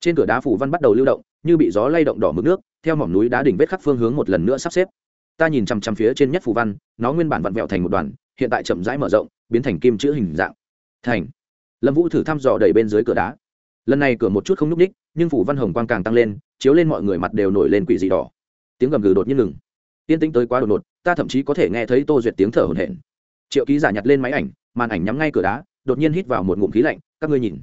trên cửa đá phủ văn bắt đầu lưu động, như bị gió lay động đỏ mực nước, theo mỏm núi đá đỉnh vết khắc phương hướng một lần nữa sắp xếp. Ta nhìn chằm chằm phía trên nhất phủ văn, nó nguyên bản vặn vẹo thành một đoàn, hiện tại chậm rãi mở rộng, biến thành kim chữ hình dạng. Thành. Lâm vũ thử thăm dò đầy bên dưới cửa đá. Lần này cửa một chút không n ú c ních nhưng phủ văn hồng quang càng tăng lên, chiếu lên mọi người mặt đều nổi lên quỷ dị đỏ. Tiếng gầm gừ đột nhiên ngừng. Tiên tĩnh tới quá đột ngột, ta thậm chí có thể nghe thấy tô duyệt tiếng thở hổn hển. Triệu ký giả nhặt lên máy ảnh, màn ảnh nhắm ngay cửa đá, đột nhiên hít vào một ngụm khí lạnh, các ngươi nhìn.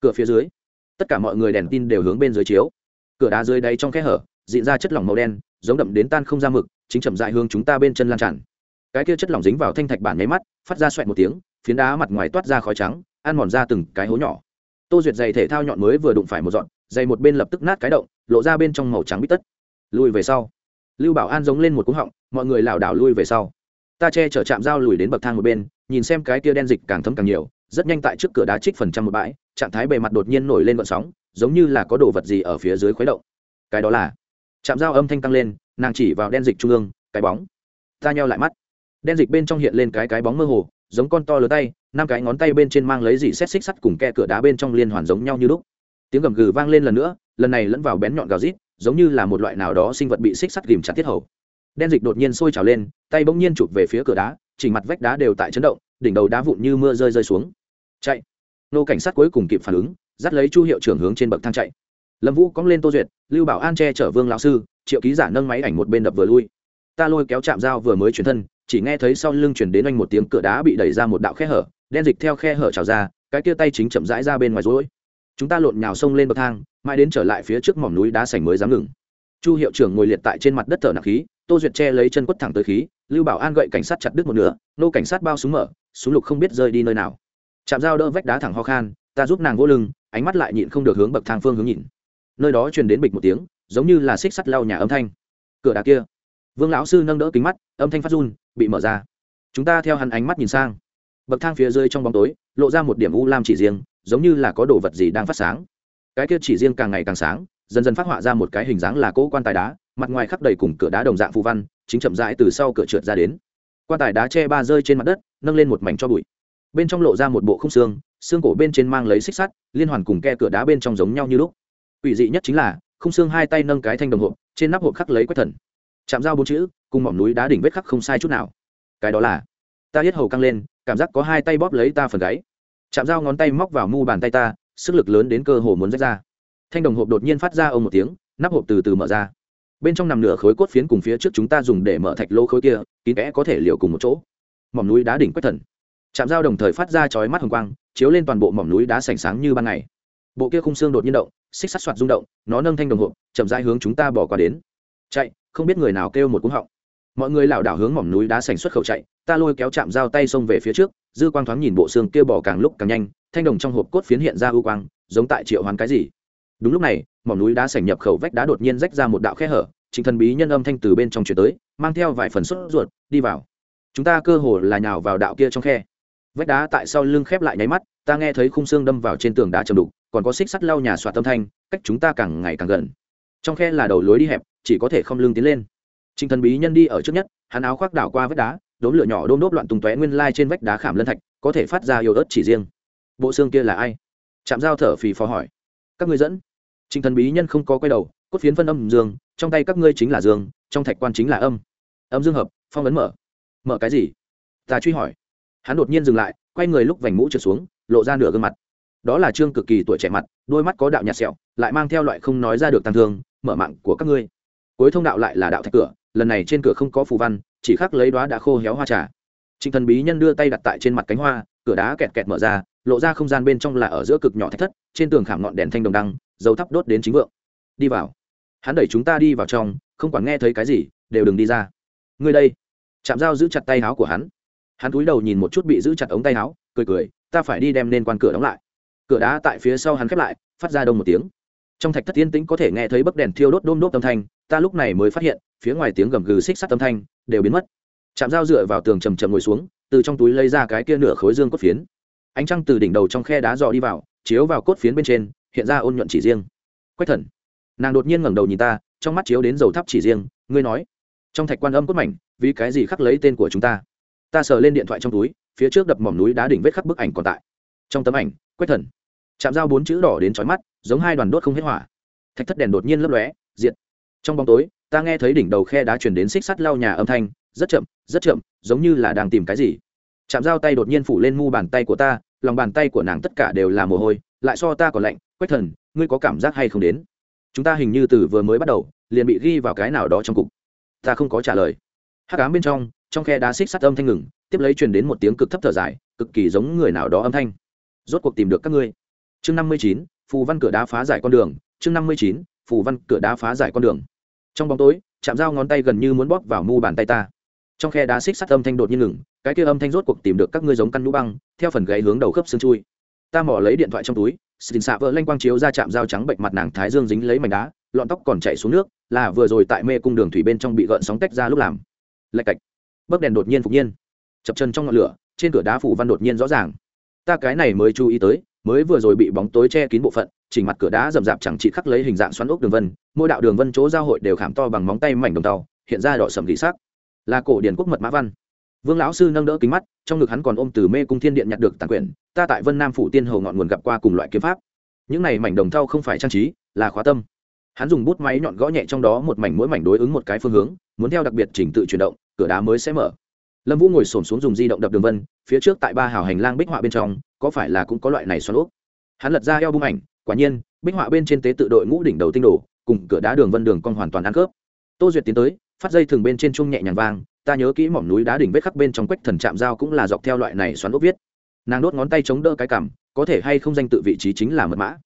Cửa phía dưới tất cả mọi người đèn tin đều hướng bên dưới chiếu. Cửa đá dưới đáy trong kẽ hở dịn ra chất lỏng màu đen, giống đậm đến tan không ra mực, chính chậm dại hướng chúng ta bên chân lan tràn. Cái kia chất lỏng dính vào thanh thạch bản máy mắt, phát ra xoẹt một tiếng, phiến đá mặt ngoài toát ra khói trắng, ăn mòn ra từng cái hố nhỏ. Tô duyệt giày thể thao nhọn mới vừa đụng phải một dọn, giày một bên lập tức nát cái động, lộ ra bên trong màu trắng bít tất. Lùi về sau. Lưu bảo an giống lên một cú họng, mọi người lảo đảo lui về sau. Ta che chở chạm dao lùi đến bậc thang một bên, nhìn xem cái kia đen dịch càng thấm càng nhiều rất nhanh tại trước cửa đá trích phần trăm một bãi, trạng thái bề mặt đột nhiên nổi lên vận sóng, giống như là có đồ vật gì ở phía dưới khuấy động. Cái đó là chạm dao âm thanh tăng lên, nàng chỉ vào đen dịch trung ương, cái bóng. Ta nheo lại mắt. Đen dịch bên trong hiện lên cái cái bóng mơ hồ, giống con to lớn tay, năm cái ngón tay bên trên mang lấy dị xét xích sắt cùng ke cửa đá bên trong liên hoàn giống nhau như lúc. Tiếng gầm gừ vang lên lần nữa, lần này lẫn vào bén nhọn gào rít, giống như là một loại nào đó sinh vật bị xích sắt ghìm chặt tiết hầu. Đen dịch đột nhiên sôi trào lên, tay bỗng nhiên chụp về phía cửa đá chỉnh mặt vách đá đều tại chấn động, đỉnh đầu đá vụn như mưa rơi rơi xuống chạy. Nô cảnh sát cuối cùng kịp phản ứng, dắt lấy chu hiệu trưởng hướng trên bậc thang chạy. Lâm vũ cóng lên tô duyệt, lưu bảo an che chở vương lão sư, triệu ký giả nâng máy ảnh một bên đập vừa lui. Ta lôi kéo chạm dao vừa mới chuyển thân, chỉ nghe thấy sau lưng chuyển đến anh một tiếng cửa đá bị đẩy ra một đạo khe hở, đen dịch theo khe hở trào ra, cái kia tay chính chậm rãi ra bên ngoài rối. Chúng ta lộn nhào sông lên bậc thang, mãi đến trở lại phía trước mỏm núi đá sảnh mới dám ngừng. Chu hiệu trưởng ngồi liệt tại trên mặt đất thở nặng khí, tô duyệt che lấy chân quất thẳng tới khí, lưu bảo an gậy cảnh sát chặt đứt một nửa, nô cảnh sát bao súng mở, súng lục không biết rơi đi nơi nào chạm dao đỡ vách đá thẳng ho khan, ta giúp nàng vô lưng, ánh mắt lại nhịn không được hướng bậc thang phương hướng nhìn. Nơi đó truyền đến bịch một tiếng, giống như là xích sắt lau nhà âm thanh. Cửa đá kia. Vương lão sư nâng đỡ kính mắt, âm thanh phát run, bị mở ra. Chúng ta theo hắn ánh mắt nhìn sang. Bậc thang phía dưới trong bóng tối, lộ ra một điểm u lam chỉ riêng, giống như là có đồ vật gì đang phát sáng. Cái kia chỉ riêng càng ngày càng sáng, dần dần phát họa ra một cái hình dáng là cỗ quan tài đá, mặt ngoài khắp đầy cùng cửa đá đồng dạng phù văn, chính chậm rãi từ sau cửa trượt ra đến. Quan tài đá che ba rơi trên mặt đất, nâng lên một mảnh cho bụi bên trong lộ ra một bộ khung xương xương cổ bên trên mang lấy xích sắt, liên hoàn cùng ke cửa đá bên trong giống nhau như lúc. Ủy dị nhất chính là, khung xương hai tay nâng cái thanh đồng hộp, trên nắp hộp khắc lấy quách thần. Chạm dao bốn chữ, cùng mỏm núi đá đỉnh vết khắc không sai chút nào. Cái đó là, ta hết hầu căng lên, cảm giác có hai tay bóp lấy ta phần gáy. Chạm dao ngón tay móc vào mu bàn tay ta, sức lực lớn đến cơ hồ muốn rách ra. Thanh đồng hộp đột nhiên phát ra ông một tiếng, nắp hộp từ từ mở ra. Bên trong nằm nửa khối cốt phiến cùng phía trước chúng ta dùng để mở thạch lô khối kia, kín kẽ có thể liều cùng một chỗ. Mỏm núi đá đỉnh quách thần chạm dao đồng thời phát ra chói mắt hồng quang, chiếu lên toàn bộ mỏm núi đá sành sáng như ban ngày. Bộ kia khung xương đột nhiên động, xích sắt soạt rung động, nó nâng thanh đồng hộp, chậm rãi hướng chúng ta bỏ qua đến. Chạy, không biết người nào kêu một cú họng. Mọi người lảo đảo hướng mỏm núi đá sành xuất khẩu chạy, ta lôi kéo chạm dao tay xông về phía trước, dư quang thoáng nhìn bộ xương kia bỏ càng lúc càng nhanh, thanh đồng trong hộp cốt phiến hiện ra ưu quang, giống tại triệu hoán cái gì. Đúng lúc này, mỏm núi đá sành nhập khẩu vách đá đột nhiên rách ra một đạo khe hở chính thần bí nhân âm thanh từ bên trong chuyển tới, mang theo vài phần sốt ruột, đi vào. Chúng ta cơ hồ là nhào vào đạo kia trong khe vách đá tại sau lưng khép lại nháy mắt, ta nghe thấy khung xương đâm vào trên tường đá chầm đục, còn có xích sắt lau nhà xoa tâm thanh, cách chúng ta càng ngày càng gần. Trong khe là đầu lối đi hẹp, chỉ có thể không lưng tiến lên. Trinh thần bí nhân đi ở trước nhất, hắn áo khoác đảo qua vách đá, đốm lửa nhỏ đôm đốp loạn tung tóe nguyên lai trên vách đá khảm lân thạch, có thể phát ra yếu ớt chỉ riêng. Bộ xương kia là ai? Chạm dao thở phì phò hỏi. Các ngươi dẫn. Trinh thần bí nhân không có quay đầu, cốt phiến phân âm dương, trong tay các ngươi chính là dương, trong thạch quan chính là âm. Âm dương hợp, phong ấn mở. Mở cái gì? Ta truy hỏi hắn đột nhiên dừng lại, quay người lúc vành mũ trượt xuống, lộ ra nửa gương mặt. Đó là trương cực kỳ tuổi trẻ mặt, đôi mắt có đạo nhạt sẹo, lại mang theo loại không nói ra được tăng thương, mở mạng của các ngươi. Cuối thông đạo lại là đạo thạch cửa, lần này trên cửa không có phù văn, chỉ khắc lấy đoá đã khô héo hoa trà. Trịnh thần bí nhân đưa tay đặt tại trên mặt cánh hoa, cửa đá kẹt kẹt mở ra, lộ ra không gian bên trong là ở giữa cực nhỏ thạch thất, trên tường khảm ngọn đèn thanh đồng đăng dầu thắp đốt đến chính vượng. Đi vào. Hắn đẩy chúng ta đi vào trong, không quản nghe thấy cái gì, đều đừng đi ra. Ngươi đây. Chạm dao giữ chặt tay áo của hắn hắn cúi đầu nhìn một chút bị giữ chặt ống tay áo, cười cười, ta phải đi đem nên quan cửa đóng lại. Cửa đá tại phía sau hắn khép lại, phát ra đông một tiếng. Trong thạch thất tiên tĩnh có thể nghe thấy bấc đèn thiêu đốt đôm đốt âm thanh, ta lúc này mới phát hiện, phía ngoài tiếng gầm gừ xích sắt âm thanh đều biến mất. Chạm dao dựa vào tường chầm chầm ngồi xuống, từ trong túi lấy ra cái kia nửa khối dương cốt phiến. Ánh trăng từ đỉnh đầu trong khe đá dò đi vào, chiếu vào cốt phiến bên trên, hiện ra ôn nhuận chỉ riêng. Quách thần, nàng đột nhiên ngẩng đầu nhìn ta, trong mắt chiếu đến dầu thắp chỉ riêng, ngươi nói, trong thạch quan âm cốt mảnh, vì cái gì khắc lấy tên của chúng ta? Ta sờ lên điện thoại trong túi, phía trước đập mỏm núi đá đỉnh vết khắc bức ảnh còn tại. Trong tấm ảnh, quách thần. Chạm dao bốn chữ đỏ đến trói mắt, giống hai đoàn đốt không hết hỏa. Thạch thất đèn đột nhiên lấp lóe diện trong bóng tối, ta nghe thấy đỉnh đầu khe đá chuyển đến xích sắt lau nhà âm thanh, rất chậm rất chậm, giống như là đang tìm cái gì. Chạm dao tay đột nhiên phủ lên mu bàn tay của ta, lòng bàn tay của nàng tất cả đều là mồ hôi, lại so ta còn lạnh. Quách thần, ngươi có cảm giác hay không đến? Chúng ta hình như từ vừa mới bắt đầu, liền bị ghi vào cái nào đó trong cục. Ta không có trả lời. Hắc ám bên trong trong khe đá xích sắt âm thanh ngừng, tiếp lấy truyền đến một tiếng cực thấp thở dài, cực kỳ giống người nào đó âm thanh. Rốt cuộc tìm được các ngươi. Chương năm mươi chín, phù văn cửa đá phá giải con đường. Chương năm mươi chín, phù văn cửa đá phá giải con đường. Trong bóng tối, chạm dao ngón tay gần như muốn bóp vào mu bàn tay ta. Trong khe đá xích sắt âm thanh đột nhiên ngừng, cái kia âm thanh rốt cuộc tìm được các ngươi giống căn nũ băng, theo phần gáy hướng đầu khớp xương chui. Ta mỏ lấy điện thoại trong túi, xin xạ vỡ lanh quang chiếu ra chạm dao trắng bệnh mặt nàng thái dương dính lấy mảnh đá, lọn tóc còn chạy xuống nước, là vừa rồi tại mê cung đường thủy bên trong bị gợn sóng tách ra lúc làm. Lạch cạch bấc đèn đột nhiên phục nhiên. Chập chân trong ngọn lửa, trên cửa đá phủ văn đột nhiên rõ ràng. Ta cái này mới chú ý tới, mới vừa rồi bị bóng tối che kín bộ phận chỉnh mặt cửa đá rậm rạp chẳng chỉ khắc lấy hình dạng xoắn ốc đường vân, mỗi đạo đường vân chỗ giao hội đều khảm to bằng móng tay mảnh đồng tàu, hiện ra đỏ sầm gỉ sắc. Là cổ điển quốc mật mã văn. Vương lão sư nâng đỡ kính mắt, trong ngực hắn còn ôm từ mê cung thiên điện nhặt được tàn quyển, ta tại vân nam phủ tiên hầu ngọn nguồn gặp qua cùng loại kiếm pháp. Những này mảnh đồng thau không phải trang trí, là khóa tâm. Hắn dùng bút máy nhọn gõ nhẹ trong đó một mảnh mỗi mảnh đối ứng một cái phương hướng, muốn theo đặc biệt chỉnh tự chuyển động cửa đá mới sẽ mở. Lâm vũ ngồi s ổ m xuống dùng di động đập đường vân, phía trước tại ba hào hành lang bích họa bên trong, có phải là cũng có loại này xoắn úp hắn lật ra eo bung ảnh, quả nhiên, bích họa bên trên tế tự đội ngũ đỉnh đầu tinh đồ, cùng cửa đá đường vân đường con hoàn toàn ăn khớp. Tô duyệt tiến tới, phát dây thường bên trên chung nhẹ nhàng vang, ta nhớ kỹ mỏm núi đá đỉnh vết khắc bên trong quách thần chạm dao cũng là dọc theo loại này xoắn úp viết. Nàng đốt ngón tay chống đỡ cái cằm, có thể hay không danh tự vị trí chính là mật mã.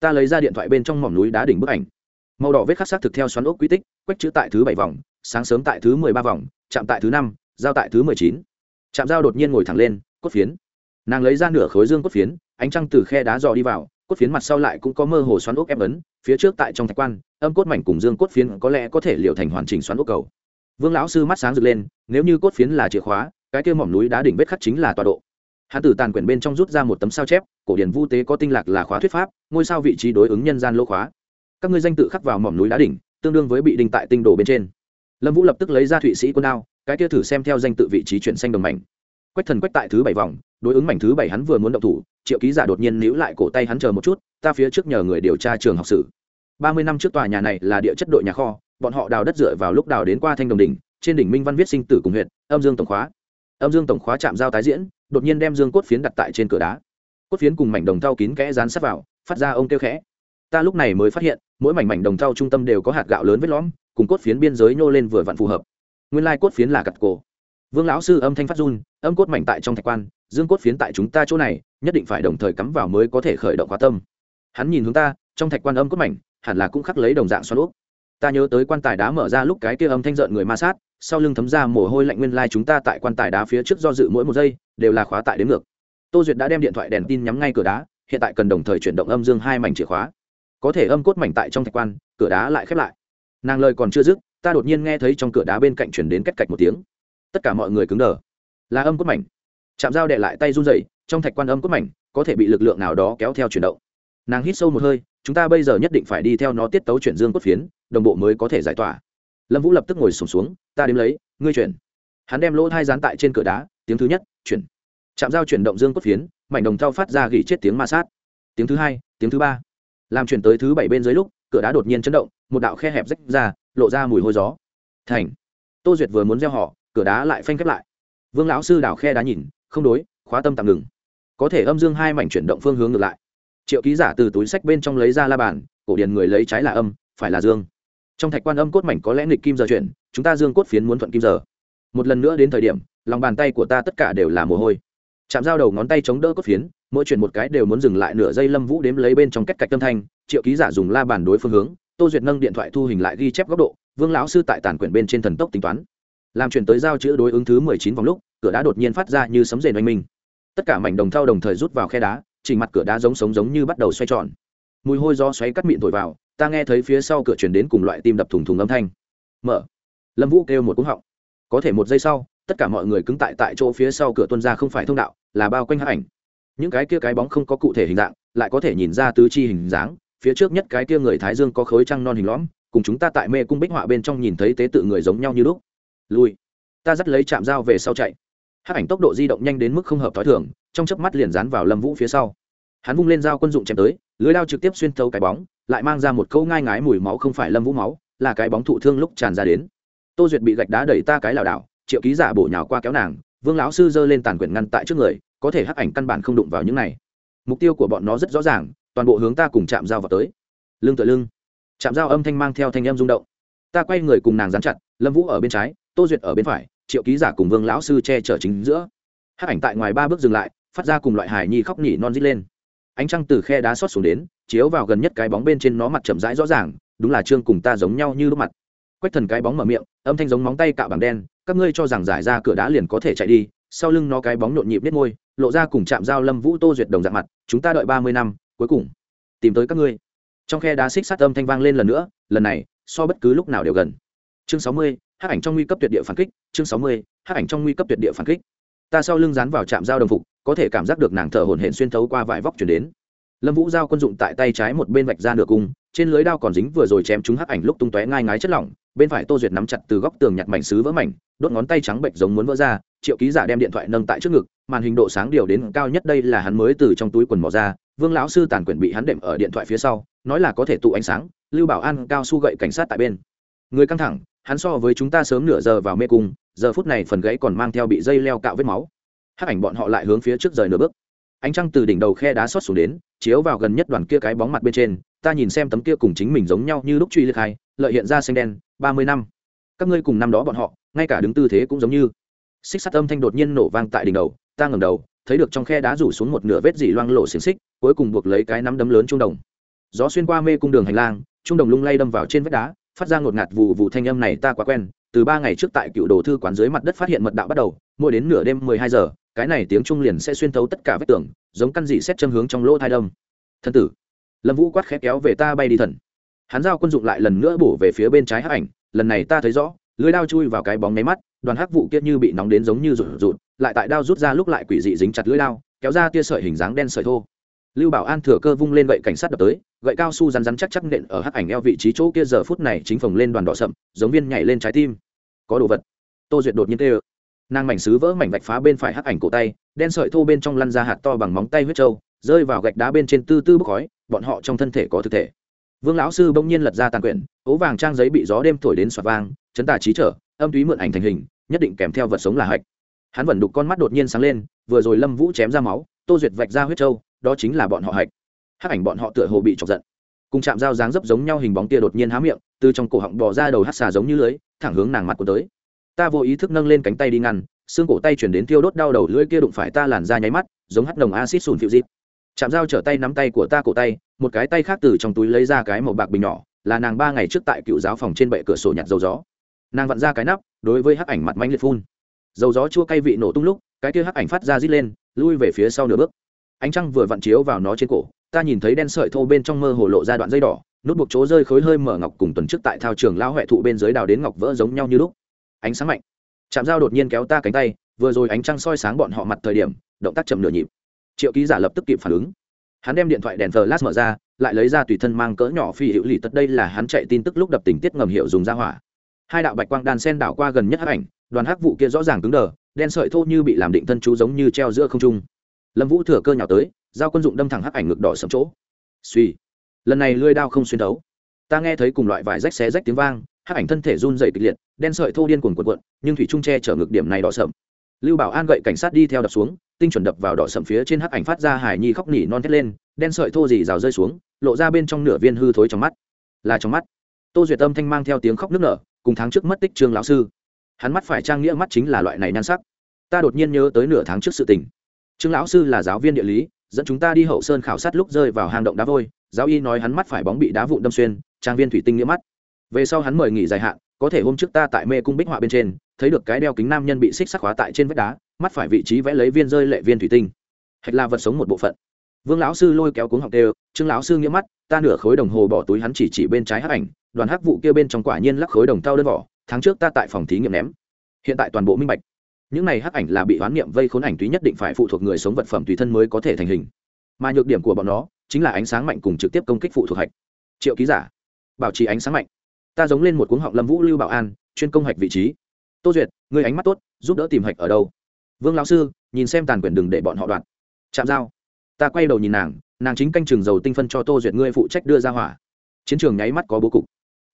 Ta lấy ra điện thoại bên trong mỏm núi đá đỉnh bức ảnh. Màu đỏ vết khắc xác thực theo xoắn ốc quy tích, quách chữ tại thứ bảy vòng sáng sớm tại thứ mười ba vòng, chạm tại thứ năm, giao tại thứ mười chín. Chạm giao đột nhiên ngồi thẳng lên, cốt phiến. Nàng lấy ra nửa khối dương cốt phiến, ánh trăng từ khe đá dò đi vào, cốt phiến mặt sau lại cũng có mơ hồ xoắn ốc ép ấn, phía trước tại trong thạch quan, âm cốt mảnh cùng dương cốt phiến có lẽ có thể liệu thành hoàn chỉnh xoắn ốc cầu. Vương lão sư mắt sáng rực lên, nếu như cốt phiến là chìa khóa, cái kia mỏm núi đá đỉnh vết khắc chính là tọa độ. Hắn từ tàn quyển bên trong rút ra một tấm sao chép, cổ điển vu tế có tinh lạc là khóa thuyết pháp, ngôi sao vị trí đối ứng nhân gian lỗ khóa. Các ngươi danh tự khắc vào mỏm núi đá đỉnh, tương đương với bị đinh tại tinh đồ bên trên lâm vũ lập tức lấy ra thụy sĩ quân đao, cái kia thử xem theo danh tự vị trí chuyển xanh đồng mảnh. Quách thần quách tại thứ bảy vòng, đối ứng mảnh thứ bảy hắn vừa muốn động thủ, triệu ký giả đột nhiên níu lại cổ tay hắn chờ một chút, ta phía trước nhờ người điều tra trường học sử. Ba mươi năm trước tòa nhà này là địa chất đội nhà kho, bọn họ đào đất dựa vào lúc đào đến qua thanh đồng đỉnh, trên đỉnh minh văn viết sinh tử cùng huyện âm dương tổng khóa. Âm dương tổng khóa chạm giao tái diễn, đột nhiên đem dương cốt phiến đặt tại trên cửa đá. Cốt phiến cùng mảnh đồng thau kín kẽ dán sát vào, phát ra ông kêu khẽ. Ta lúc này mới phát hiện, mỗi mảnh mảnh đồng thau trung tâm đều có hạt gạo lớn vết lõm cùng cốt phiến biên giới nhô lên vừa vặn phù hợp. Nguyên lai cốt phiến là cặt cổ. Vương lão sư âm thanh phát run, âm cốt mảnh tại trong thạch quan, dương cốt phiến tại chúng ta chỗ này, nhất định phải đồng thời cắm vào mới có thể khởi động khóa tâm. Hắn nhìn hướng ta, trong thạch quan âm cốt mảnh, hẳn là cũng khắc lấy đồng dạng xoắn úp ta nhớ tới quan tài đá mở ra lúc cái kia âm thanh rợn người ma sát, sau lưng thấm ra mồ hôi lạnh nguyên lai chúng ta tại quan tài đá phía trước do dự mỗi một giây, đều là khóa tại đến ngược. Tô duyệt đã đem điện thoại đèn tin nhắm ngay cửa đá, hiện tại cần đồng thời chuyển động âm dương hai mảnh chìa khóa. Có thể âm cốt mảnh tại trong thạch quan, cửa đá lại khép lại nàng lời còn chưa dứt ta đột nhiên nghe thấy trong cửa đá bên cạnh chuyển đến cách cạch một tiếng. Tất cả mọi người cứng đờ. Là âm cốt mảnh. Chạm dao đệ lại tay run dậy trong thạch quan âm cốt mảnh có thể bị lực lượng nào đó kéo theo chuyển động. Nàng hít sâu một hơi chúng ta bây giờ nhất định phải đi theo nó tiết tấu chuyển dương cốt phiến đồng bộ mới có thể giải tỏa. Lâm vũ lập tức ngồi sùng xuống, xuống ta đếm lấy ngươi chuyển. Hắn đem lỗ thai dán tại trên cửa đá tiếng thứ nhất chuyển. Chạm dao chuyển động dương cốt phiến mảnh đồng thao phát ra gỉ chết tiếng ma sát. Tiếng thứ hai tiếng thứ ba. Làm chuyển tới thứ bảy bên dưới lúc cửa đá đột nhiên chấn động, một đạo khe hẹp rách ra, lộ ra mùi hôi gió. Thành! Tô duyệt vừa muốn gieo họ, cửa đá lại phanh khép lại. Vương lão sư đào khe đá nhìn, không đối, khóa tâm tạm ngừng. Có thể âm dương hai mảnh chuyển động phương hướng ngược lại. Triệu ký giả từ túi sách bên trong lấy ra la bàn, cổ điển người lấy trái là âm, phải là dương. Trong thạch quan âm cốt mảnh có lẽ nghịch kim giờ chuyển, chúng ta dương cốt phiến muốn thuận kim giờ. Một lần nữa đến thời điểm, lòng bàn tay của ta tất cả đều là mồ hôi. Chạm dao đầu ngón tay chống đỡ cốt phiến mỗi chuyển một cái đều muốn dừng lại nửa giây lâm vũ đếm lấy bên trong cách cạch tâm thanh, triệu ký giả dùng la bàn đối phương hướng, tô duyệt nâng điện thoại thu hình lại ghi chép góc độ, vương lão sư tại tàn quyển bên trên thần tốc tính toán. Làm chuyển tới giao chữ đối ứng thứ mười chín vòng lúc, cửa đá đột nhiên phát ra như sấm rền oanh minh. Tất cả mảnh đồng thau đồng thời rút vào khe đá chỉnh mặt cửa đá giống sống giống như bắt đầu xoay tròn. Mùi hôi do xoáy cắt mịn thổi vào, ta nghe thấy phía sau cửa chuyển đến cùng loại tim đập thùng thùng âm thanh. Mở. Lâm vũ kêu một cúng họng. Có thể một giây sau, tất cả mọi người cứng tại tại chỗ phía sau cửa tuân ra không phải thông đạo, là bao quanh hát ảnh những cái kia cái bóng không có cụ thể hình dạng, lại có thể nhìn ra tứ chi hình dáng, phía trước nhất cái kia người thái dương có khối trăng non hình lõm, cùng chúng ta tại mê cung bích họa bên trong nhìn thấy tế tự người giống nhau như lúc. Lui. Ta dắt lấy chạm dao về sau chạy. Hát ảnh tốc độ di động nhanh đến mức không hợp t h ó i thường, trong chớp mắt liền dán vào lâm vũ phía sau. Hắn vung lên dao quân dụng chém tới, lưới lao trực tiếp xuyên thấu cái bóng, lại mang ra một câu ngai ngái mùi máu không phải lâm vũ máu, là cái bóng thụ thương lúc tràn ra đến. Tô duyệt bị gạch đá đẩy ta cái lảo đảo, triệu ký giả bổ nhào qua kéo nàng, vương lão sư giơ lên tàn quyển ngăn tại trước người có thể hắc ảnh căn bản không đụng vào những này. Mục tiêu của bọn nó rất rõ ràng, toàn bộ hướng ta cùng chạm dao vào tới. Lưng tựa lưng. Chạm dao âm thanh mang theo thanh âm rung động. Ta quay người cùng nàng dán chặt, lâm vũ ở bên trái, tô duyệt ở bên phải, triệu ký giả cùng vương lão sư che chở chính giữa. Hắc ảnh tại ngoài ba bước dừng lại, phát ra cùng loại hải nhi khóc nhỉ non rít lên. Ánh trăng từ khe đá xót xuống đến, chiếu vào gần nhất cái bóng bên trên nó mặt chậm rãi rõ ràng, đúng là trương cùng ta giống nhau như lúc mặt. Quách thần cái bóng mở miệng, âm thanh giống móng tay cạo bằng đen, các ngươi cho rằng giải ra cửa đá liền có thể chạy đi sau lưng nó cái bóng nhộn nhịp biết môi, lộ ra cùng chạm giao lâm vũ tô duyệt đồng dạng mặt, chúng ta đợi ba mươi năm, cuối cùng tìm tới các ngươi. Trong khe đá xích sát âm thanh vang lên lần nữa, lần này, so bất cứ lúc nào đều gần. Chương sáu mươi hát ảnh trong nguy cấp tuyệt địa phản kích, chương sáu mươi hát ảnh trong nguy cấp tuyệt địa phản kích. Ta sau lưng dán vào trạm giao đồng phục, có thể cảm giác được nàng thở hổn hển xuyên thấu qua vải vóc chuyển đến. Lâm vũ giao quân dụng tại tay trái một bên vạch ra nửa cung, trên lưới đao còn dính vừa rồi chém chúng hắc ảnh lúc tung tóe ngai ngái chất lỏng bên phải tô duyệt nắm chặt từ góc tường nhặt mảnh xứ vỡ mảnh, đốt ngón tay trắng bệnh giống muốn vỡ ra, triệu ký giả đem điện thoại nâng tại trước ngực, màn hình độ sáng điều đến cao nhất đây là hắn mới từ trong túi quần bỏ ra, vương lão sư tàn quyển bị hắn đệm ở điện thoại phía sau, nói là có thể tụ ánh sáng, lưu bảo an cao su gậy cảnh sát tại bên. Người căng thẳng, hắn so với chúng ta sớm nửa giờ vào mê cung, giờ phút này phần gãy còn mang theo bị dây leo cạo vết máu. Hắc ảnh bọn họ lại hướng phía trước rời nửa bước. Ánh trăng từ đỉnh đầu khe đá xót xuống đến, chiếu vào gần nhất đoàn kia cái bóng mặt bên trên, ta nhìn xem tấm kia cùng chính mình giống nhau như lúc truy liệt hai, lợi hiện ra xanh đen ba mươi năm. Các ngươi cùng năm đó bọn họ, ngay cả đứng tư thế cũng giống như. Xích sắt âm thanh đột nhiên nổ vang tại đỉnh đầu, ta ngẩng đầu, thấy được trong khe đá rủ xuống một nửa vết dỉ loang lộ xiềng xích, cuối cùng buộc lấy cái nắm đấm lớn trung đồng. Gió xuyên qua mê cung đường hành lang trung đồng lung lay đâm vào trên vách đá, phát ra ngột ngạt vụ vụ thanh âm này ta quá quen, từ ba ngày trước tại cựu đồ thư quán dưới mặt đất phát hiện mật đạo bắt đầu, mỗi đến nửa đêm mười hai giờ, cái này tiếng trung liền sẽ xuyên thấu tất cả vách tường, giống căn dị xét châm hướng trong lỗ thai đông thân tử, lâm vũ quát khẽ kéo về ta bay đi thần hắn giao quân dụng lại lần nữa bổ về phía bên trái hắc ảnh, lần này ta thấy rõ, lưới đao chui vào cái bóng nháy mắt, đoàn hắc vụ kia như bị nóng đến giống như rụt rụt, lại tại đao rút ra lúc lại quỷ dị dính chặt lưới đao, kéo ra tia sợi hình dáng đen sợi thô. Lưu bảo an thừa cơ vung lên gậy cảnh sát đập tới, gậy cao su rắn rắn chắc chắc nện ở hắc ảnh eo vị trí chỗ kia giờ phút này chính phồng lên đoàn đỏ sậm, giống viên nhảy lên trái tim. Có đồ vật. Tô duyệt đột nhiên tê ơ nàng mảnh xứ vỡ mảnh vạch phá bên phải hắc ảnh cổ tay, đen sợi thô bên trong lăn ra hạt to bằng móng tay huyết trâu, rơi vào gạch đá bên trên tư tư bốc khói, bọn họ trong thân thể có thực thể vương lão sư bỗng nhiên lật ra tàn quyển, ố vàng trang giấy bị gió đêm thổi đến xoạt vang, chấn tà trí trở, âm túy mượn ảnh thành hình, nhất định kèm theo vật sống là hạch. Hắn vẫn đục con mắt đột nhiên sáng lên, vừa rồi lâm vũ chém ra máu, tô duyệt vạch ra huyết trâu, đó chính là bọn họ hạch. Hắc ảnh bọn họ tựa hồ bị chọc giận. Cùng chạm dao dáng dấp giống nhau hình bóng tia đột nhiên há miệng, từ trong cổ họng bò ra đầu hắt xà giống như lưới, thẳng hướng nàng mặt của tới. Ta vô ý thức nâng lên cánh tay đi ngăn, xương cổ tay chuyển đến tiêu đốt đau đầu, lưỡi kia đụng phải ta làn ra nháy mắt, giống hắt nồng acid sùn phiêu dịp chạm dao trở tay nắm tay của ta cổ tay, một cái tay khác từ trong túi lấy ra cái màu bạc bình nhỏ, là nàng ba ngày trước tại cựu giáo phòng trên bệ cửa sổ nhặt dầu gió. Nàng vặn ra cái nắp, đối với hắc ảnh mặt mánh liệt phun. Dầu gió chua cay vị nổ tung lúc, cái kia hắc ảnh phát ra rít lên, lui về phía sau nửa bước. Ánh trăng vừa vặn chiếu vào nó trên cổ, ta nhìn thấy đen sợi thô bên trong mơ hồ lộ ra đoạn dây đỏ, nút buộc chỗ rơi khối hơi mở ngọc cùng tuần trước tại thao trường lao huệ thụ bên dưới đào đến ngọc vỡ giống nhau như lúc. Ánh sáng mạnh. Chạm dao đột nhiên kéo ta cánh tay, vừa rồi ánh trăng soi sáng bọn họ mặt thời điểm, động tác chậm nửa nhịp triệu ký giả lập tức kịp phản ứng. Hắn đem điện thoại đèn flash mở ra, lại lấy ra tùy thân mang cỡ nhỏ phi hữu lì tật đây là hắn chạy tin tức lúc đập tình tiết ngầm hiệu dùng ra hỏa. Hai đạo bạch quang đan sen đảo qua gần nhất hắc ảnh, đoàn hắc vụ kia rõ ràng cứng đờ, đen sợi thô như bị làm định thân chú giống như treo giữa không trung. Lâm vũ thừa cơ nhào tới, giao quân dụng đâm thẳng hắc ảnh ngực đỏ sầm chỗ. Suy, lần này lưỡi đao không xuyên thấu. Ta nghe thấy cùng loại vải rách xé rách tiếng vang, hắc ảnh thân thể run dày kịch liệt, đen sợi thô điên cuồn cuộn cuộn, nhưng thủy trung tre chở ngực điểm này đỏ sầm lưu bảo an gậy cảnh sát đi theo đập xuống, tinh chuẩn đập vào đỏ sậm phía trên hắc ảnh phát ra hải nhi khóc nỉ non thét lên, đen sợi thô dì rào rơi xuống, lộ ra bên trong nửa viên hư thối trong mắt. Là trong mắt. Tô duyệt tâm thanh mang theo tiếng khóc nức nở, cùng tháng trước mất tích trương lão sư. Hắn mắt phải trang nghĩa mắt chính là loại này nhan sắc. Ta đột nhiên nhớ tới nửa tháng trước sự tình. Trương lão sư là giáo viên địa lý, dẫn chúng ta đi hậu sơn khảo sát lúc rơi vào hang động đá vôi. Giáo y nói hắn mắt phải bóng bị đá vụn đâm xuyên, trang viên thủy tinh nghĩa mắt về sau hắn mời nghỉ dài hạn, có thể hôm trước ta tại mê cung bích họa bên trên, thấy được cái đeo kính nam nhân bị xích sắc hóa tại trên vách đá, mắt phải vị trí vẽ lấy viên rơi lệ viên thủy tinh. Hạch là vật sống một bộ phận. Vương lão sư lôi kéo cuống học đều, trương lão sư nghĩa mắt, ta nửa khối đồng hồ bỏ túi hắn chỉ chỉ bên trái hắc ảnh, đoàn hắc vụ kia bên trong quả nhiên lắc khối đồng tao đơn vỏ, tháng trước ta tại phòng thí nghiệm ném. Hiện tại toàn bộ minh bạch. Những này hắc ảnh là bị hoán niệm vây khốn ảnh túy nhất định phải phụ thuộc người sống vật phẩm tùy thân mới có thể thành hình. Mà nhược điểm của bọn nó, chính là ánh sáng mạnh cùng trực tiếp công kích phụ thuộc hạch. Triệu ký giả, bảo trì ánh sáng mạnh ta giống lên một cuống họng lâm vũ lưu bảo an, chuyên công hạch vị trí. Tô duyệt người ánh mắt tốt, giúp đỡ tìm hạch ở đâu? Vương lão sư, nhìn xem tàn quyền đừng để bọn họ đoạt. Chạm dao. Ta quay đầu nhìn nàng nàng chính canh trường dầu tinh phân cho tô duyệt ngươi phụ trách đưa ra hỏa. Chiến trường nháy mắt có bố cục.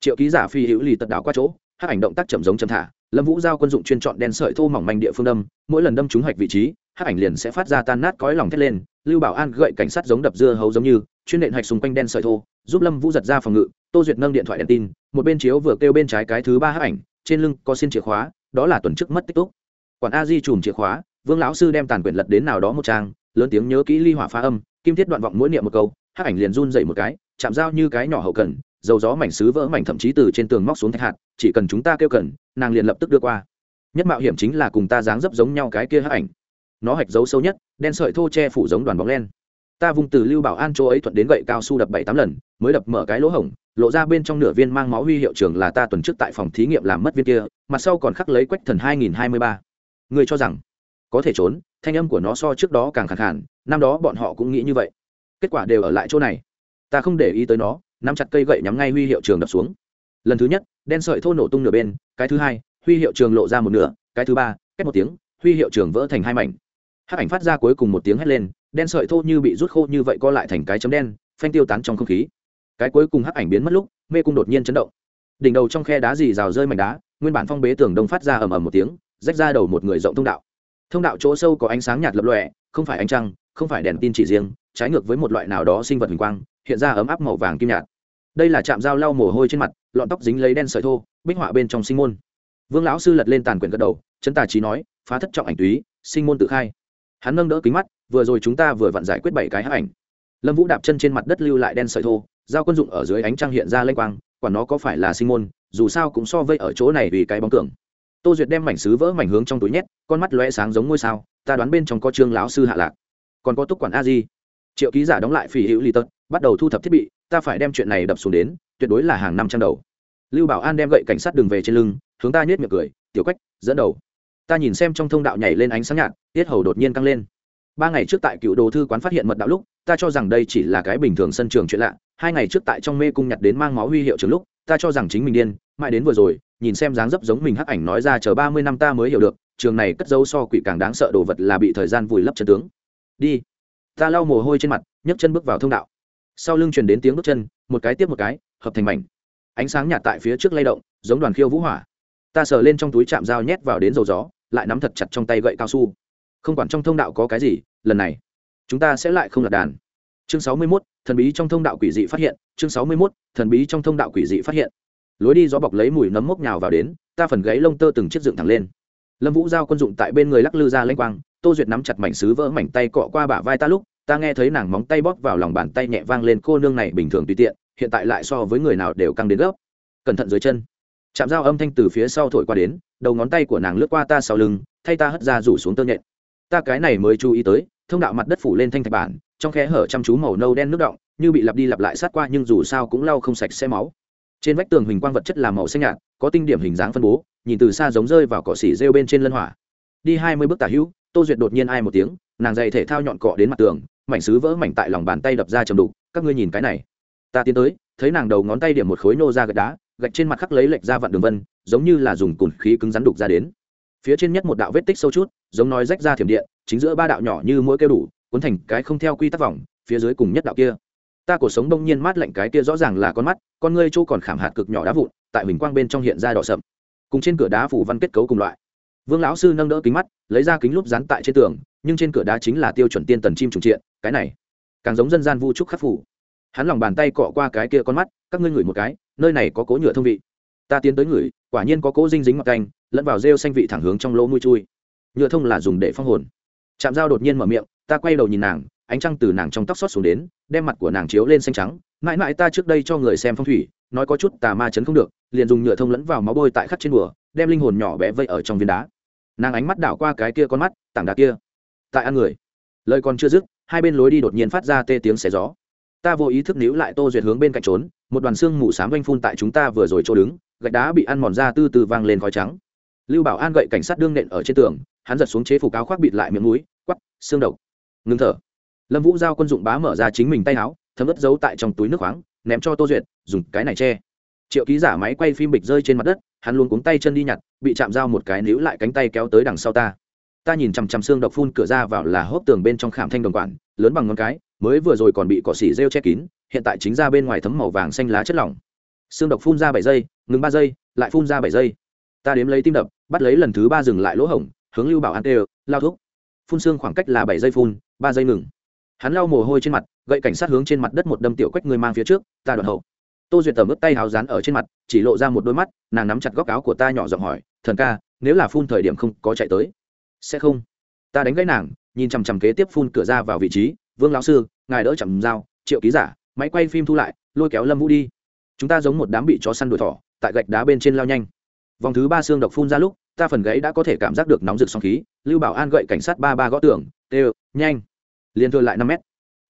Triệu ký giả phi hữu lì tật đảo qua chỗ hát ảnh động tác chậm giống chậm thả. Lâm vũ giao quân dụng chuyên chọn đen sợi thô mỏng manh địa phương đâm, mỗi lần đâm trúng hạch vị trí hát ảnh liền sẽ phát ra tan nát cõi lòng thét lên. Lưu bảo an gậy cảnh sát giống đập dưa hấu giống như, chuyên nện hạch xung quanh đen sợi thô, giúp lâm vũ giật ra phòng ngự tô duyệt nâng điện thoại đèn tin, một bên chiếu vừa kêu bên trái cái thứ ba hát ảnh, trên lưng có xin chìa khóa, đó là tuần trước mất tích túc. Quản a di chùm chìa khóa, vương lão sư đem tàn quyển lật đến nào đó một trang, lớn tiếng nhớ kỹ ly hỏa phá âm, kim thiết đoạn vọng mỗi niệm một câu, hát ảnh liền run dậy một cái, chạm dao như cái nhỏ hậu cần, dầu gió mảnh xứ vỡ mảnh thậm chí từ trên tường móc xuống thạch hạt, chỉ cần chúng ta kêu cần, nàng liền lập tức đưa qua. Nhất mạo hiểm chính là cùng ta dáng dấp giống nhau cái kia hát ảnh. Nó hạch dấu sâu nhất, đen sợi thô che phủ giống đoàn bóng len. Ta vùng từ lưu bảo an chỗ ấy thuận đến gậy cao su đập bảy tám lần, mới đập mở cái lỗ hổng lộ ra bên trong nửa viên mang máu huy hiệu trường là ta tuần trước tại phòng thí nghiệm làm mất viên kia, mặt sau còn khắc lấy quách thần hai nghìn hai mươi ba. Người cho rằng, có thể trốn, thanh âm của nó so trước đó càng khẳng khản năm đó bọn họ cũng nghĩ như vậy. Kết quả đều ở lại chỗ này. Ta không để ý tới nó, nắm chặt cây gậy nhắm ngay huy hiệu trường đập xuống. Lần thứ nhất, đen sợi thô nổ tung nửa bên, cái thứ hai, huy hiệu trường lộ ra một nửa, cái thứ ba cách một tiếng, huy hiệu trường vỡ thành hai mảnh. Hát ảnh phát ra cuối cùng một tiếng hét lên, đen sợi thô như bị rút khô như vậy co lại thành cái chấm đen, phanh tiêu tán trong không khí cái cuối cùng hắc ảnh biến mất lúc, mê cung đột nhiên chấn động. Đỉnh đầu trong khe đá dì rào rơi mảnh đá, nguyên bản phong bế tường đông phát ra ầm ầm một tiếng, rách ra đầu một người rộng thông đạo. Thông đạo chỗ sâu có ánh sáng nhạt lập lòe, không phải ánh trăng, không phải đèn tin chỉ riêng, trái ngược với một loại nào đó sinh vật hình quang, hiện ra ấm áp màu vàng kim nhạt. Đây là chạm dao lau mồ hôi trên mặt, lọn tóc dính lấy đen sợi thô, bích họa bên trong sinh môn. Vương lão sư lật lên tàn quyển gật đầu chân tà trí nói, phá thất trọng ảnh túy, sinh môn tự khai. Hắn nâng đỡ kính mắt, vừa rồi chúng ta vừa vặn giải quyết bảy cái hắc ảnh. Lâm vũ đạp chân trên mặt đất lưu lại đen sợi thô Giao quân dụng ở dưới ánh trăng hiện ra lênh quang, quả nó có phải là sinh môn, dù sao cũng so vây ở chỗ này vì cái bóng cường tô duyệt đem mảnh sứ vỡ mảnh hướng trong túi nhét, con mắt lóe sáng giống ngôi sao, ta đoán bên trong có trương lão sư hạ lạc. Còn có túc quản a di. Triệu ký giả đóng lại phỉ hữu ly tật, bắt đầu thu thập thiết bị, ta phải đem chuyện này đập xuống đến, tuyệt đối là hàng năm trăm đầu. Lưu bảo an đem gậy cảnh sát đường về trên lưng, hướng ta nhét miệng cười, tiểu quách, dẫn đầu. Ta nhìn xem trong thông đạo nhảy lên ánh sáng nhạt, tiết hầu đột nhiên căng lên. Ba ngày trước tại cựu đồ thư quán phát hiện mật đạo lúc, ta cho rằng đây chỉ là cái bình thường sân trường chuyện lạ hai ngày trước tại trong mê cung nhặt đến mang máu huy hiệu trường lúc, ta cho rằng chính mình điên, mãi đến vừa rồi, nhìn xem dáng dấp giống mình hắc ảnh nói ra chờ ba mươi năm ta mới hiểu được, trường này cất dấu so quỷ càng đáng sợ đồ vật là bị thời gian vùi lấp chân tướng. Đi. Ta lau mồ hôi trên mặt, nhấc chân bước vào thông đạo. Sau lưng truyền đến tiếng bước chân, một cái tiếp một cái, hợp thành mảnh. Ánh sáng nhạt tại phía trước lay động, giống đoàn khiêu vũ hỏa. Ta sờ lên trong túi chạm dao nhét vào đến dầu gió, lại nắm thật chặt trong tay gậy cao su. Không quản trong thông đạo có cái gì, lần này, chúng ta sẽ lại không lật đàn. Chương sáu mươi mốt thần bí trong thông đạo quỷ dị phát hiện, chương sáu mươi mốt, thần bí trong thông đạo quỷ dị phát hiện. Lối đi gió bọc lấy mùi nấm mốc nhào vào đến, ta phần gáy lông tơ từng chiếc dựng thẳng lên. Lâm vũ giao quân dụng tại bên người lắc lư ra lênh quang, tô duyệt nắm chặt mảnh sứ vỡ mảnh tay cọ qua bả vai ta lúc, ta nghe thấy nàng móng tay bóp vào lòng bàn tay nhẹ vang lên, cô nương này bình thường tùy tiện, hiện tại lại so với người nào đều căng đến gấp. cẩn thận dưới chân. Chạm dao âm thanh từ phía sau thổi qua đến, đầu ngón tay của nàng lướt qua ta sau lưng, thay ta hất ra rủ xuống tơ nhện. Ta cái này mới chú ý tới, thông đạo mặt đất phủ lên thanh thạch bản trong khe hở chăm chú màu nâu đen nước động, như bị lặp đi lặp lại sát qua nhưng dù sao cũng lau không sạch xe máu. Trên vách tường hình quang vật chất là màu xanh nhạt, có tinh điểm hình dáng phân bố, nhìn từ xa giống rơi vào cỏ xỉ rêu bên trên lân hỏa. Đi hai mươi bước tả hữu, tô duyệt đột nhiên ai một tiếng, nàng dày thể thao nhọn cọ đến mặt tường, mảnh xứ vỡ mảnh tại lòng bàn tay đập ra chầm đục, các ngươi nhìn cái này. Ta tiến tới, thấy nàng đầu ngón tay điểm một khối nô ra gạch đá, gạch trên mặt khắc lấy lệch ra vặn đường vân, giống như là dùng cùn khí cứng rắn đục ra đến. Phía trên nhất một đạo vết tích sâu chút, giống nói rách ra thiểm điện, chính giữa ba đạo nhỏ như mỗi kêu đủ cuốn thành cái không theo quy tắc vòng, phía dưới cùng nhất đạo kia. Ta cuộc sống đông nhiên mát lạnh cái kia rõ ràng là con mắt, con ngươi chỗ còn khảm hạt cực nhỏ đá vụn, tại huỳnh quang bên trong hiện ra đỏ sậm. Cùng trên cửa đá phủ văn kết cấu cùng loại. Vương lão sư nâng đỡ kính mắt, lấy ra kính lúp dán tại trên tường, nhưng trên cửa đá chính là tiêu chuẩn tiên tần chim trùng triện, cái này càng giống dân gian vu trúc khắc phủ. Hắn lòng bàn tay cọ qua cái kia con mắt, các ngươi ngửi một cái, nơi này có cố nhựa thông vị. Ta tiến tới ngửi, quả nhiên có cố dinh dính mặt canh lẫn vào rêu xanh vị thẳng hướng trong lỗ mũi chui. Nhựa thông là dùng để phong hồn. Chạm dao đột nhiên mở miệng ta quay đầu nhìn nàng, ánh trăng từ nàng trong tóc xót xuống đến, đem mặt của nàng chiếu lên xanh trắng. Mãi mãi ta trước đây cho người xem phong thủy, nói có chút tà ma chấn không được, liền dùng nhựa thông lẫn vào máu bôi tại khắc trên bùa đem linh hồn nhỏ bé vây ở trong viên đá. Nàng ánh mắt đảo qua cái kia con mắt, tảng đá kia. Tại ăn người. Lời còn chưa dứt, hai bên lối đi đột nhiên phát ra tê tiếng xé gió. Ta vô ý thức níu lại tô duyệt hướng bên cạnh trốn, một đoàn xương mù xám á phun tại chúng ta vừa rồi chỗ đứng, gạch đá bị ăn mòn ra từ từ vang lên khói trắng. Lưu bảo an gậy cảnh sát đương nện ở trên tường, hắn giật xuống chế phục áo khoác bịt lại miệng núi quắp xương độc ngưng thở. Lâm vũ giao quân dụng bá mở ra chính mình tay áo, thấm ướt giấu tại trong túi nước khoáng, ném cho tô duyệt, dùng cái này che. Triệu ký giả máy quay phim bịch rơi trên mặt đất, hắn luôn cuống tay chân đi nhặt, bị chạm dao một cái níu lại cánh tay kéo tới đằng sau ta. Ta nhìn chằm chằm xương độc phun cửa ra vào là hốc tường bên trong khảm thanh đồng quản, lớn bằng ngón cái, mới vừa rồi còn bị cỏ xỉ rêu che kín, hiện tại chính ra bên ngoài thấm màu vàng xanh lá chất lỏng. Xương độc phun ra bảy giây, ngừng ba giây, lại phun ra bảy giây. Ta đếm lấy tim đập, bắt lấy lần thứ ba dừng lại lỗ hổng, hướng lưu bảo an tê lao thuốc phun xương khoảng cách là bảy giây phun ba giây ngừng. Hắn lau mồ hôi trên mặt, gậy cảnh sát hướng trên mặt đất một đâm tiểu quách người mang phía trước, ta đoạn hậu. Tô duyệt tầm ướp tay hào rán ở trên mặt, chỉ lộ ra một đôi mắt, nàng nắm chặt góc áo của ta nhỏ giọng hỏi, thần ca, nếu là phun thời điểm không có chạy tới, sẽ không? Ta đánh gãy nàng, nhìn chằm chằm kế tiếp phun cửa ra vào vị trí, vương lão sư, ngài đỡ chậm dao, triệu ký giả, máy quay phim thu lại, lôi kéo lâm vũ đi. Chúng ta giống một đám bị chó săn đuổi thỏ, tại gạch đá bên trên lao nhanh. Vòng thứ ba xương độc phun ra lúc ta phần gãy đã có thể cảm giác được nóng rực sóng khí, lưu bảo an gậy cảnh sát ba ba gõ tường tê nhanh. Liền thừa lại năm mét.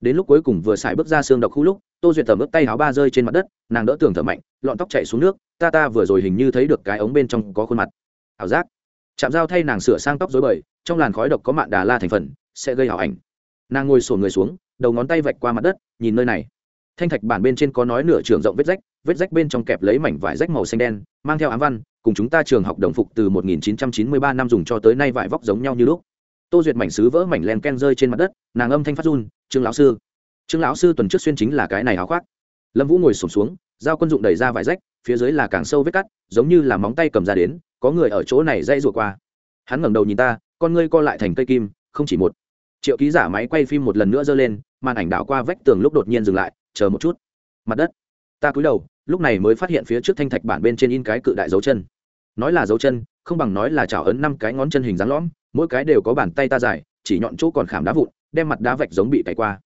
Đến lúc cuối cùng vừa xài bước ra xương độc khu lúc, tô duyệt tầm ướp tay áo ba rơi trên mặt đất, nàng đỡ tường thở mạnh, lọn tóc chạy xuống nước, ta ta vừa rồi hình như thấy được cái ống bên trong có khuôn mặt. Ảo giác. Chạm dao thay nàng sửa sang tóc dối bời, trong làn khói độc có mạn đà la thành phần, sẽ gây hảo ảnh. Nàng ngồi sổ người xuống, đầu ngón tay vạch qua mặt đất, nhìn nơi này. Thanh thạch bản bên trên có nói nửa trường rộng vết rách vết rách bên trong kẹp lấy mảnh vải rách màu xanh đen, mang theo ám văn cùng chúng ta trường học đồng phục từ 1993 năm dùng cho tới nay vải vóc giống nhau như lúc. Tô duyệt mảnh sứ vỡ mảnh len ken rơi trên mặt đất, nàng âm thanh phát run, trương lão sư, trương lão sư tuần trước xuyên chính là cái này áo khoác. Lâm vũ ngồi sổm xuống dao quân dụng đẩy ra vải rách, phía dưới là càng sâu vết cắt, giống như là móng tay cầm ra đến, có người ở chỗ này dây rủa qua. Hắn ngẩng đầu nhìn ta, con ngươi co lại thành cây kim, không chỉ một. Triệu ký giả máy quay phim một lần nữa giơ lên, màn ảnh đảo qua vách tường lúc đột nhiên dừng lại, chờ một chút. Mặt đất. Ta cúi đầu, lúc này mới phát hiện phía trước thanh thạch bản bên trên in cái cự đại dấu chân nói là dấu chân, không bằng nói là chảo ấn năm cái ngón chân hình dáng lõm, mỗi cái đều có bàn tay ta dài, chỉ nhọn chỗ còn khảm đá vụn, đem mặt đá vạch giống bị cày qua.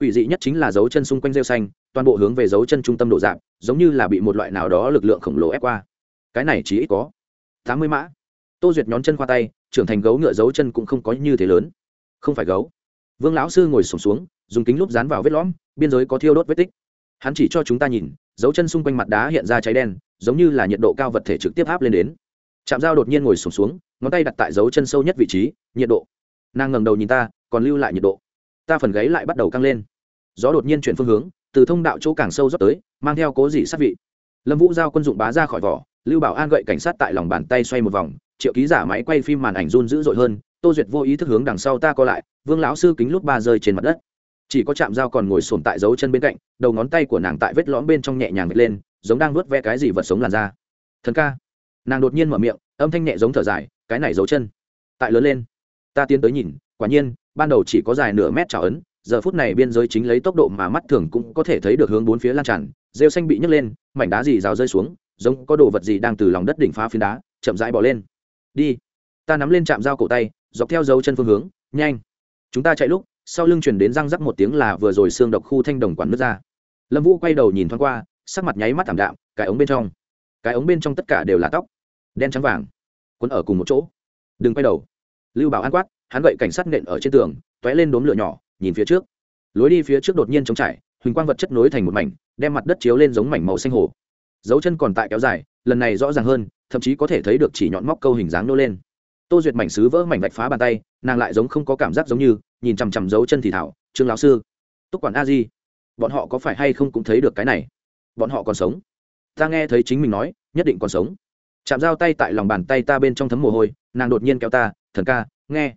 Ủy dị nhất chính là dấu chân xung quanh rêu xanh, toàn bộ hướng về dấu chân trung tâm độ dạng, giống như là bị một loại nào đó lực lượng khổng lồ ép qua. Cái này chỉ ít có tám mươi mã. Tô duyệt nhón chân qua tay, trưởng thành gấu ngựa dấu chân cũng không có như thế lớn. Không phải gấu. Vương lão sư ngồi sổm xuống, dùng kính lúp dán vào vết lõm, biên giới có thiêu đốt vết tích. Hắn chỉ cho chúng ta nhìn, dấu chân xung quanh mặt đá hiện ra cháy đen giống như là nhiệt độ cao vật thể trực tiếp áp lên đến. Chạm dao đột nhiên ngồi sổm xuống, ngón tay đặt tại dấu chân sâu nhất vị trí, nhiệt độ. Nàng ngẩng đầu nhìn ta, còn lưu lại nhiệt độ. Ta phần gáy lại bắt đầu căng lên. Gió đột nhiên chuyển phương hướng, từ thông đạo chỗ càng sâu dốc tới, mang theo cố dị sát vị. Lâm vũ giao quân dụng bá ra khỏi vỏ, lưu bảo an gậy cảnh sát tại lòng bàn tay xoay một vòng, triệu ký giả máy quay phim màn ảnh run dữ dội hơn, tô duyệt vô ý thức hướng đằng sau ta co lại, vương lão sư kính lúc ba rơi trên mặt đất. Chỉ có chạm dao còn ngồi sồn tại dấu chân bên cạnh, đầu ngón tay của nàng tại vết lõm bên trong nhẹ nhàng vệt lên giống đang nuốt ve cái gì vật sống làn ra thần ca. Nàng đột nhiên mở miệng, âm thanh nhẹ giống thở dài, cái này dấu chân. Tại lớn lên, ta tiến tới nhìn, quả nhiên, ban đầu chỉ có dài nửa mét trào ấn, giờ phút này biên giới chính lấy tốc độ mà mắt thường cũng có thể thấy được hướng bốn phía lan tràn, rêu xanh bị nhấc lên, mảnh đá gì rào rơi xuống, giống có đồ vật gì đang từ lòng đất đỉnh phá phiến đá, chậm rãi bỏ lên. Đi. Ta nắm lên chạm dao cổ tay, dọc theo dấu chân phương hướng, nhanh. Chúng ta chạy lúc, sau lưng chuyển đến răng rắc một tiếng là vừa rồi xương độc khu thanh đồng quản nước ra. Lâm vũ quay đầu nhìn thoáng qua sắc mặt nháy mắt thảm đạm, cái ống bên trong, cái ống bên trong tất cả đều là tóc, đen trắng vàng quấn ở cùng một chỗ. Đừng quay đầu. Lưu bảo an quát, hắn gậy cảnh sát nện ở trên tường t ó é lên đốm lửa nhỏ, nhìn phía trước. Lối đi phía trước đột nhiên trống trải, huỳnh quang vật chất nối thành một mảnh, đem mặt đất chiếu lên giống mảnh màu xanh hồ. Dấu chân còn tại kéo dài, lần này rõ ràng hơn, thậm chí có thể thấy được chỉ nhọn móc câu hình dáng nô lên. Tô duyệt mảnh xứ vỡ mảnh vạch phá bàn tay, nàng lại giống không có cảm giác giống như, nhìn chằm chằm dấu chân thì thảo, trương lão sư, túc quản a di, bọn họ có phải hay không cũng thấy được cái này? Bọn họ còn sống. Ta nghe thấy chính mình nói, nhất định còn sống. Chạm dao tay tại lòng bàn tay ta bên trong thấm mồ hôi, nàng đột nhiên kéo ta, thần ca, nghe.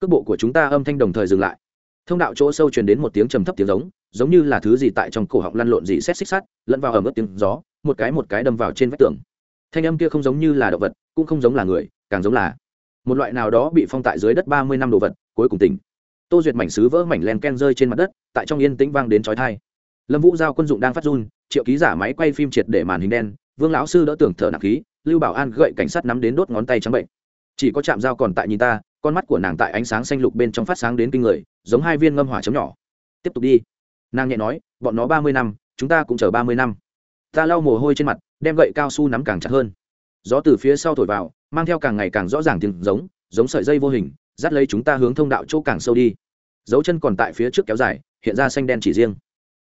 Cước bộ của chúng ta âm thanh đồng thời dừng lại. Thông đạo chỗ sâu truyền đến một tiếng trầm thấp tiếng giống giống như là thứ gì tại trong cổ họng lăn lộn gì xét xích sắt, lẫn vào ẩm ướt tiếng gió, một cái một cái đâm vào trên vách tường. Thanh âm kia không giống như là động vật, cũng không giống là người, càng giống là một loại nào đó bị phong tại dưới đất ba mươi năm đồ vật, cuối cùng tỉnh. Tô duyệt mảnh xứ vỡ mảnh len ken rơi trên mặt đất, tại trong yên tĩnh vang đến trói thai lâm vũ giao quân dụng đang phát run, triệu ký giả máy quay phim triệt để màn hình đen, vương lão sư đỡ tưởng thở nặng khí, lưu bảo an gậy cảnh sát nắm đến đốt ngón tay trắng bệnh. Chỉ có chạm dao còn tại nhìn ta, con mắt của nàng tại ánh sáng xanh lục bên trong phát sáng đến kinh người, giống hai viên ngâm hỏa chấm nhỏ. Tiếp tục đi. Nàng nhẹ nói, bọn nó ba mươi năm, chúng ta cũng chờ ba mươi năm. Ta lau mồ hôi trên mặt, đem gậy cao su nắm càng chặt hơn. Gió từ phía sau thổi vào, mang theo càng ngày càng rõ ràng tiếng giống giống sợi dây vô hình, dắt lấy chúng ta hướng thông đạo chỗ càng sâu đi. Dấu chân còn tại phía trước kéo dài, hiện ra xanh đen chỉ riêng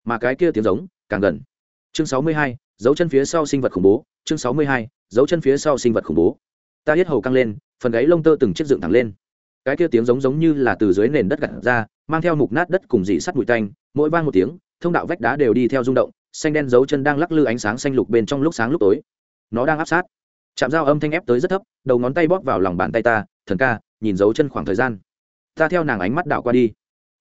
mà cái kia tiếng giống, càng gần. Chương sáu mươi hai, dấu chân phía sau sinh vật khủng bố. Chương sáu mươi hai, dấu chân phía sau sinh vật khủng bố. Ta hết hầu căng lên, phần gáy lông tơ từng chiếc dựng thẳng lên. Cái kia tiếng giống giống như là từ dưới nền đất gặt ra, mang theo mục nát đất cùng dị sắt bụi tanh, mỗi vang một tiếng, thông đạo vách đá đều đi theo rung động, xanh đen dấu chân đang lắc lư ánh sáng xanh lục bên trong lúc sáng lúc tối. Nó đang áp sát. Chạm dao âm thanh ép tới rất thấp, đầu ngón tay bóp vào lòng bàn tay ta, thần ca, nhìn dấu chân khoảng thời gian. Ta theo nàng ánh mắt đảo qua đi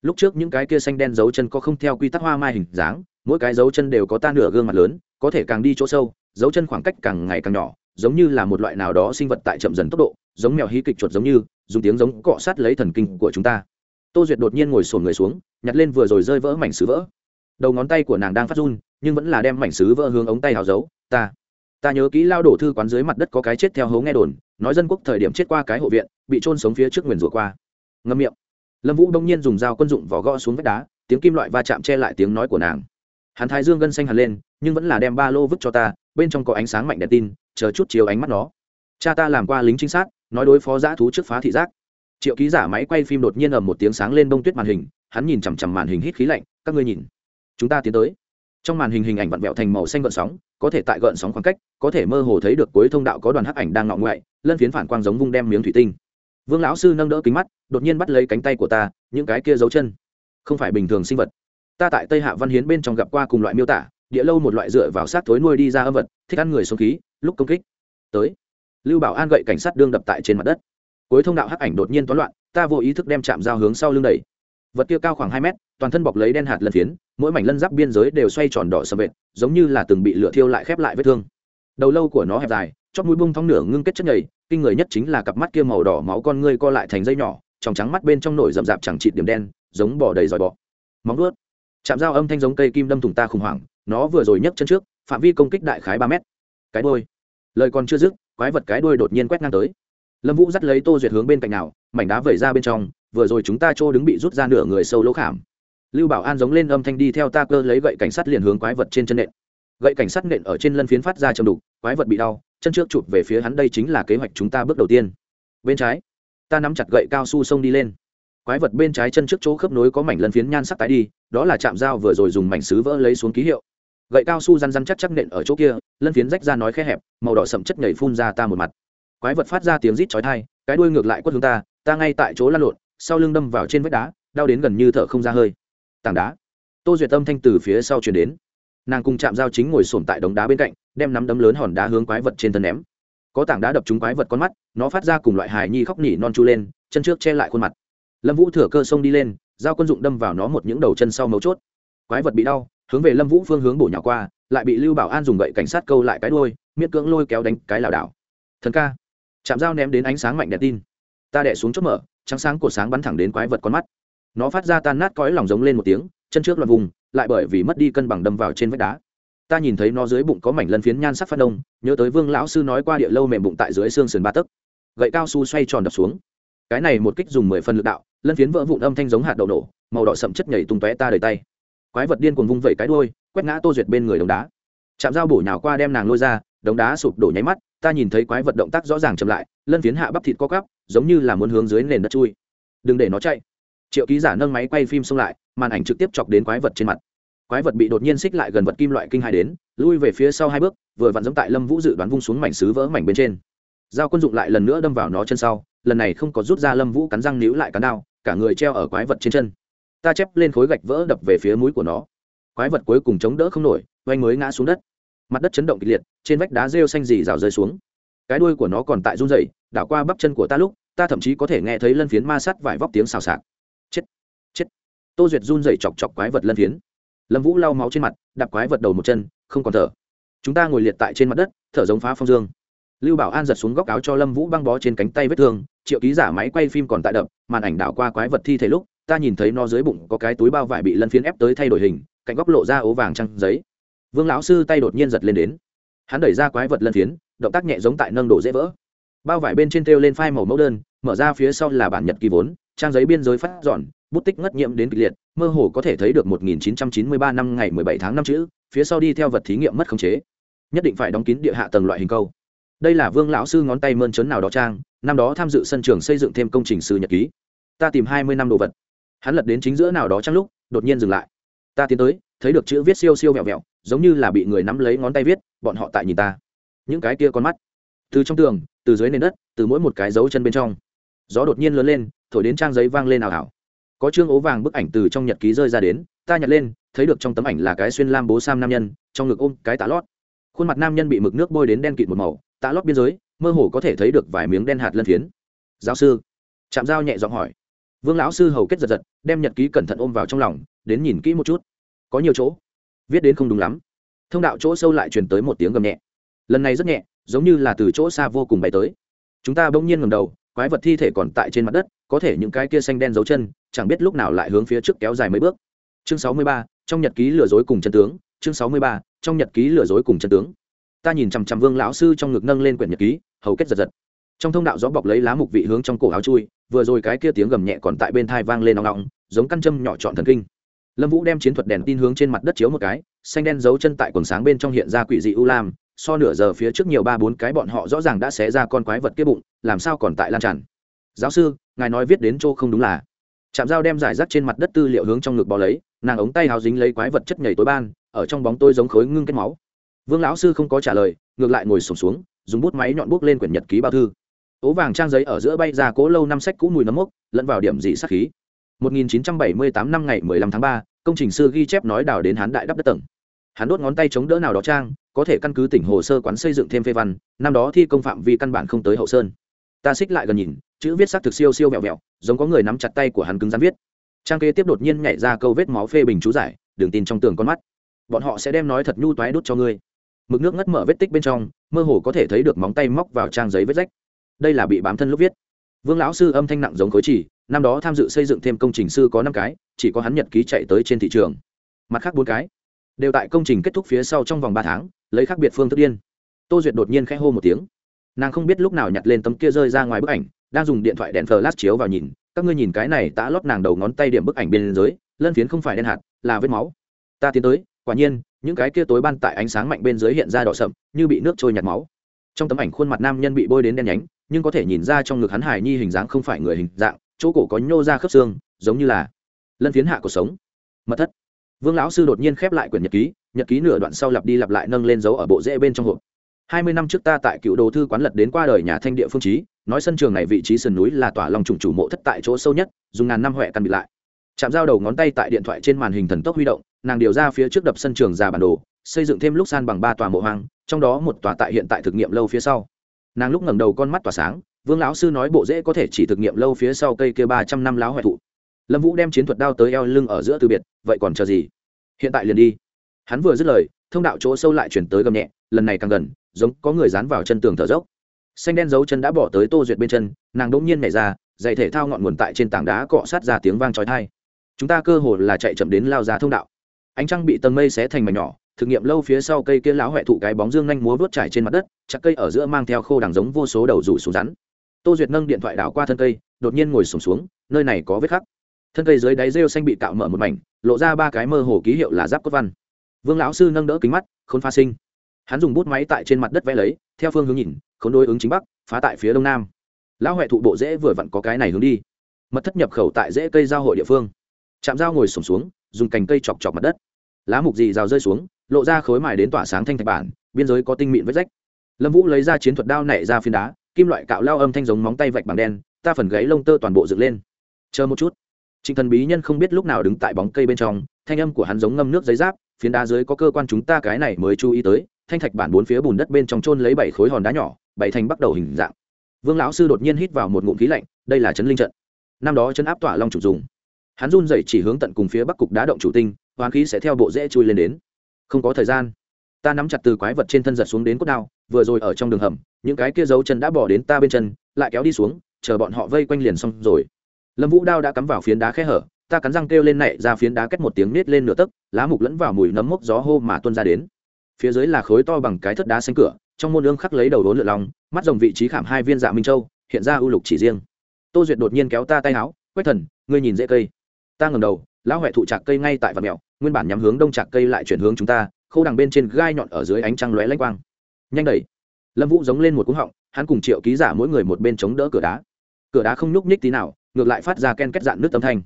lúc trước những cái kia xanh đen dấu chân có không theo quy tắc hoa mai hình dáng, mỗi cái dấu chân đều có ta nửa gương mặt lớn, có thể càng đi chỗ sâu, dấu chân khoảng cách càng ngày càng nhỏ, giống như là một loại nào đó sinh vật tại chậm dần tốc độ, giống mèo hí kịch chuột giống như, dùng tiếng giống cọ sát lấy thần kinh của chúng ta. Tô duyệt đột nhiên ngồi sổn người xuống, nhặt lên vừa rồi rơi vỡ mảnh sứ vỡ. Đầu ngón tay của nàng đang phát run, nhưng vẫn là đem mảnh sứ vỡ hướng ống tay hào giấu, ta ta nhớ kỹ lao đổ thư quán dưới mặt đất có cái chết theo hố nghe đồn, nói dân quốc thời điểm chết qua cái hộ viện, bị trôn sống phía trước nguyền rủa qua. Ngâm miệng lâm vũ đông nhiên dùng dao quân dụng vỏ gõ xuống vách đá, tiếng kim loại va chạm che lại tiếng nói của nàng. Hắn thái dương gân xanh hẳn lên, nhưng vẫn là đem ba lô vứt cho ta, bên trong có ánh sáng mạnh đèn tin, chờ chút chiếu ánh mắt nó. Cha ta làm qua lính trinh sát, nói đối phó giã thú trước phá thị giác. Triệu ký giả máy quay phim đột nhiên ầm một tiếng sáng lên đông tuyết màn hình, hắn nhìn chằm chằm màn hình hít khí lạnh, các ngươi nhìn. Chúng ta tiến tới. Trong màn hình hình ảnh vặn vẹo thành màu xanh gợn sóng, có thể tại gợn sóng khoảng cách, có thể mơ hồ thấy được cuối thông đạo có đoàn hắc ảnh đang ngọ ngoại, lân phiến phản quang giống vung đem miếng thủy tinh vương lão sư nâng đỡ kính mắt, đột nhiên bắt lấy cánh tay của ta, những cái kia dấu chân. Không phải bình thường sinh vật. Ta tại tây hạ văn hiến bên trong gặp qua cùng loại miêu tả, địa lâu một loại dựa vào sát thối nuôi đi ra âm vật, thích ăn người xuống khí, lúc công kích. Tới. Lưu bảo an gậy cảnh sát đương đập tại trên mặt đất. Cuối thông đạo hắc ảnh đột nhiên toán loạn, ta vô ý thức đem chạm dao hướng sau lưng đẩy. Vật kia cao khoảng hai mét, toàn thân bọc lấy đen hạt lân phiến, mỗi mảnh lân giáp biên giới đều xoay tròn đỏ sầm vệt, giống như là từng bị lửa thiêu lại khép lại vết thương. Đầu lâu của nó hẹp dài chót mũi bung thong nửa ngưng kết chất nhầy, kinh người nhất chính là cặp mắt kia màu đỏ máu con ngươi co lại thành dây nhỏ, trong trắng mắt bên trong nổi rậm rạp chẳng chịt điểm đen, giống bỏ đầy dòi bọ móng vuốt. Chạm dao âm thanh giống cây kim đâm thủng ta khủng hoảng, nó vừa rồi nhấc chân trước, phạm vi công kích đại khái ba mét. Cái đôi lời còn chưa dứt, quái vật cái đuôi đột nhiên quét ngang tới. Lâm vũ dắt lấy tô duyệt hướng bên cạnh nào, mảnh đá vẩy ra bên trong, vừa rồi chúng ta trô đứng bị rút ra nửa người sâu lỗ khảm. Lưu bảo an giống lên âm thanh đi theo ta cơ lấy gậy cảnh sát liền hướng quái vật trên chân nện. Gậy cảnh sát nện ở trên lân phiến phát ra chầm đục, quái vật bị đau chân trước chụp về phía hắn đây chính là kế hoạch chúng ta bước đầu tiên. Bên trái, ta nắm chặt gậy cao su xông đi lên. Quái vật bên trái chân trước chỗ khớp nối có mảnh lân phiến nhan sắc tái đi, đó là chạm dao vừa rồi dùng mảnh xứ vỡ lấy xuống ký hiệu. Gậy cao su răn răn chắc chắc nện ở chỗ kia, lân phiến rách ra nói khe hẹp, màu đỏ sậm chất nhảy phun ra ta một mặt. Quái vật phát ra tiếng rít chói thai cái đuôi ngược lại quất hướng ta ta ngay tại chỗ lăn lộn, sau lưng đâm vào trên vách đá, đau đến gần như thở không ra hơi. Tảng đá. Tô duyệt tâm thanh từ phía sau chuyển đến nàng cùng chạm dao chính ngồi sổm tại đống đá bên cạnh, đem nắm đấm lớn hòn đá hướng quái vật trên thân ném. Có tảng đá đập trúng quái vật con mắt, nó phát ra cùng loại hài nhi khóc nỉ non chu lên, chân trước che lại khuôn mặt. Lâm vũ thừa cơ sông đi lên dao quân dụng đâm vào nó một những đầu chân sau mấu chốt. Quái vật bị đau, hướng về lâm vũ phương hướng bổ nhỏ qua, lại bị lưu bảo an dùng gậy cảnh sát câu lại cái đôi miết cưỡng lôi kéo đánh cái lảo đảo. Thần ca. Chạm dao ném đến ánh sáng mạnh đèn tin. Ta đẻ xuống chốt mở, trắng sáng của sáng bắn thẳng đến quái vật con mắt. Nó phát ra tan nát cõi lòng giống lên một tiếng chân trước loạn vùng, lại bởi vì mất đi cân bằng đâm vào trên vách đá. Ta nhìn thấy nó dưới bụng có mảnh lân phiến nhan sắc phát đông, nhớ tới vương lão sư nói qua địa lâu mềm bụng tại dưới xương sườn ba tấc. Gậy cao su xoay tròn đập xuống. Cái này một kích dùng mười phân lực đạo, lân phiến vỡ vụn âm thanh giống hạt đậu nổ, màu đỏ sậm chất nhảy tung tóe ta đời tay. Quái vật điên cuồng vung vẩy cái đuôi, quét ngã tô duyệt bên người đống đá. Chạm dao bổ nhào qua đem nàng lôi ra, đống đá sụp đổ nháy mắt, ta nhìn thấy quái vật động tác rõ ràng chậm lại, lân phiến hạ bắp thịt co cắp giống như là muốn hướng dưới nền đất chui. Đừng để nó chạy triệu ký giả nâng máy quay phim xông lại, màn ảnh trực tiếp chọc đến quái vật trên mặt. Quái vật bị đột nhiên xích lại gần vật kim loại kinh hai đến, lui về phía sau hai bước, vừa vặn giống tại lâm vũ dự đoán vung xuống mảnh xứ vỡ mảnh bên trên. Dao quân dụng lại lần nữa đâm vào nó chân sau, lần này không có rút ra lâm vũ cắn răng níu lại cắn đao, cả người treo ở quái vật trên chân. Ta chép lên khối gạch vỡ đập về phía mũi của nó. Quái vật cuối cùng chống đỡ không nổi, oanh mới ngã xuống đất. Mặt đất chấn động kịch liệt, trên vách đá rêu xanh dì rào rơi xuống. Cái đuôi của nó còn tại run rẩy, đảo qua bắp chân của ta lúc, ta thậm chí có thể nghe thấy lân phiến ma sắt vải vóc tiếng xào xạc tô duyệt run rẩy chọc chọc quái vật lân phiến. Lâm vũ lau máu trên mặt, đạp quái vật đầu một chân, không còn thở. Chúng ta ngồi liệt tại trên mặt đất, thở giống phá phong dương. Lưu bảo an giật xuống góc áo cho lâm vũ băng bó trên cánh tay vết thương, triệu ký giả máy quay phim còn tại đập, màn ảnh đảo qua quái vật thi thể lúc, ta nhìn thấy nó dưới bụng có cái túi bao vải bị lân phiến ép tới thay đổi hình, cạnh góc lộ ra ố vàng trăng giấy. Vương lão sư tay đột nhiên giật lên đến. Hắn đẩy ra quái vật lân phiến, động tác nhẹ giống tại nâng đổ dễ vỡ. Bao vải bên trên treo lên phai màu mẫu đơn, mở ra phía sau là bản nhật kỳ vốn, trang giấy biên giới phát dọn bút tích ngất nhiễm đến kịch liệt, mơ hồ có thể thấy được 1993 năm ngày 17 tháng năm chữ, phía sau đi theo vật thí nghiệm mất khống chế. Nhất định phải đóng kín địa hạ tầng loại hình câu. Đây là vương lão sư ngón tay mơn trớn nào đó trang, năm đó tham dự sân trường xây dựng thêm công trình sư nhật ký. Ta tìm hai mươi năm đồ vật. Hắn lật đến chính giữa nào đó trong lúc, đột nhiên dừng lại. Ta tiến tới, thấy được chữ viết siêu siêu vẹo vẹo, giống như là bị người nắm lấy ngón tay viết, bọn họ tại nhìn ta. Những cái kia con mắt. Từ trong tường, từ dưới nền đất, từ mỗi một cái dấu chân bên trong. Gió đột nhiên lớn lên, thổi đến trang giấy vang lên ảo ảo có chương ố vàng bức ảnh từ trong nhật ký rơi ra đến, ta nhặt lên, thấy được trong tấm ảnh là cái xuyên lam bố sam nam nhân, trong ngực ôm cái tả lót. Khuôn mặt nam nhân bị mực nước bôi đến đen kịt một màu, tả lót biên giới, mơ hồ có thể thấy được vài miếng đen hạt lân phiến. Giáo sư. Chạm dao nhẹ giọng hỏi. Vương lão sư hầu kết giật giật, đem nhật ký cẩn thận ôm vào trong lòng, đến nhìn kỹ một chút. Có nhiều chỗ. Viết đến không đúng lắm. Thông đạo chỗ sâu lại truyền tới một tiếng gầm nhẹ. Lần này rất nhẹ, giống như là từ chỗ xa vô cùng bay tới. Chúng ta bỗng nhiên ngầm đầu, quái vật thi thể còn tại trên mặt đất, có thể những cái kia xanh đen dấu chân chẳng biết lúc nào lại hướng phía trước kéo dài mấy bước. Chương sáu mươi ba, trong nhật ký lừa dối cùng chân tướng. Chương sáu mươi ba, trong nhật ký lừa dối cùng chân tướng. Ta nhìn chằm chằm vương lão sư trong ngực nâng lên quyển nhật ký, hầu kết giật giật. Trong thông đạo gió bọc lấy lá mục vị hướng trong cổ áo chui, vừa rồi cái kia tiếng gầm nhẹ còn tại bên thai vang lên nóng nóng giống căn châm nhỏ trọn thần kinh. Lâm vũ đem chiến thuật đèn tin hướng trên mặt đất chiếu một cái, xanh đen dấu chân tại quần sáng bên trong hiện ra quỷ dị u lam, so nửa giờ phía trước nhiều ba bốn cái bọn họ rõ ràng đã xé ra con quái vật kia bụng, làm sao còn tại lan tràn. Giáo sư, ngài nói viết đến chỗ không đúng là chạm dao đem giải rác trên mặt đất tư liệu hướng trong ngực bò lấy nàng ống tay hào dính lấy quái vật chất nhảy tối ban ở trong bóng tôi giống khối ngưng kết máu. Vương lão sư không có trả lời ngược lại ngồi sổm xuống dùng bút máy nhọn bút lên quyển nhật ký bao thư. Ố vàng trang giấy ở giữa bay ra cố lâu năm sách cũ mùi nấm mốc lẫn vào điểm dị sắc khí. 1978 năm ngày 15 tháng 3, công trình sư ghi chép nói đào đến hán đại đắp đất tầng. Hắn đốt ngón tay chống đỡ nào đó trang có thể căn cứ tỉnh hồ sơ quán xây dựng thêm phê văn năm đó thi công phạm vi căn bản không tới hậu sơn ta xích lại gần nhìn, chữ viết sắc thực siêu siêu vẹo vẹo, giống có người nắm chặt tay của hắn cứng rắn viết. Trang kế tiếp đột nhiên nhảy ra câu vết máu phê bình chú giải, đừng tin trong tường con mắt. Bọn họ sẽ đem nói thật nhu toái đốt cho ngươi. Mực nước ngất mở vết tích bên trong, mơ hồ có thể thấy được móng tay móc vào trang giấy vết rách. Đây là bị bám thân lúc viết. Vương lão sư âm thanh nặng giống khối chỉ, năm đó tham dự xây dựng thêm công trình sư có năm cái, chỉ có hắn nhật ký chạy tới trên thị trường. Mặt khác bốn cái. Đều tại công trình kết thúc phía sau trong vòng ba tháng, lấy khác biệt phương thức điên. Tô duyệt đột nhiên khẽ hô một tiếng nàng không biết lúc nào nhặt lên tấm kia rơi ra ngoài bức ảnh, đang dùng điện thoại đèn flash chiếu vào nhìn. Các ngươi nhìn cái này tã lót nàng đầu ngón tay điểm bức ảnh bên dưới, lân phiến không phải đen hạt, là vết máu. Ta tiến tới, quả nhiên, những cái kia tối ban tại ánh sáng mạnh bên dưới hiện ra đỏ sậm, như bị nước trôi nhạt máu. Trong tấm ảnh khuôn mặt nam nhân bị bôi đến đen nhánh, nhưng có thể nhìn ra trong ngực hắn hài nhi hình dáng không phải người hình dạng, chỗ cổ có nhô ra khớp xương, giống như là lân phiến hạ cuộc sống. Mật thất. Vương lão sư đột nhiên khép lại quyển nhật ký nhật ký nửa đoạn sau lặp đi lặp lại nâng lên dấu ở bộ rễ bên trong hộp hai mươi năm trước ta tại cựu đồ thư quán lật đến qua đời nhà thanh địa phương trí nói sân trường này vị trí sườn núi là tỏa lòng trùng chủ mộ thất tại chỗ sâu nhất, dùng ngàn năm huệ căn bị lại. Chạm giao đầu ngón tay tại điện thoại trên màn hình thần tốc huy động, nàng điều ra phía trước đập sân trường già bản đồ, xây dựng thêm lúc san bằng ba tòa mộ hoang, trong đó một tòa tại hiện tại thực nghiệm lâu phía sau. Nàng lúc ngẩng đầu con mắt tỏa sáng, vương lão sư nói bộ dễ có thể chỉ thực nghiệm lâu phía sau cây kia ba trăm năm láo hoại thụ. Lâm vũ đem chiến thuật đao tới eo lưng ở giữa từ biệt, vậy còn chờ gì? Hiện tại liền đi hắn vừa dứt lời thông đạo chỗ sâu lại chuyển tới gầm nhẹ lần này càng gần giống có người dán vào chân tường thở dốc. Xanh đen dấu chân đã bỏ tới tô duyệt bên chân nàng đỗng nhiên nhảy ra giày thể thao ngọn nguồn tại trên tảng đá cọ sát ra tiếng vang trói thai chúng ta cơ hồ là chạy chậm đến lao ra thông đạo. Ánh trăng bị tầng mây xé thành mảnh nhỏ thực nghiệm lâu phía sau cây kia lão huệ thụ cái bóng dương nhanh múa vớt trải trên mặt đất chặt cây ở giữa mang theo khô đằng giống vô số đầu rủ xuống rắn. Tô duyệt nâng điện thoại đảo qua thân cây đột nhiên ngồi sùng xuống, xuống nơi này có vết khắc. Thân cây dưới đáy rêu xanh bị cạo mở một mảnh lộ ra ba cái mơ hồ ký hiệu là giáp cốt văn vương lão sư nâng đỡ kính mắt, khốn pha sinh. Hắn dùng bút máy tại trên mặt đất vẽ lấy, theo phương hướng nhìn, khốn đối ứng chính bắc, phá tại phía đông nam. Lão huệ thụ bộ dễ vừa vặn có cái này hướng đi. Mật thất nhập khẩu tại dễ cây giao hội địa phương. Chạm dao ngồi sổm xuống, dùng cành cây chọc chọc mặt đất. Lá mục dì rào rơi xuống, lộ ra khối mài đến tỏa sáng thanh thạch bản, biên giới có tinh mịn vết rách. Lâm vũ lấy ra chiến thuật đao nảy ra phiến đá, kim loại cạo lao âm thanh giống móng tay vạch bằng đen, ta phần gáy lông tơ toàn bộ dựng lên. Chờ một chút. Trịnh thần bí nhân không biết lúc nào đứng tại bóng cây bên trong, thanh âm của hắn giống ngâm nước giấy giáp phiến đá dưới có cơ quan chúng ta cái này mới chú ý tới, thanh thạch bản bốn phía bùn đất bên trong trôn lấy bảy khối hòn đá nhỏ, bảy thành bắt đầu hình dạng. Vương lão sư đột nhiên hít vào một ngụm khí lạnh, đây là chấn linh trận. Năm đó chấn áp tỏa long chủ dùng. Hắn run dậy chỉ hướng tận cùng phía bắc cục đá động chủ tinh, hoán khí sẽ theo bộ rễ chui lên đến. Không có thời gian. Ta nắm chặt từ quái vật trên thân giật xuống đến cốt đao, vừa rồi ở trong đường hầm, những cái kia dấu chân đã bỏ đến ta bên chân, lại kéo đi xuống, chờ bọn họ vây quanh liền xong rồi. Lâm vũ đao đã cắm vào phiến đá khe hở ta cắn răng kêu lên nảy ra phiến đá kết một tiếng nết lên nửa tấc, lá mục lẫn vào mùi nấm mốc gió hô mà tuôn ra đến. Phía dưới là khối to bằng cái thất đá xanh cửa, trong môn ương khắc lấy đầu đốn lượn lòng mắt rồng vị trí khảm hai viên dạ minh châu, hiện ra ưu lục chỉ riêng. Tô duyệt đột nhiên kéo ta tay áo, quách thần, ngươi nhìn dễ cây. Ta ngầm đầu, lão huệ thụ chạc cây ngay tại vật mẹo, nguyên bản nhắm hướng đông chạc cây lại chuyển hướng chúng ta, khâu đằng bên trên gai nhọn ở dưới ánh trăng lóe lanh quang. Nhanh đẩy. Lâm vũ giống lên một cú họng, hắn cùng triệu ký giả mỗi người một bên chống đỡ cửa đá. Cửa đá không nhúc nhích tí nào, ngược lại phát ra ken kết dạn nước tâm thanh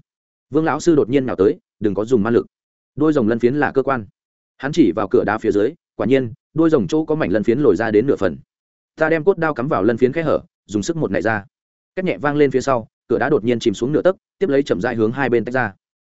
vương lão sư đột nhiên nào tới, đừng có dùng ma lực. Đôi rồng lân phiến là cơ quan. Hắn chỉ vào cửa đá phía dưới, quả nhiên, đôi rồng chỗ có mảnh lân phiến lồi ra đến nửa phần. Ta đem cốt đao cắm vào lân phiến khẽ hở, dùng sức một nảy ra. Cách nhẹ vang lên phía sau, cửa đá đột nhiên chìm xuống nửa tấc, tiếp lấy chậm dại hướng hai bên tách ra.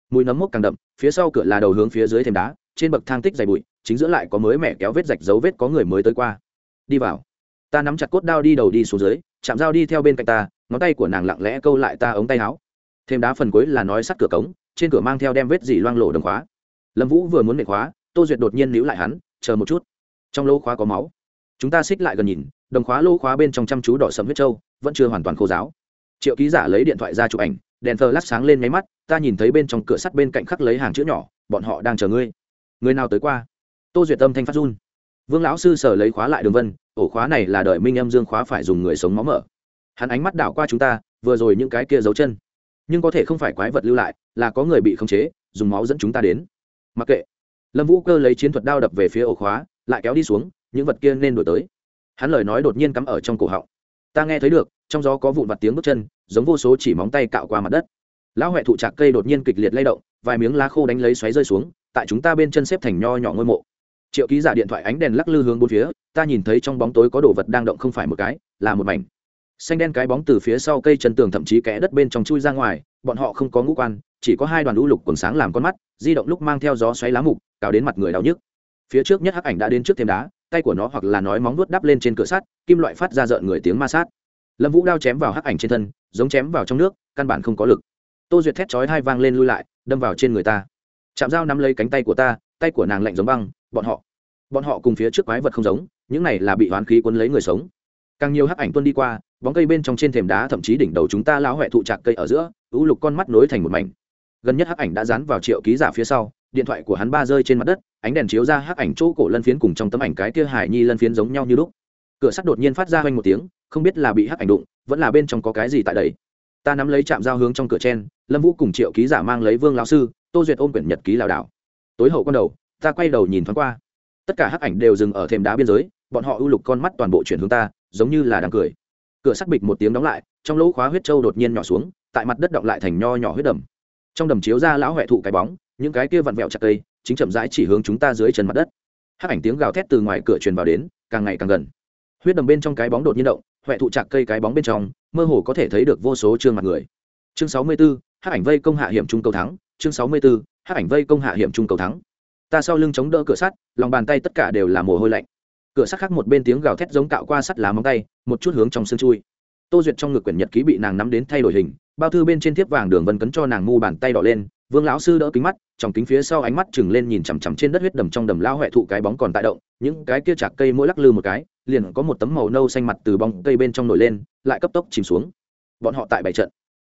Mùi nấm mốc càng đậm, phía sau cửa là đầu hướng phía dưới thềm đá, trên bậc thang tích dày bụi, chính giữa lại có mới mẻ kéo vết rạch dấu vết có người mới tới qua. Đi vào. Ta nắm chặt cốt đao đi đầu đi xuống dưới, chạm dao đi theo bên cạnh ta, ngón tay của nàng lặng lẽ câu lại ta ống tay áo thêm đá phần cuối là nói sắt cửa cống, trên cửa mang theo đem vết dỉ loang lộ đồng khóa. Lâm vũ vừa muốn nệ khóa, tô duyệt đột nhiên níu lại hắn, chờ một chút, trong lỗ khóa có máu. Chúng ta xích lại gần nhìn, đồng khóa lỗ khóa bên trong chăm chú đỏ sầm huyết trâu, vẫn chưa hoàn toàn khô giáo triệu ký giả lấy điện thoại ra chụp ảnh, đèn thờ lát sáng lên máy mắt, ta nhìn thấy bên trong cửa sắt bên cạnh khắc lấy hàng chữ nhỏ, bọn họ đang chờ ngươi. Người nào tới qua? Tô duyệt âm thanh phát run. Vương lão sư sở lấy khóa lại đường vân, ổ khóa này là đợi minh âm dương khóa phải dùng người sống máu mở. Hắn ánh mắt đảo qua chúng ta, vừa rồi những cái kia dấu chân nhưng có thể không phải quái vật lưu lại, là có người bị khống chế, dùng máu dẫn chúng ta đến. Mặc kệ. Lâm vũ cơ lấy chiến thuật đao đập về phía ổ khóa, lại kéo đi xuống, những vật kia nên đổi tới. Hắn lời nói đột nhiên cắm ở trong cổ họng. Ta nghe thấy được, trong gió có vụn vặt tiếng bước chân, giống vô số chỉ móng tay cạo qua mặt đất. Lão huệ thụ trạc cây đột nhiên kịch liệt lay động, vài miếng lá khô đánh lấy xoáy rơi xuống, tại chúng ta bên chân xếp thành nho nhỏ ngôi mộ. Triệu ký giả điện thoại ánh đèn lắc lư hướng bốn phía, ta nhìn thấy trong bóng tối có đồ vật đang động không phải một cái, là một mảnh xanh đen cái bóng từ phía sau cây chân tường thậm chí kẽ đất bên trong chui ra ngoài, bọn họ không có ngũ quan, chỉ có hai đoàn lũ lục quần sáng làm con mắt, di động lúc mang theo gió xoáy lá mục, cào đến mặt người đau nhức. Phía trước nhất hắc ảnh đã đến trước thêm đá, tay của nó hoặc là nói móng vuốt đắp lên trên cửa sắt, kim loại phát ra rợn người tiếng ma sát. Lâm vũ đao chém vào hắc ảnh trên thân, giống chém vào trong nước, căn bản không có lực. Tô duyệt thét chói hai vang lên lui lại, đâm vào trên người ta. Chạm dao nắm lấy cánh tay của ta, tay của nàng lạnh giống băng, bọn họ bọn họ cùng phía trước quái vật không giống, những này là bị hoán khí cuốn lấy người sống. Càng nhiều hắc ảnh tuân đi qua bóng cây bên trong trên thềm đá thậm chí đỉnh đầu chúng ta lão huệ thụ trạc cây ở giữa, ưu lục con mắt nối thành một mảnh. Gần nhất hắc ảnh đã dán vào triệu ký giả phía sau, điện thoại của hắn ba rơi trên mặt đất, ánh đèn chiếu ra hắc ảnh chỗ cổ lân phiến cùng trong tấm ảnh cái kia hải nhi lân phiến giống nhau như lúc. Cửa sắt đột nhiên phát ra hoanh một tiếng, không biết là bị hắc ảnh đụng, vẫn là bên trong có cái gì tại đây. Ta nắm lấy chạm dao hướng trong cửa chen lâm vũ cùng triệu ký giả mang lấy vương lão sư, tô duyệt ôm quyển nhật ký lảo đảo. Tối hậu con đầu, ta quay đầu nhìn thoáng qua. Tất cả hắc ảnh đều dừng ở thềm đá biên giới, bọn họ ưu lục con mắt toàn bộ chuyển hướng ta, giống như là đang cười cửa sắt bịch một tiếng đóng lại trong lỗ khóa huyết trâu đột nhiên nhỏ xuống tại mặt đất động lại thành nho nhỏ huyết đầm. Trong đầm chiếu ra lão huệ thụ cái bóng những cái kia vặn vẹo chặt cây chính chậm rãi chỉ hướng chúng ta dưới chân mặt đất. Hắc ảnh tiếng gào thét từ ngoài cửa truyền vào đến càng ngày càng gần. Huyết đầm bên trong cái bóng đột nhiên động huệ thụ chặt cây cái bóng bên trong mơ hồ có thể thấy được vô số trương mặt người. Chương sáu mươi 64, hắc ảnh vây công hạ hiểm trung cầu thắng. Chương sáu mươi 64, hắc ảnh vây công hạ hiểm trung cầu thắng. Ta sau lưng chống đỡ cửa sắt lòng bàn tay tất cả đều là mồ hôi lạnh cửa sắt khác một bên tiếng gào thét giống cạo qua sắt lá móng tay, một chút hướng trong sân chui. Tô duyệt trong ngực quyển nhật ký bị nàng nắm đến thay đổi hình, bao thư bên trên thiếp vàng đường vân cấn cho nàng ngu bàn tay đỏ lên, vương lão sư đỡ kính mắt, trong kính phía sau ánh mắt chừng lên nhìn chằm chằm trên đất huyết đầm trong đầm lao huệ thụ cái bóng còn tại động, những cái kia chạc cây mỗi lắc lư một cái, liền có một tấm màu nâu xanh mặt từ bóng cây bên trong nổi lên, lại cấp tốc chìm xuống. Bọn họ tại bảy trận.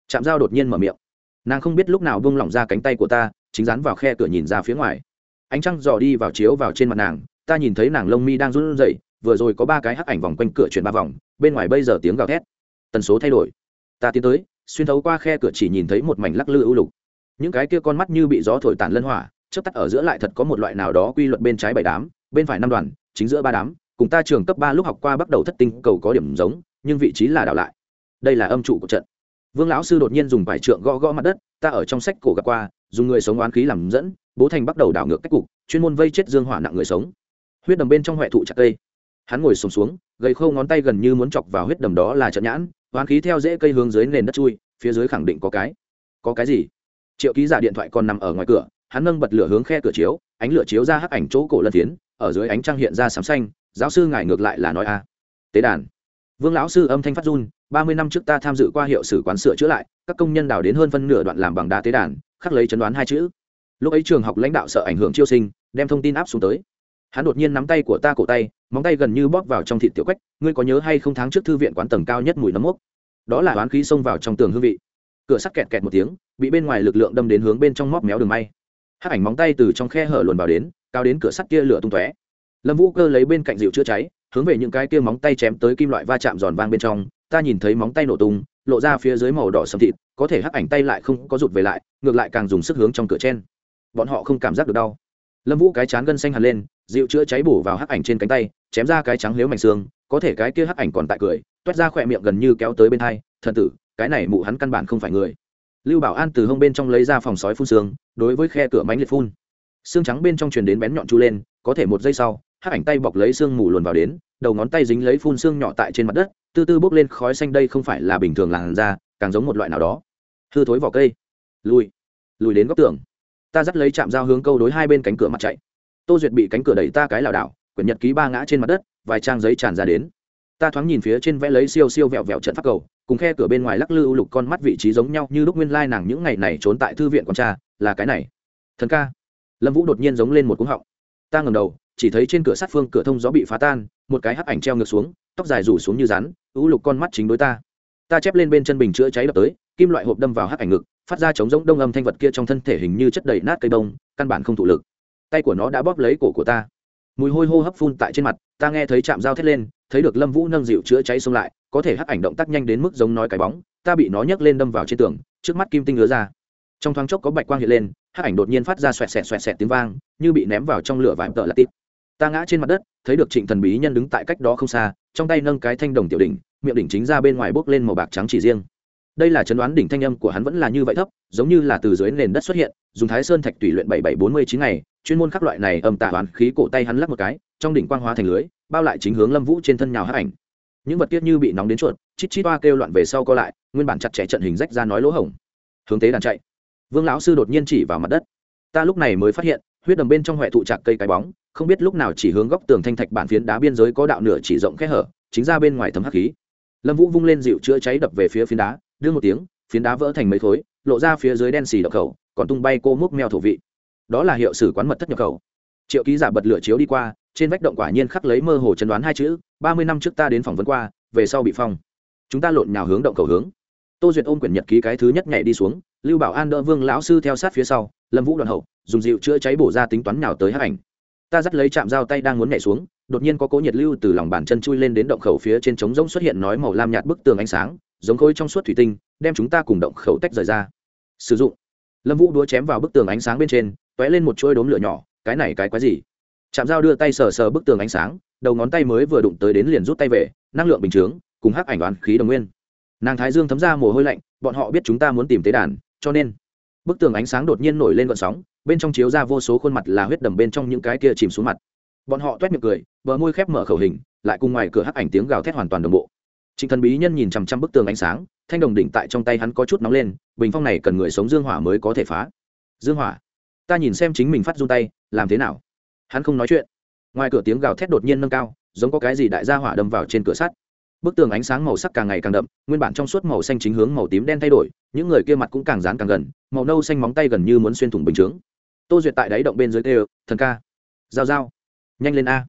Chạm dao đột nhiên mở miệng. Nàng không biết lúc nào buông lỏng ra cánh tay của ta, chính dán vào khe cửa nhìn ra phía ngoài. Ánh trăng dò đi vào chiếu vào trên mặt nàng ta nhìn thấy nàng lông mi đang run rẩy, vừa rồi có ba cái hắc ảnh vòng quanh cửa chuyển ba vòng, bên ngoài bây giờ tiếng gào thét. Tần số thay đổi. Ta tiến tới, xuyên thấu qua khe cửa chỉ nhìn thấy một mảnh lắc lư ưu lục. Những cái kia con mắt như bị gió thổi tàn lân hỏa, chớp tắt ở giữa lại thật có một loại nào đó quy luật bên trái bảy đám, bên phải năm đoàn, chính giữa ba đám. Cùng ta trường cấp ba lúc học qua bắt đầu thất tinh, cầu có điểm giống, nhưng vị trí là đảo lại. Đây là âm trụ của trận. Vương lão sư đột nhiên dùng vải trượng gõ gõ mặt đất, ta ở trong sách cổ gặp qua, dùng người sống oán khí làm dẫn, bố thành bắt đầu đảo ngược cách cục, chuyên môn vây chết dương hỏa nặng người sống huyết đầm bên trong huệ thụ chặt cây. Hắn ngồi sùng xuống, xuống gầy khâu ngón tay gần như muốn chọc vào huyết đầm đó là trận nhãn hoán khí theo dễ cây hướng dưới nền đất chui phía dưới khẳng định có cái. Có cái gì? Triệu ký giả điện thoại còn nằm ở ngoài cửa hắn nâng bật lửa hướng khe cửa chiếu ánh lửa chiếu ra hắc ảnh chỗ cổ lân tiến ở dưới ánh trăng hiện ra sám xanh giáo sư ngài ngược lại là nói a. Tế đàn. Vương lão sư âm thanh phát run ba mươi năm trước ta tham dự qua hiệu sử quán sửa chữa lại các công nhân đào đến hơn phân nửa đoạn làm bằng đá tế đàn khắc lấy chấn đoán hai chữ. Lúc ấy trường học lãnh đạo sợ ảnh hưởng chiêu sinh đem thông tin áp xuống tới hắn đột nhiên nắm tay của ta cổ tay, móng tay gần như bóp vào trong thịt tiểu quách. Ngươi có nhớ hay không tháng trước thư viện quán tầng cao nhất mùi nấm mốc? Đó là oán khí xông vào trong tường hương vị. Cửa sắt kẹt kẹt một tiếng, bị bên ngoài lực lượng đâm đến hướng bên trong móc méo đường may. Hắc ảnh móng tay từ trong khe hở luồn vào đến, cao đến cửa sắt kia lửa tung tóe. Lâm vũ cơ lấy bên cạnh dịu chữa cháy, hướng về những cái kia móng tay chém tới kim loại va chạm giòn vang bên trong. Ta nhìn thấy móng tay nổ tung, lộ ra phía dưới màu đỏ sầm thịt, có thể hắc ảnh tay lại không có rụt về lại, ngược lại càng dùng sức hướng trong cửa chen. Bọn họ không cảm giác được đau lâm vũ cái chán gân xanh hẳn lên, dịu chữa cháy bổ vào hắc ảnh trên cánh tay, chém ra cái trắng liếu mảnh xương, có thể cái kia hắc ảnh còn tại cười, toét ra khỏe miệng gần như kéo tới bên thai thần tử, cái này mụ hắn căn bản không phải người. Lưu bảo an từ hông bên trong lấy ra phòng sói phun xương, đối với khe cửa mánh liệt phun. Xương trắng bên trong truyền đến bén nhọn chu lên, có thể một giây sau, hắc ảnh tay bọc lấy xương mù luồn vào đến, đầu ngón tay dính lấy phun xương nhỏ tại trên mặt đất tư tư bốc lên khói xanh đây không phải là bình thường làn da, càng giống một loại nào đó. Hư thối vỏ cây. Lùi lùi đến góc tường ta dắt lấy chạm dao hướng câu đối hai bên cánh cửa mặt chạy. Tô duyệt bị cánh cửa đẩy ta cái lảo đảo, quyển nhật ký ba ngã trên mặt đất, vài trang giấy tràn ra đến. Ta thoáng nhìn phía trên vẽ lấy siêu siêu vẹo vẹo trận pháp cầu, cùng khe cửa bên ngoài lắc lư u lục con mắt vị trí giống nhau như lúc nguyên lai nàng những ngày này trốn tại thư viện con cha, là cái này. Thần ca. Lâm vũ đột nhiên giống lên một cúng họng. Ta ngầm đầu, chỉ thấy trên cửa sắt phương cửa thông gió bị phá tan, một cái hắc ảnh treo ngược xuống, tóc dài rủ xuống như rắn, u lục con mắt chính đối ta. Ta chép lên bên chân bình chữa cháy đập tới kim loại hộp đâm vào hắc ảnh ngực, phát ra chống giống đông âm thanh vật kia trong thân thể hình như chất đầy nát cây bông, căn bản không thụ lực. Tay của nó đã bóp lấy cổ của ta. Mùi hôi hô hấp phun tại trên mặt, ta nghe thấy chạm dao thét lên, thấy được lâm vũ nâng dịu chữa cháy xông lại, có thể hắc ảnh động tác nhanh đến mức giống nói cái bóng, ta bị nó nhấc lên đâm vào trên tường, trước mắt kim tinh ngứa ra. Trong thoáng chốc có bạch quang hiện lên, hắc ảnh đột nhiên phát ra xoẹt xẹt xoẹt xẹt tiếng vang, như bị ném vào trong lửa vải tợ là tít. Ta ngã trên mặt đất, thấy được trịnh thần bí nhân đứng tại cách đó không xa, trong tay nâng cái thanh đồng tiểu đỉnh, miệng đỉnh chính ra bên ngoài bốc lên màu bạc trắng chỉ riêng đây là chấn đoán đỉnh thanh âm của hắn vẫn là như vậy thấp, giống như là từ dưới nền đất xuất hiện, dùng thái sơn thạch tùy luyện bảy bảy bốn mươi chín ngày, chuyên môn khắc loại này âm tả toán khí cổ tay hắn lắc một cái, trong đỉnh quang hóa thành lưới, bao lại chính hướng lâm vũ trên thân nhào hấp ảnh. Những vật tiết như bị nóng đến chuột, chít chít toa kêu loạn về sau co lại, nguyên bản chặt chẽ trận hình rách ra nói lỗ hổng. Hướng tế đàn chạy. Vương lão sư đột nhiên chỉ vào mặt đất. Ta lúc này mới phát hiện, huyết đầm bên trong huệ thụ chạc cây cái bóng, không biết lúc nào chỉ hướng góc tường thanh thạch bản phiến đá biên giới có đạo nửa chỉ rộng khe hở, chính ra bên ngoài thấm hắc khí. Lâm vũ vung lên dịu chữa cháy đập về phía phiến đá đưa một tiếng, phiến đá vỡ thành mấy khối, lộ ra phía dưới đen xì đập khẩu, còn tung bay cô múc meo thổ vị. Đó là hiệu sử quán mật thất nhập khẩu. Triệu ký giả bật lửa chiếu đi qua, trên vách động quả nhiên khắc lấy mơ hồ chấn đoán hai chữ, ba mươi năm trước ta đến phỏng vấn qua, về sau bị phong. Chúng ta lộn nhào hướng động cầu hướng. Tô duyệt ôm quyển nhật ký cái thứ nhất nhảy đi xuống, lưu bảo an đỡ vương lão sư theo sát phía sau, lâm vũ đoàn hậu, dùng dịu chữa cháy bổ ra tính toán nào tới hát ảnh. Ta dắt lấy chạm dao tay đang muốn nhảy xuống, đột nhiên có cố nhiệt lưu từ lòng bàn chân chui lên đến động khẩu phía trên trống rỗng xuất hiện nói màu lam nhạt bức tường ánh sáng giống khối trong suốt thủy tinh, đem chúng ta cùng động khẩu tách rời ra. Sử dụng. Lâm vũ đúa chém vào bức tường ánh sáng bên trên t ó é lên một chuôi đốm lửa nhỏ, cái này cái quái gì? Chạm dao đưa tay sờ sờ bức tường ánh sáng, đầu ngón tay mới vừa đụng tới đến liền rút tay về, năng lượng bình chướng, cùng hắc ảnh đoán khí đồng nguyên. Nàng thái dương thấm ra mồ hôi lạnh, bọn họ biết chúng ta muốn tìm tế đàn, cho nên bức tường ánh sáng đột nhiên nổi lên gợn sóng, bên trong chiếu ra vô số khuôn mặt là huyết đầm bên trong những cái kia chìm xuống mặt. Bọn họ toét miệng cười, bờ môi khép mở khẩu hình, lại cùng ngoài cửa hắc ảnh tiếng gào thét hoàn toàn đồng bộ trịnh thần bí nhân nhìn chằm chằm bức tường ánh sáng thanh đồng đỉnh tại trong tay hắn có chút nóng lên bình phong này cần người sống dương hỏa mới có thể phá. Dương hỏa ta nhìn xem chính mình phát run tay làm thế nào? Hắn không nói chuyện. Ngoài cửa tiếng gào thét đột nhiên nâng cao giống có cái gì đại gia hỏa đâm vào trên cửa sắt. Bức tường ánh sáng màu sắc càng ngày càng đậm nguyên bản trong suốt màu xanh chính hướng màu tím đen thay đổi những người kia mặt cũng càng dán càng gần màu nâu xanh móng tay gần như muốn xuyên thủng bình chướng. Tô duyệt tại đáy động bên dưới kêu, thần ca giao giao nhanh lên a.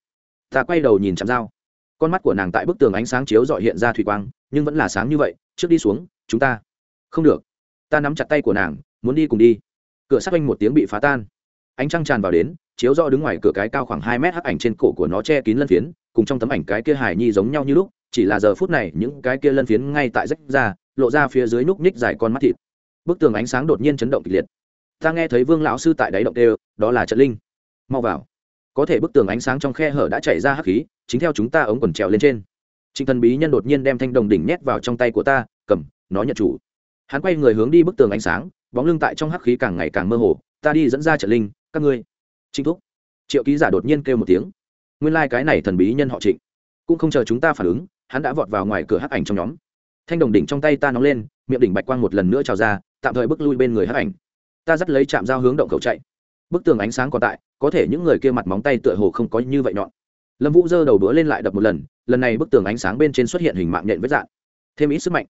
Ta quay đầu nhìn chằm giao con mắt của nàng tại bức tường ánh sáng chiếu dọi hiện ra thủy quang, nhưng vẫn là sáng như vậy, trước đi xuống, chúng ta. Không được. Ta nắm chặt tay của nàng, muốn đi cùng đi. Cửa sắt quanh một tiếng bị phá tan. Ánh trăng tràn vào đến, chiếu do đứng ngoài cửa cái cao khoảng hai mét hắc ảnh trên cổ của nó che kín lân phiến, cùng trong tấm ảnh cái kia hài nhi giống nhau như lúc, chỉ là giờ phút này những cái kia lân phiến ngay tại rách ra, lộ ra phía dưới núc ních dài con mắt thịt. Bức tường ánh sáng đột nhiên chấn động kịch liệt. Ta nghe thấy vương lão sư tại đáy động đều, đó là trận linh. Mau vào có thể bức tường ánh sáng trong khe hở đã chảy ra hắc khí, chính theo chúng ta ống quần trèo lên trên. Trịnh thần bí nhân đột nhiên đem thanh đồng đỉnh nhét vào trong tay của ta, cầm, nó nhận chủ. Hắn quay người hướng đi bức tường ánh sáng, bóng lưng tại trong hắc khí càng ngày càng mơ hồ, ta đi dẫn ra trận linh, các ngươi. Trinh thúc. Triệu ký giả đột nhiên kêu một tiếng. Nguyên lai、like、cái này thần bí nhân họ trịnh. Cũng không chờ chúng ta phản ứng, hắn đã vọt vào ngoài cửa hắc ảnh trong nhóm. Thanh đồng đỉnh trong tay ta nóng lên, miệng đỉnh bạch quang một lần nữa trào ra, tạm thời bước lui bên người hắc ảnh. Ta dắt lấy chạm dao hướng động cầu chạy bức tường ánh sáng còn tại, có thể những người kia mặt móng tay tựa hồ không có như vậy nhọn. Lâm vũ giơ đầu bữa lên lại đập một lần lần này bức tường ánh sáng bên trên xuất hiện hình mạng nhện vết dạn. Thêm ít sức mạnh.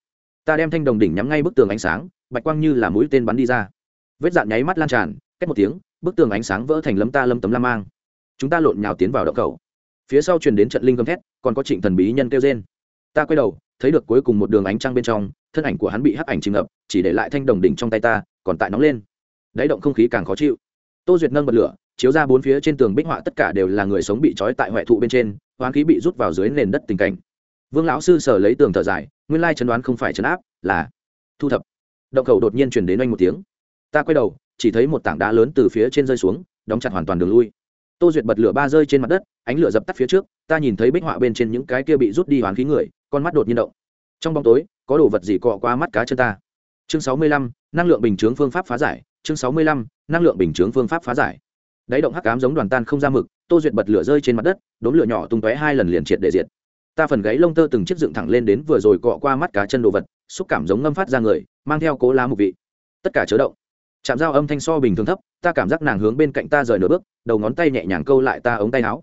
Ta đem thanh đồng đỉnh nhắm ngay bức tường ánh sáng, bạch quang như là mũi tên bắn đi ra. Vết dạn nháy mắt lan tràn, cách một tiếng, bức tường ánh sáng vỡ thành lấm ta lâm tấm la mang. Chúng ta lộn nhào tiến vào đậu cầu. Phía sau truyền đến trận linh gầm thét, còn có trịnh thần bí nhân kêu trên ta quay đầu, thấy được cuối cùng một đường ánh trăng bên trong, thân ảnh của hắn bị hắc ảnh chìm ngập, chỉ để lại thanh đồng đỉnh trong tay ta, còn tại nóng lên. Đáy động không khí càng khó chịu tô duyệt nâng bật lửa, chiếu ra bốn phía trên tường bích họa tất cả đều là người sống bị trói tại huệ thụ bên trên hoán khí bị rút vào dưới nền đất tình cảnh. Vương lão sư sở lấy tường thở dài, nguyên lai chấn đoán không phải chấn áp, là thu thập. Động khẩu đột nhiên chuyển đến anh một tiếng. Ta quay đầu, chỉ thấy một tảng đá lớn từ phía trên rơi xuống, đóng chặt hoàn toàn đường lui. Tô duyệt bật lửa ba rơi trên mặt đất, ánh lửa dập tắt phía trước, ta nhìn thấy bích họa bên trên những cái kia bị rút đi hoán khí người, con mắt đột nhiên động. Trong bóng tối, có đồ vật gì cọ qua mắt cá chân ta? Chương sáu mươi lăm, năng lượng bình chướng phương pháp phá giải, chương sáu mươi lăm năng lượng bình chướng phương pháp phá giải. Đáy động hắc cám giống đoàn tan không ra mực, tô duyệt bật lửa rơi trên mặt đất đốn lửa nhỏ tung tóe hai lần liền triệt để diệt. Ta phần gáy lông tơ từng chiếc dựng thẳng lên đến vừa rồi cọ qua mắt cá chân đồ vật, xúc cảm giống ngâm phát ra người, mang theo cố lá mục vị. Tất cả chớ động. Chạm dao âm thanh so bình thường thấp, ta cảm giác nàng hướng bên cạnh ta rời nửa bước, đầu ngón tay nhẹ nhàng câu lại ta ống tay áo.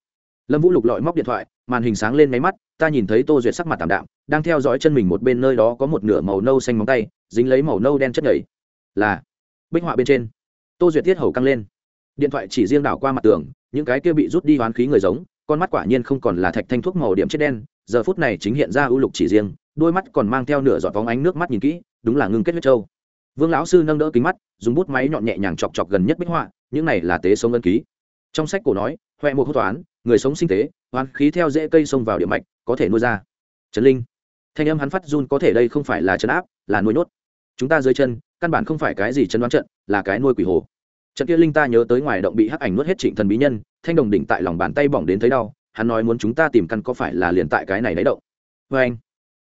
Lâm vũ lục lọi móc điện thoại, màn hình sáng lên máy mắt, ta nhìn thấy tô duyệt sắc mặt tảm đạm, đang theo dõi chân mình một bên nơi đó có một nửa màu nâu xanh móng tay, dính lấy màu nâu đen chất nhầy. là, bích họa bên trên tô duyệt tiết hầu căng lên. Điện thoại chỉ riêng đảo qua mặt tường, những cái kia bị rút đi hoán khí người giống, con mắt quả nhiên không còn là thạch thanh thuốc màu điểm chết đen, giờ phút này chính hiện ra ưu lục chỉ riêng, đôi mắt còn mang theo nửa giọt vóng ánh nước mắt nhìn kỹ, đúng là ngưng kết huyết trâu. Vương lão sư nâng đỡ kính mắt, dùng bút máy nhọn nhẹ nhàng chọc chọc gần nhất bích họa, những này là tế sống ân ký. Trong sách cổ nói huệ một hô toán, người sống sinh tế, hoán khí theo dễ cây xông vào địa mạch, có thể nuôi ra. Trấn linh. Thanh âm hắn phát run, có thể đây không phải là trấn áp, là nuôi nhốt chúng ta dưới chân, căn bản không phải cái gì chân đoán trận, là cái nuôi quỷ hồ. Trận kia linh ta nhớ tới ngoài động bị hắc ảnh nuốt hết trịnh thần bí nhân, thanh đồng đỉnh tại lòng bàn tay bỏng đến thấy đau, hắn nói muốn chúng ta tìm căn có phải là liền tại cái này lấy động. Vê anh,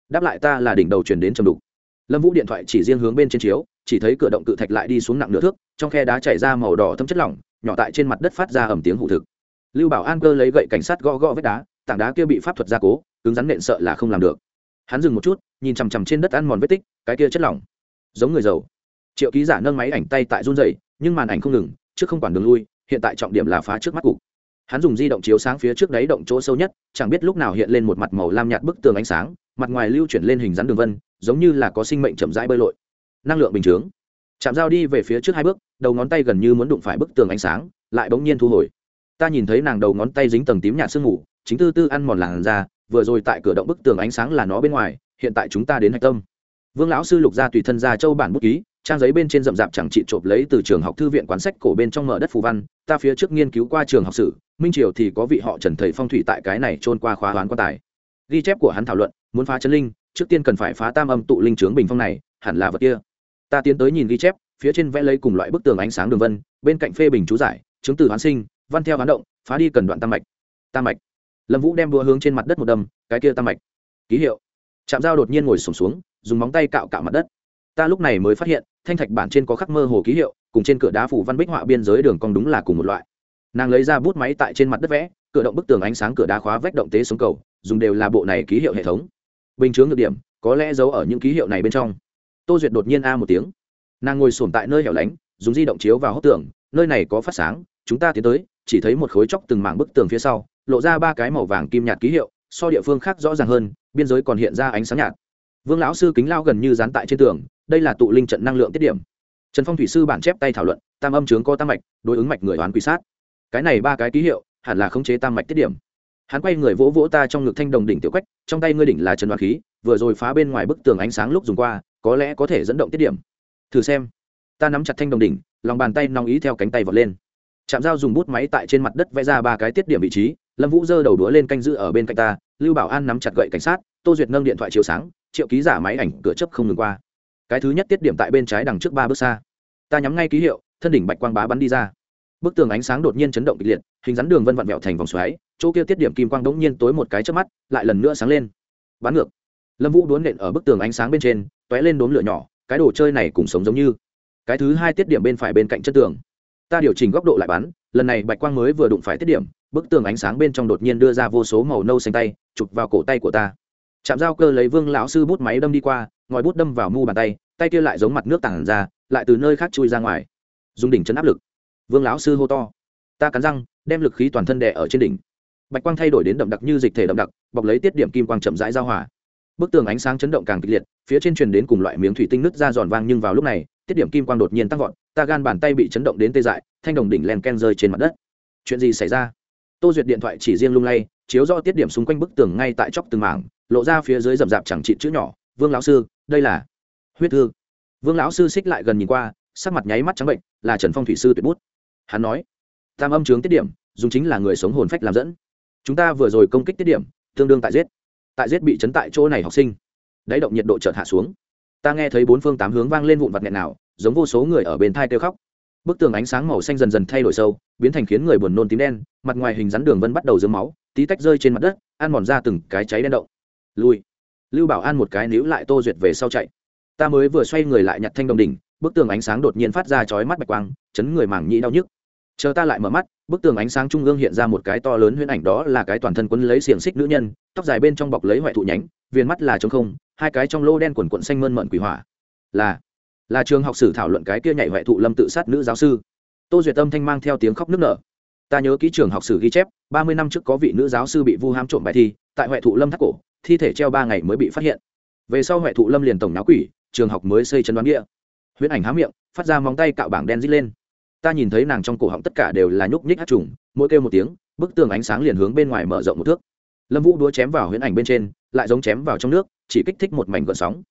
đáp lại ta là đỉnh đầu truyền đến trầm đục. Lâm vũ điện thoại chỉ riêng hướng bên trên chiếu, chỉ thấy cửa động cự thạch lại đi xuống nặng nửa thước, trong khe đá chảy ra màu đỏ thâm chất lỏng, nhỏ tại trên mặt đất phát ra ẩm tiếng hụ thực. Lưu bảo an cơ lấy gậy cảnh sát gõ gõ vết đá, tảng đá kia bị pháp thuật gia cố, cứng rắn nện sợ là không làm được. Hắn dừng một chút, nhìn chằm chằm trên đất ăn mòn vết tích, cái kia chất lỏng giống người giàu. Triệu ký giả nâng máy ảnh tay tại run dày nhưng màn ảnh không ngừng, trước không quản đường lui, hiện tại trọng điểm là phá trước mắt cục. Hắn dùng di động chiếu sáng phía trước đáy động chỗ sâu nhất, chẳng biết lúc nào hiện lên một mặt màu lam nhạt bức tường ánh sáng, mặt ngoài lưu chuyển lên hình rắn đường vân, giống như là có sinh mệnh chậm rãi bơi lội. Năng lượng bình chướng chạm dao đi về phía trước hai bước, đầu ngón tay gần như muốn đụng phải bức tường ánh sáng, lại bỗng nhiên thu hồi. Ta nhìn thấy nàng đầu ngón tay dính tầng tím nhạt sương mù, chính tư tư ăn mòn làn ra vừa rồi tại cửa động bức tường ánh sáng là nó bên ngoài, hiện tại chúng ta đến hạch tâm vương lão sư lục ra tùy thân ra châu bản bút ký trang giấy bên trên rậm rạp chẳng trị trộm lấy từ trường học thư viện quán sách cổ bên trong mở đất phù văn ta phía trước nghiên cứu qua trường học sử minh triều thì có vị họ trần thầy phong thủy tại cái này trôn qua khóa hoán quan tài. Ghi chép của hắn thảo luận muốn phá chân linh trước tiên cần phải phá tam âm tụ linh trướng bình phong này hẳn là vật kia. Ta tiến tới nhìn ghi chép phía trên vẽ lấy cùng loại bức tường ánh sáng đường vân bên cạnh phê bình chú giải chứng từ hoán sinh văn theo hoán động phá đi cần đoạn tam mạch. Tam mạch. Lâm vũ đem đua hướng trên mặt đất một đầm, cái kia tam mạch. Ký hiệu. Chạm dao đột nhiên ngồi sùng xuống, xuống dùng móng tay cạo cạo mặt đất. Ta lúc này mới phát hiện, thanh thạch bản trên có khắc mơ hồ ký hiệu, cùng trên cửa đá phủ văn bích họa biên giới đường cong đúng là cùng một loại. Nàng lấy ra bút máy tại trên mặt đất vẽ, cửa động bức tường ánh sáng cửa đá khóa vách động tế xuống cầu, dùng đều là bộ này ký hiệu hệ thống. Bình chướng ngược điểm, có lẽ giấu ở những ký hiệu này bên trong. Tô duyệt đột nhiên a một tiếng. Nàng ngồi sổm tại nơi hẻo lánh, dùng di động chiếu vào hốc tường, nơi này có phát sáng, chúng ta tiến tới, chỉ thấy một khối chóc từng mảng bức tường phía sau, lộ ra ba cái màu vàng kim nhạt ký hiệu, so địa phương khác rõ ràng hơn, biên giới còn hiện ra ánh sáng nhạt vương lão sư kính lao gần như dán tại trên tường, đây là tụ linh trận năng lượng tiết điểm. Trần phong thủy sư bản chép tay thảo luận, tam âm trướng có tam mạch, đối ứng mạch người đoán quy sát. Cái này ba cái ký hiệu, hẳn là khống chế tam mạch tiết điểm. Hắn quay người vỗ vỗ ta trong ngực thanh đồng đỉnh tiểu quách, trong tay ngươi đỉnh là trần đoán khí, vừa rồi phá bên ngoài bức tường ánh sáng lúc dùng qua, có lẽ có thể dẫn động tiết điểm. Thử xem. Ta nắm chặt thanh đồng đỉnh, lòng bàn tay nong ý theo cánh tay vọt lên. Chạm dao dùng bút máy tại trên mặt đất vẽ ra ba cái tiết điểm vị trí, lâm vũ giơ đầu đũa lên canh giữ ở bên cạnh ta, lưu bảo an nắm chặt gậy cảnh sát, tô duyệt nâng điện thoại chiếu sáng triệu ký giả máy ảnh cửa chấp không ngừng qua. Cái thứ nhất tiết điểm tại bên trái đằng trước ba bước xa. Ta nhắm ngay ký hiệu, thân đỉnh bạch quang bá bắn đi ra. Bức tường ánh sáng đột nhiên chấn động kịch liệt, hình rắn đường vân vặn vẹo thành vòng xoáy, chỗ kia tiết điểm kim quang đống nhiên tối một cái trước mắt, lại lần nữa sáng lên. Bắn ngược. Lâm vũ đốn nện ở bức tường ánh sáng bên trên t ó é lên đốn lửa nhỏ, cái đồ chơi này cùng sống giống như. Cái thứ hai tiết điểm bên phải bên cạnh chất tường. Ta điều chỉnh góc độ lại bắn, lần này bạch quang mới vừa đụng phải tiết điểm, bức tường ánh sáng bên trong đột nhiên đưa ra vô số màu nâu xanh tay, chụp vào cổ tay của ta chạm dao cơ lấy vương lão sư bút máy đâm đi qua, ngòi bút đâm vào mu bàn tay tay kia lại giống mặt nước tảng ra, lại từ nơi khác chui ra ngoài. Dùng đỉnh chấn áp lực. Vương lão sư hô to. Ta cắn răng, đem lực khí toàn thân đè ở trên đỉnh. Bạch quang thay đổi đến đậm đặc như dịch thể đậm đặc, bọc lấy tiết điểm kim quang chậm rãi giao hòa. Bức tường ánh sáng chấn động càng kịch liệt, phía trên truyền đến cùng loại miếng thủy tinh nứt ra giòn vang nhưng vào lúc này, tiết điểm kim quang đột nhiên tăng vọt, ta gan bàn tay bị chấn động đến tê dại, thanh đồng đỉnh len ken rơi trên mặt đất. Chuyện gì xảy ra? Tô duyệt điện thoại chỉ riêng lung lay, chiếu do tiết điểm xung quanh bức tường ngay tại chóc từng mảng lộ ra phía dưới rậm rạp chẳng trị chữ nhỏ, vương lão sư, đây là huyết thư. Vương lão sư xích lại gần nhìn qua, sắc mặt nháy mắt trắng bệnh, là trần phong thủy sư tuyệt bút. Hắn nói, tam âm trướng tiết điểm, dùng chính là người sống hồn phách làm dẫn. Chúng ta vừa rồi công kích tiết điểm, tương đương tại giết. Tại giết bị chấn tại chỗ này học sinh. Đáy động nhiệt độ chợt hạ xuống. Ta nghe thấy bốn phương tám hướng vang lên vụn vặt nghẹn nào, giống vô số người ở bên thai kêu khóc. Bức tường ánh sáng màu xanh dần dần thay đổi sâu, biến thành khiến người buồn nôn tím đen, mặt ngoài hình rắn đường vân bắt đầu dướng máu, tí tách rơi trên mặt đất, ăn mòn ra từng cái cháy đen động lui. Lưu bảo an một cái níu lại tô duyệt về sau chạy. Ta mới vừa xoay người lại nhặt thanh đồng đỉnh, bức tường ánh sáng đột nhiên phát ra chói mắt bạch quang, chấn người màng nhĩ đau nhức. Chờ ta lại mở mắt, bức tường ánh sáng trung ương hiện ra một cái to lớn huyễn ảnh đó là cái toàn thân quấn lấy xiềng xích nữ nhân, tóc dài bên trong bọc lấy hoại thụ nhánh viên mắt là trống không, hai cái trong lô đen quần quận xanh mơn mận quỷ hỏa. Là là trường học sử thảo luận cái kia nhảy hoại thụ lâm tự sát nữ giáo sư. Tô duyệt tâm thanh mang theo tiếng khóc nức nở. Ta nhớ ký trường học sử ghi chép, ba mươi năm trước có vị nữ giáo sư bị vu ham trộm bài thi, tại hoại thụ lâm thắt cổ thi thể treo ba ngày mới bị phát hiện. Về sau huệ thụ lâm liền tổng náo quỷ, trường học mới xây chân đoán địa. Huyễn ảnh há miệng, phát ra móng tay cạo bảng đen dít lên. Ta nhìn thấy nàng trong cổ họng tất cả đều là nhúc nhích hát trùng, mỗi kêu một tiếng, bức tường ánh sáng liền hướng bên ngoài mở rộng một thước. Lâm vũ đúa chém vào huyễn ảnh bên trên, lại giống chém vào trong nước, chỉ kích thích một mảnh gợn sóng.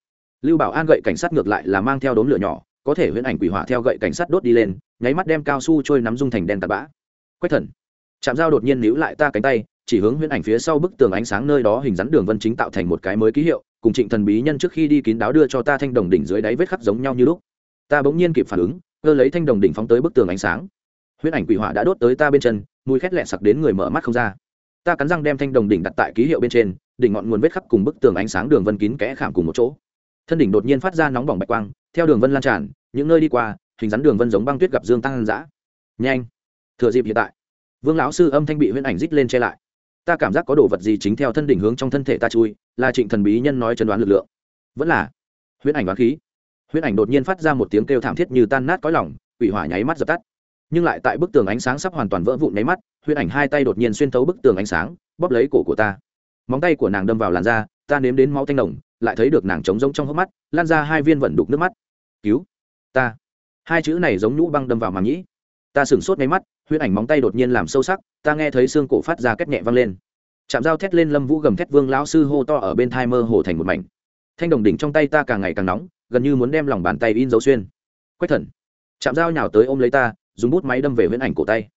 Lưu bảo an gậy cảnh sát ngược lại là mang theo đốm lửa nhỏ, có thể huyễn ảnh quỷ hỏa theo gậy cảnh sát đốt đi lên, nháy mắt đem cao su trôi nắm dung thành đen tạt bã. Quách thần chạm dao đột nhiên níu lại ta cánh tay chỉ hướng huyễn ảnh phía sau bức tường ánh sáng nơi đó hình rắn đường vân chính tạo thành một cái mới ký hiệu, cùng trịnh thần bí nhân trước khi đi kín đáo đưa cho ta thanh đồng đỉnh dưới đáy vết khắc giống nhau như lúc. Ta bỗng nhiên kịp phản ứng, cơ lấy thanh đồng đỉnh phóng tới bức tường ánh sáng. Huyễn ảnh quỷ hỏa đã đốt tới ta bên chân, mùi khét lẹ sặc đến người mở mắt không ra. Ta cắn răng đem thanh đồng đỉnh đặt tại ký hiệu bên trên, đỉnh ngọn nguồn vết khắc cùng bức tường ánh sáng đường vân kín kẽ khảm cùng một chỗ. Thân đỉnh đột nhiên phát ra nóng bỏng bạch quang, theo đường vân lan tràn, những nơi đi qua, hình rắn đường vân giống băng tuyết gặp dương tăng dã. Nhanh! Thừa dịp hiện tại, vương lão sư âm thanh bị huyễn ảnh rít lên che lại ta cảm giác có đồ vật gì chính theo thân đỉnh hướng trong thân thể ta chui, là trịnh thần bí nhân nói chẩn đoán lực lượng. Vẫn là, huyễn ảnh đoán khí. Huyễn ảnh đột nhiên phát ra một tiếng kêu thảm thiết như tan nát cõi lỏng quỷ hỏa nháy mắt dập tắt. Nhưng lại tại bức tường ánh sáng sắp hoàn toàn vỡ vụn nháy mắt, huyễn ảnh hai tay đột nhiên xuyên thấu bức tường ánh sáng, bóp lấy cổ của ta. Móng tay của nàng đâm vào làn da, ta nếm đến máu tanh đồng lại thấy được nàng trống rỗng trong hốc mắt, lan ra hai viên vận đục nước mắt. Cứu ta. Hai chữ này giống nhũ băng đâm vào màng nhĩ. Ta sửng sốt nháy mắt huyễn ảnh móng tay đột nhiên làm sâu sắc, ta nghe thấy xương cổ phát ra cách nhẹ văng lên. Chạm dao thét lên lâm vũ gầm thét vương lão sư hô to ở bên thai mơ hồ thành một mảnh. Thanh đồng đỉnh trong tay ta càng ngày càng nóng, gần như muốn đem lòng bàn tay in dấu xuyên. Quách thần. Chạm dao nhào tới ôm lấy ta, dùng bút máy đâm về huyễn ảnh cổ tay.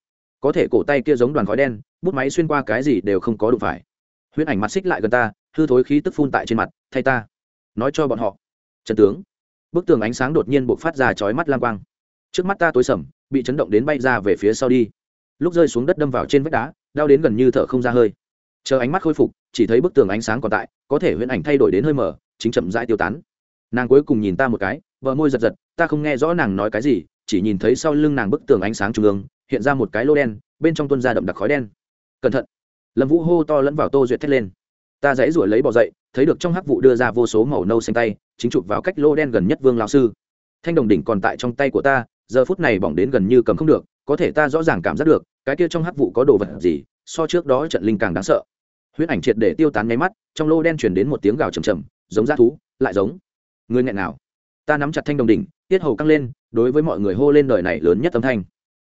Có thể cổ tay kia giống đoàn khói đen, bút máy xuyên qua cái gì đều không có đụng phải. Huyễn ảnh mặt xích lại gần ta, hư thối khí tức phun tại trên mặt, thay ta. Nói cho bọn họ. Trần tướng. Bức tường ánh sáng đột nhiên buộc phát ra chói mắt lang quang. Trước mắt ta tối sầm bị chấn động đến bay ra về phía sau đi. Lúc rơi xuống đất đâm vào trên vách đá, đau đến gần như thở không ra hơi. Chờ ánh mắt khôi phục, chỉ thấy bức tường ánh sáng còn tại, có thể huyễn ảnh thay đổi đến hơi mở chính chậm rãi tiêu tán. Nàng cuối cùng nhìn ta một cái vợ môi giật giật, ta không nghe rõ nàng nói cái gì, chỉ nhìn thấy sau lưng nàng bức tường ánh sáng trung ương, hiện ra một cái lô đen, bên trong tuân ra đậm đặc khói đen. Cẩn thận! Lâm vũ hô to lẫn vào tô duyệt thét lên. Ta dãy ruổi lấy bỏ dậy, thấy được trong hắc vụ đưa ra vô số màu nâu xanh tay, chính chụp vào cách lô đen gần nhất vương lão sư. Thanh đồng đỉnh còn tại trong tay của ta giờ phút này bỏng đến gần như cầm không được, có thể ta rõ ràng cảm giác được, cái kia trong hắc vụ có đồ vật gì, so trước đó trận linh càng đáng sợ. Huyết ảnh triệt để tiêu tán nháy mắt, trong lô đen chuyển đến một tiếng gào trầm trầm giống g thú, lại giống. Người nghẹn nào? Ta nắm chặt thanh đồng đỉnh, tiết hầu căng lên, đối với mọi người hô lên đời này lớn nhất âm thanh.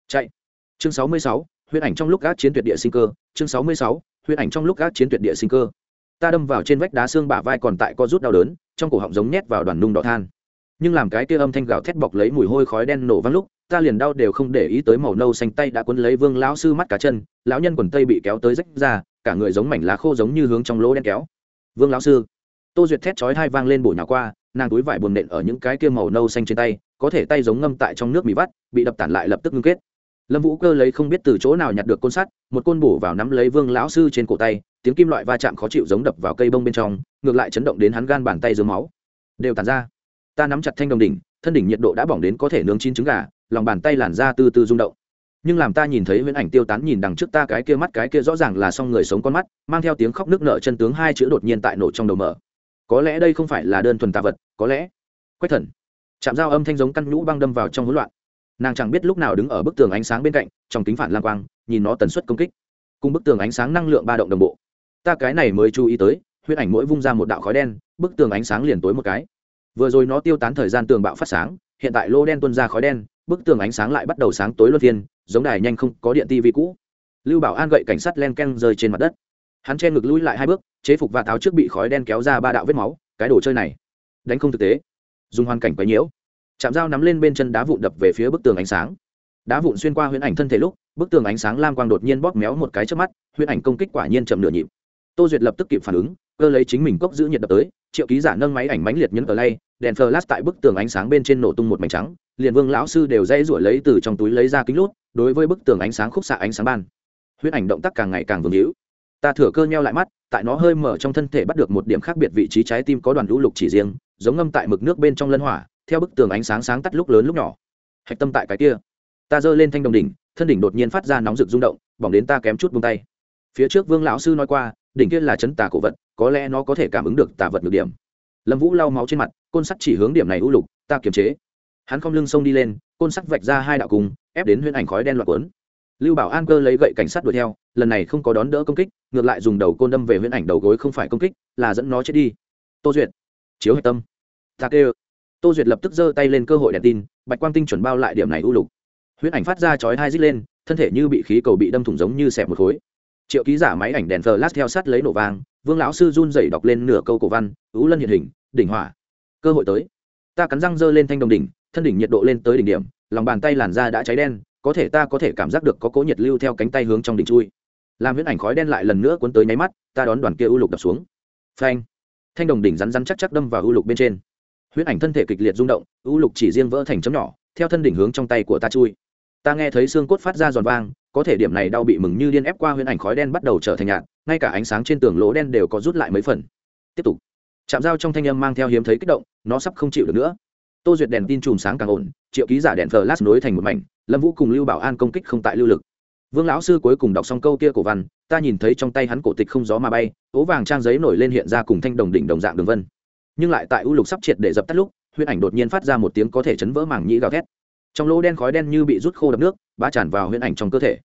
Chạy. Chương sáu mươi sáu huyết ảnh trong lúc gác chiến tuyệt địa sinh cơ. Chương sáu mươi sáu huyết ảnh trong lúc gác chiến tuyệt địa sinh cơ. Ta đâm vào trên vách đá xương bả vai còn tại co rút đau đớn, trong cổ họng giống nhét vào đoàn nung đỏ than nhưng làm cái kia âm thanh gào thét bọc lấy mùi hôi khói đen nổ văng lúc, ta liền đau đều không để ý tới màu nâu xanh tay đã cuốn lấy vương lão sư mắt cá chân, lão nhân quần tây bị kéo tới rách ra, cả người giống mảnh lá khô giống như hướng trong lỗ đen kéo. Vương lão sư, tô duyệt thét chói hai vang lên bổ nhà qua, nàng túi vải buồn nện ở những cái kia màu nâu xanh trên tay, có thể tay giống ngâm tại trong nước mì vắt, bị đập tản lại lập tức ngưng kết. Lâm vũ cơ lấy không biết từ chỗ nào nhặt được côn sắt, một côn bổ vào nắm lấy vương lão sư trên cổ tay, tiếng kim loại va chạm khó chịu giống đập vào cây bông bên trong, ngược lại chấn động đến hắn gan bàn tay dưới máu. Đều tàn ra ta nắm chặt thanh đồng đỉnh, thân đỉnh nhiệt độ đã bỏng đến có thể nướng chín trứng gà, lòng bàn tay làn ra từ từ rung động. Nhưng làm ta nhìn thấy huyễn ảnh tiêu tán nhìn đằng trước ta cái kia mắt cái kia rõ ràng là xong người sống con mắt, mang theo tiếng khóc nước nợ chân tướng hai chữ đột nhiên tại nổ trong đầu mở. Có lẽ đây không phải là đơn thuần tà vật, có lẽ. Quách thần. Chạm dao âm thanh giống căn nhũ băng đâm vào trong hỗn loạn. Nàng chẳng biết lúc nào đứng ở bức tường ánh sáng bên cạnh, trong kính phản lang quang, nhìn nó tần suất công kích. Cùng bức tường ánh sáng năng lượng ba động đồng bộ. Ta cái này mới chú ý tới, huyễn ảnh mỗi vung ra một đạo khói đen, bức tường ánh sáng liền tối một cái vừa rồi nó tiêu tán thời gian tường bạo phát sáng, hiện tại lô đen tuân ra khói đen, bức tường ánh sáng lại bắt đầu sáng tối luân phiên, giống đài nhanh không có điện tivi cũ. Lưu bảo an gậy cảnh sát len ken rơi trên mặt đất. Hắn che ngực lui lại hai bước, chế phục và tháo trước bị khói đen kéo ra ba đạo vết máu, cái đồ chơi này, đánh không thực tế. Dùng hoàn cảnh quấy nhiễu. Chạm dao nắm lên bên chân đá vụn đập về phía bức tường ánh sáng. Đá vụn xuyên qua huyễn ảnh thân thể lúc, bức tường ánh sáng lam quang đột nhiên bóp méo một cái trước mắt, huyễn ảnh công kích quả nhiên chậm nửa nhịp. Tô duyệt lập tức kịp phản ứng, cơ lấy chính mình cốc giữ nhiệt đập tới, triệu ký giả nâng máy ảnh mánh liệt nhấn ở lay đèn flash tại bức tường ánh sáng bên trên nổ tung một mảnh trắng, liền vương lão sư đều dây rủi lấy từ trong túi lấy ra kính lút, đối với bức tường ánh sáng khúc xạ ánh sáng ban. Huyết ảnh động tác càng ngày càng vương hữu. Ta thừa cơ nheo lại mắt, tại nó hơi mở trong thân thể bắt được một điểm khác biệt vị trí trái tim có đoàn lũ lục chỉ riêng, giống ngâm tại mực nước bên trong lân hỏa, theo bức tường ánh sáng sáng tắt lúc lớn lúc nhỏ. Hạch tâm tại cái kia. Ta giơ lên thanh đồng đỉnh, thân đỉnh đột nhiên phát ra nóng rực rung động, bỏng đến ta kém chút buông tay. Phía trước vương lão sư nói qua, đỉnh kia là chấn tà cổ vật, có lẽ nó có thể cảm ứng được tà vật được điểm lâm vũ lau máu trên mặt, côn sắt chỉ hướng điểm này u lục, ta kiềm chế. Hắn không lưng sông đi lên, côn sắt vạch ra hai đạo cùng, ép đến huyễn ảnh khói đen loạt cuốn. Lưu bảo an cơ lấy gậy cảnh sát đuổi theo, lần này không có đón đỡ công kích, ngược lại dùng đầu côn đâm về huyễn ảnh đầu gối không phải công kích, là dẫn nó chết đi. Tô duyệt, chiếu hạch tâm. Ta kêu. Tô duyệt lập tức giơ tay lên cơ hội đèn tin, bạch quang tinh chuẩn bao lại điểm này u lục. Huyễn ảnh phát ra chói hai dít lên, thân thể như bị khí cầu bị đâm thủng giống như xẹp một khối. Triệu ký giả máy ảnh đèn flash theo sát lấy nổ vang vương lão sư run dậy đọc lên nửa câu cổ văn ú lân hiện hình, đỉnh hỏa. Cơ hội tới. Ta cắn răng dơ lên thanh đồng đỉnh, thân đỉnh nhiệt độ lên tới đỉnh điểm, lòng bàn tay làn da đã cháy đen, có thể ta có thể cảm giác được có cố nhiệt lưu theo cánh tay hướng trong đỉnh chui. Làm huyễn ảnh khói đen lại lần nữa cuốn tới nháy mắt, ta đón đoàn kia u lục đập xuống. Phanh. Thanh đồng đỉnh rắn rắn chắc chắc đâm vào u lục bên trên. Huyễn ảnh thân thể kịch liệt rung động, u lục chỉ riêng vỡ thành chấm nhỏ, theo thân đỉnh hướng trong tay của ta chui. Ta nghe thấy xương cốt phát ra giòn vang có thể điểm này đau bị mừng như điên ép qua huyễn ảnh khói đen bắt đầu trở thành nhạt, ngay cả ánh sáng trên tường lỗ đen đều có rút lại mấy phần. Tiếp tục. Chạm dao trong thanh âm mang theo hiếm thấy kích động, nó sắp không chịu được nữa. Tô duyệt đèn tin chùm sáng càng ổn, triệu ký giả đèn flash nối thành một mảnh, lâm vũ cùng lưu bảo an công kích không tại lưu lực. Vương lão sư cuối cùng đọc xong câu kia cổ văn, ta nhìn thấy trong tay hắn cổ tịch không gió mà bay, ố vàng trang giấy nổi lên hiện ra cùng thanh đồng đỉnh đồng dạng đường vân. Nhưng lại tại u lục sắp triệt để dập tắt lúc, huyễn ảnh đột nhiên phát ra một tiếng có thể chấn vỡ màng nhĩ gào thét. Trong lỗ đen khói đen như bị rút khô đập nước, bá tràn vào huyễn ảnh trong cơ thể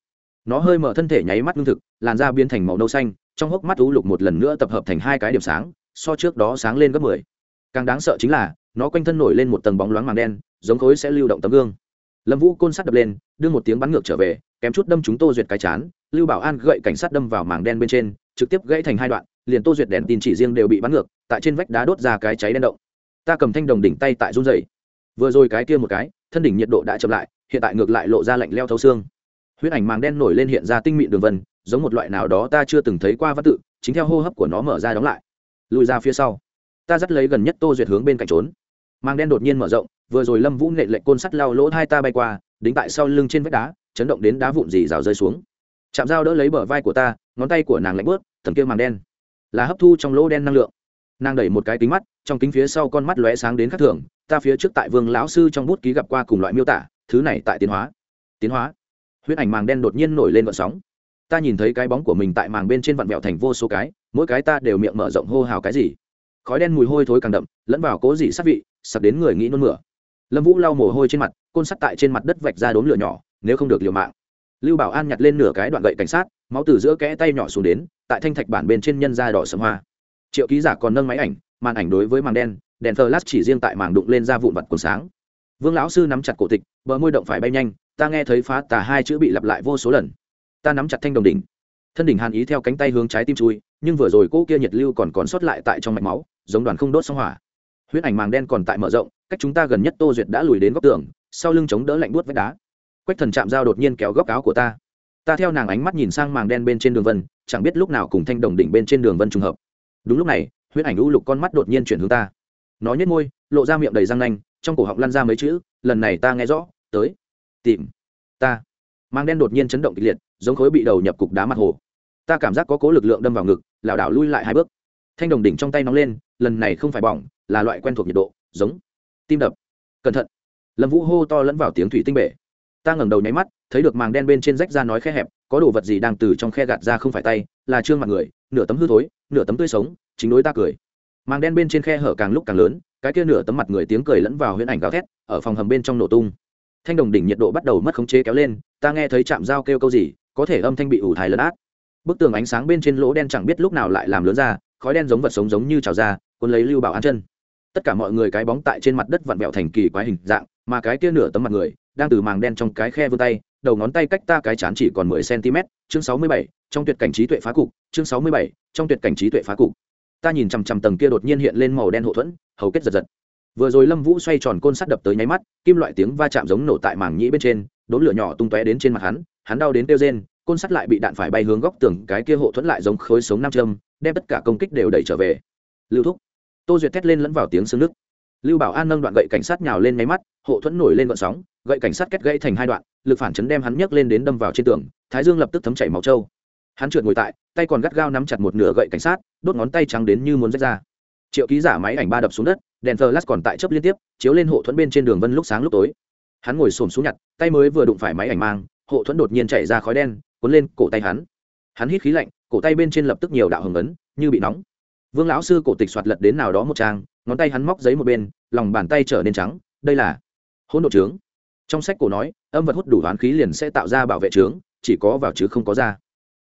nó hơi mở thân thể nháy mắt lương thực, làn da biến thành màu nâu xanh, trong hốc mắt u lục một lần nữa tập hợp thành hai cái điểm sáng, so trước đó sáng lên gấp mười. Càng đáng sợ chính là, nó quanh thân nổi lên một tầng bóng loáng màng đen, giống khối sẽ lưu động tấm gương. Lâm vũ côn sắt đập lên, đưa một tiếng bắn ngược trở về, kém chút đâm chúng tô duyệt cái chán, lưu bảo an gậy cảnh sát đâm vào màng đen bên trên, trực tiếp gãy thành hai đoạn, liền tô duyệt đèn tin chỉ riêng đều bị bắn ngược, tại trên vách đá đốt ra cái cháy đen động. Ta cầm thanh đồng đỉnh tay tại run dày vừa rồi cái kia một cái, thân đỉnh nhiệt độ đã chậm lại, hiện tại ngược lại lộ ra lạnh leo thấu xương huyết ảnh màng đen nổi lên hiện ra tinh mịn đường vân, giống một loại nào đó ta chưa từng thấy qua văn tự, chính theo hô hấp của nó mở ra đóng lại. Lùi ra phía sau. Ta dắt lấy gần nhất tô duyệt hướng bên cạnh trốn. Màng đen đột nhiên mở rộng, vừa rồi lâm vũ nệ lệnh côn sắt lao lỗ hai ta bay qua, đính tại sau lưng trên vách đá, chấn động đến đá vụn dì rào rơi xuống. Chạm dao đỡ lấy bờ vai của ta, ngón tay của nàng lạnh bớt thầm kia màng đen. Là hấp thu trong lỗ đen năng lượng. Nàng đẩy một cái kính mắt, trong kính phía sau con mắt lóe sáng đến khắc thường, ta phía trước tại vương lão sư trong bút ký gặp qua cùng loại miêu tả, thứ này tại tiến hóa. Tiến hóa huyết ảnh màng đen đột nhiên nổi lên vận sóng. Ta nhìn thấy cái bóng của mình tại màng bên trên vặn vẹo thành vô số cái, mỗi cái ta đều miệng mở rộng hô hào cái gì. Khói đen mùi hôi thối càng đậm, lẫn vào cố dị sát vị, sặc đến người nghĩ nôn mửa. Lâm vũ lau mồ hôi trên mặt, côn sắt tại trên mặt đất vạch ra đốm lửa nhỏ, nếu không được liều mạng. Lưu bảo an nhặt lên nửa cái đoạn gậy cảnh sát, máu từ giữa kẽ tay nhỏ xuống đến, tại thanh thạch bản bên trên nhân da đỏ sầm hoa. Triệu ký giả còn nâng máy ảnh, màn ảnh đối với màng đen, đèn thờ lát chỉ riêng tại màng đụng lên ra vụn vặt cuốn sáng. Vương lão sư nắm chặt cổ tịch, bờ môi động phải bay nhanh ta nghe thấy phá tà hai chữ bị lặp lại vô số lần. Ta nắm chặt thanh đồng đỉnh. Thân đỉnh hàn ý theo cánh tay hướng trái tim chui, nhưng vừa rồi cỗ kia nhiệt lưu còn còn sót lại tại trong mạch máu, giống đoàn không đốt xong hỏa. Huyết ảnh màng đen còn tại mở rộng, cách chúng ta gần nhất tô duyệt đã lùi đến góc tường, sau lưng chống đỡ lạnh buốt vách đá. Quách thần chạm dao đột nhiên kéo góc áo của ta. Ta theo nàng ánh mắt nhìn sang màng đen bên trên đường vân, chẳng biết lúc nào cùng thanh đồng đỉnh bên trên đường vân trùng hợp. Đúng lúc này, huyết ảnh u lục con mắt đột nhiên chuyển hướng ta. Nó nhếch môi, lộ ra miệng đầy răng nanh, trong cổ họng lăn ra mấy chữ, lần này ta nghe rõ, tới tìm. Ta. Mang đen đột nhiên chấn động kịch liệt, giống khối bị đầu nhập cục đá mặt hồ. Ta cảm giác có cố lực lượng đâm vào ngực, lảo đảo lui lại hai bước. Thanh đồng đỉnh trong tay nóng lên, lần này không phải bỏng, là loại quen thuộc nhiệt độ, giống tim đập. Cẩn thận. Lâm vũ hô to lẫn vào tiếng thủy tinh bể. Ta ngẩng đầu nháy mắt, thấy được màng đen bên trên rách ra nói khe hẹp, có đồ vật gì đang từ trong khe gạt ra không phải tay, là trương mặt người, nửa tấm hư thối, nửa tấm tươi sống, chính đối ta cười. Màng đen bên trên khe hở càng lúc càng lớn, cái kia nửa tấm mặt người tiếng cười lẫn vào huyễn ảnh gào thét, ở phòng hầm bên trong nổ tung thanh đồng đỉnh nhiệt độ bắt đầu mất khống chế kéo lên, ta nghe thấy chạm dao kêu câu gì, có thể âm thanh bị ủ thải lấn át. Bức tường ánh sáng bên trên lỗ đen chẳng biết lúc nào lại làm lớn ra, khói đen giống vật sống giống như trào ra, cuốn lấy lưu bảo an chân. Tất cả mọi người cái bóng tại trên mặt đất vặn vẹo thành kỳ quái hình dạng, mà cái kia nửa tấm mặt người, đang từ màng đen trong cái khe vươn tay, đầu ngón tay cách ta cái chán chỉ còn mười cm, chương sáu mươi bảy, trong tuyệt cảnh trí tuệ phá cục, chương sáu mươi bảy, trong tuyệt cảnh trí tuệ phá cục. Ta nhìn chằm chằm tầng kia đột nhiên hiện lên màu đen hậu thuẫn, hầu kết giật giật vừa rồi lâm vũ xoay tròn côn sắt đập tới nháy mắt, kim loại tiếng va chạm giống nổ tại màng nhĩ bên trên đốn lửa nhỏ tung tóe đến trên mặt hắn hắn đau đến kêu rên, côn sắt lại bị đạn phải bay hướng góc tường, cái kia hộ thuẫn lại giống khối sống nam châm, đem tất cả công kích đều đẩy trở về. Lưu thúc. Tô duyệt thét lên lẫn vào tiếng xương nước. Lưu bảo an nâng đoạn gậy cảnh sát nhào lên nháy mắt, hộ thuẫn nổi lên gọn sóng, gậy cảnh sát kết gãy thành hai đoạn, lực phản chấn đem hắn nhấc lên đến đâm vào trên tường, thái dương lập tức thấm chảy máu trâu. Hắn trượt ngồi tại, tay còn gắt gao nắm chặt một nửa gậy cảnh sát, đốt ngón tay trắng đến như muốn rách ra. Triệu ký giả máy ảnh ba đập xuống đất đèn thờ lát còn tại chấp liên tiếp, chiếu lên hộ thuẫn bên trên đường vân lúc sáng lúc tối. Hắn ngồi xổm xuống nhặt, tay mới vừa đụng phải máy ảnh mang, hộ thuẫn đột nhiên chạy ra khói đen, cuốn lên cổ tay hắn. Hắn hít khí lạnh, cổ tay bên trên lập tức nhiều đạo hồng ấn, như bị nóng. Vương lão sư cổ tịch soạt lật đến nào đó một trang, ngón tay hắn móc giấy một bên, lòng bàn tay trở nên trắng, đây là hỗn độ trướng. Trong sách cổ nói, âm vật hút đủ hoán khí liền sẽ tạo ra bảo vệ trướng, chỉ có vào chứ không có ra.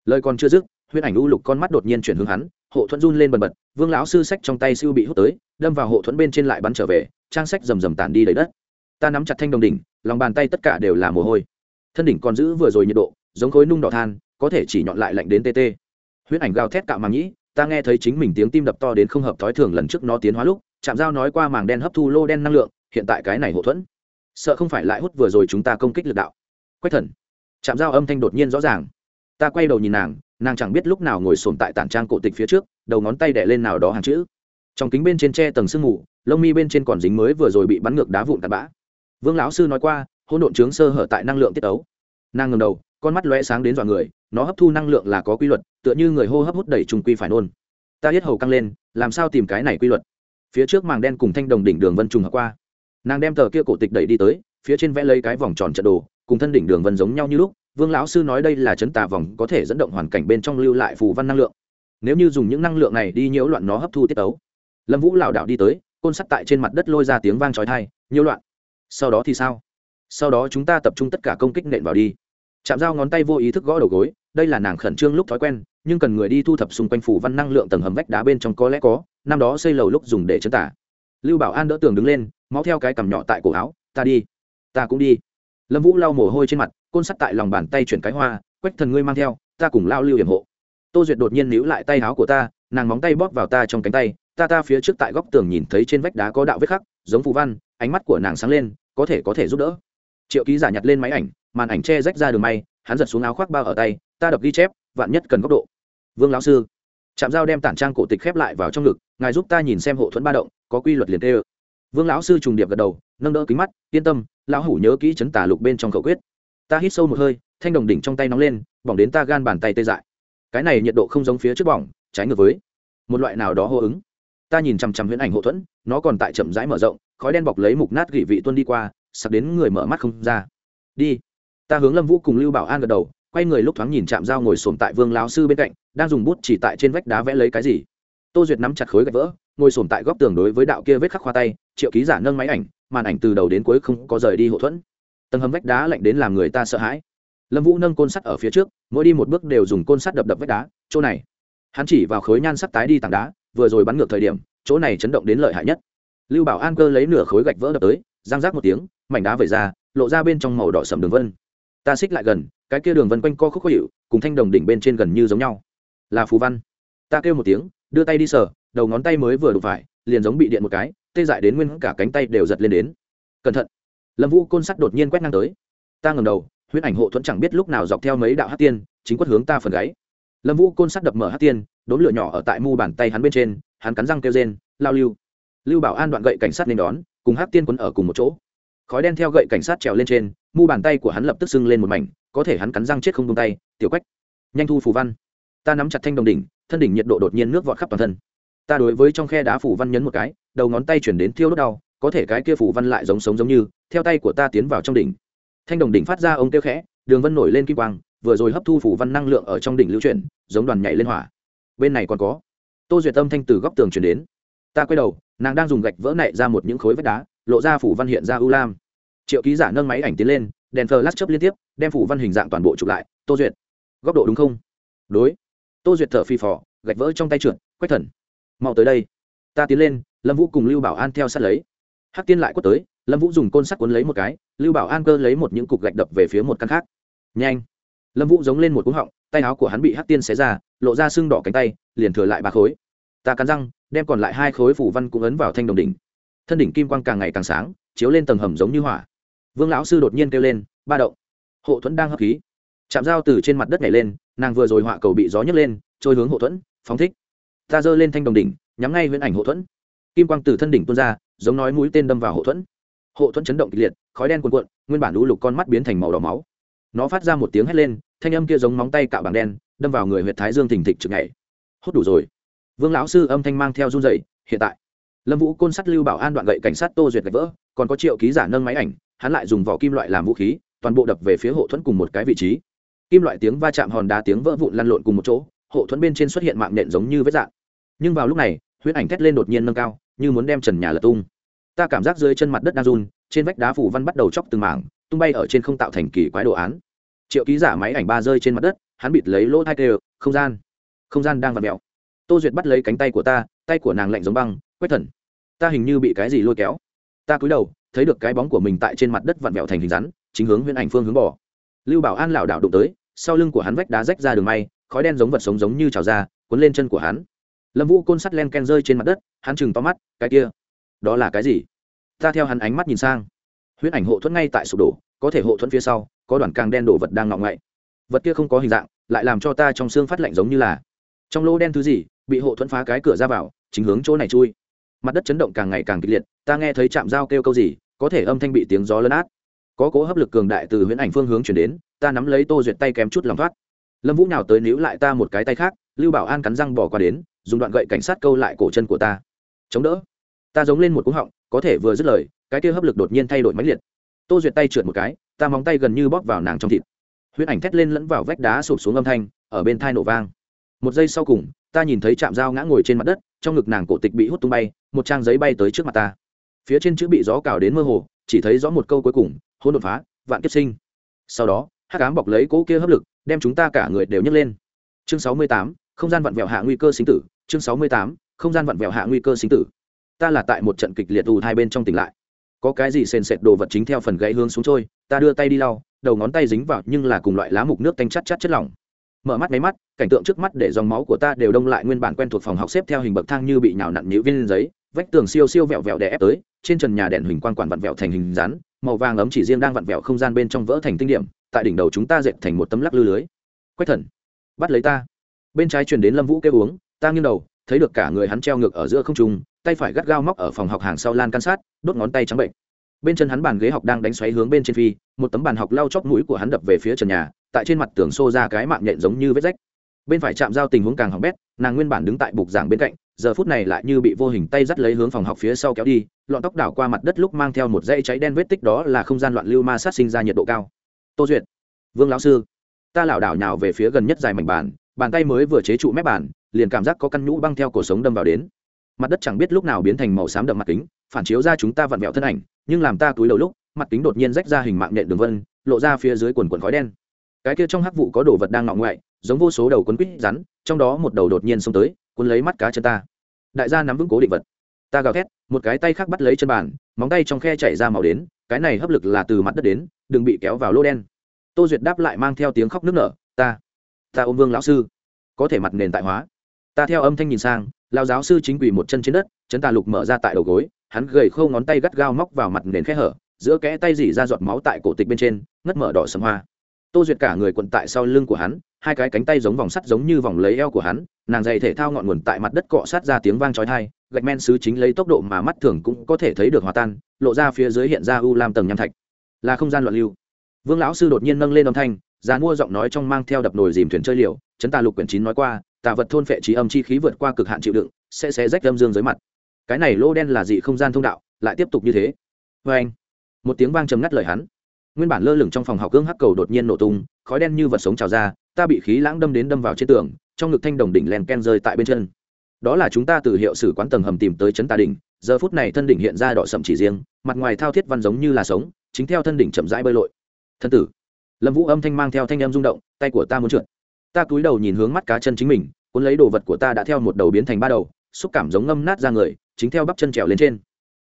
Lời còn chưa dứt huyết ảnh u lục con mắt đột nhiên chuyển hướng hắn hộ thuẫn run lên bần bật, vương lão sư sách trong tay siêu bị hút tới, đâm vào hộ thuẫn bên trên lại bắn trở về, trang sách rầm rầm tản đi đầy đất. Ta nắm chặt thanh đồng đỉnh, lòng bàn tay tất cả đều là mồ hôi. Thân đỉnh còn giữ vừa rồi nhiệt độ, giống khối nung đỏ than, có thể chỉ nhọn lại lạnh đến tê tê. Huyết ảnh gào thét cạo màng nhĩ, ta nghe thấy chính mình tiếng tim đập to đến không hợp thói thường lần trước nó tiến hóa lúc chạm dao nói qua màng đen hấp thu lô đen năng lượng, hiện tại cái này hộ thuẫn. Sợ không phải lại hút vừa rồi chúng ta công kích lực đạo. Quách thần. Chạm dao âm thanh đột nhiên rõ ràng. Ta quay đầu nhìn nàng nàng chẳng biết lúc nào ngồi sồn tại tản trang cổ tịch phía trước, đầu ngón tay đẻ lên nào đó hàng chữ. Trong kính bên trên tre tầng sương mù, lông mi bên trên còn dính mới vừa rồi bị bắn ngược đá vụn tạt bã. Vương lão sư nói qua, hỗn độn trướng sơ hở tại năng lượng tiết ấu. Nàng ngầm đầu, con mắt lóe sáng đến dọa người, nó hấp thu năng lượng là có quy luật, tựa như người hô hấp hút đẩy trùng quy phải nôn. Ta hết hầu căng lên, làm sao tìm cái này quy luật? Phía trước màng đen cùng thanh đồng đỉnh đường vân trùng hợp qua. Nàng đem tờ kia cổ tịch đẩy đi tới, phía trên vẽ lấy cái vòng tròn trận đồ, cùng thân đỉnh đường vân giống nhau như lúc vương lão sư nói đây là chấn tà vòng có thể dẫn động hoàn cảnh bên trong lưu lại phù văn năng lượng. Nếu như dùng những năng lượng này đi nhiễu loạn nó hấp thu tiết tấu. Lâm vũ lảo đảo đi tới, côn sắt tại trên mặt đất lôi ra tiếng vang trói thai nhiễu loạn. Sau đó thì sao? Sau đó chúng ta tập trung tất cả công kích nện vào đi. Chạm dao ngón tay vô ý thức gõ đầu gối, đây là nàng khẩn trương lúc thói quen, nhưng cần người đi thu thập xung quanh phủ văn năng lượng tầng hầm vách đá bên trong có lẽ có, năm đó xây lầu lúc dùng để chấn tả lưu bảo an đỡ tường đứng lên, máu theo cái cằm nhỏ tại cổ áo, ta đi, ta cũng đi. Lâm vũ lau mồ hôi trên mặt côn sắt tại lòng bàn tay chuyển cái hoa, quách thần ngươi mang theo, ta cùng lao lưu hiểm hộ. Tô duyệt đột nhiên níu lại tay áo của ta, nàng móng tay bóp vào ta trong cánh tay, ta ta phía trước tại góc tường nhìn thấy trên vách đá có đạo vết khắc, giống phù văn, ánh mắt của nàng sáng lên, có thể có thể giúp đỡ. Triệu ký giả nhặt lên máy ảnh, màn ảnh che rách ra đường may, hắn giật xuống áo khoác bao ở tay, ta đập ghi chép, vạn nhất cần góc độ. Vương lão sư chạm dao đem tản trang cổ tịch khép lại vào trong ngực, ngài giúp ta nhìn xem hộ thuẫn ba động, có quy luật liền tê ơ. Vương lão sư trùng điệp gật đầu, nâng đỡ kính mắt, yên tâm, lão hủ nhớ kỹ chấn tả lục bên trong khẩu quyết ta hít sâu một hơi, thanh đồng đỉnh trong tay nóng lên, bỏng đến ta gan bàn tay tê dại. Cái này nhiệt độ không giống phía trước bỏng, trái ngược với một loại nào đó hô ứng. Ta nhìn chằm chằm huyễn ảnh hộ thuẫn, nó còn tại chậm rãi mở rộng, khói đen bọc lấy mục nát gỉ vị tuân đi qua, sặc đến người mở mắt không ra. Đi. Ta hướng lâm vũ cùng lưu bảo an gật đầu, quay người lúc thoáng nhìn chạm dao ngồi sồn tại vương lão sư bên cạnh, đang dùng bút chỉ tại trên vách đá vẽ lấy cái gì. Tô duyệt nắm chặt khối gạch vỡ, ngồi sồn tại góc tường đối với đạo kia vết khắc khoa tay, triệu ký giả nâng máy ảnh, màn ảnh từ đầu đến cuối không có rời đi hộ thuẫn tầng hầm vách đá lạnh đến làm người ta sợ hãi. Lâm vũ nâng côn sắt ở phía trước, mỗi đi một bước đều dùng côn sắt đập đập vách đá, chỗ này. Hắn chỉ vào khối nhan sắt tái đi tảng đá, vừa rồi bắn ngược thời điểm, chỗ này chấn động đến lợi hại nhất. Lưu bảo an cơ lấy nửa khối gạch vỡ đập tới giang rác một tiếng, mảnh đá vẩy ra, lộ ra bên trong màu đỏ sầm đường vân. Ta xích lại gần, cái kia đường vân quanh co khúc khó hiệu cùng thanh đồng đỉnh bên trên gần như giống nhau. Là phú văn. Ta kêu một tiếng, đưa tay đi sờ, đầu ngón tay mới vừa đụng phải, liền giống bị điện một cái, tê dại đến nguyên cả cánh tay đều giật lên đến. Cẩn thận lâm vũ côn sắt đột nhiên quét ngang tới. Ta ngầm đầu, huyễn ảnh hộ thuẫn chẳng biết lúc nào dọc theo mấy đạo hát tiên, chính quất hướng ta phần gáy. Lâm vũ côn sắt đập mở hát tiên, đốn lửa nhỏ ở tại mu bàn tay hắn bên trên, hắn cắn răng kêu rên, lao lưu. Lưu bảo an đoạn gậy cảnh sát nên đón, cùng hát tiên quấn ở cùng một chỗ. Khói đen theo gậy cảnh sát trèo lên trên, mu bàn tay của hắn lập tức sưng lên một mảnh, có thể hắn cắn răng chết không tung tay, tiểu quách, nhanh thu phù văn. Ta nắm chặt thanh đồng đỉnh, thân đỉnh nhiệt độ đột nhiên nước vọt khắp toàn thân. Ta đối với trong khe đá phủ văn nhấn một cái, đầu ngón tay chuyển đến thiêu đốt đau có thể cái kia phủ văn lại giống sống giống như, theo tay của ta tiến vào trong đỉnh. Thanh đồng đỉnh phát ra ông kêu khẽ, đường vân nổi lên kim quang, vừa rồi hấp thu phủ văn năng lượng ở trong đỉnh lưu chuyển, giống đoàn nhảy lên hỏa. Bên này còn có. Tô duyệt tâm thanh từ góc tường chuyển đến. Ta quay đầu, nàng đang dùng gạch vỡ nảy ra một những khối vách đá, lộ ra phủ văn hiện ra ưu lam. Triệu ký giả nâng máy ảnh tiến lên, đèn thờ lát chớp liên tiếp, đem phủ văn hình dạng toàn bộ chụp lại. Tô duyệt, góc độ đúng không? Đối. Tô duyệt thở phi phò, gạch vỡ trong tay trượt, quách thần. Mau tới đây. Ta tiến lên, lâm vũ cùng lưu bảo an theo sát lấy hắc tiên lại quất tới, lâm vũ dùng côn sắt cuốn lấy một cái, lưu bảo an cơ lấy một những cục gạch đập về phía một căn khác. Nhanh! Lâm vũ giống lên một cúng họng, tay áo của hắn bị hắc tiên xé ra, lộ ra sưng đỏ cánh tay, liền thừa lại ba khối. Ta cắn răng, đem còn lại hai khối phủ văn cũng ấn vào thanh đồng đỉnh. Thân đỉnh kim quang càng ngày càng sáng, chiếu lên tầng hầm giống như hỏa. Vương lão sư đột nhiên kêu lên, ba động! Hộ thuẫn đang hấp khí. Chạm dao từ trên mặt đất nhảy lên, nàng vừa rồi họa cầu bị gió nhấc lên, trôi hướng hộ thuẫn, phóng thích! Ta giơ lên thanh đồng đỉnh, nhắm ngay huyễn ảnh hộ thuẫn. Kim quang từ thân đỉnh tuôn ra giống nói mũi tên đâm vào hộ thuẫn. Hộ thuẫn chấn động kịch liệt, khói đen cuồn cuộn, nguyên bản lũ lục con mắt biến thành màu đỏ máu. Nó phát ra một tiếng hét lên, thanh âm kia giống móng tay cạo bảng đen, đâm vào người huyện thái dương thình thịch trực nhảy hốt đủ rồi. Vương lão sư âm thanh mang theo run dậy hiện tại. Lâm vũ côn sắt lưu bảo an đoạn gậy cảnh sát tô duyệt gạch vỡ, còn có triệu ký giả nâng máy ảnh, hắn lại dùng vỏ kim loại làm vũ khí, toàn bộ đập về phía hộ thuẫn cùng một cái vị trí. Kim loại tiếng va chạm hòn đá tiếng vỡ vụn lăn lộn cùng một chỗ, hộ thuẫn bên trên xuất hiện mạng nện giống như vết dạng. Nhưng vào lúc này huyết ảnh thét lên đột nhiên nâng cao, như muốn đem trần nhà lật tung. Ta cảm giác dưới chân mặt đất đang run, trên vách đá phủ văn bắt đầu chóc từng mảng, tung bay ở trên không tạo thành kỳ quái đồ án. Triệu ký giả máy ảnh ba rơi trên mặt đất, hắn bịt lấy lỗ thai tê không gian không gian đang vặt mẹo tô duyệt bắt lấy cánh tay của ta, tay của nàng lạnh giống băng quét thần, ta hình như bị cái gì lôi kéo. Ta cúi đầu, thấy được cái bóng của mình tại trên mặt đất vặn vẹo thành hình rắn, chính hướng huyễn ảnh phương hướng bỏ lưu bảo an lảo đảo đụng tới, sau lưng của hắn vách đá rách ra đường may, khói đen giống vật sống giống như trào ra, cuốn lên chân của hắn lâm vũ côn sắt len ken rơi trên mặt đất, hắn chừng to mắt, cái kia, đó là cái gì? Ta theo hắn ánh mắt nhìn sang. Huyễn ảnh hộ thuẫn ngay tại sụp đổ, có thể hộ thuẫn phía sau, có đoàn càng đen đổ vật đang ngọng ngậy. Vật kia không có hình dạng, lại làm cho ta trong xương phát lạnh giống như là trong lỗ đen thứ gì, bị hộ thuẫn phá cái cửa ra vào, chính hướng chỗ này chui. Mặt đất chấn động càng ngày càng kịch liệt, ta nghe thấy chạm dao kêu câu gì, có thể âm thanh bị tiếng gió lấn át. Có cố hấp lực cường đại từ huyễn ảnh phương hướng chuyển đến, ta nắm lấy tô duyệt tay kém chút lòng thoát. Lâm vũ nào tới níu lại ta một cái tay khác, lưu bảo an cắn răng bỏ qua đến dùng đoạn gậy cảnh sát câu lại cổ chân của ta. Chống đỡ. Ta giống lên một cú họng, có thể vừa dứt lời, cái kia hấp lực đột nhiên thay đổi mãnh liệt. Tô duyệt tay trượt một cái, ta móng tay gần như bóp vào nàng trong thịt. Huyết ảnh thét lên lẫn vào vách đá sụp xuống âm thanh, ở bên thai nổ vang. Một giây sau cùng, ta nhìn thấy chạm dao ngã ngồi trên mặt đất, trong ngực nàng cổ tịch bị hút tung bay, một trang giấy bay tới trước mặt ta. Phía trên chữ bị gió cào đến mơ hồ, chỉ thấy rõ một câu cuối cùng hôn đột phá, vạn kiếp sinh. Sau đó hát cám bọc lấy cỗ kia hấp lực, đem chúng ta cả người đều nhấc lên. Chương sáu mươi tám không gian vặn vẹo hạ nguy cơ sinh tử, chương sáu mươi tám, không gian vặn vẹo hạ nguy cơ sinh tử. Ta là tại một trận kịch liệt ù hai bên trong tỉnh lại. Có cái gì sền sệt đồ vật chính theo phần gãy hướng xuống trôi, ta đưa tay đi lau, đầu ngón tay dính vào nhưng là cùng loại lá mục nước tanh chắt chắt chất lỏng. Mở mắt máy mắt, cảnh tượng trước mắt để dòng máu của ta đều đông lại nguyên bản quen thuộc phòng học xếp theo hình bậc thang như bị nhào nặn nhữ viên giấy, vách tường siêu siêu vẹo vẹo đè ép tới, trên trần nhà đèn huỳnh quang quản vặn vẹo thành hình rắn màu vàng ấm chỉ riêng đang vặn vẹo không gian bên trong vỡ thành tinh điểm, tại đỉnh đầu chúng ta dệt thành một tấm lắc lư lưới. Quách thần, bắt lấy ta bên trái truyền đến lâm vũ kêu uống, ta nghiêng đầu, thấy được cả người hắn treo ngược ở giữa không trung, tay phải gắt gao móc ở phòng học hàng sau lan can sát, đốt ngón tay trắng bệnh. Bên chân hắn bàn ghế học đang đánh xoáy hướng bên trên phi, một tấm bàn học lau chóc mũi của hắn đập về phía trần nhà, tại trên mặt tường xô ra cái mạng nhện giống như vết rách. Bên phải chạm giao tình huống càng học bét, nàng nguyên bản đứng tại bục giảng bên cạnh, giờ phút này lại như bị vô hình tay dắt lấy hướng phòng học phía sau kéo đi, lọn tóc đảo qua mặt đất lúc mang theo một dây cháy đen vết tích đó là không gian loạn lưu ma sát sinh ra nhiệt độ cao. Tô duyệt, vương lão sư, ta lảo đảo nhào về phía gần nhất dài mảnh bàn bàn tay mới vừa chế trụ mép bàn, liền cảm giác có căn nhũ băng theo cổ sống đâm vào đến. Mặt đất chẳng biết lúc nào biến thành màu xám đậm mặt kính, phản chiếu ra chúng ta vặn vẹo thân ảnh, nhưng làm ta túi đầu lúc, mặt kính đột nhiên rách ra hình mạng nhện đường vân, lộ ra phía dưới quần quần khói đen. Cái kia trong hắc vụ có đồ vật đang ngọ ngoại, giống vô số đầu quấn quýt rắn, trong đó một đầu đột nhiên xông tới, cuốn lấy mắt cá chân ta. Đại gia nắm vững cố định vật. Ta gào thét, một cái tay khác bắt lấy chân bàn, móng tay trong khe chảy ra màu đến, cái này hấp lực là từ mặt đất đến, đừng bị kéo vào lô đen. Tô duyệt đáp lại mang theo tiếng khóc nức nở, ta ta ôm vương lão sư. Có thể mặt nền tại hóa. Ta theo âm thanh nhìn sang lao giáo sư chính quỳ một chân trên đất chân ta lục mở ra tại đầu gối, hắn gầy khâu ngón tay gắt gao móc vào mặt nền khe hở, giữa kẽ tay dỉ ra giọt máu tại cổ tịch bên trên, ngất mở đỏ sầm hoa. Tô duyệt cả người quận tại sau lưng của hắn, hai cái cánh tay giống vòng sắt giống như vòng lấy eo của hắn, nàng dày thể thao ngọn nguồn tại mặt đất cọ sát ra tiếng vang trói thai gạch men xứ chính lấy tốc độ mà mắt thường cũng có thể thấy được hòa tan, lộ ra phía dưới hiện ra u lam tầng nham thạch. Là không gian loạn lưu. Vương lão sư đột nhiên nâng lên âm thanh già mua giọng nói trong mang theo đập nồi dìm thuyền chơi liều, chấn tà lục quyển chín nói qua, tà vật thôn phệ trí âm chi khí vượt qua cực hạn chịu đựng, sẽ xé rách âm dương dưới mặt. Cái này lô đen là dị không gian thông đạo, lại tiếp tục như thế. Vê anh, một tiếng vang trầm ngắt lời hắn. Nguyên bản lơ lửng trong phòng học gương hắc cầu đột nhiên nổ tung, khói đen như vật sống trào ra, ta bị khí lãng đâm đến đâm vào trên tường, trong ngực thanh đồng đỉnh len ken rơi tại bên chân. Đó là chúng ta từ hiệu sử quán tầng hầm tìm tới chấn tà đỉnh, giờ phút này thân đỉnh hiện ra đỏ sậm chỉ riêng, mặt ngoài thao thiết văn giống như là sống, chính theo thân đỉnh chậm rãi bơi lội. Thân tử lâm vũ âm thanh mang theo thanh em rung động, tay của ta muốn trượt. Ta cúi đầu nhìn hướng mắt cá chân chính mình, cuốn lấy đồ vật của ta đã theo một đầu biến thành ba đầu, xúc cảm giống ngâm nát ra người, chính theo bắp chân trèo lên trên.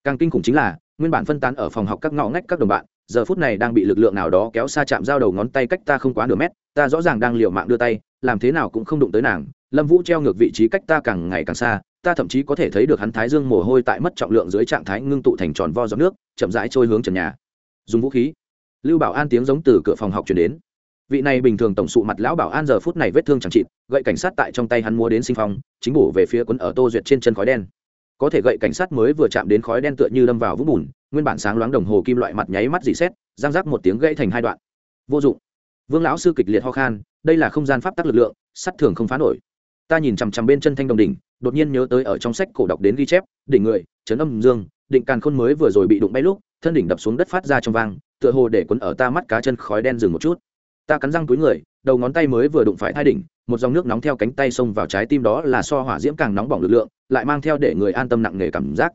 Càng kinh khủng chính là, nguyên bản phân tán ở phòng học các ngõ ngách các đồng bạn, giờ phút này đang bị lực lượng nào đó kéo xa chạm giao đầu ngón tay cách ta không quá nửa mét, ta rõ ràng đang liều mạng đưa tay, làm thế nào cũng không đụng tới nàng. Lâm vũ treo ngược vị trí cách ta càng ngày càng xa, ta thậm chí có thể thấy được hắn thái dương mồ hôi tại mất trọng lượng dưới trạng thái ngưng tụ thành tròn vo giọt nước, chậm rãi trôi hướng trần nhà. Dùng vũ khí lưu bảo an tiếng giống từ cửa phòng học chuyển đến. Vị này bình thường tổng sụ mặt lão bảo an giờ phút này vết thương chẳng chịt, gậy cảnh sát tại trong tay hắn mua đến sinh phong, chính bổ về phía quấn ở tô duyệt trên chân khói đen. Có thể gậy cảnh sát mới vừa chạm đến khói đen tựa như đâm vào vũng bùn, nguyên bản sáng loáng đồng hồ kim loại mặt nháy mắt dì xét giang rác một tiếng gãy thành hai đoạn. Vô dụng. Vương lão sư kịch liệt ho khan, đây là không gian pháp tắc lực lượng, sắt thường không phá nổi. Ta nhìn chằm chằm bên chân thanh đồng đỉnh đột nhiên nhớ tới ở trong sách cổ đọc đến ghi chép, đỉnh người chấn âm dương, định càn khôn mới vừa rồi bị đụng bay lúc, thân đỉnh đập xuống đất phát ra trong vang, tựa hồ để quấn ở ta mắt cá chân khói đen dừng một chút. Ta cắn răng túi người, đầu ngón tay mới vừa đụng phải thai đỉnh, một dòng nước nóng theo cánh tay xông vào trái tim đó là so hỏa diễm càng nóng bỏng lực lượng, lại mang theo để người an tâm nặng nề cảm giác.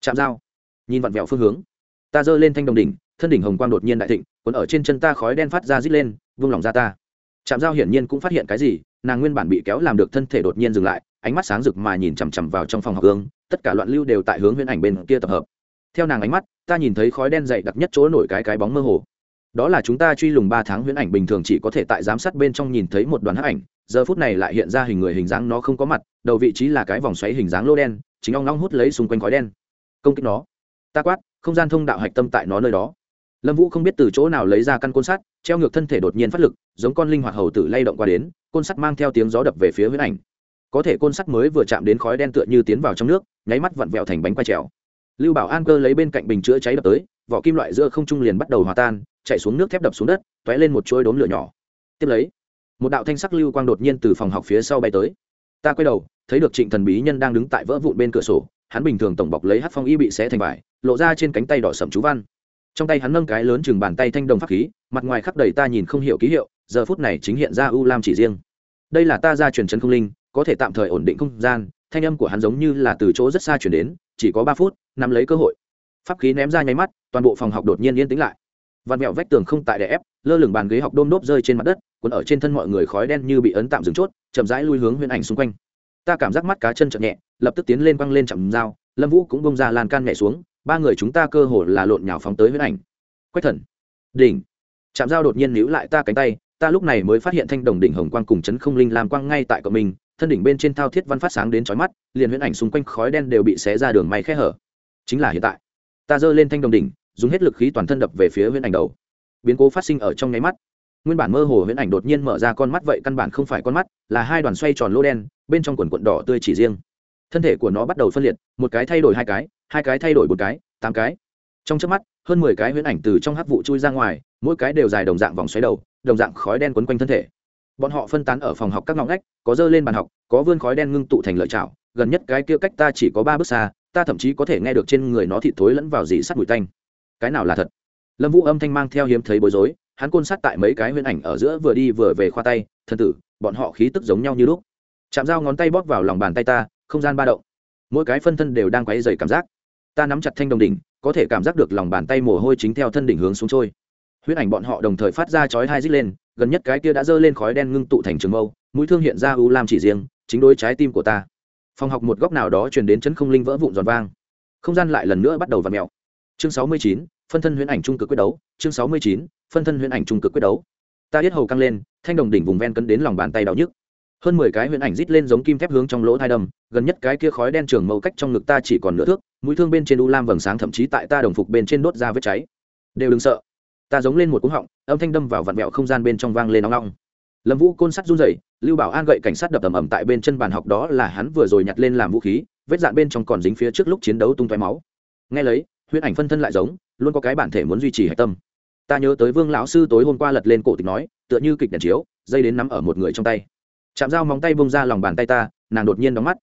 Chạm dao. Nhìn vặn vẹo phương hướng. Ta giơ lên thanh đồng đỉnh, thân đỉnh hồng quang đột nhiên đại thịnh quấn ở trên chân ta khói đen phát ra rít lên, vung lòng ra ta. Chạm dao hiển nhiên cũng phát hiện cái gì nàng nguyên bản bị kéo làm được thân thể đột nhiên dừng lại, ánh mắt sáng rực mà nhìn chằm chằm vào trong phòng học hương tất cả loạn lưu đều tại hướng huyễn ảnh bên kia tập hợp. Theo nàng ánh mắt, ta nhìn thấy khói đen dày đặc nhất chỗ nổi cái cái bóng mơ hồ. Đó là chúng ta truy lùng ba tháng huyễn ảnh bình thường chỉ có thể tại giám sát bên trong nhìn thấy một đoàn hắc ảnh, giờ phút này lại hiện ra hình người hình dáng nó không có mặt, đầu vị trí là cái vòng xoáy hình dáng lô đen, chính ong long hút lấy xung quanh khói đen. Công kích nó. Ta quát, không gian thông đạo hạch tâm tại nó nơi đó lâm vũ không biết từ chỗ nào lấy ra căn côn sắt, treo ngược thân thể đột nhiên phát lực, giống con linh hoạt hầu tử lay động qua đến, côn sắt mang theo tiếng gió đập về phía huyễn ảnh. Có thể côn sắt mới vừa chạm đến khói đen tựa như tiến vào trong nước, nháy mắt vặn vẹo thành bánh quay trèo. Lưu bảo an cơ lấy bên cạnh bình chữa cháy đập tới, vỏ kim loại giữa không trung liền bắt đầu hòa tan, chạy xuống nước thép đập xuống đất t ó é lên một chuỗi đốm lửa nhỏ. Tiếp lấy, một đạo thanh sắc lưu quang đột nhiên từ phòng học phía sau bay tới. Ta quay đầu, thấy được trịnh thần bí nhân đang đứng tại vỡ vụn bên cửa sổ, hắn bình thường tổng bọc lấy hát phong y bị xé thành vải, lộ ra trên cánh tay đỏ sậm chú văn trong tay hắn nâng cái lớn chừng bàn tay thanh đồng pháp khí, mặt ngoài khắp đầy ta nhìn không hiểu ký hiệu, giờ phút này chính hiện ra u lam chỉ riêng. Đây là ta ra truyền chân không linh, có thể tạm thời ổn định không gian, thanh âm của hắn giống như là từ chỗ rất xa chuyển đến, chỉ có ba phút, nắm lấy cơ hội. Pháp khí ném ra nháy mắt, toàn bộ phòng học đột nhiên yên tĩnh lại. Vạt mẹo vách tường không tại đè ép, lơ lửng bàn ghế học đôm đốp rơi trên mặt đất quần ở trên thân mọi người khói đen như bị ấn tạm dừng chốt, chậm rãi lui hướng huyền ảnh xung quanh. Ta cảm giác mắt cá chân chậm nhẹ, lập tức tiến lên quăng lên chậm dao, lâm vũ cũng bông ra lan can nhảy xuống ba người chúng ta cơ hồ là lộn nhào phóng tới huyết ảnh. Quách thần, đỉnh. Chạm dao đột nhiên níu lại ta cánh tay, ta lúc này mới phát hiện thanh đồng đỉnh hồng quang cùng chấn không linh làm quang ngay tại cậu mình, thân đỉnh bên trên thao thiết văn phát sáng đến chói mắt, liền huyễn ảnh xung quanh khói đen đều bị xé ra đường may khe hở. Chính là hiện tại, ta giơ lên thanh đồng đỉnh, dùng hết lực khí toàn thân đập về phía huyễn ảnh đầu. Biến cố phát sinh ở trong nháy mắt. Nguyên bản mơ hồ huyễn ảnh đột nhiên mở ra con mắt vậy căn bản không phải con mắt, là hai đoàn xoay tròn lô đen, bên trong quần quận đỏ tươi chỉ riêng. Thân thể của nó bắt đầu phân liệt, một cái thay đổi hai cái hai cái thay đổi một cái, tám cái. Trong trước mắt, hơn mười cái huyễn ảnh từ trong hắc vụ chui ra ngoài, mỗi cái đều dài đồng dạng vòng xoáy đầu, đồng dạng khói đen quấn quanh thân thể. Bọn họ phân tán ở phòng học các ngõ ngách, có dơ lên bàn học, có vươn khói đen ngưng tụ thành lợi chảo, gần nhất cái kia cách ta chỉ có ba bước xa, ta thậm chí có thể nghe được trên người nó thịt thối lẫn vào dì sắt bụi tanh. Cái nào là thật? Lâm vũ âm thanh mang theo hiếm thấy bối rối, hắn côn sát tại mấy cái huyễn ảnh ở giữa vừa đi vừa về khoa tay thân tử, bọn họ khí tức giống nhau như lúc. Chạm dao ngón tay bóp vào lòng bàn tay ta, không gian ba động. Mỗi cái phân thân đều đang quấy dày cảm giác ta nắm chặt thanh đồng đỉnh, có thể cảm giác được lòng bàn tay mồ hôi chính theo thân đỉnh hướng xuống trôi. Huyễn ảnh bọn họ đồng thời phát ra chói hai dít lên, gần nhất cái kia đã dơ lên khói đen ngưng tụ thành trường mâu, mũi thương hiện ra u lam chỉ riêng, chính đối trái tim của ta. Phòng học một góc nào đó truyền đến chấn không linh vỡ vụn giòn vang. Không gian lại lần nữa bắt đầu v ặ mẹo chương sáu mươi chín, phân thân huyễn ảnh trung cực quyết đấu. Chương sáu mươi chín, phân thân huyễn ảnh trung cực quyết đấu. Ta biết hầu căng lên, thanh đồng đỉnh vùng ven cấn đến lòng bàn tay đau nhức hơn mười cái huyễn ảnh rít lên giống kim thép hướng trong lỗ thai đâm, gần nhất cái kia khói đen trường màu cách trong ngực ta chỉ còn nửa thước, mũi thương bên trên u lam vầng sáng thậm chí tại ta đồng phục bên trên đốt ra vết cháy. Đều đừng sợ. Ta giống lên một cúng họng, âm thanh đâm vào vặn vẹo không gian bên trong vang lên nóng nóng lâm vũ côn sắt run rẩy, lưu bảo an gậy cảnh sát đập ầm ầm tại bên chân bàn học đó là hắn vừa rồi nhặt lên làm vũ khí, vết dạn bên trong còn dính phía trước lúc chiến đấu tung tóe máu. Nghe lấy, huyễn ảnh phân thân lại giống, luôn có cái bản thể muốn duy trì hạch tâm. Ta nhớ tới vương lão sư tối hôm qua lật lên cổ tịch nói, tựa như kịch đèn chiếu, dây đến nắm ở một người trong tay chạm dao móng tay bông ra lòng bàn tay ta, nàng đột nhiên đóng mắt.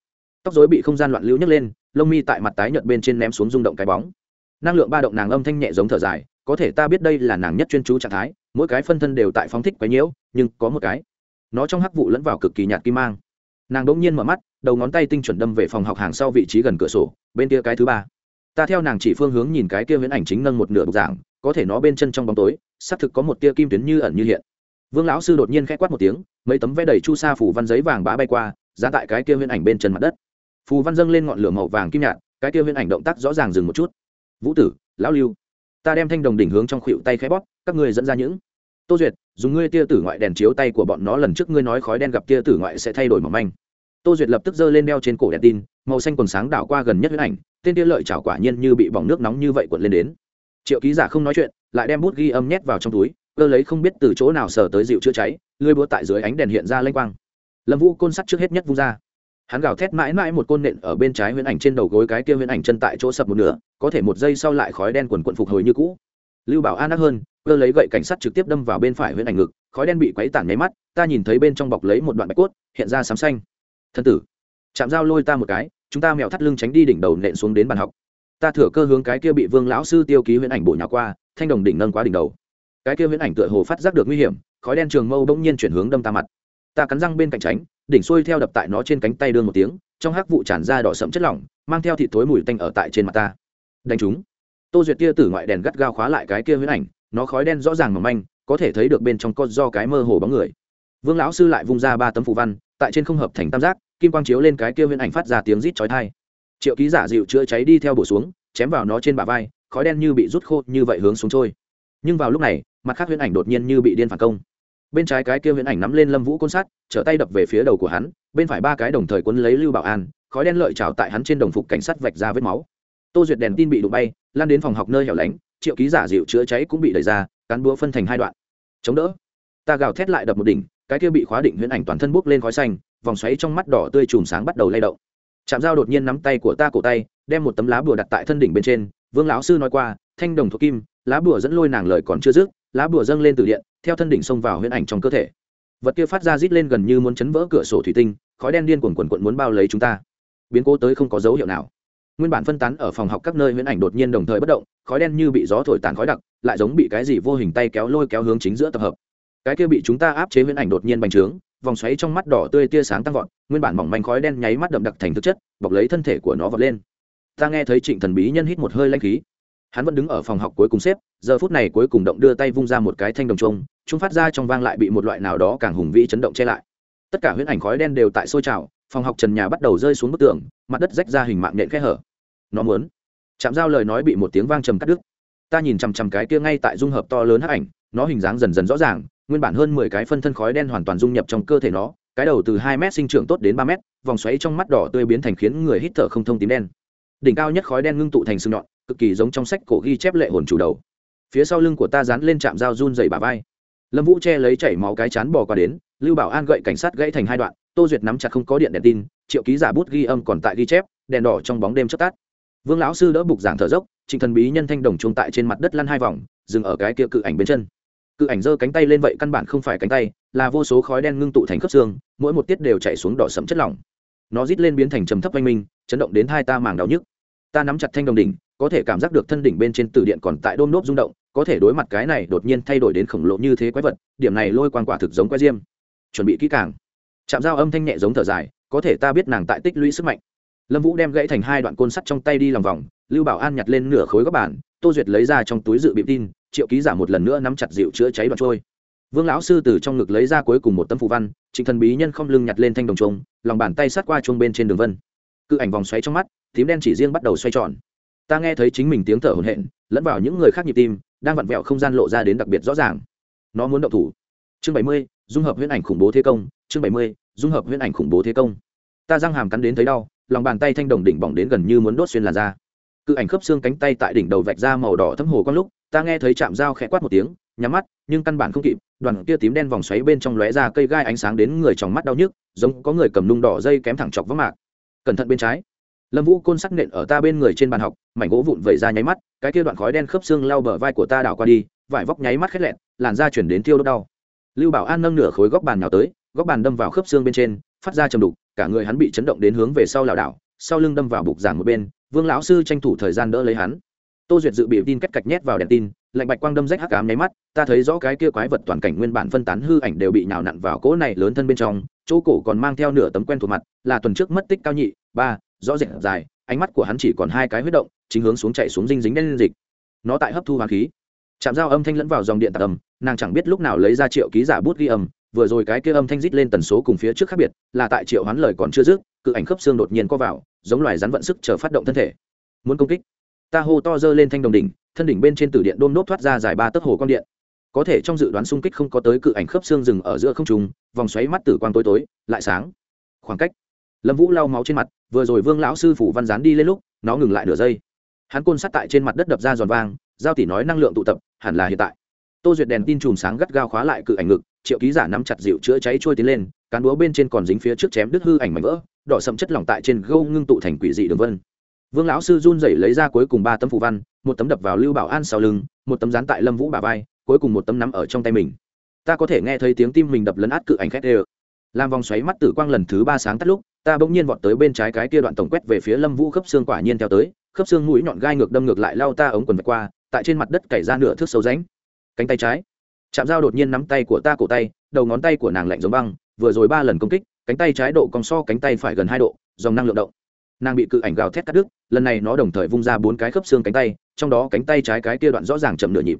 Tóc dối bị không gian loạn lưu nhấc lên, lông mi tại mặt tái nhợt bên trên ném xuống rung động cái bóng. Năng lượng ba động nàng âm thanh nhẹ giống thở dài, có thể ta biết đây là nàng nhất chuyên chú trạng thái, mỗi cái phân thân đều tại phóng thích quấy nhiễu, nhưng có một cái, nó trong hắc vụ lẫn vào cực kỳ nhạt kim mang. Nàng đ ỗ n g nhiên mở mắt, đầu ngón tay tinh chuẩn đâm về phòng học hàng sau vị trí gần cửa sổ, bên kia cái thứ ba. Ta theo nàng chỉ phương hướng nhìn cái kia viễn ảnh chính nâng một nửa bục giảng có thể nó bên chân trong bóng tối, xác thực có một tia kim tuyến như ẩn như hiện vương lão sư đột nhiên k h ẽ quát một tiếng, mấy tấm vé đầy chu sa phủ văn giấy vàng bã bay qua ra tại cái kia huyễn ảnh bên chân mặt đất. Phù văn dâng lên ngọn lửa màu vàng kim nhạt, cái kia huyễn ảnh động tác rõ ràng dừng một chút. Vũ tử, lão lưu, ta đem thanh đồng đỉnh hướng trong khuỵu tay khẽ bóp, các ngươi dẫn ra những. Tô duyệt, dùng ngươi tia tử ngoại đèn chiếu tay của bọn nó, lần trước ngươi nói khói đen gặp tia tử ngoại sẽ thay đổi mỏng manh. Tô duyệt lập tức giơ lên đeo trên cổ đèn tin, màu xanh quần sáng đảo qua gần nhất huyễn ảnh, tên tia lợi chảo quả nhiên như bị bỏng nước nóng như vậy cuộn lên đến. Triệu ký giả không nói chuyện, lại đem bút ghi âm nhét vào trong túi cơ lấy không biết từ chỗ nào sờ tới dịu chữa cháy, lưới búa tại dưới ánh đèn hiện ra lênh quang. Lâm vũ côn sắt trước hết nhất vung ra. Hắn gào thét mãi mãi một côn nện ở bên trái huyễn ảnh trên đầu gối cái kia huyễn ảnh chân tại chỗ sập một nửa, có thể một giây sau lại khói đen quần quận phục hồi như cũ. Lưu bảo an ác hơn, cơ lấy gậy cảnh sát trực tiếp đâm vào bên phải huyễn ảnh ngực, khói đen bị quấy tản nháy mắt, ta nhìn thấy bên trong bọc lấy một đoạn bạch cốt, hiện ra sám xanh. Thân tử, chạm dao lôi ta một cái, chúng ta mèo thắt lưng tránh đi đỉnh đầu nện xuống đến bàn học. Ta thừa cơ hướng cái kia bị vương lão sư tiêu ký huyễn ảnh bổ nhà qua, thanh đồng đỉnh nâng quá đỉnh đầu cái kia huyễn ảnh tựa hồ phát giác được nguy hiểm, khói đen trường mâu bỗng nhiên chuyển hướng đâm ta mặt. Ta cắn răng bên cạnh tránh, đỉnh xuôi theo đập tại nó trên cánh tay đương một tiếng, trong hắc vụ tràn ra đỏ sẫm chất lỏng, mang theo thịt thối mùi tanh ở tại trên mặt ta. Đánh chúng. Tô duyệt tia tử ngoại đèn gắt gao khóa lại cái kia huyễn ảnh, nó khói đen rõ ràng mỏng manh, có thể thấy được bên trong con do cái mơ hồ bóng người. Vương lão sư lại vung ra ba tấm phù văn, tại trên không hợp thành tam giác, kim quang chiếu lên cái kia huyễn ảnh phát ra tiếng rít chói tai. Triệu ký giả dịu chữa cháy đi theo bổ xuống, chém vào nó trên bả vai, khói đen như bị rút khô như vậy hướng xuống trôi. Nhưng vào lúc này mặt khác huyễn ảnh đột nhiên như bị điên phản công. Bên trái cái kia huyễn ảnh nắm lên lâm vũ côn sát trở tay đập về phía đầu của hắn, bên phải ba cái đồng thời quấn lấy lưu bảo an, khói đen lợi trào tại hắn trên đồng phục cảnh sát vạch ra vết máu. Tô duyệt đèn tin bị đụng bay, lan đến phòng học nơi hẻo lánh, triệu ký giả dịu chữa cháy cũng bị đẩy ra, cán búa phân thành hai đoạn. Chống đỡ. Ta gào thét lại đập một đỉnh, cái kia bị khóa định huyễn ảnh toàn thân bốc lên khói xanh, vòng xoáy trong mắt đỏ tươi chùm sáng bắt đầu lay động. Chạm dao đột nhiên nắm tay của ta cổ tay, đem một tấm lá bùa đặt tại thân đỉnh bên trên, vương lão sư nói qua, thanh đồng thuộc kim, lá bùa dẫn lôi nàng lời còn chưa dứt lá bùa dâng lên từ điện, theo thân đỉnh xông vào huyễn ảnh trong cơ thể. Vật kia phát ra rít lên gần như muốn chấn vỡ cửa sổ thủy tinh, khói đen điên cuồn cuộn cuộn muốn bao lấy chúng ta. Biến cố tới không có dấu hiệu nào. Nguyên bản phân tán ở phòng học các nơi huyễn ảnh đột nhiên đồng thời bất động, khói đen như bị gió thổi tàn khói đặc, lại giống bị cái gì vô hình tay kéo lôi kéo hướng chính giữa tập hợp. Cái kia bị chúng ta áp chế huyễn ảnh đột nhiên bành trướng, vòng xoáy trong mắt đỏ tươi tia sáng tăng vọt, nguyên bản mỏng manh khói đen nháy mắt đậm đặc thành thực chất, bọc lấy thân thể của nó vọt lên. Ta nghe thấy trịnh thần bí nhân hít một hơi lanh khí hắn vẫn đứng ở phòng học cuối cùng xếp, giờ phút này cuối cùng động đưa tay vung ra một cái thanh đồng trông chúng phát ra trong vang lại bị một loại nào đó càng hùng vĩ chấn động che lại. Tất cả huyễn ảnh khói đen đều tại sôi trào, phòng học trần nhà bắt đầu rơi xuống bức tường, mặt đất rách ra hình mạng nện khe hở. Nó muốn. Chạm giao lời nói bị một tiếng vang trầm cắt đứt. Ta nhìn chằm chằm cái kia ngay tại dung hợp to lớn hắc ảnh, nó hình dáng dần dần rõ ràng, nguyên bản hơn mười cái phân thân khói đen hoàn toàn dung nhập trong cơ thể nó, cái đầu từ hai mét sinh trưởng tốt đến ba mét, vòng xoáy trong mắt đỏ tươi biến thành khiến người hít thở không thông tím đen đỉnh cao nhất khói đen ngưng tụ thành sừng nhọn, cực kỳ giống trong sách cổ ghi chép lệ hồn chủ đầu. Phía sau lưng của ta dán lên trạm dao run dày bà vai. Lâm vũ che lấy chảy máu cái chán bò qua đến, lưu bảo an gậy cảnh sát gãy thành hai đoạn, tô duyệt nắm chặt không có điện đèn tin, triệu ký giả bút ghi âm còn tại ghi chép, đèn đỏ trong bóng đêm chất tắt. Vương lão sư đỡ bục giảng thở dốc, trịnh thần bí nhân thanh đồng chuông tại trên mặt đất lăn hai vòng, dừng ở cái kia cự ảnh bên chân. Cự ảnh giơ cánh tay lên vậy căn bản không phải cánh tay, là vô số khói đen ngưng tụ thành khớp xương, mỗi một tiết đều chạy xuống đỏ sẫm chất lỏng nó rít lên biến thành trầm thấp oanh minh, chấn động đến hai ta màng đau nhức. Ta nắm chặt thanh đồng đỉnh, có thể cảm giác được thân đỉnh bên trên từ điện còn tại đôm nốt rung động, có thể đối mặt cái này đột nhiên thay đổi đến khổng lồ như thế quái vật, điểm này lôi quan quả thực giống quái diêm. Chuẩn bị kỹ càng. Chạm dao âm thanh nhẹ giống thở dài, có thể ta biết nàng tại tích lũy sức mạnh. Lâm vũ đem gãy thành hai đoạn côn sắt trong tay đi lòng vòng, lưu bảo an nhặt lên nửa khối góc bản tô duyệt lấy ra trong túi dự bị tin, triệu ký giả một lần nữa nắm chặt dịu chữa cháy đoạn trôi vương lão sư từ trong ngực lấy ra cuối cùng một tấm phù văn, trịnh thần bí nhân không lưng nhặt lên thanh đồng trống lòng bàn tay sát qua chuông bên trên đường vân. Cự ảnh vòng xoáy trong mắt, tím đen chỉ riêng bắt đầu xoay tròn. Ta nghe thấy chính mình tiếng thở hổn hển, lẫn vào những người khác nhịp tim, đang vặn vẹo không gian lộ ra đến đặc biệt rõ ràng. Nó muốn động thủ. Chương bảy mươi, dung hợp huyễn ảnh khủng bố thế công. Chương bảy mươi, dung hợp huyễn ảnh khủng bố thế công. Ta răng hàm cắn đến thấy đau, lòng bàn tay thanh đồng đỉnh bỏng đến gần như muốn đốt xuyên làn da. Cự ảnh khớp xương cánh tay tại đỉnh đầu vạch ra màu đỏ thấm hồ con lúc ta nghe thấy chạm dao khẽ quát một tiếng, nhắm mắt, nhưng căn bản không kịp, đoàn kia tím đen vòng xoáy bên trong lóe ra cây gai ánh sáng đến người trong mắt đau nhức, giống có người cầm nung đỏ dây kém thẳng chọc vắng mạc. Cẩn thận bên trái. Lâm vũ côn sắc nện ở ta bên người trên bàn học, mảnh gỗ vụn vẩy ra nháy mắt, cái kia đoạn khói đen khớp xương lao bờ vai của ta đảo qua đi, vải vóc nháy mắt khét lẹn, làn da chuyển đến tiêu đốt đau. Lưu bảo an nâng nửa khối góc bàn nào tới, góc bàn đâm vào khớp xương bên trên, phát ra chầm đục, cả người hắn bị chấn động đến hướng về sau lảo đảo, sau lưng đâm vào bục giảng một bên, vương lão sư tranh thủ thời gian đỡ lấy hắn tô duyệt dự bị tin cách cạch nhét vào đèn tin, lạnh bạch quang đâm rách hắc ám nháy mắt, ta thấy rõ cái kia quái vật toàn cảnh nguyên bản phân tán hư ảnh đều bị nhào nặn vào cỗ này lớn thân bên trong, chỗ cổ còn mang theo nửa tấm quen thuộc mặt, là tuần trước mất tích cao nhị, ba, rõ rệt dài, ánh mắt của hắn chỉ còn hai cái huyết động, chính hướng xuống chạy xuống dinh dính đen dịch. Nó tại hấp thu hoàng khí. Chạm dao âm thanh lẫn vào dòng điện tạc âm, nàng chẳng biết lúc nào lấy ra triệu ký giả bút ghi âm, vừa rồi cái kia âm thanh rít lên tần số cùng phía trước khác biệt, là tại triệu hoán lời còn chưa dứt, cự ảnh khớp xương đột nhiên co vào, giống loài rắn vận sức chờ phát động thân thể. Muốn công kích ta hô to dơ lên thanh đồng đỉnh, thân đỉnh bên trên tử điện đôm nốt thoát ra dài ba tấc hồ con điện. Có thể trong dự đoán xung kích không có tới cự ảnh khớp xương rừng ở giữa không trùng vòng xoáy mắt tử quang tối tối, lại sáng. Khoảng cách. Lâm vũ lau máu trên mặt, vừa rồi vương lão sư phủ văn gián đi lên lúc, nó ngừng lại nửa giây. Hắn côn sắt tại trên mặt đất đập ra giòn vang, giao tỷ nói năng lượng tụ tập, hẳn là hiện tại. Tô duyệt đèn tin chùm sáng gắt gao khóa lại cự ảnh ngực, triệu ký giả nắm chặt dịu chữa cháy trôi tiến lên, cán búa bên trên còn dính phía trước chém đứt hư ảnh mảnh vỡ, đỏ sậm chất lỏng tại trên gâu ngưng tụ thành quỷ dị đường vân vương lão sư run rẩy lấy ra cuối cùng ba tấm phù văn, một tấm đập vào lưu bảo an sau lưng, một tấm dán tại lâm vũ bà vai, cuối cùng một tấm nắm ở trong tay mình. Ta có thể nghe thấy tiếng tim mình đập lấn át cự ảnh khét ê làm vòng xoáy mắt tử quang lần thứ ba sáng tắt lúc, ta bỗng nhiên vọt tới bên trái cái kia đoạn tổng quét về phía lâm vũ khớp xương quả nhiên theo tới, khớp xương mũi nhọn gai ngược đâm ngược lại lao ta ống quần vạch qua, tại trên mặt đất cày ra nửa thước sâu ránh cánh tay trái chạm dao đột nhiên nắm tay của ta cổ tay, đầu ngón tay của nàng lạnh giống băng, vừa rồi ba lần công kích, cánh tay trái độ còn so cánh tay phải gần hai độ, dòng năng lượng động nàng bị cự ảnh gào thét cắt đứt, lần này nó đồng thời vung ra bốn cái khớp xương cánh tay, trong đó cánh tay trái cái kia đoạn rõ ràng chậm nửa nhịp.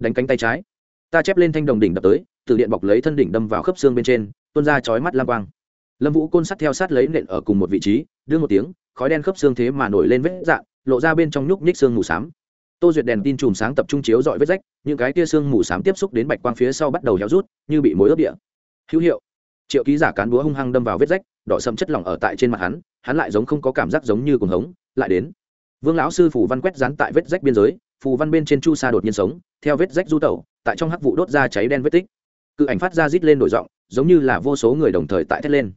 Đánh cánh tay trái. Ta chép lên thanh đồng đỉnh đập tới, từ điện bọc lấy thân đỉnh đâm vào khớp xương bên trên, tuôn ra chói mắt lam quang. Lâm vũ côn sắt theo sát lấy nện ở cùng một vị trí, đưa một tiếng, khói đen khớp xương thế mà nổi lên vết dạng, lộ ra bên trong nhúc nhích xương mù xám. Tô duyệt đèn tin chùm sáng tập trung chiếu dọi vết rách, những cái tia xương mù xám tiếp xúc đến bạch quang phía sau bắt đầu héo rút, như bị mối ướp địa. Hữu hiệu triệu ký giả cán búa hung hăng đâm vào vết rách, đỏ sầm chất lỏng ở tại trên mặt hắn hắn lại giống không có cảm giác giống như cuồng hống, lại đến. Vương lão sư phù văn quét dán tại vết rách biên giới, phù văn bên trên chu sa đột nhiên sống, theo vết rách du tẩu, tại trong hắc vụ đốt ra cháy đen vết tích. Cự ảnh phát ra rít lên đổi giọng, giống như là vô số người đồng thời tại thét lên.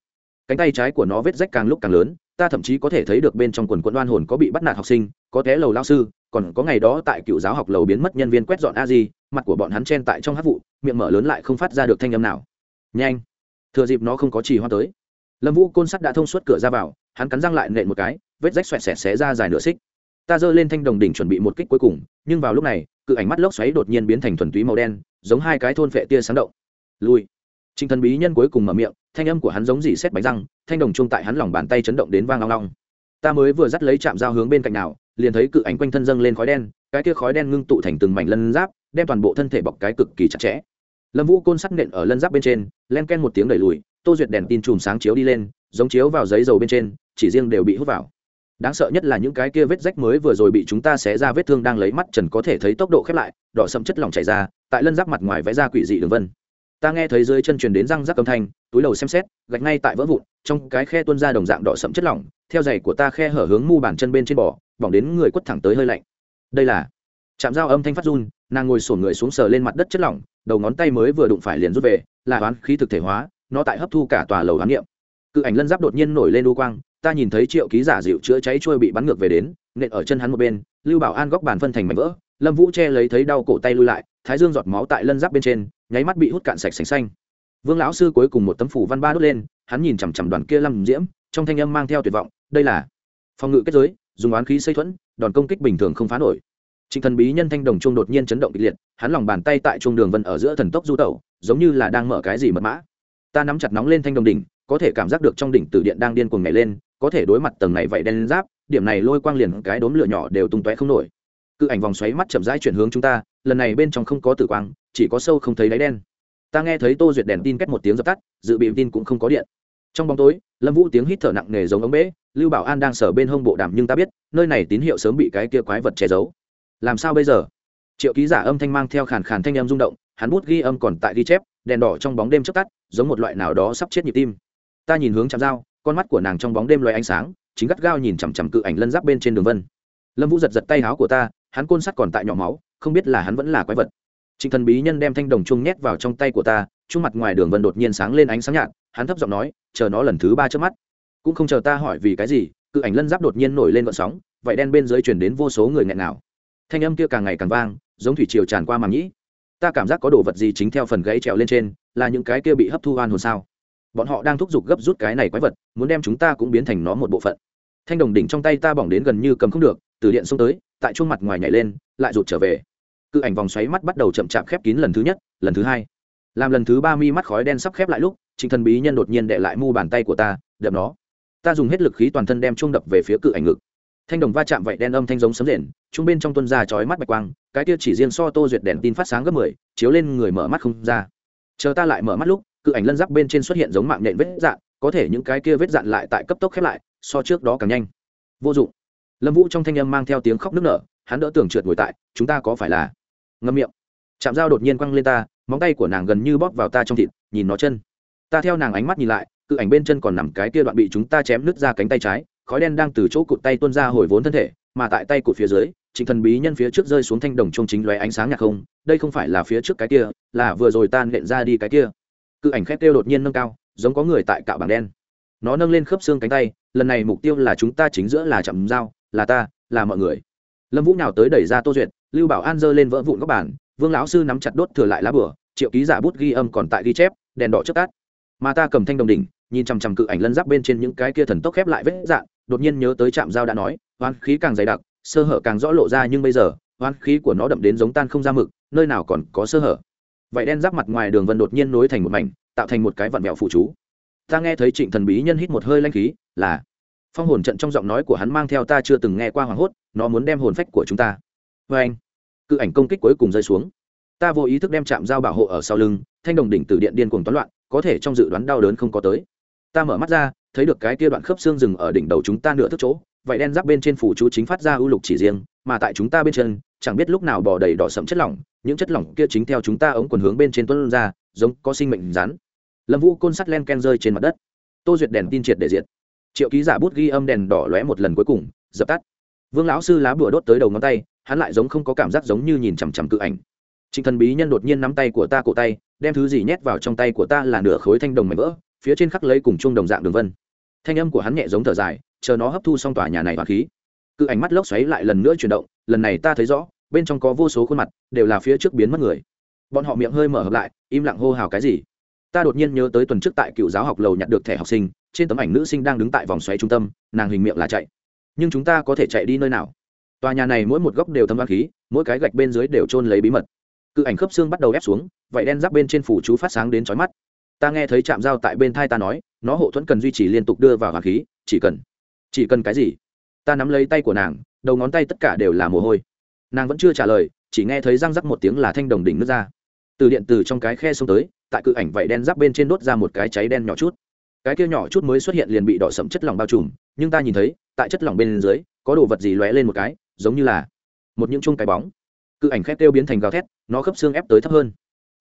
Cánh tay trái của nó vết rách càng lúc càng lớn, ta thậm chí có thể thấy được bên trong quần quận đoan hồn có bị bắt nạt học sinh, có té lầu lao sư, còn có ngày đó tại cựu giáo học lầu biến mất nhân viên quét dọn a di, mặt của bọn hắn chen tại trong hát vụ, miệng mở lớn lại không phát ra được thanh âm nào. Nhanh! Thừa dịp nó không có trì hoa tới, lâm vũ côn sắt đã thông suốt cửa ra vào, hắn cắn răng lại nện một cái, vết rách xoẹt xẹt xé ra dài nửa xích. Ta giơ lên thanh đồng đỉnh chuẩn bị một kích cuối cùng, nhưng vào lúc này, cự ảnh mắt lốc xoáy đột nhiên biến thành thuần túy màu đen, giống hai cái thôn phệ tia sáng động. Lui. Trinh thần bí nhân cuối cùng mở miệng, thanh âm của hắn giống dỉ xét bánh răng, thanh đồng chung tại hắn lòng bàn tay chấn động đến vang long long ta mới vừa dắt lấy chạm dao hướng bên cạnh nào, liền thấy cự ảnh quanh thân dâng lên khói đen, cái kia khói đen ngưng tụ thành từng mảnh lân giáp, đem toàn bộ thân thể bọc cái cực kỳ chặt chẽ lâm vũ côn sắt nện ở lân giáp bên trên, len ken một tiếng đẩy lùi, tô duyệt đèn tin chùm sáng chiếu đi lên, giống chiếu vào giấy dầu bên trên, chỉ riêng đều bị hút vào. Đáng sợ nhất là những cái kia vết rách mới vừa rồi bị chúng ta xé ra vết thương đang lấy mắt trần có thể thấy tốc độ khép lại, đỏ sậm chất lỏng chảy ra, tại lân giáp mặt ngoài vẽ ra quỷ dị đường vân. Ta nghe thấy dưới chân truyền đến răng rắc âm thanh, túi đầu xem xét, gạch ngay tại vỡ vụn, trong cái khe tuôn ra đồng dạng đỏ sậm chất lỏng, theo giày của ta khe hở hướng mu bàn chân bên trên bò, bỏng đến người quất thẳng tới hơi lạnh. Đây là chạm dao âm thanh phát run, nàng ngồi sổn người xuống sờ lên mặt đất chất lỏng, đầu ngón tay mới vừa đụng phải liền rút về, là oán khí thực thể hóa, nó tại hấp thu cả tòa lầu hoán niệm. Cự ảnh lân giáp đột nhiên nổi lên đu quang, ta nhìn thấy triệu ký giả dịu chữa cháy trôi bị bắn ngược về đến, nện ở chân hắn một bên, lưu bảo an góc bàn phân thành mảnh vỡ, lâm vũ che lấy thấy đau cổ tay lui lại, thái dương giọt máu tại lân giáp bên trên, nháy mắt bị hút cạn sạch sành xanh. Vương lão sư cuối cùng một tấm phủ văn ba đốt lên, hắn nhìn chằm chằm đoàn kia lâm diễm, trong thanh âm mang theo tuyệt vọng, đây là phòng ngự kết giới, dùng oán khí xây thuẫn, đòn công kích bình thường không phá nổi trịnh thần bí nhân thanh đồng trung đột nhiên chấn động kịch liệt, hắn lòng bàn tay tại trung đường vân ở giữa thần tốc du tẩu, giống như là đang mở cái gì mật mã. Ta nắm chặt nóng lên thanh đồng đỉnh, có thể cảm giác được trong đỉnh tử điện đang điên cuồng nhảy lên, có thể đối mặt tầng này vậy đen giáp, điểm này lôi quang liền cái đốm lửa nhỏ đều tung tóe không nổi. Cự ảnh vòng xoáy mắt chậm rãi chuyển hướng chúng ta, lần này bên trong không có tử quang, chỉ có sâu không thấy đáy đen. Ta nghe thấy tô duyệt đèn tin kết một tiếng dập tắt, dự bị tin cũng không có điện. Trong bóng tối, lâm vũ tiếng hít thở nặng nề giống ống bể lưu bảo an đang sở bên hông bộ đàm nhưng ta biết, nơi này tín hiệu sớm bị cái kia quái vật che giấu làm sao bây giờ? Triệu ký giả âm thanh mang theo khàn khàn thanh âm rung động, hắn bút ghi âm còn tại ghi chép, đèn đỏ trong bóng đêm chớp tắt, giống một loại nào đó sắp chết nhịp tim. Ta nhìn hướng chạm dao, con mắt của nàng trong bóng đêm loay ánh sáng, chính gắt gao nhìn chằm chằm cự ảnh lân giáp bên trên đường vân. Lâm vũ giật giật tay áo của ta, hắn côn sắt còn tại nhỏ máu, không biết là hắn vẫn là quái vật. Trịnh thần bí nhân đem thanh đồng chung nhét vào trong tay của ta chung mặt ngoài đường vân đột nhiên sáng lên ánh sáng nhạt, hắn thấp giọng nói, chờ nó lần thứ ba trước mắt. Cũng không chờ ta hỏi vì cái gì, cự ảnh lân giáp đột nhiên nổi lên vận sóng vậy đen bên dưới chuyển đến vô số người nghẹn nào thanh âm kia càng ngày càng vang, giống thủy triều tràn qua màng nhĩ. Ta cảm giác có đồ vật gì chính theo phần gãy trèo lên trên, là những cái kia bị hấp thu oan hồn sao? Bọn họ đang thúc giục gấp rút cái này quái vật, muốn đem chúng ta cũng biến thành nó một bộ phận. Thanh đồng đỉnh trong tay ta bỏng đến gần như cầm không được, từ điện xông tới, tại chuông mặt ngoài nhảy lên, lại rụt trở về. Cự ảnh vòng xoáy mắt bắt đầu chậm chạp khép kín lần thứ nhất, lần thứ hai. Làm lần thứ ba mi mắt khói đen sắp khép lại lúc, trịnh thần bí nhân đột nhiên đệ lại mu bàn tay của ta, đập nó. Ta dùng hết lực khí toàn thân đem chuông đập về phía cự ảnh ngực thanh đồng va chạm vậy đen âm thanh giống sấm rền, chung bên trong tuân ra chói mắt bạch quang, cái kia chỉ riêng so tô duyệt đèn tin phát sáng gấp mười, chiếu lên người mở mắt không ra. Chờ ta lại mở mắt lúc, cự ảnh lân giáp bên trên xuất hiện giống mạng nện vết dạn, có thể những cái kia vết dạn lại tại cấp tốc khép lại, so trước đó càng nhanh. Vô dụng. Lâm vũ trong thanh âm mang theo tiếng khóc nức nở, hắn đỡ tưởng trượt ngồi tại, chúng ta có phải là? Ngâm miệng. Chạm dao đột nhiên quăng lên ta, móng tay của nàng gần như bóp vào ta trong thịt, nhìn nó chân. Ta theo nàng ánh mắt nhìn lại, cự ảnh bên chân còn nằm cái kia đoạn bị chúng ta chém nứt ra cánh tay trái khói đen đang từ chỗ cụt tay tuôn ra hồi vốn thân thể, mà tại tay cụt phía dưới trịnh thần bí nhân phía trước rơi xuống thanh đồng trung chính lóe ánh sáng nhạc không, đây không phải là phía trước cái kia, là vừa rồi tan nện ra đi cái kia. Cự ảnh khét kêu đột nhiên nâng cao, giống có người tại cạo bảng đen. Nó nâng lên khớp xương cánh tay, lần này mục tiêu là chúng ta chính giữa là chậm dao là ta, là mọi người. Lâm vũ nào tới đẩy ra tô duyệt, lưu bảo an giơ lên vỡ vụn góc bản vương lão sư nắm chặt đốt thừa lại lá bửa triệu ký giả bút ghi âm còn tại ghi chép, đèn đỏ trước tát mà ta cầm thanh đồng đỉnh, nhìn chằm chằm cự ảnh lân giáp bên trên những cái kia thần tốc khép lại vết dạn đột nhiên nhớ tới trạm dao đã nói, oán khí càng dày đặc, sơ hở càng rõ lộ ra nhưng bây giờ, oán khí của nó đậm đến giống tan không ra mực, nơi nào còn có sơ hở. Vậy đen giáp mặt ngoài đường vân đột nhiên nối thành một mảnh, tạo thành một cái vặn vẹo phụ chú. Ta nghe thấy trịnh thần bí nhân hít một hơi lanh khí, là, phong hồn trận trong giọng nói của hắn mang theo ta chưa từng nghe qua hoảng hốt, nó muốn đem hồn phách của chúng ta. Vê anh, cự ảnh công kích cuối cùng rơi xuống. Ta vô ý thức đem chạm dao bảo hộ ở sau lưng, thanh đồng đỉnh từ điện điên cuồng toán loạn, có thể trong dự đoán đau đớn không có tới. Ta mở mắt ra thấy được cái kia đoạn khớp xương rừng ở đỉnh đầu chúng ta nửa thức chỗ vậy đen giáp bên trên phủ chú chính phát ra ưu lục chỉ riêng, mà tại chúng ta bên chân, chẳng biết lúc nào bỏ đầy đỏ sậm chất lỏng, những chất lỏng kia chính theo chúng ta ống quần hướng bên trên tuân ra, giống có sinh mệnh rắn. Lâm vũ côn sắt len ken rơi trên mặt đất. Tô duyệt đèn tin triệt để diệt. Triệu ký giả bút ghi âm đèn đỏ lóe một lần cuối cùng, dập tắt. Vương lão sư lá bùa đốt tới đầu ngón tay, hắn lại giống không có cảm giác giống như nhìn chằm chằm cự ảnh. Trịnh thần bí nhân đột nhiên nắm tay của ta cổ tay, đem thứ gì nhét vào trong tay của ta là nửa khối thanh đồng mảnh vỡ, phía trên khắc lấy cùng chung đồng dạng đường vân thanh âm của hắn nhẹ giống thở dài, chờ nó hấp thu xong tòa nhà này và khí. Cự ảnh mắt lốc xoáy lại lần nữa chuyển động, lần này ta thấy rõ, bên trong có vô số khuôn mặt, đều là phía trước biến mất người. Bọn họ miệng hơi mở hợp lại, im lặng hô hào cái gì? Ta đột nhiên nhớ tới tuần trước tại cựu giáo học lầu nhặt được thẻ học sinh, trên tấm ảnh nữ sinh đang đứng tại vòng xoáy trung tâm, nàng hình miệng là chạy. Nhưng chúng ta có thể chạy đi nơi nào? Tòa nhà này mỗi một góc đều thâm vang khí, mỗi cái gạch bên dưới đều trôn lấy bí mật. Cự ảnh khớp xương bắt đầu ép xuống vậy đen giáp bên trên phủ chú phát sáng đến chói mắt. Ta nghe thấy chạm dao tại bên thai ta nói nó hộ thuẫn cần duy trì liên tục đưa vào hoàng khí, chỉ cần chỉ cần cái gì? Ta nắm lấy tay của nàng, đầu ngón tay tất cả đều là mồ hôi. Nàng vẫn chưa trả lời, chỉ nghe thấy răng rắc một tiếng là thanh đồng đỉnh nước ra. Từ điện từ trong cái khe xông tới, tại cự ảnh vậy đen giáp bên trên đốt ra một cái cháy đen nhỏ chút. Cái kia nhỏ chút mới xuất hiện liền bị đỏ sậm chất lỏng bao trùm, nhưng ta nhìn thấy, tại chất lỏng bên dưới, có đồ vật gì lóe lên một cái, giống như là một những chung cái bóng. Cự ảnh khét kêu biến thành gào thét, nó khớp xương ép tới thấp hơn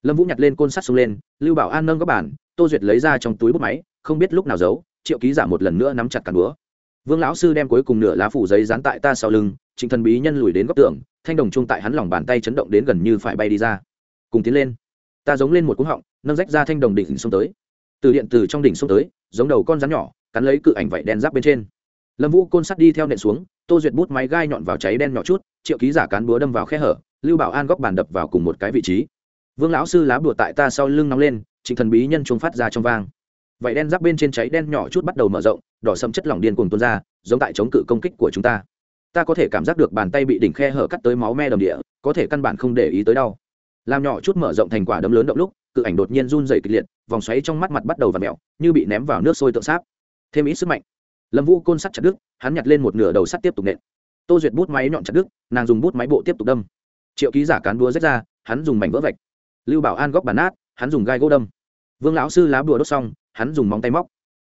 lâm vũ nhặt lên côn sắt xông lên, lưu bảo an nâng các bản tô duyệt lấy ra trong túi bút máy, không biết lúc nào giấu, triệu ký giả một lần nữa nắm chặt cản búa. Vương lão sư đem cuối cùng nửa lá phủ giấy dán tại ta sau lưng, trịnh thần bí nhân lùi đến góc tường, thanh đồng chung tại hắn lòng bàn tay chấn động đến gần như phải bay đi ra. Cùng tiến lên. Ta giống lên một cúng họng, nâng rách ra thanh đồng đỉnh xuống tới. Từ điện từ trong đỉnh xuống tới, giống đầu con rắn nhỏ, cắn lấy cự ảnh vảy đen giáp bên trên. Lâm vũ côn sắt đi theo nện xuống, tô duyệt bút máy gai nhọn vào cháy đen nhỏ chút, triệu ký giả cán búa đâm vào khe hở, lưu bảo an góc bàn đập vào cùng một cái vị trí vương lão sư lá bùa tại ta sau lưng nóng lên, trịnh thần bí nhân chúng phát ra trong vang. Vậy đen giáp bên trên cháy đen nhỏ chút bắt đầu mở rộng, đỏ sâm chất lỏng điên cuồng tuôn ra, giống tại chống cự công kích của chúng ta. Ta có thể cảm giác được bàn tay bị đỉnh khe hở cắt tới máu me đầm địa, có thể căn bản không để ý tới đau. Làm nhỏ chút mở rộng thành quả đấm lớn động lúc, cự ảnh đột nhiên run dày kịch liệt, vòng xoáy trong mắt mặt bắt đầu và mẹo như bị ném vào nước sôi tượng sáp. Thêm ít sức mạnh. Lâm vũ côn sắt chặt đứt, hắn nhặt lên một nửa đầu sắt tiếp tục nện. Tô duyệt bút máy nhọn chặt đứt, nàng dùng bút máy bộ tiếp tục đâm. Triệu ký giả cán búa rách ra, hắn dùng mảnh vỡ vạch lưu bảo an góc bàn nát hắn dùng gai gỗ đâm. Vương lão sư lá bùa đốt xong hắn dùng móng tay móc.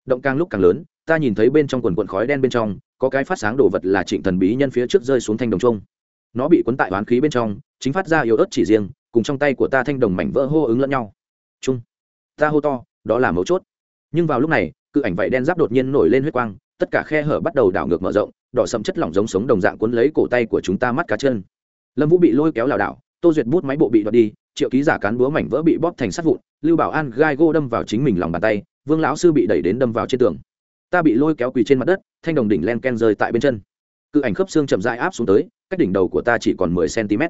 Động càng lúc càng lớn ta nhìn thấy bên trong quần quần khói đen bên trong có cái phát sáng đồ vật là trịnh thần bí nhân phía trước rơi xuống thanh đồng trung nó bị cuốn tại oán khí bên trong chính phát ra yếu ớt chỉ riêng cùng trong tay của ta thanh đồng mảnh vỡ hô ứng lẫn nhau. Trung, ta hô to đó là mấu chốt. Nhưng vào lúc này cự ảnh vảy đen giáp đột nhiên nổi lên huyết quang tất cả khe hở bắt đầu đảo ngược mở rộng đỏ sậm chất lỏng giống sống đồng dạng cuốn lấy cổ tay của chúng ta mắt cá chân. Lâm vũ bị lôi kéo lảo đảo tô duyệt bút máy bộ bị đoạt đi, triệu ký giả cán búa mảnh vỡ bị bóp thành sắt vụn, lưu bảo an gai gô đâm vào chính mình lòng bàn tay, vương lão sư bị đẩy đến đâm vào trên tường. Ta bị lôi kéo quỳ trên mặt đất, thanh đồng đỉnh len ken rơi tại bên chân. Cự ảnh khớp xương chậm dại áp xuống tới, cách đỉnh đầu của ta chỉ còn mười cm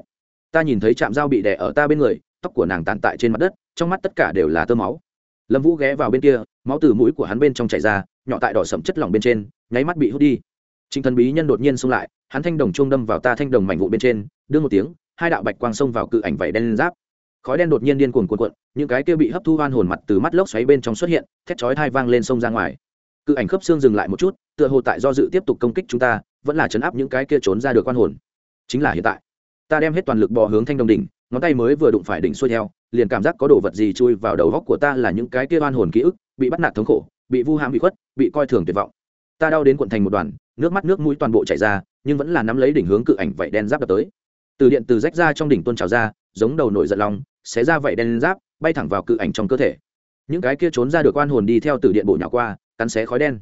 ta nhìn thấy chạm dao bị đè ở ta bên người, tóc của nàng tàn tại trên mặt đất, trong mắt tất cả đều là tơ máu. Lâm vũ ghé vào bên kia, máu từ mũi của hắn bên trong chảy ra, nhỏ tại đỏ sậm chất lỏng bên trên, nháy mắt bị hút đi. Trình thần bí nhân đột nhiên xông lại, hắn thanh đồng chuông đâm vào ta thanh đồng mảnh vụ bên trên, đưa một tiếng hai đạo bạch quang xông vào cự ảnh vảy đen giáp. Khói đen đột nhiên điên cuồng cuộn cuộn, những cái kia bị hấp thu hoan hồn mặt từ mắt lốc xoáy bên trong xuất hiện, thét chói thai vang lên sông ra ngoài. Cự ảnh khớp xương dừng lại một chút, tựa hồ tại do dự tiếp tục công kích chúng ta, vẫn là chấn áp những cái kia trốn ra được quan hồn. Chính là hiện tại, ta đem hết toàn lực bò hướng thanh đồng đỉnh, ngón tay mới vừa đụng phải đỉnh xuôi theo, liền cảm giác có đồ vật gì chui vào đầu góc của ta là những cái kia oan hồn ký ức, bị bắt nạt thống khổ, bị vu hãm bị khuất, bị coi thường tuyệt vọng. Ta đau đến cuộn thành một đoàn, nước mắt nước mũi toàn bộ chảy ra, nhưng vẫn là nắm lấy đỉnh hướng cự ảnh vậy đen giáp đập tới từ điện từ rách ra trong đỉnh tôn trào ra, giống đầu nổi giận lòng xé ra vảy đen giáp, bay thẳng vào cự ảnh trong cơ thể. Những cái kia trốn ra được oan hồn đi theo từ điện bộ nhỏ qua, cắn xé khói đen.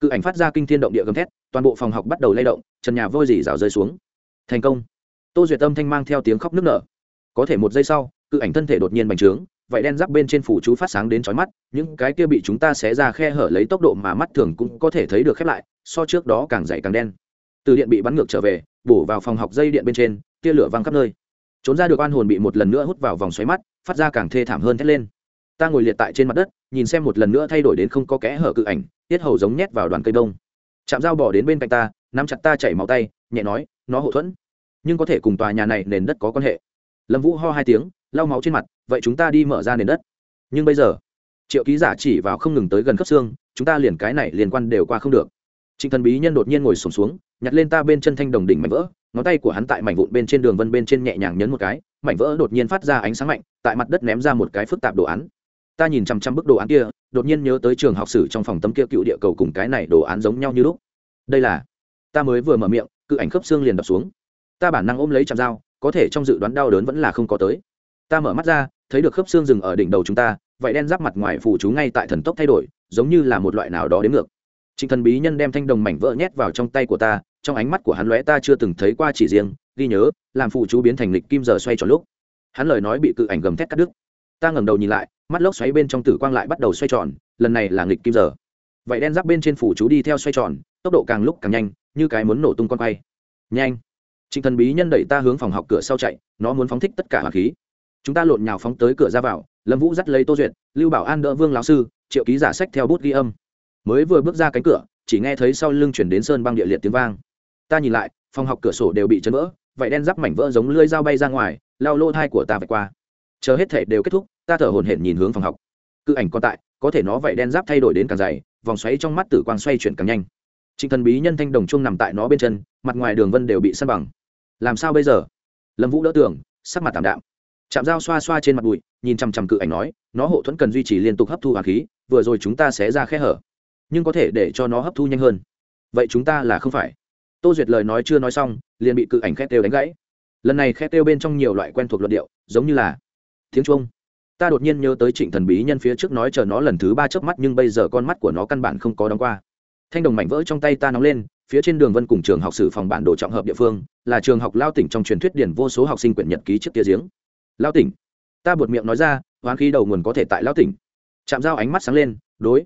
Cự ảnh phát ra kinh thiên động địa gầm thét, toàn bộ phòng học bắt đầu lay động, trần nhà vôi dỉ rào rơi xuống. Thành công. Tô duyệt tâm thanh mang theo tiếng khóc nức nở. Có thể một giây sau, cự ảnh thân thể đột nhiên bành trướng vậy đen giáp bên trên phủ chú phát sáng đến chói mắt, những cái kia bị chúng ta xé ra khe hở lấy tốc độ mà mắt thường cũng có thể thấy được khép lại, so trước đó càng dày càng đen. Từ điện bị bắn ngược trở về, bổ vào phòng học dây điện bên trên tia lửa văng khắp nơi. Trốn ra được oan hồn bị một lần nữa hút vào vòng xoáy mắt phát ra càng thê thảm hơn thét lên. Ta ngồi liệt tại trên mặt đất nhìn xem một lần nữa thay đổi đến không có kẽ hở cự ảnh tiết hầu giống nhét vào đoàn cây đông. Chạm dao bỏ đến bên cạnh ta nắm chặt ta chảy máu tay nhẹ nói nó hậu thuẫn nhưng có thể cùng tòa nhà này nền đất có quan hệ. Lâm vũ ho hai tiếng lau máu trên mặt vậy chúng ta đi mở ra nền đất. Nhưng bây giờ triệu ký giả chỉ vào không ngừng tới gần khớp xương chúng ta liền cái này liên quan đều qua không được. Trịnh thần bí nhân đột nhiên ngồi sùng xuống, xuống nhặt lên ta bên chân thanh đồng đỉnh mảnh vỡ ngón tay của hắn tại mảnh vụn bên trên đường vân bên trên nhẹ nhàng nhấn một cái, mảnh vỡ đột nhiên phát ra ánh sáng mạnh, tại mặt đất ném ra một cái phức tạp đồ án. Ta nhìn chăm chăm bức đồ án kia, đột nhiên nhớ tới trường học sử trong phòng tấm kia cựu địa cầu cùng cái này đồ án giống nhau như lúc. Đây là, ta mới vừa mở miệng, cự ảnh khớp xương liền đập xuống. Ta bản năng ôm lấy chạm dao, có thể trong dự đoán đau đớn vẫn là không có tới. Ta mở mắt ra, thấy được khớp xương dừng ở đỉnh đầu chúng ta, vậy đen giáp mặt ngoài phủ chú ngay tại thần tốc thay đổi, giống như là một loại nào đó đến ngược. Trịnh thần bí nhân đem thanh đồng mảnh vỡ nhét vào trong tay của ta trong ánh mắt của hắn lóe ta chưa từng thấy qua chỉ riêng, ghi nhớ, làm phụ chú biến thành lịch kim giờ xoay tròn lúc. Hắn lời nói bị cự ảnh gầm thét cắt đứt. Ta ngẩng đầu nhìn lại, mắt lốc xoáy bên trong tử quang lại bắt đầu xoay tròn, lần này là nghịch kim giờ. Vậy đen giáp bên trên phủ chú đi theo xoay tròn, tốc độ càng lúc càng nhanh, như cái muốn nổ tung con quay. Nhanh. Trịnh thần bí nhân đẩy ta hướng phòng học cửa sau chạy, nó muốn phóng thích tất cả hỏa khí. Chúng ta lộn nhào phóng tới cửa ra vào, lâm vũ dắt lấy tô duyệt, lưu bảo an đỡ vương lão sư, triệu ký giả sách theo bút ghi âm. Mới vừa bước ra cánh cửa, chỉ nghe thấy sau lưng chuyển đến sơn băng địa liệt tiếng vang ta nhìn lại, phòng học cửa sổ đều bị chấn vỡ vậy đen giáp mảnh vỡ giống lưỡi dao bay ra ngoài lao lô thai của ta vạch qua. Chờ hết thể đều kết thúc, ta thở hổn hển nhìn hướng phòng học. Cự ảnh còn tại, có thể nó vậy đen giáp thay đổi đến càng dày, vòng xoáy trong mắt tử quang xoay chuyển càng nhanh. Trịnh thần bí nhân thanh đồng chung nằm tại nó bên chân, mặt ngoài đường vân đều bị săn bằng. Làm sao bây giờ? Lâm vũ đỡ tưởng sắc mặt tảm đạm. Chạm dao xoa xoa trên mặt bụi, nhìn chằm chằm cự ảnh nói, nó hộ thuẫn cần duy trì liên tục hấp thu hoàng khí, vừa rồi chúng ta sẽ ra khe hở. Nhưng có thể để cho nó hấp thu nhanh hơn. Vậy chúng ta là không phải tô duyệt lời nói chưa nói xong, liền bị cự ảnh khét têu đánh gãy. Lần này khét têu bên trong nhiều loại quen thuộc luận điệu, giống như là, tiếng chuông. Ta đột nhiên nhớ tới trịnh thần bí nhân phía trước nói chờ nó lần thứ ba chớp mắt nhưng bây giờ con mắt của nó căn bản không có đóng qua. Thanh đồng mảnh vỡ trong tay ta nóng lên, phía trên đường vân cùng trường học sử phòng bản đồ trọng hợp địa phương, là trường học lao tỉnh trong truyền thuyết điển vô số học sinh quyển nhật ký trước kia giếng. Lao tỉnh. Ta buột miệng nói ra, hoán khí đầu nguồn có thể tại lao tỉnh. Chạm dao ánh mắt sáng lên, đối.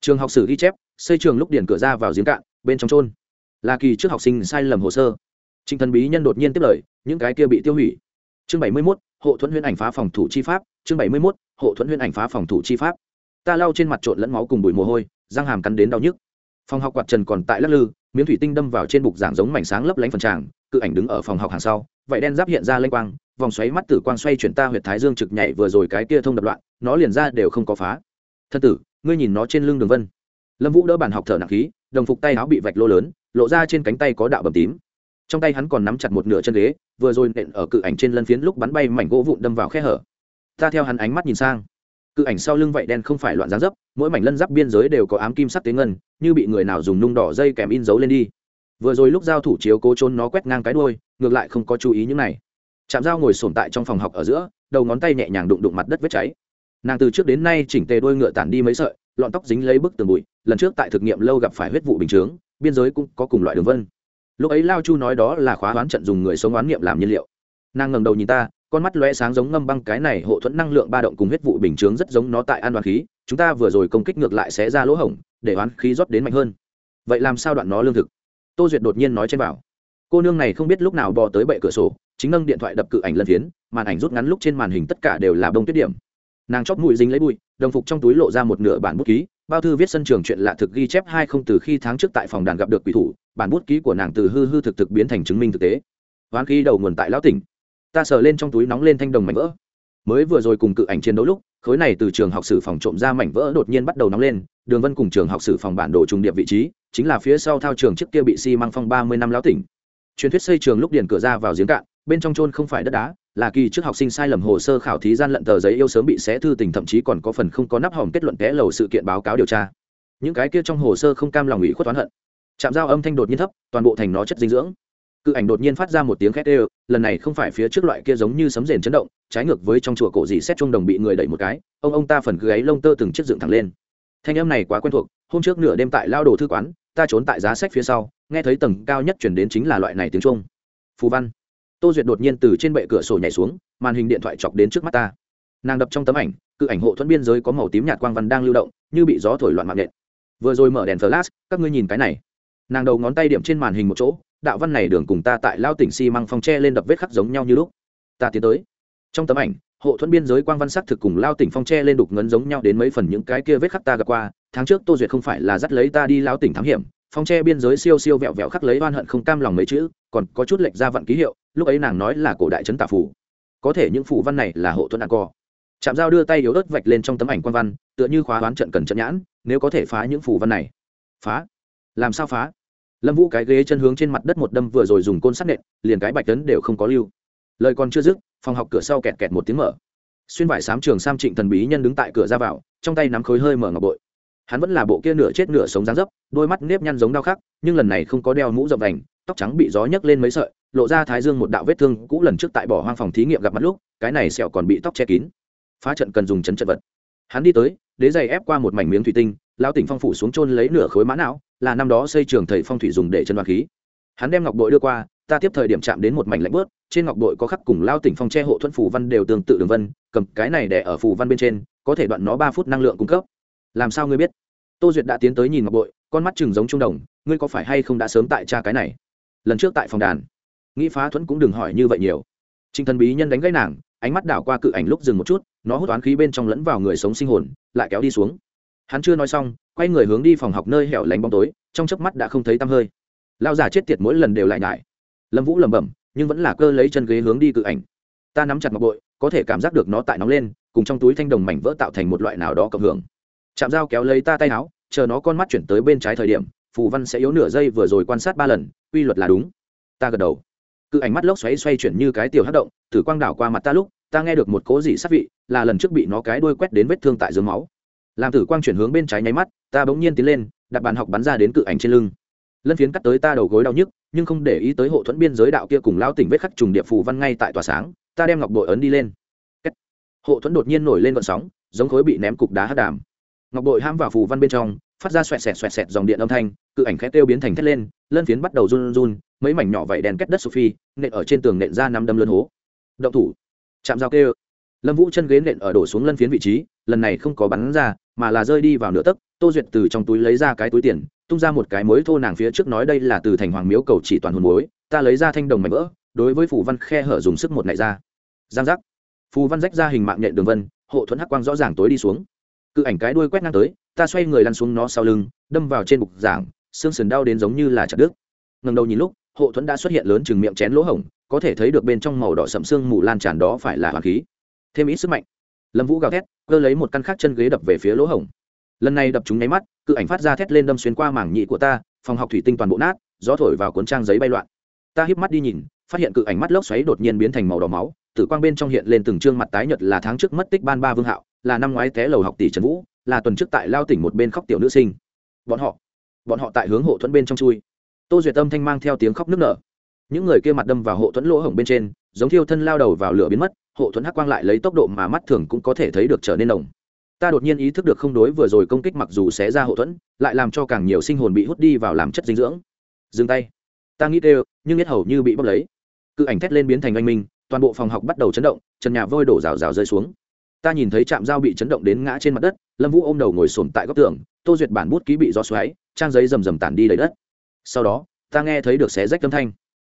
Trường học sử ghi chép, xây trường lúc điển cửa ra vào giếng cạn, bên trong trôn là kỳ trước học sinh sai lầm hồ sơ. Trịnh thần bí nhân đột nhiên tiếp lời, những cái kia bị tiêu hủy. Chương bảy mươi mốt, hộ thuẫn huyễn ảnh phá phòng thủ chi pháp. Chương bảy mươi mốt, hộ thuẫn huyễn ảnh phá phòng thủ chi pháp. Ta lau trên mặt trộn lẫn máu cùng bụi mồ hôi, răng hàm cắn đến đau nhức. Phòng học quạt trần còn tại lắc lư, miếng thủy tinh đâm vào trên bục giảng giống mảnh sáng lấp lánh phần tràng, cự ảnh đứng ở phòng học hàng sau vậy đen giáp hiện ra lênh quang, vòng xoáy mắt tử quang xoay chuyển ta huyệt thái dương trực nhảy vừa rồi cái kia thông đập loạn, nó liền ra đều không có phá. Thân tử, ngươi nhìn nó trên lưng đường vân. Lâm vũ đỡ bàn học thở nặng khí đồng phục tay áo bị vạch lô lớn, lộ ra trên cánh tay có đạo bầm tím. Trong tay hắn còn nắm chặt một nửa chân ghế, vừa rồi nện ở cự ảnh trên lân phiến lúc bắn bay mảnh gỗ vụn đâm vào khe hở. Ta theo hắn ánh mắt nhìn sang. Cự ảnh sau lưng vậy đen không phải loạn dáng dấp, mỗi mảnh lân giáp biên giới đều có ám kim sắc tế ngân, như bị người nào dùng nung đỏ dây kèm in dấu lên đi. Vừa rồi lúc giao thủ chiếu cố trốn nó quét ngang cái đuôi, ngược lại không có chú ý những này. Chạm dao ngồi sồn tại trong phòng học ở giữa, đầu ngón tay nhẹ nhàng đụng đụng mặt đất vết cháy. Nàng từ trước đến nay chỉnh tề đôi ngựa tản đi mấy sợi lọn tóc dính lấy bức tường bụi, lần trước tại thực nghiệm lâu gặp phải huyết vụ bình chướng, biên giới cũng có cùng loại đường vân. Lúc ấy lao chu nói đó là khóa oán trận dùng người sống oán niệm làm nhiên liệu. Nàng ngẩng đầu nhìn ta, con mắt lóe sáng giống ngâm băng cái này hộ thuẫn năng lượng ba động cùng huyết vụ bình chướng rất giống nó tại an đoàn khí, chúng ta vừa rồi công kích ngược lại sẽ ra lỗ hổng, để oán khí rót đến mạnh hơn. Vậy làm sao đoạn nó lương thực? Tô duyệt đột nhiên nói trên bảo. Cô nương này không biết lúc nào bò tới bệ cửa sổ, chính nâng điện thoại đập cự ảnh lân phiến, màn ảnh rút ngắn lúc trên màn hình tất cả đều là bông tuyết điểm nàng chóp mũi dính lấy bụi, đồng phục trong túi lộ ra một nửa bản bút ký. Bao thư viết sân trường chuyện lạ thực ghi chép hai không từ khi tháng trước tại phòng đàn gặp được quỷ thủ, bản bút ký của nàng từ hư hư thực thực biến thành chứng minh thực tế. Hoán khí đầu nguồn tại lão tỉnh. Ta sờ lên trong túi nóng lên thanh đồng mảnh vỡ. Mới vừa rồi cùng cự ảnh chiến đấu lúc, khối này từ trường học sử phòng trộm ra mảnh vỡ đột nhiên bắt đầu nóng lên. Đường vân cùng trường học sử phòng bản đồ trùng điệp vị trí, chính là phía sau thao trường trước kia bị xi măng phong ba mươi năm lão tỉnh. Truyền thuyết xây trường lúc điền cửa ra vào giếng cạn, bên trong trôn không phải đất đá là kỳ trước học sinh sai lầm hồ sơ khảo thí gian lận tờ giấy yêu sớm bị xé thư tình thậm chí còn có phần không có nắp hòm kết luận té lầu sự kiện báo cáo điều tra. Những cái kia trong hồ sơ không cam lòng ủy khuất oán hận. Chạm dao âm thanh đột nhiên thấp, toàn bộ thành nó chất dinh dưỡng. Cự ảnh đột nhiên phát ra một tiếng khét ê lần này không phải phía trước loại kia giống như sấm rền chấn động, trái ngược với trong chùa cổ dị xét trung đồng bị người đẩy một cái, ông ông ta phần gáy lông tơ từng chiếc dựng thẳng lên. Thanh âm này quá quen thuộc, hôm trước nửa đêm tại lao đồ thư quán, ta trốn tại giá sách phía sau, nghe thấy tầng cao nhất chuyển đến chính là loại này tiếng trung. Phù văn tô duyệt đột nhiên từ trên bệ cửa sổ nhảy xuống, màn hình điện thoại chọc đến trước mắt ta. Nàng đập trong tấm ảnh, cự ảnh hộ thuẫn biên giới có màu tím nhạt quang văn đang lưu động, như bị gió thổi loạn mạng nhện. Vừa rồi mở đèn flash, các ngươi nhìn cái này. Nàng đầu ngón tay điểm trên màn hình một chỗ, đạo văn này đường cùng ta tại lao tỉnh xi、si、măng phong tre lên đập vết khắc giống nhau như lúc. Ta tiến tới. Trong tấm ảnh, hộ thuẫn biên giới quang văn sắc thực cùng lao tỉnh phong tre lên đục ngấn giống nhau đến mấy phần những cái kia vết khắc ta gặp qua. Tháng trước tô duyệt không phải là dắt lấy ta đi lao tỉnh thám hiểm, phong tre biên giới siêu siêu vẹo vẹo khắc lấy oan hận không cam lòng mấy chữ còn có chút lệch ra vặn ký hiệu, lúc ấy nàng nói là cổ đại trấn tà phủ. Có thể những phủ văn này là hộ thuẫn đạn co. Chạm dao đưa tay yếu ớt vạch lên trong tấm ảnh quan văn, tựa như khóa đoán trận cần trận nhãn, nếu có thể phá những phủ văn này. Phá? Làm sao phá? Lâm vũ cái ghế chân hướng trên mặt đất một đâm vừa rồi dùng côn sắt nện, liền cái bạch tấn đều không có lưu. Lời còn chưa dứt, phòng học cửa sau kẹt kẹt một tiếng mở. Xuyên vải sám trường sam trịnh thần bí nhân đứng tại cửa ra vào, trong tay nắm khối hơi mở ngọc bội. Hắn vẫn là bộ kia nửa chết nửa sống dáng dấp, đôi mắt nếp nhăn giống đau khắc, nhưng lần này không có đeo mũ rộng đành tóc trắng bị gió nhấc lên mấy sợi, lộ ra thái dương một đạo vết thương cũ lần trước tại bỏ hoang phòng thí nghiệm gặp mặt lúc, cái này sẹo còn bị tóc che kín. Phá trận cần dùng chấn trận vật. Hắn đi tới, đế giày ép qua một mảnh miếng thủy tinh lao tỉnh phong phủ xuống trôn lấy nửa khối mã não, là năm đó xây trường thầy phong thủy dùng để chân đoàn khí. Hắn đem ngọc bội đưa qua, ta tiếp thời điểm chạm đến một mảnh lạnh bớt, trên ngọc bội có khắc cùng lao tỉnh phong che hộ thuẫn phủ văn đều tương tự đường vân, cầm cái này để ở phù văn bên trên, có thể đoạn nó ba phút năng lượng cung cấp. Làm sao ngươi biết? Tô duyệt đã tiến tới nhìn ngọc bội, con mắt chừng giống trung đồng, ngươi có phải hay không đã sớm tại cha cái này? Lần trước tại phòng đàn. Nghĩ phá thuẫn cũng đừng hỏi như vậy nhiều. Trinh thần bí nhân đánh gãy nàng, ánh mắt đảo qua cự ảnh lúc dừng một chút, nó hút toán khí bên trong lẫn vào người sống sinh hồn, lại kéo đi xuống. Hắn chưa nói xong, quay người hướng đi phòng học nơi hẻo lánh bóng tối, trong chớp mắt đã không thấy tăm hơi. Lao già chết tiệt mỗi lần đều lại nhải lâm vũ lẩm bẩm, nhưng vẫn là cơ lấy chân ghế hướng đi cự ảnh. Ta nắm chặt ngọc bội, có thể cảm giác được nó tại nóng lên, cùng trong túi thanh đồng mảnh vỡ tạo thành một loại nào đó cộng hưởng. Chạm dao kéo lấy ta tay áo, chờ nó con mắt chuyển tới bên trái thời điểm, phù văn sẽ yếu nửa giây vừa rồi quan sát ba lần quy luật là đúng. Ta gật đầu. Cự ảnh mắt lốc xoáy xoay chuyển như cái tiểu hát động tử quang đảo qua mặt ta lúc, ta nghe được một cố dị sát vị, là lần trước bị nó cái đuôi quét đến vết thương tại dưới máu. Làm tử quang chuyển hướng bên trái nháy mắt, ta bỗng nhiên tiến lên, đặt bàn học bắn ra đến cự ảnh trên lưng. Lân phiến cắt tới ta đầu gối đau nhức, nhưng không để ý tới hộ thuẫn biên giới đạo kia cùng lao tỉnh vết khắc trùng địa phù văn ngay tại tòa sáng, ta đem ngọc bội ấn đi lên. Hộ thuẫn đột nhiên nổi lên vận sóng, giống khối bị ném cục đá hát đàm. Ngọc bội ham vào phù văn bên trong phát ra xoẹt xẹt xoẹt xẹt dòng điện âm thanh, cự ảnh khét tiêu biến thành thét lên, lân phiến bắt đầu run run, mấy mảnh nhỏ vẩy đèn kết đất sophie nện ở trên tường nện ra năm đâm lân hố. Động thủ. Chạm dao kêu. Lâm vũ chân ghế nện ở đổ xuống lân phiến vị trí, lần này không có bắn ra, mà là rơi đi vào nửa tấc, tô duyệt từ trong túi lấy ra cái túi tiền, tung ra một cái mối thô nàng phía trước nói đây là từ thành hoàng miếu cầu chỉ toàn hồn muối, ta lấy ra thanh đồng mảnh vỡ, đối với phủ văn khe hở dùng sức một nại ra. Giang giác. Phù văn rách ra hình mạng nhện đường vân, hộ thuẫn hắc quang rõ ràng tối đi xuống cự ảnh cái đuôi quét ngang tới, ta xoay người lăn xuống nó sau lưng, đâm vào trên bục giảng, xương sườn đau đến giống như là chặt đứt. Ngần đầu nhìn lúc, hộ thuẫn đã xuất hiện lớn chừng miệng chén lỗ hổng, có thể thấy được bên trong màu đỏ sậm xương mù lan tràn đó phải là hoàng khí. Thêm ít sức mạnh. Lâm vũ gào thét, cơ lấy một căn khác chân ghế đập về phía lỗ hổng. Lần này đập chúng nháy mắt, cự ảnh phát ra thét lên đâm xuyên qua mảng nhị của ta, phòng học thủy tinh toàn bộ nát, gió thổi vào cuốn trang giấy bay loạn. Ta híp mắt đi nhìn, phát hiện cự ảnh mắt lốc xoáy đột nhiên biến thành màu đỏ máu tử quang bên trong hiện lên từng trương mặt tái nhật là tháng trước mất tích ban ba vương hạo, là năm ngoái té lầu học tỷ trần vũ, là tuần trước tại lao tỉnh một bên khóc tiểu nữ sinh. Bọn họ bọn họ tại hướng hộ thuẫn bên trong chui. Tô duyệt tâm thanh mang theo tiếng khóc nức nở. Những người kia mặt đâm vào hộ thuẫn lỗ hổng bên trên, giống thiêu thân lao đầu vào lửa biến mất, hộ thuẫn hắc quang lại lấy tốc độ mà mắt thường cũng có thể thấy được trở nên nồng. Ta đột nhiên ý thức được không đối vừa rồi công kích mặc dù xé ra hộ thuẫn, lại làm cho càng nhiều sinh hồn bị hút đi vào làm chất dinh dưỡng. Dừng tay. Ta nghĩ đều, nhưng nhất hầu như bị bóc lấy. Cự ảnh thét lên biến thành anh minh toàn bộ phòng học bắt đầu chấn động, trần nhà vôi đổ rào rào rơi xuống. Ta nhìn thấy trạm dao bị chấn động đến ngã trên mặt đất, lâm vũ ôm đầu ngồi sồn tại góc tường, tô duyệt bản bút ký bị gió xoáy, trang giấy rầm rầm tản đi đầy đất. Sau đó, ta nghe thấy được xé rách âm thanh.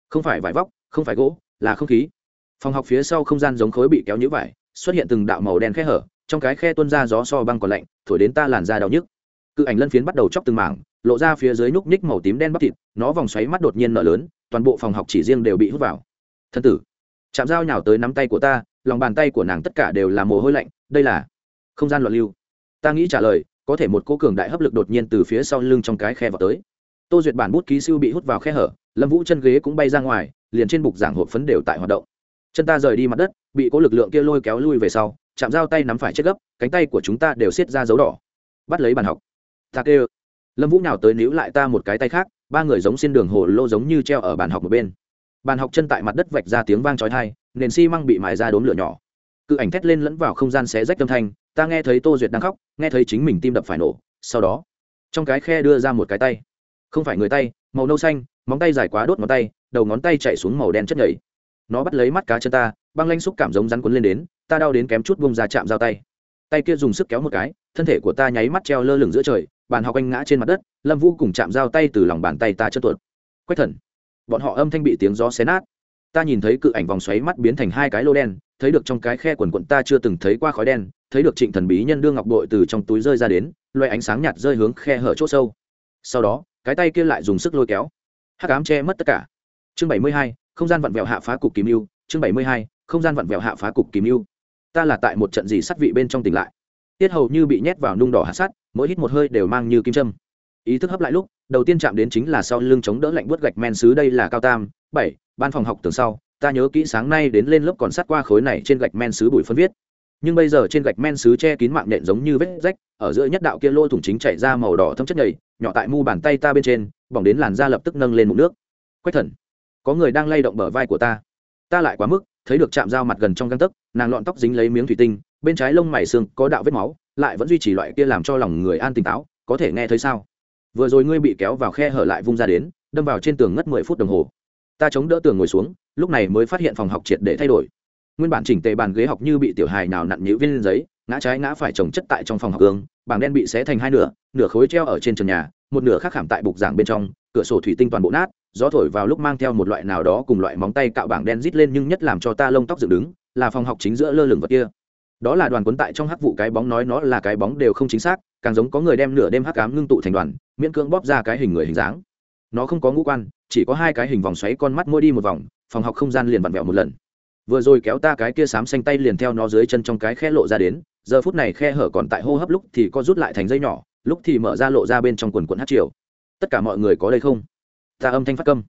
Không phải vải vóc, không phải gỗ, là không khí. Phòng học phía sau không gian giống khối bị kéo nhũ vải, xuất hiện từng đạo màu đen khe hở, trong cái khe tuôn ra gió so băng còn lạnh, thổi đến ta làn da đau nhức. Cự ảnh lân phiến bắt đầu chóc từng mảng, lộ ra phía dưới núc ních màu tím đen bắp thịt, nó vòng xoáy mắt đột nhiên nở lớn, toàn bộ phòng học chỉ riêng đều bị hút vào. Thân tử chạm dao nhào tới nắm tay của ta, lòng bàn tay của nàng tất cả đều là mồ hôi lạnh, đây là không gian loạn lưu. Ta nghĩ trả lời, có thể một cô cường đại hấp lực đột nhiên từ phía sau lưng trong cái khe vào tới. Tô duyệt bản bút ký siêu bị hút vào khe hở, lâm vũ chân ghế cũng bay ra ngoài, liền trên bục giảng hộp phấn đều tại hoạt động. Chân ta rời đi mặt đất, bị cố lực lượng kia lôi kéo lui về sau chạm dao tay nắm phải chết gấp, cánh tay của chúng ta đều xiết ra dấu đỏ. Bắt lấy bàn học. Ta kêu. Lâm vũ nào tới níu lại ta một cái tay khác, ba người giống xin đường hồ lô giống như treo ở bàn học một bên bàn học chân tại mặt đất vạch ra tiếng vang trói thai nền xi măng bị mài ra đốm lửa nhỏ. Cự ảnh thét lên lẫn vào không gian xé rách âm thanh, ta nghe thấy tô duyệt đang khóc, nghe thấy chính mình tim đập phải nổ, sau đó, trong cái khe đưa ra một cái tay. Không phải người tay, màu nâu xanh, móng tay dài quá đốt ngón tay, đầu ngón tay chạy xuống màu đen chất nhảy nó bắt lấy mắt cá chân ta, băng lanh xúc cảm giống rắn cuốn lên đến, ta đau đến kém chút bông ra chạm dao tay. Tay kia dùng sức kéo một cái, thân thể của ta nháy mắt treo lơ lửng giữa trời, bàn học anh ngã trên mặt đất, lâm vũ cùng chạm dao tay từ lòng bàn tay ta chân tuột. Quách thần bọn họ âm thanh bị tiếng gió xé nát. Ta nhìn thấy cự ảnh vòng xoáy mắt biến thành hai cái lô đen, thấy được trong cái khe quần quận ta chưa từng thấy qua khói đen, thấy được trịnh thần bí nhân đưa ngọc bội từ trong túi rơi ra đến loay ánh sáng nhạt rơi hướng khe hở c h ỗ sâu. Sau đó, cái tay kia lại dùng sức lôi kéo. Hắc ám che mất tất cả. Chương bảy mươi hai, không gian vặn vẹo hạ phá cục kìm mưu chương bảy mươi hai, không gian vặn vẹo hạ phá cục kìm mưu ta là tại một trận gì sắt vị bên trong tỉnh lại. Tiết hầu như bị nhét vào nung đỏ hạt sắt, mỗi hít một hơi đều mang như kim châm ý thức hấp lại lúc, đầu tiên chạm đến chính là sau lưng chống đỡ lạnh buốt gạch men xứ đây là cao tam, bảy, ban phòng học tường sau, ta nhớ kỹ sáng nay đến lên lớp còn sát qua khối này trên gạch men xứ bụi phân viết. Nhưng bây giờ trên gạch men xứ che kín mạng nện giống như vết rách, ở giữa nhất đạo kia lô thủng chính chảy ra màu đỏ thâm chất nhầy, nhỏ tại mu bàn tay ta bên trên, bỏng đến làn da lập tức nâng lên mụn nước. Quách thần, có người đang lay động bờ vai của ta. Ta lại quá mức, thấy được chạm dao mặt gần trong găng tấc, nàng lọn tóc dính lấy miếng thủy tinh, bên trái lông mày xương có đạo vết máu, lại vẫn duy trì loại kia làm cho lòng người an tỉnh táo, có thể nghe thấy sao? Vừa rồi ngươi bị kéo vào khe hở lại vung ra đến, đâm vào trên tường ngất mười phút đồng hồ. Ta chống đỡ tường ngồi xuống, lúc này mới phát hiện phòng học triệt để thay đổi. Nguyên bản chỉnh tề bàn ghế học như bị tiểu hài nào nặn nhữ viên giấy, ngã trái ngã phải trồng chất tại trong phòng học gương, bảng đen bị xé thành hai nửa nửa khối treo ở trên trần nhà, một nửa khác khảm tại bục giảng bên trong, cửa sổ thủy tinh toàn bộ nát, gió thổi vào lúc mang theo một loại nào đó cùng loại móng tay cạo bảng đen rít lên nhưng nhất làm cho ta lông tóc dựng đứng, là phòng học chính giữa lơ lửng vật kia. Đó là đoàn quấn tại trong hắc vụ cái bóng nói nó là cái bóng đều không chính xác càng giống có người đem nửa đêm hắc cám ngưng tụ thành đoàn, miễn cưỡng bóp ra cái hình người hình dáng. Nó không có ngũ quan, chỉ có hai cái hình vòng xoáy con mắt môi đi một vòng, phòng học không gian liền vặn vẹo một lần. Vừa rồi kéo ta cái kia xám xanh tay liền theo nó dưới chân trong cái khe lộ ra đến, giờ phút này khe hở còn tại hô hấp lúc thì có rút lại thành dây nhỏ, lúc thì mở ra lộ ra bên trong quần quần hát chiều tất cả mọi người có đây không? Ta âm thanh phát câm.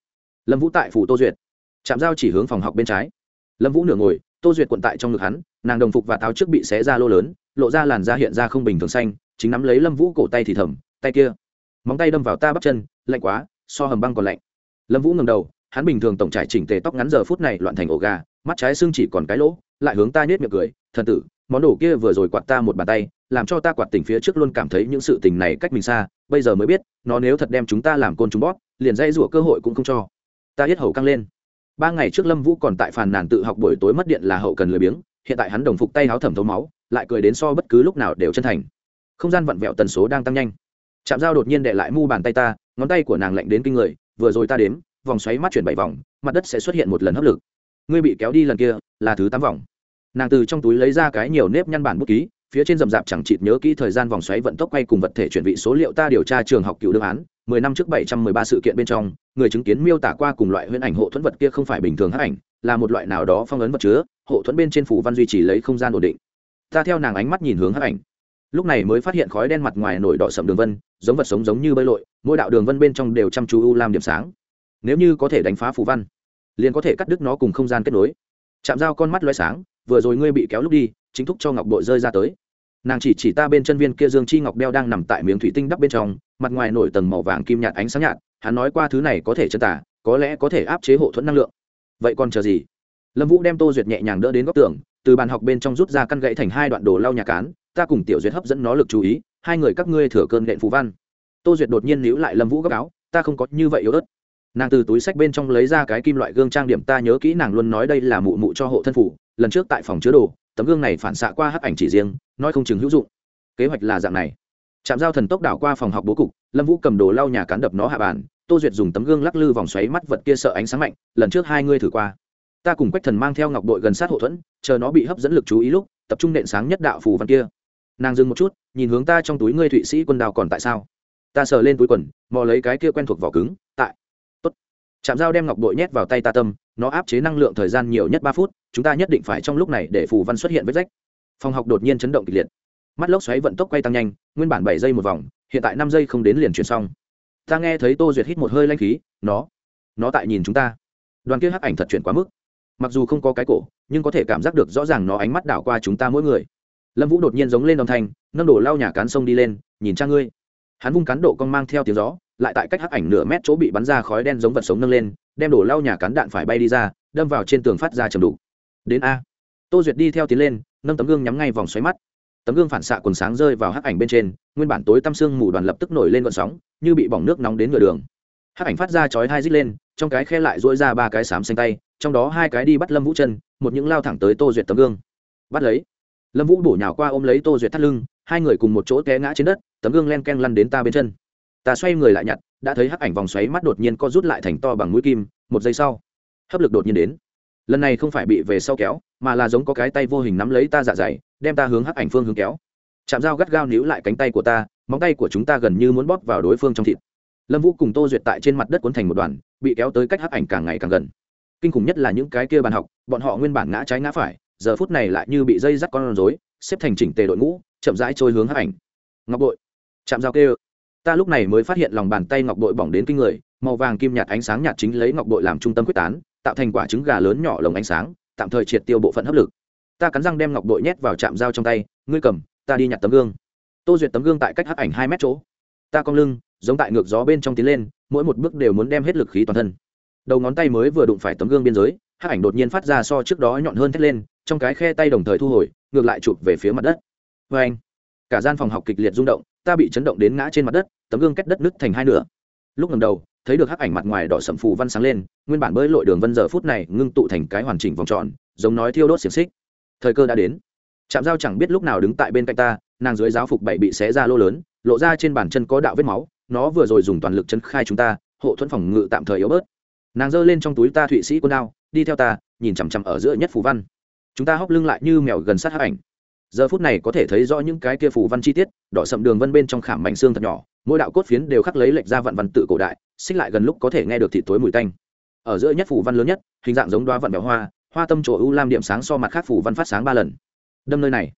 Lâm vũ tại phủ tô duyệt. Chạm dao chỉ hướng phòng học bên trái. Lâm vũ nửa ngồi, tô duyệt quận tại trong ngực hắn, nàng đồng phục và tháo trước bị xé ra lô lớn, lộ ra làn da hiện ra không bình thường xanh chính nắm lấy lâm vũ cổ tay thì thầm, tay kia, móng tay đâm vào ta bắp chân, lạnh quá, so hầm băng còn lạnh. Lâm vũ ngầm đầu, hắn bình thường tổng trải chỉnh tề tóc ngắn giờ phút này loạn thành ổ gà, mắt trái xương chỉ còn cái lỗ, lại hướng ta nhét miệng cười, thần tử, món đồ kia vừa rồi quạt ta một bàn tay, làm cho ta quạt tỉnh phía trước luôn cảm thấy những sự tình này cách mình xa, bây giờ mới biết, nó nếu thật đem chúng ta làm côn chúng bóp, liền dây rủa cơ hội cũng không cho. Ta hết hầu căng lên. Ba ngày trước lâm vũ còn tại phàn nàn tự học buổi tối mất điện là hậu cần lười biếng, hiện tại hắn đồng phục tay háo thẩm thấu máu, lại cười đến so bất cứ lúc nào đều chân thành không gian vặn vẹo tần số đang tăng nhanh. Chạm dao đột nhiên đệ lại mu bàn tay ta, ngón tay của nàng lạnh đến kinh người, vừa rồi ta đếm, vòng xoáy mắt chuyển bảy vòng, mặt đất sẽ xuất hiện một lần hấp lực. Ngươi bị kéo đi lần kia, là thứ tám vòng. Nàng từ trong túi lấy ra cái nhiều nếp nhăn bản bút ký, phía trên rậm rạp chẳng chịt nhớ kỹ thời gian vòng xoáy vận tốc quay cùng vật thể chuyển vị số liệu ta điều tra trường học cựu đương án, mười năm trước bảy trăm mười ba sự kiện bên trong, người chứng kiến miêu tả qua cùng loại huyễn ảnh hộ thuẫn vật kia không phải bình thường hắc ảnh, là một loại nào đó phong ấn vật chứa, hộ thuẫn bên trên phủ văn duy trì lấy không gian ổn định. Ta theo nàng ánh mắt nhìn hướng hắc ảnh lúc này mới phát hiện khói đen mặt ngoài nổi đỏ sậm đường vân, giống vật sống giống như bơi lội, mỗi đạo đường vân bên trong đều chăm chú u làm điểm sáng. Nếu như có thể đánh phá phù văn, liền có thể cắt đứt nó cùng không gian kết nối. Chạm dao con mắt loay sáng, vừa rồi ngươi bị kéo lúc đi, chính thúc cho ngọc bội rơi ra tới. Nàng chỉ chỉ ta bên chân viên kia dương chi ngọc đeo đang nằm tại miếng thủy tinh đắp bên trong, mặt ngoài nổi tầng màu vàng kim nhạt ánh sáng nhạt, hắn nói qua thứ này có thể chân tả có lẽ có thể áp chế hộ thuẫn năng lượng. Vậy còn chờ gì? Lâm vũ đem tô duyệt nhẹ nhàng đỡ đến góc tường, từ bàn học bên trong rút ra căn gậy thành hai đoạn đồ lau nhà cán ta cùng tiểu duyệt hấp dẫn nó lực chú ý, hai người các ngươi thừa cơn nện phú văn. Tô duyệt đột nhiên níu lại lâm vũ gấp áo, ta không có như vậy yếu ớt. Nàng từ túi sách bên trong lấy ra cái kim loại gương trang điểm, ta nhớ kỹ nàng luôn nói đây là mụ mụ cho hộ thân phủ, lần trước tại phòng chứa đồ, tấm gương này phản xạ qua hắc ảnh chỉ riêng, nói không chừng hữu dụng. Kế hoạch là dạng này. Chạm giao thần tốc đảo qua phòng học bố cục, lâm vũ cầm đồ lau nhà cán đập nó hạ bàn, tô duyệt dùng tấm gương lắc lư vòng xoáy mắt vật kia sợ ánh sáng mạnh, lần trước hai ngươi thử qua. Ta cùng quách thần mang theo ngọc đội gần sát hậu thuẫn, chờ nó bị hấp dẫn lực chú ý lúc, tập trung nện sáng nhất đạo phù văn kia nàng dừng một chút, nhìn hướng ta trong túi ngươi thụy sĩ quân đào còn tại sao? Ta sờ lên túi quần, mò lấy cái kia quen thuộc vỏ cứng, tại. Tốt. Chạm dao đem ngọc bội nhét vào tay ta tâm, nó áp chế năng lượng thời gian nhiều nhất ba phút, chúng ta nhất định phải trong lúc này để phù văn xuất hiện vết rách. Phòng học đột nhiên chấn động kịch liệt. Mắt lốc xoáy vận tốc quay tăng nhanh, nguyên bản bảy giây một vòng, hiện tại năm giây không đến liền chuyển xong. Ta nghe thấy tô duyệt hít một hơi lanh khí, nó nó tại nhìn chúng ta. Đoàn kia hắc ảnh thật chuyển quá mức. Mặc dù không có cái cổ, nhưng có thể cảm giác được rõ ràng nó ánh mắt đảo qua chúng ta mỗi người lâm vũ đột nhiên giống lên đồng thanh, nâng đổ lau nhà cán sông đi lên, nhìn cha ngươi. Hắn vung cán độ con mang theo tiếng gió, lại tại cách hắc ảnh nửa mét chỗ bị bắn ra khói đen giống vật sống nâng lên, đem đổ lau nhà cán đạn phải bay đi ra, đâm vào trên tường phát ra chầm đủ đến a. Tô duyệt đi theo tiến lên, nâng tấm gương nhắm ngay vòng xoáy mắt. Tấm gương phản xạ quần sáng rơi vào hắc ảnh bên trên, nguyên bản tối tăm xương mù đoàn lập tức nổi lên vận sóng, như bị bỏng nước nóng đến nửa đường. Hắc ảnh phát ra chói hai rít lên, trong cái khe lại dỗi ra ba cái xám xanh tay, trong đó hai cái đi bắt lâm vũ chân, một những lao thẳng tới tô duyệt tấm gương. Bắt lấy lâm vũ bổ nhào qua ôm lấy tô duyệt thắt lưng, hai người cùng một chỗ té ngã trên đất, tấm gương len ken lăn đến ta bên chân. Ta xoay người lại nhặt, đã thấy hắc ảnh vòng xoáy mắt đột nhiên co rút lại thành to bằng mũi kim, một giây sau, hấp lực đột nhiên đến. Lần này không phải bị về sau kéo, mà là giống có cái tay vô hình nắm lấy ta dạ dày, đem ta hướng hắc ảnh phương hướng kéo. Chạm dao gắt gao níu lại cánh tay của ta, móng tay của chúng ta gần như muốn bóp vào đối phương trong thịt. Lâm vũ cùng tô duyệt tại trên mặt đất cuốn thành một đoàn, bị kéo tới cách hắc ảnh càng ngày càng gần. Kinh khủng nhất là những cái kia bàn học, bọn họ nguyên bản ngã trái ngã phải giờ phút này lại như bị dây dắt con rối, xếp thành chỉnh tề đội ngũ, chậm rãi trôi hướng hắc ảnh. Ngọc bội, chạm dao kêu ta lúc này mới phát hiện lòng bàn tay ngọc bội bỏng đến kinh người, màu vàng kim nhạt ánh sáng nhạt chính lấy ngọc bội làm trung tâm quyết tán, tạo thành quả trứng gà lớn nhỏ lồng ánh sáng, tạm thời triệt tiêu bộ phận hấp lực. Ta cắn răng đem ngọc bội nhét vào chạm dao trong tay, ngươi cầm, ta đi nhặt tấm gương. Tô duyệt tấm gương tại cách hắc ảnh hai mét chỗ. Ta cong lưng, giống tại ngược gió bên trong tiến lên, mỗi một bước đều muốn đem hết lực khí toàn thân. Đầu ngón tay mới vừa đụng phải tấm gương biên giới hắc ảnh đột nhiên phát ra so trước đó nhọn hơn thét lên, trong cái khe tay đồng thời thu hồi, ngược lại chụp về phía mặt đất. Vê anh, cả gian phòng học kịch liệt rung động, ta bị chấn động đến ngã trên mặt đất, tấm gương kết đất nứt thành hai nửa. Lúc ngầm đầu, thấy được hắc ảnh mặt ngoài đỏ sậm phù văn sáng lên, nguyên bản bơi lội đường vân giờ phút này ngưng tụ thành cái hoàn chỉnh vòng tròn, giống nói thiêu đốt xiềng xích. Thời cơ đã đến. Trạm dao chẳng biết lúc nào đứng tại bên cạnh ta, nàng dưới giáo phục bảy bị xé ra lô lớn, lộ ra trên bàn chân có đạo vết máu, nó vừa rồi dùng toàn lực chân khai chúng ta, hộ thuẫn phòng ngự tạm thời yếu bớt nàng giơ lên trong túi ta thụy sĩ quân đao, đi theo ta, nhìn chằm chằm ở giữa nhất phù văn. Chúng ta hóc lưng lại như mèo gần sát hắc ảnh. Giờ phút này có thể thấy rõ những cái kia phù văn chi tiết, đỏ sậm đường vân bên trong khảm mảnh xương thật nhỏ, mỗi đạo cốt phiến đều khắc lấy lệch ra vạn văn tự cổ đại, xích lại gần lúc có thể nghe được thịt tối mùi tanh. Ở giữa nhất phù văn lớn nhất, hình dạng giống đoá vạn béo hoa hoa tâm chỗ ưu lam điểm sáng so mặt khác phù văn phát sáng ba lần. Đâm nơi này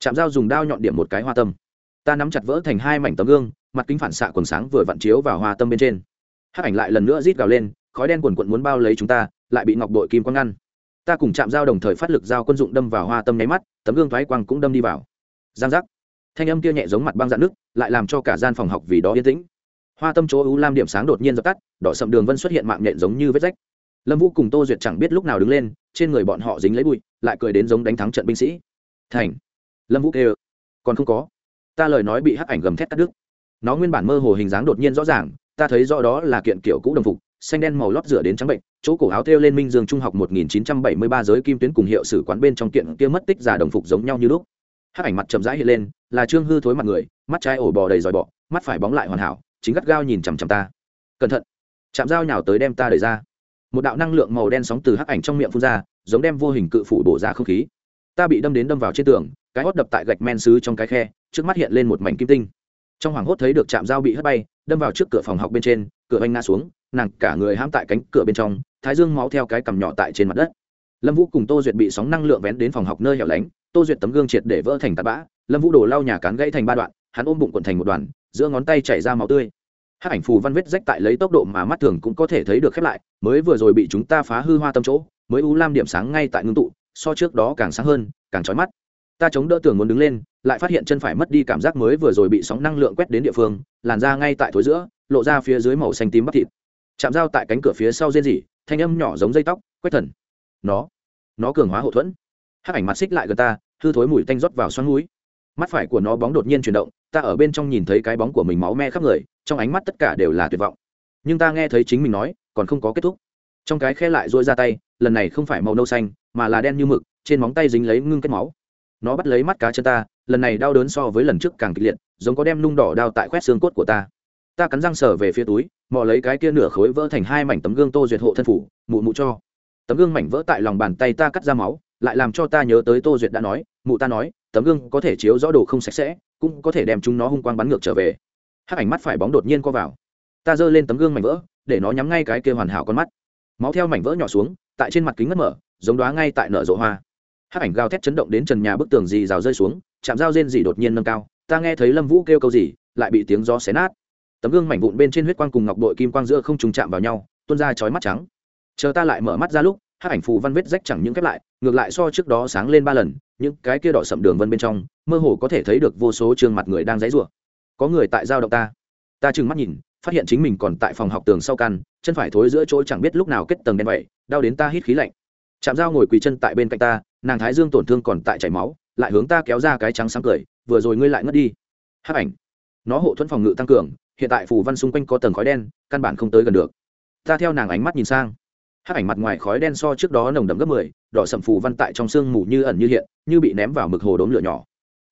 chạm dao dùng đao nhọn điểm một cái hoa tâm. Ta nắm chặt vỡ thành hai mảnh tấm gương, mặt kính phản xạ quần sáng vừa vặn chiếu vào hoa tâm bên trên. Hắc ảnh lại lần nữa rít gào lên khói đen quần quận muốn bao lấy chúng ta, lại bị ngọc đội kim quang ngăn. Ta cùng chạm dao đồng thời phát lực dao quân dụng đâm vào hoa tâm nháy mắt, tấm gương thoái quang cũng đâm đi vào. Giang giác. Thanh âm kia nhẹ giống mặt băng dạn nước lại làm cho cả gian phòng học vì đó yên tĩnh. Hoa tâm chỗ u lam điểm sáng đột nhiên dập tắt, đỏ sậm đường vân xuất hiện mạng nhện giống như vết rách. Lâm vũ cùng tô duyệt chẳng biết lúc nào đứng lên, trên người bọn họ dính lấy bụi, lại cười đến giống đánh thắng trận binh sĩ. Thành. Lâm vũ kêu. Còn không có. Ta lời nói bị hắc ảnh gầm thét cắt đứt. Nó nguyên bản mơ hồ hình dáng đột nhiên rõ ràng ta thấy rõ đó là kiện kiểu cũ đồng phục, xanh đen màu lót rửa đến trắng bệnh, chỗ cổ áo thêu lên minh dương trung học 1973 giới kim tuyến cùng hiệu sử quán bên trong kiện kia mất tích giả đồng phục giống nhau như lúc. Hắc ảnh mặt chậm rãi hiện lên, là trương hư thối mặt người, mắt trái ổ bò đầy dòi bọ, mắt phải bóng lại hoàn hảo, chính gắt gao nhìn chằm chằm ta. Cẩn thận, chạm dao nhào tới đem ta đẩy ra. Một đạo năng lượng màu đen sóng từ hắc ảnh trong miệng phun ra, giống đem vô hình cự phủ bổ ra không khí. Ta bị đâm đến đâm vào trên tường, cái hót đập tại gạch men xứ trong cái khe, trước mắt hiện lên một mảnh kim tinh trong hoàng hốt thấy được chạm dao bị hất bay, đâm vào trước cửa phòng học bên trên, cửa anh ngã xuống, nàng cả người hãm tại cánh cửa bên trong, thái dương máu theo cái cằm nhỏ tại trên mặt đất. Lâm vũ cùng tô duyệt bị sóng năng lượng vén đến phòng học nơi hẻo lánh, tô duyệt tấm gương triệt để vỡ thành tạt bã, lâm vũ đổ lau nhà cán gãy thành ba đoạn, hắn ôm bụng quận thành một đoàn, giữa ngón tay chảy ra máu tươi. Hát ảnh phù văn vết rách tại lấy tốc độ mà mắt thường cũng có thể thấy được khép lại, mới vừa rồi bị chúng ta phá hư hoa tâm chỗ, mới u lam điểm sáng ngay tại ngưng tụ, so trước đó càng sáng hơn, càng trói mắt ta chống đỡ tường muốn đứng lên, lại phát hiện chân phải mất đi cảm giác mới vừa rồi bị sóng năng lượng quét đến địa phương, làn ra ngay tại thối giữa, lộ ra phía dưới màu xanh tím bắp thịt. Chạm dao tại cánh cửa phía sau rên rỉ, thanh âm nhỏ giống dây tóc, quét thần. Nó nó cường hóa hậu thuẫn. Hắc ảnh mặt xích lại gần ta, hư thối mùi tanh rót vào xoắn núi mắt phải của nó bóng đột nhiên chuyển động, ta ở bên trong nhìn thấy cái bóng của mình máu me khắp người, trong ánh mắt tất cả đều là tuyệt vọng. Nhưng ta nghe thấy chính mình nói, còn không có kết thúc. Trong cái khe lại dôi ra tay, lần này không phải màu nâu xanh, mà là đen như mực, trên móng tay dính lấy ngưng kết máu nó bắt lấy mắt cá chân ta, lần này đau đớn so với lần trước càng kịch liệt, giống có đem nung đỏ đao tại khoét xương cốt của ta. Ta cắn răng sờ về phía túi, mò lấy cái kia nửa khối vỡ thành hai mảnh tấm gương tô duyệt hộ thân phủ, mụ mụ cho. Tấm gương mảnh vỡ tại lòng bàn tay ta cắt ra máu, lại làm cho ta nhớ tới tô duyệt đã nói, mụ ta nói, tấm gương có thể chiếu rõ đồ không sạch sẽ, cũng có thể đem chúng nó hung quang bắn ngược trở về. Hắc ảnh mắt phải bóng đột nhiên co vào. Ta giơ lên tấm gương mảnh vỡ, để nó nhắm ngay cái kia hoàn hảo con mắt. Máu theo mảnh vỡ nhỏ xuống, tại trên mặt kính ngất mở, giống đoá ngay tại nở rộ hoa. Hát ảnh gào thét chấn động đến trần nhà bức tường dì rào rơi xuống, chạm dao rên dì đột nhiên nâng cao. Ta nghe thấy lâm vũ kêu câu gì, lại bị tiếng gió xé nát. Tấm gương mảnh vụn bên trên huyết quang cùng ngọc bội kim quang giữa không trùng chạm vào nhau, tuôn ra chói mắt trắng. Chờ ta lại mở mắt ra lúc hát ảnh phù văn vết rách chẳng những khép lại, ngược lại so trước đó sáng lên ba lần, những cái kia đỏ sậm đường vân bên trong, mơ hồ có thể thấy được vô số trường mặt người đang dãy rủa. Có người tại giao động ta. Ta trừng mắt nhìn, phát hiện chính mình còn tại phòng học tường sau căn, chân phải thối giữa chỗ chẳng biết lúc nào kết tầng đen vậy, đau đến ta hít khí lạnh. Chạm dao ngồi quỳ chân tại bên cạnh ta nàng thái dương tổn thương còn tại chảy máu, lại hướng ta kéo ra cái trắng sáng cười, vừa rồi ngươi lại ngất đi. Hắc ảnh. Nó hộ thuẫn phòng ngự tăng cường, hiện tại phù văn xung quanh có tầng khói đen, căn bản không tới gần được. Ta theo nàng ánh mắt nhìn sang. Hắc ảnh mặt ngoài khói đen so trước đó nồng đậm gấp mười, đỏ sầm phù văn tại trong sương mù như ẩn như hiện, như bị ném vào mực hồ đốm lửa nhỏ.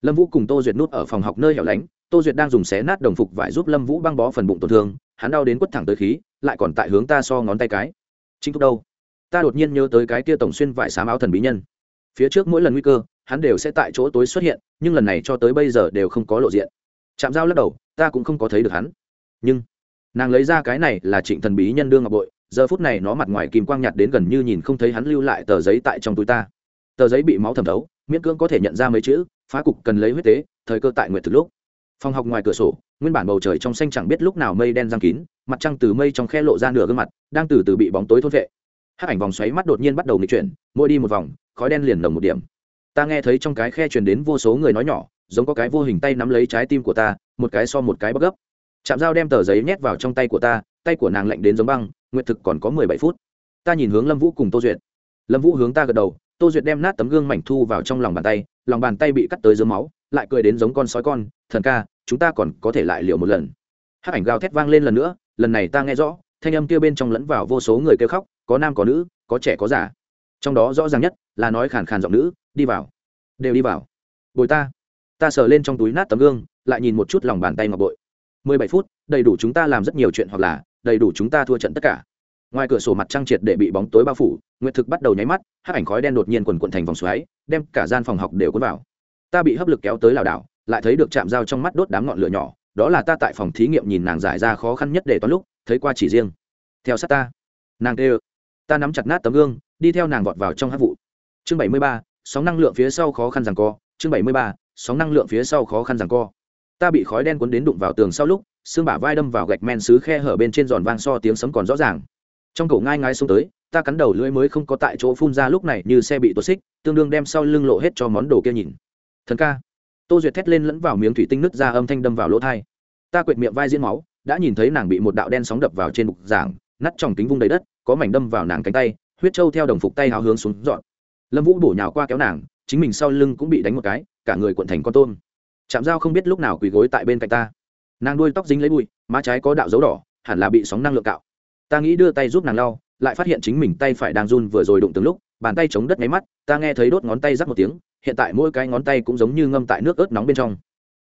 Lâm vũ cùng tô duyệt nút ở phòng học nơi hẻo lánh, tô duyệt đang dùng xé nát đồng phục vải giúp lâm vũ băng bó phần bụng tổn thương, hắn đau đến quất thẳng tới khí, lại còn tại hướng ta so ngón tay cái. Chính thúc đâu? Ta đột nhiên nhớ tới cái kia tổng xuyên vải xám áo thần bí nhân phía trước mỗi lần nguy cơ, hắn đều sẽ tại chỗ tối xuất hiện, nhưng lần này cho tới bây giờ đều không có lộ diện. Chạm dao lắc đầu, ta cũng không có thấy được hắn. Nhưng, nàng lấy ra cái này là trịnh thần bí nhân đương ngọc bội, giờ phút này nó mặt ngoài kim quang nhạt đến gần như nhìn không thấy hắn lưu lại tờ giấy tại trong túi ta. Tờ giấy bị máu thẩm thấu, miễn cưỡng có thể nhận ra mấy chữ, phá cục cần lấy huyết tế, thời cơ tại nguyệt thực lúc. Phòng học ngoài cửa sổ, nguyên bản bầu trời trong xanh chẳng biết lúc nào mây đen giang kín, mặt trăng từ mây trong khe lộ ra nửa gương mặt, đang từ từ bị bóng tối thôn vệ. Hát ảnh vòng xoáy mắt đột nhiên bắt đầu nghịch chuyển, mỗi đi một vòng khói đen liền nồng một điểm. Ta nghe thấy trong cái khe truyền đến vô số người nói nhỏ, giống có cái vô hình tay nắm lấy trái tim của ta, một cái so một cái bất gấp. Chạm dao đem tờ giấy nhét vào trong tay của ta, tay của nàng lạnh đến giống băng nguyện thực còn có mười bảy phút. Ta nhìn hướng lâm vũ cùng tô duyệt. Lâm vũ hướng ta gật đầu, tô duyệt đem nát tấm gương mảnh thu vào trong lòng bàn tay, lòng bàn tay bị cắt tới dưới máu, lại cười đến giống con sói con, thần ca, chúng ta còn có thể lại liều một lần. Hát ảnh gào thét vang lên lần nữa, lần này ta nghe rõ, thanh âm kia bên trong lẫn vào vô số người kêu khóc, có nam có nữ, có trẻ có già trong đó rõ ràng nhất là nói khàn khàn giọng nữ, đi vào. Đều đi vào. Bồi ta. Ta sờ lên trong túi nát tấm gương, lại nhìn một chút lòng bàn tay ngọc bội. Mười bảy phút, đầy đủ chúng ta làm rất nhiều chuyện hoặc là, đầy đủ chúng ta thua trận tất cả. Ngoài cửa sổ mặt trăng triệt để bị bóng tối bao phủ, nguyệt thực bắt đầu nháy mắt hát ảnh khói đen đột nhiên quần quận thành vòng xoáy, đem cả gian phòng học đều cuốn vào. Ta bị hấp lực kéo tới lảo đảo, lại thấy được chạm dao trong mắt đốt đám ngọn lửa nhỏ, đó là ta tại phòng thí nghiệm nhìn nàng giải ra khó khăn nhất để toán lúc, thấy qua chỉ riêng. Theo sát ta. Nàng tê ta nắm chặt nát tấm gương đi theo nàng vọt vào trong hát vụ. Chương bảy mươi ba, sóng năng lượng phía sau khó khăn rằng co. Chương bảy mươi ba, sóng năng lượng phía sau khó khăn rằng co. Ta bị khói đen cuốn đến đụng vào tường sau lúc, xương bả vai đâm vào gạch men xứ khe hở bên trên giòn vang so tiếng sấm còn rõ ràng. Trong cổ ngai ngai xuống tới, ta cắn đầu lưỡi mới không có tại chỗ phun ra lúc này như xe bị tuột xích, tương đương đem sau lưng lộ hết cho món đồ kia nhìn. Thần ca. Tô duyệt thét lên lẫn vào miếng thủy tinh nứt ra âm thanh đâm vào lỗ thai. Ta quệt miệng vai diễn máu, đã nhìn thấy nàng bị một đạo đen sóng đập vào trên bục giảng nắt trong kính vung đầy đất, có mảnh đâm vào nàng cánh tay huyết châu theo đồng phục tay háo hướng xuống dọn. Lâm vũ bổ nhào qua kéo nàng, chính mình sau lưng cũng bị đánh một cái, cả người cuộn thành con tôm. Chạm dao không biết lúc nào quỳ gối tại bên cạnh ta. Nàng đuôi tóc dính lấy bụi, má trái có đạo dấu đỏ, hẳn là bị sóng năng lượng cạo. Ta nghĩ đưa tay giúp nàng lau, lại phát hiện chính mình tay phải đang run vừa rồi đụng từng lúc, bàn tay chống đất nháy mắt, ta nghe thấy đốt ngón tay rắc một tiếng, hiện tại mỗi cái ngón tay cũng giống như ngâm tại nước ớt nóng bên trong.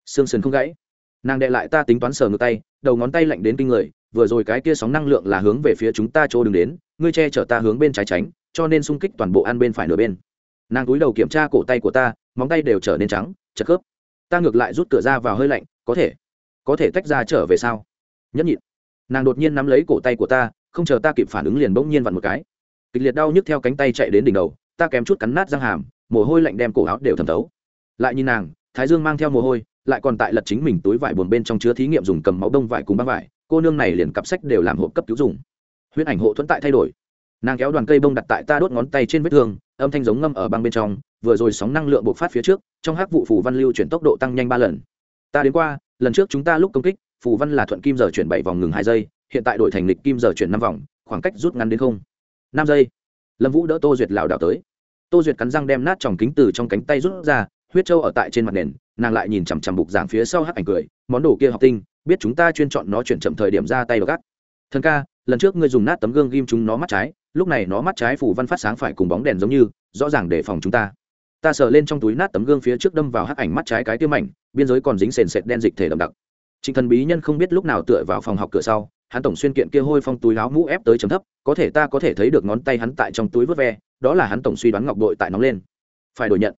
Xương sườn không gãy. Nàng đệ lại ta tính toán sờ ngược tay, đầu ngón tay lạnh đến kinh người vừa rồi cái kia sóng năng lượng là hướng về phía chúng ta chỗ đứng đến, ngươi che chở ta hướng bên trái tránh, cho nên xung kích toàn bộ ăn bên phải nửa bên. Nàng cúi đầu kiểm tra cổ tay của ta, móng tay đều trở nên trắng, chật khớp. Ta ngược lại rút cửa ra vào hơi lạnh, có thể có thể tách ra trở về sao? Nhẫn nhịn. Nàng đột nhiên nắm lấy cổ tay của ta, không chờ ta kịp phản ứng liền bỗng nhiên vặn một cái. Kịch liệt đau nhức theo cánh tay chạy đến đỉnh đầu, ta kém chút cắn nát răng hàm, mồ hôi lạnh đem cổ áo đều thẩm thấu. Lại nhìn nàng, thái dương mang theo mồ hôi, lại còn tại lật chính mình túi vải buồn bên trong chứa thí nghiệm dùng cầm máu đông vải cùng băng vải cô nương này liền cặp sách đều làm hộ cấp cứu dùng. Huyết ảnh hộ thuẫn tại thay đổi. Nàng kéo đoàn cây bông đặt tại ta đốt ngón tay trên vết thương, âm thanh giống ngâm ở băng bên trong, vừa rồi sóng năng lượng bộc phát phía trước, trong hắc vụ phù văn lưu chuyển tốc độ tăng nhanh ba lần. Ta đến qua, lần trước chúng ta lúc công kích, phù văn là thuận kim giờ chuyển bảy vòng ngừng hai giây, hiện tại đổi thành lịch kim giờ chuyển năm vòng, khoảng cách rút ngắn đến không. Năm giây. Lâm vũ đỡ tô duyệt lảo đảo tới. Tô duyệt cắn răng đem nát tròng kính từ trong cánh tay rút ra, huyết trâu ở tại trên mặt nền, nàng lại nhìn chằm chằm bục giảng phía sau hắc ảnh cười, món đồ kia học tinh biết chúng ta chuyên chọn nó chuyển chậm thời điểm ra tay đột gắt thần ca, lần trước ngươi dùng nát tấm gương ghim chúng nó mắt trái, lúc này nó mắt trái phủ văn phát sáng phải cùng bóng đèn giống như, rõ ràng để phòng chúng ta. Ta sờ lên trong túi nát tấm gương phía trước đâm vào hắc ảnh mắt trái cái tiêu mảnh, biên giới còn dính sền sệt đen dịch thể đậm đặc. Trịnh thần bí nhân không biết lúc nào tựa vào phòng học cửa sau, hắn tổng xuyên kiện kia hôi phong túi áo mũ ép tới chấm thấp, có thể ta có thể thấy được ngón tay hắn tại trong túi vớt ve, đó là hắn tổng suy đoán ngọc đội tại nóng lên. Phải đổi nhận.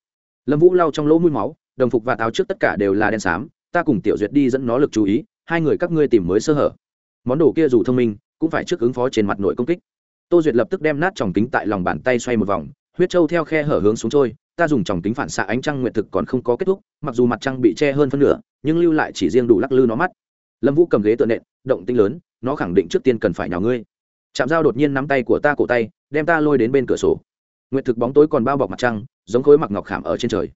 Lâm vũ lau trong lỗ mũi máu, đồng phục và táo trước tất cả đều là đen xám, ta cùng tiểu duyệt đi dẫn nó lực chú ý hai người các ngươi tìm mới sơ hở. Món đồ kia dù thông minh, cũng phải trước ứng phó trên mặt nội công kích. Tô duyệt lập tức đem nát tròng kính tại lòng bàn tay xoay một vòng, huyết trâu theo khe hở hướng xuống trôi, ta dùng tròng kính phản xạ ánh trăng nguyện thực còn không có kết thúc, mặc dù mặt trăng bị che hơn phân nửa, nhưng lưu lại chỉ riêng đủ lắc lư nó mắt. Lâm vũ cầm ghế tựa nện, động tinh lớn, nó khẳng định trước tiên cần phải nhào ngươi. Chạm dao đột nhiên nắm tay của ta cổ tay, đem ta lôi đến bên cửa sổ. Nguyện thực bóng tối còn bao bọc mặt trăng, giống khối mặc ngọc khảm ở trên trời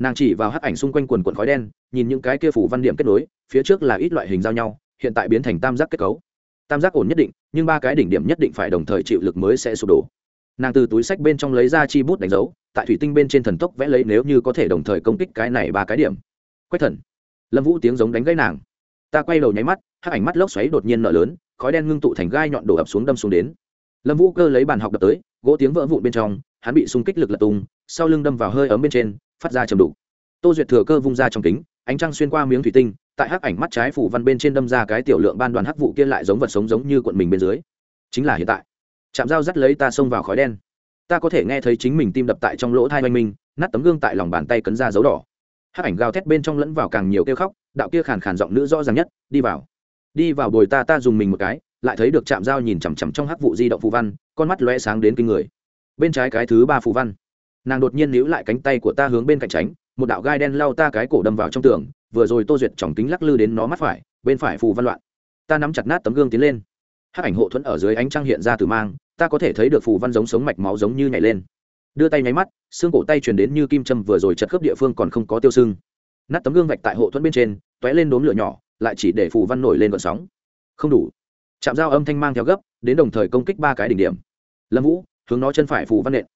nàng chỉ vào hắc ảnh xung quanh quần quần khói đen, nhìn những cái kia phủ văn điểm kết nối, phía trước là ít loại hình giao nhau, hiện tại biến thành tam giác kết cấu. Tam giác ổn nhất định, nhưng ba cái đỉnh điểm nhất định phải đồng thời chịu lực mới sẽ sụp đổ. Nàng từ túi sách bên trong lấy ra chi bút đánh dấu, tại thủy tinh bên trên thần tốc vẽ lấy nếu như có thể đồng thời công kích cái này ba cái điểm. Quách thần. Lâm vũ tiếng giống đánh gãy nàng. Ta quay đầu nháy mắt, hắc ảnh mắt lốc xoáy đột nhiên nở lớn, khói đen ngưng tụ thành gai nhọn đổ ập xuống đâm xuống đến. Lâm vũ cơ lấy bàn học đập tới, gỗ tiếng vỡ vụn bên trong, hắn bị xung kích lực lật tung sau lưng đâm vào hơi ấm bên trên phát ra chầm đủ tô duyệt thừa cơ vung ra trong kính, ánh trăng xuyên qua miếng thủy tinh, tại hắc ảnh mắt trái phủ văn bên trên đâm ra cái tiểu lượng ban đoàn hắc vụ kia lại giống vật sống giống như quận mình bên dưới. Chính là hiện tại. Chạm dao dắt lấy ta xông vào khói đen. Ta có thể nghe thấy chính mình tim đập tại trong lỗ thai oanh minh, nát tấm gương tại lòng bàn tay cấn ra dấu đỏ. Hắc ảnh gào thét bên trong lẫn vào càng nhiều kêu khóc, đạo kia khàn khàn giọng nữ rõ ràng nhất, đi vào. Đi vào bồi ta ta dùng mình một cái. Lại thấy được chạm dao nhìn chằm chằm trong hắc vụ di động phù văn, con mắt lóe sáng đến kinh người. Bên trái cái thứ ba phù văn nàng đột nhiên níu lại cánh tay của ta hướng bên cạnh tránh, một đạo gai đen lao ta cái cổ đâm vào trong tường, vừa rồi tô duyệt chòng kính lắc lư đến nó mắt phải, bên phải phù văn loạn. Ta nắm chặt nát tấm gương tiến lên. Hắc ảnh hộ thuẫn ở dưới ánh trăng hiện ra từ mang, ta có thể thấy được phù văn giống sống mạch máu giống như nhảy lên. Đưa tay nháy mắt, xương cổ tay truyền đến như kim châm vừa rồi chật khớp địa phương còn không có tiêu sưng. Nát tấm gương vạch tại hộ thuẫn bên trên t ó é lên đốm lửa nhỏ, lại chỉ để phù văn nổi lên vận sóng. Không đủ. Chạm dao âm thanh mang theo gấp, đến đồng thời công kích ba cái đỉnh điểm. Lâm vũ, hướng nó chân phải phù văn nện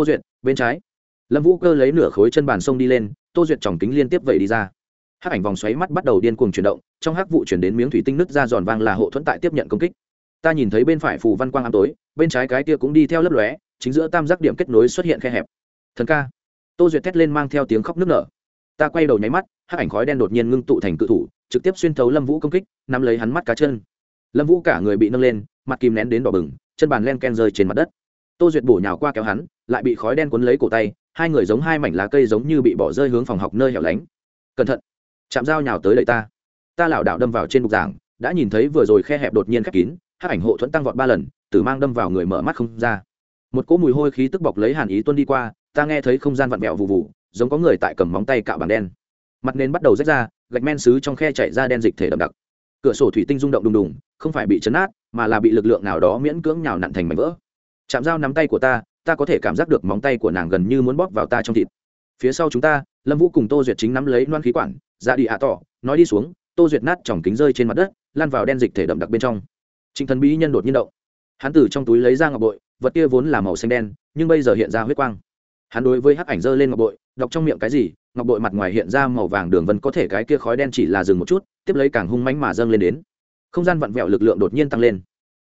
tô duyệt, bên trái. Lâm vũ cơ lấy nửa khối chân bàn sông đi lên, tô duyệt tròng kính liên tiếp vậy đi ra. Hắc ảnh vòng xoáy mắt bắt đầu điên cuồng chuyển động, trong hắc vụ chuyển đến miếng thủy tinh nứt ra giòn vang là hộ thuẫn tại tiếp nhận công kích. Ta nhìn thấy bên phải phù văn quang ám tối, bên trái cái kia cũng đi theo lấp lóe, chính giữa tam giác điểm kết nối xuất hiện khe hẹp. Thần ca. Tô duyệt thét lên mang theo tiếng khóc nức nở. Ta quay đầu nháy mắt, hắc ảnh khói đen đột nhiên ngưng tụ thành cự thủ, trực tiếp xuyên thấu lâm vũ công kích, nắm lấy hắn mắt cá chân. Lâm vũ cả người bị nâng lên, mặt kìm nén đến đỏ bừng, chân bàn len ken rơi trên mặt đất tô duyệt bổ nhào qua kéo hắn, lại bị khói đen cuốn lấy cổ tay, hai người giống hai mảnh lá cây giống như bị bỏ rơi hướng phòng học nơi hẻo lánh. Cẩn thận, chạm dao nhào tới đợi ta. Ta lảo đảo đâm vào trên bục giảng, đã nhìn thấy vừa rồi khe hẹp đột nhiên khép kín hát ảnh hộ thuẫn tăng vọt ba lần, tử mang đâm vào người mở mắt không ra. Một cỗ mùi hôi khí tức bọc lấy hàn ý tuân đi qua, ta nghe thấy không gian vặn vẹo vụ vụ giống có người tại cầm móng tay cạo bằng đen. Mặt nền bắt đầu rách ra, gạch men xứ trong khe chạy ra đen dịch thể đậm đặc. Cửa sổ thủy tinh rung động đùng đùng, không phải bị chấn át, mà là bị lực lượng nào đó miễn cưỡng nhào nặn thành mảnh vỡ chạm dao nắm tay của ta ta có thể cảm giác được móng tay của nàng gần như muốn bóp vào ta trong thịt. Phía sau chúng ta, lâm vũ cùng tô duyệt chính nắm lấy loan khí quản, ra đi ạ tỏ, nói đi xuống, tô duyệt nát chỏng kính rơi trên mặt đất, lan vào đen dịch thể đậm đặc bên trong. Trịnh thần bí nhân đột nhiên động. Hắn từ trong túi lấy ra ngọc bội, vật kia vốn là màu xanh đen, nhưng bây giờ hiện ra huyết quang. Hắn đối với hắc ảnh giơ lên ngọc bội, đọc trong miệng cái gì, ngọc bội mặt ngoài hiện ra màu vàng đường vân, có thể cái kia khói đen chỉ là dừng một chút, tiếp lấy càng hung mánh mà dâng lên đến. Không gian vặn vẹo lực lượng đột nhiên tăng lên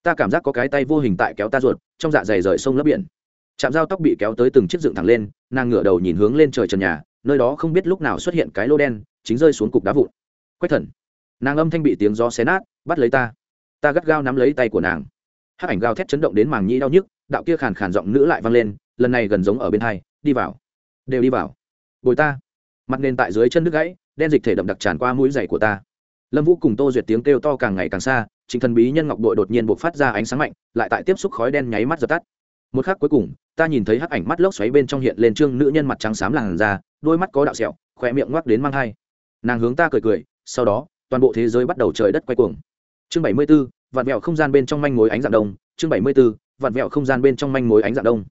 ta cảm giác có cái tay vô hình tại kéo ta ruột, trong dạ dày rời sông lấp biển. Chạm dao tóc bị kéo tới từng chiếc dựng thẳng lên, nàng ngửa đầu nhìn hướng lên trời trần nhà, nơi đó không biết lúc nào xuất hiện cái lô đen, chính rơi xuống cục đá vụn. Quách thần. Nàng âm thanh bị tiếng gió xé nát, bắt lấy ta. Ta gắt gao nắm lấy tay của nàng. Hát ảnh gao thét chấn động đến màng nhĩ đau nhức, đạo kia khàn khàn giọng nữ lại vang lên, lần này gần giống ở bên hai, đi vào. Đều đi vào. Bồi ta. Mặt nền tại dưới chân nước gãy, đen dịch thể đậm đặc tràn qua mũi dày của ta. Lâm vũ cùng tô duyệt tiếng kêu to càng ngày càng xa Trình thần bí nhân ngọc bội đột nhiên bộc phát ra ánh sáng mạnh, lại tại tiếp xúc khói đen nháy mắt dập tắt. Một khắc cuối cùng, ta nhìn thấy hắc ảnh mắt lốc xoáy bên trong hiện lên trương nữ nhân mặt trắng xám làn da, đôi mắt có đạo sẹo, khóe miệng ngoác đến mang hai. Nàng hướng ta cười cười, sau đó, toàn bộ thế giới bắt đầu trời đất quay cuồng. Chương bảy mươi b ố vạn vẹo không gian bên trong manh mối ánh dạng đông. Chương bảy mươi b ố vạn vẹo không gian bên trong manh mối ánh dạng đông.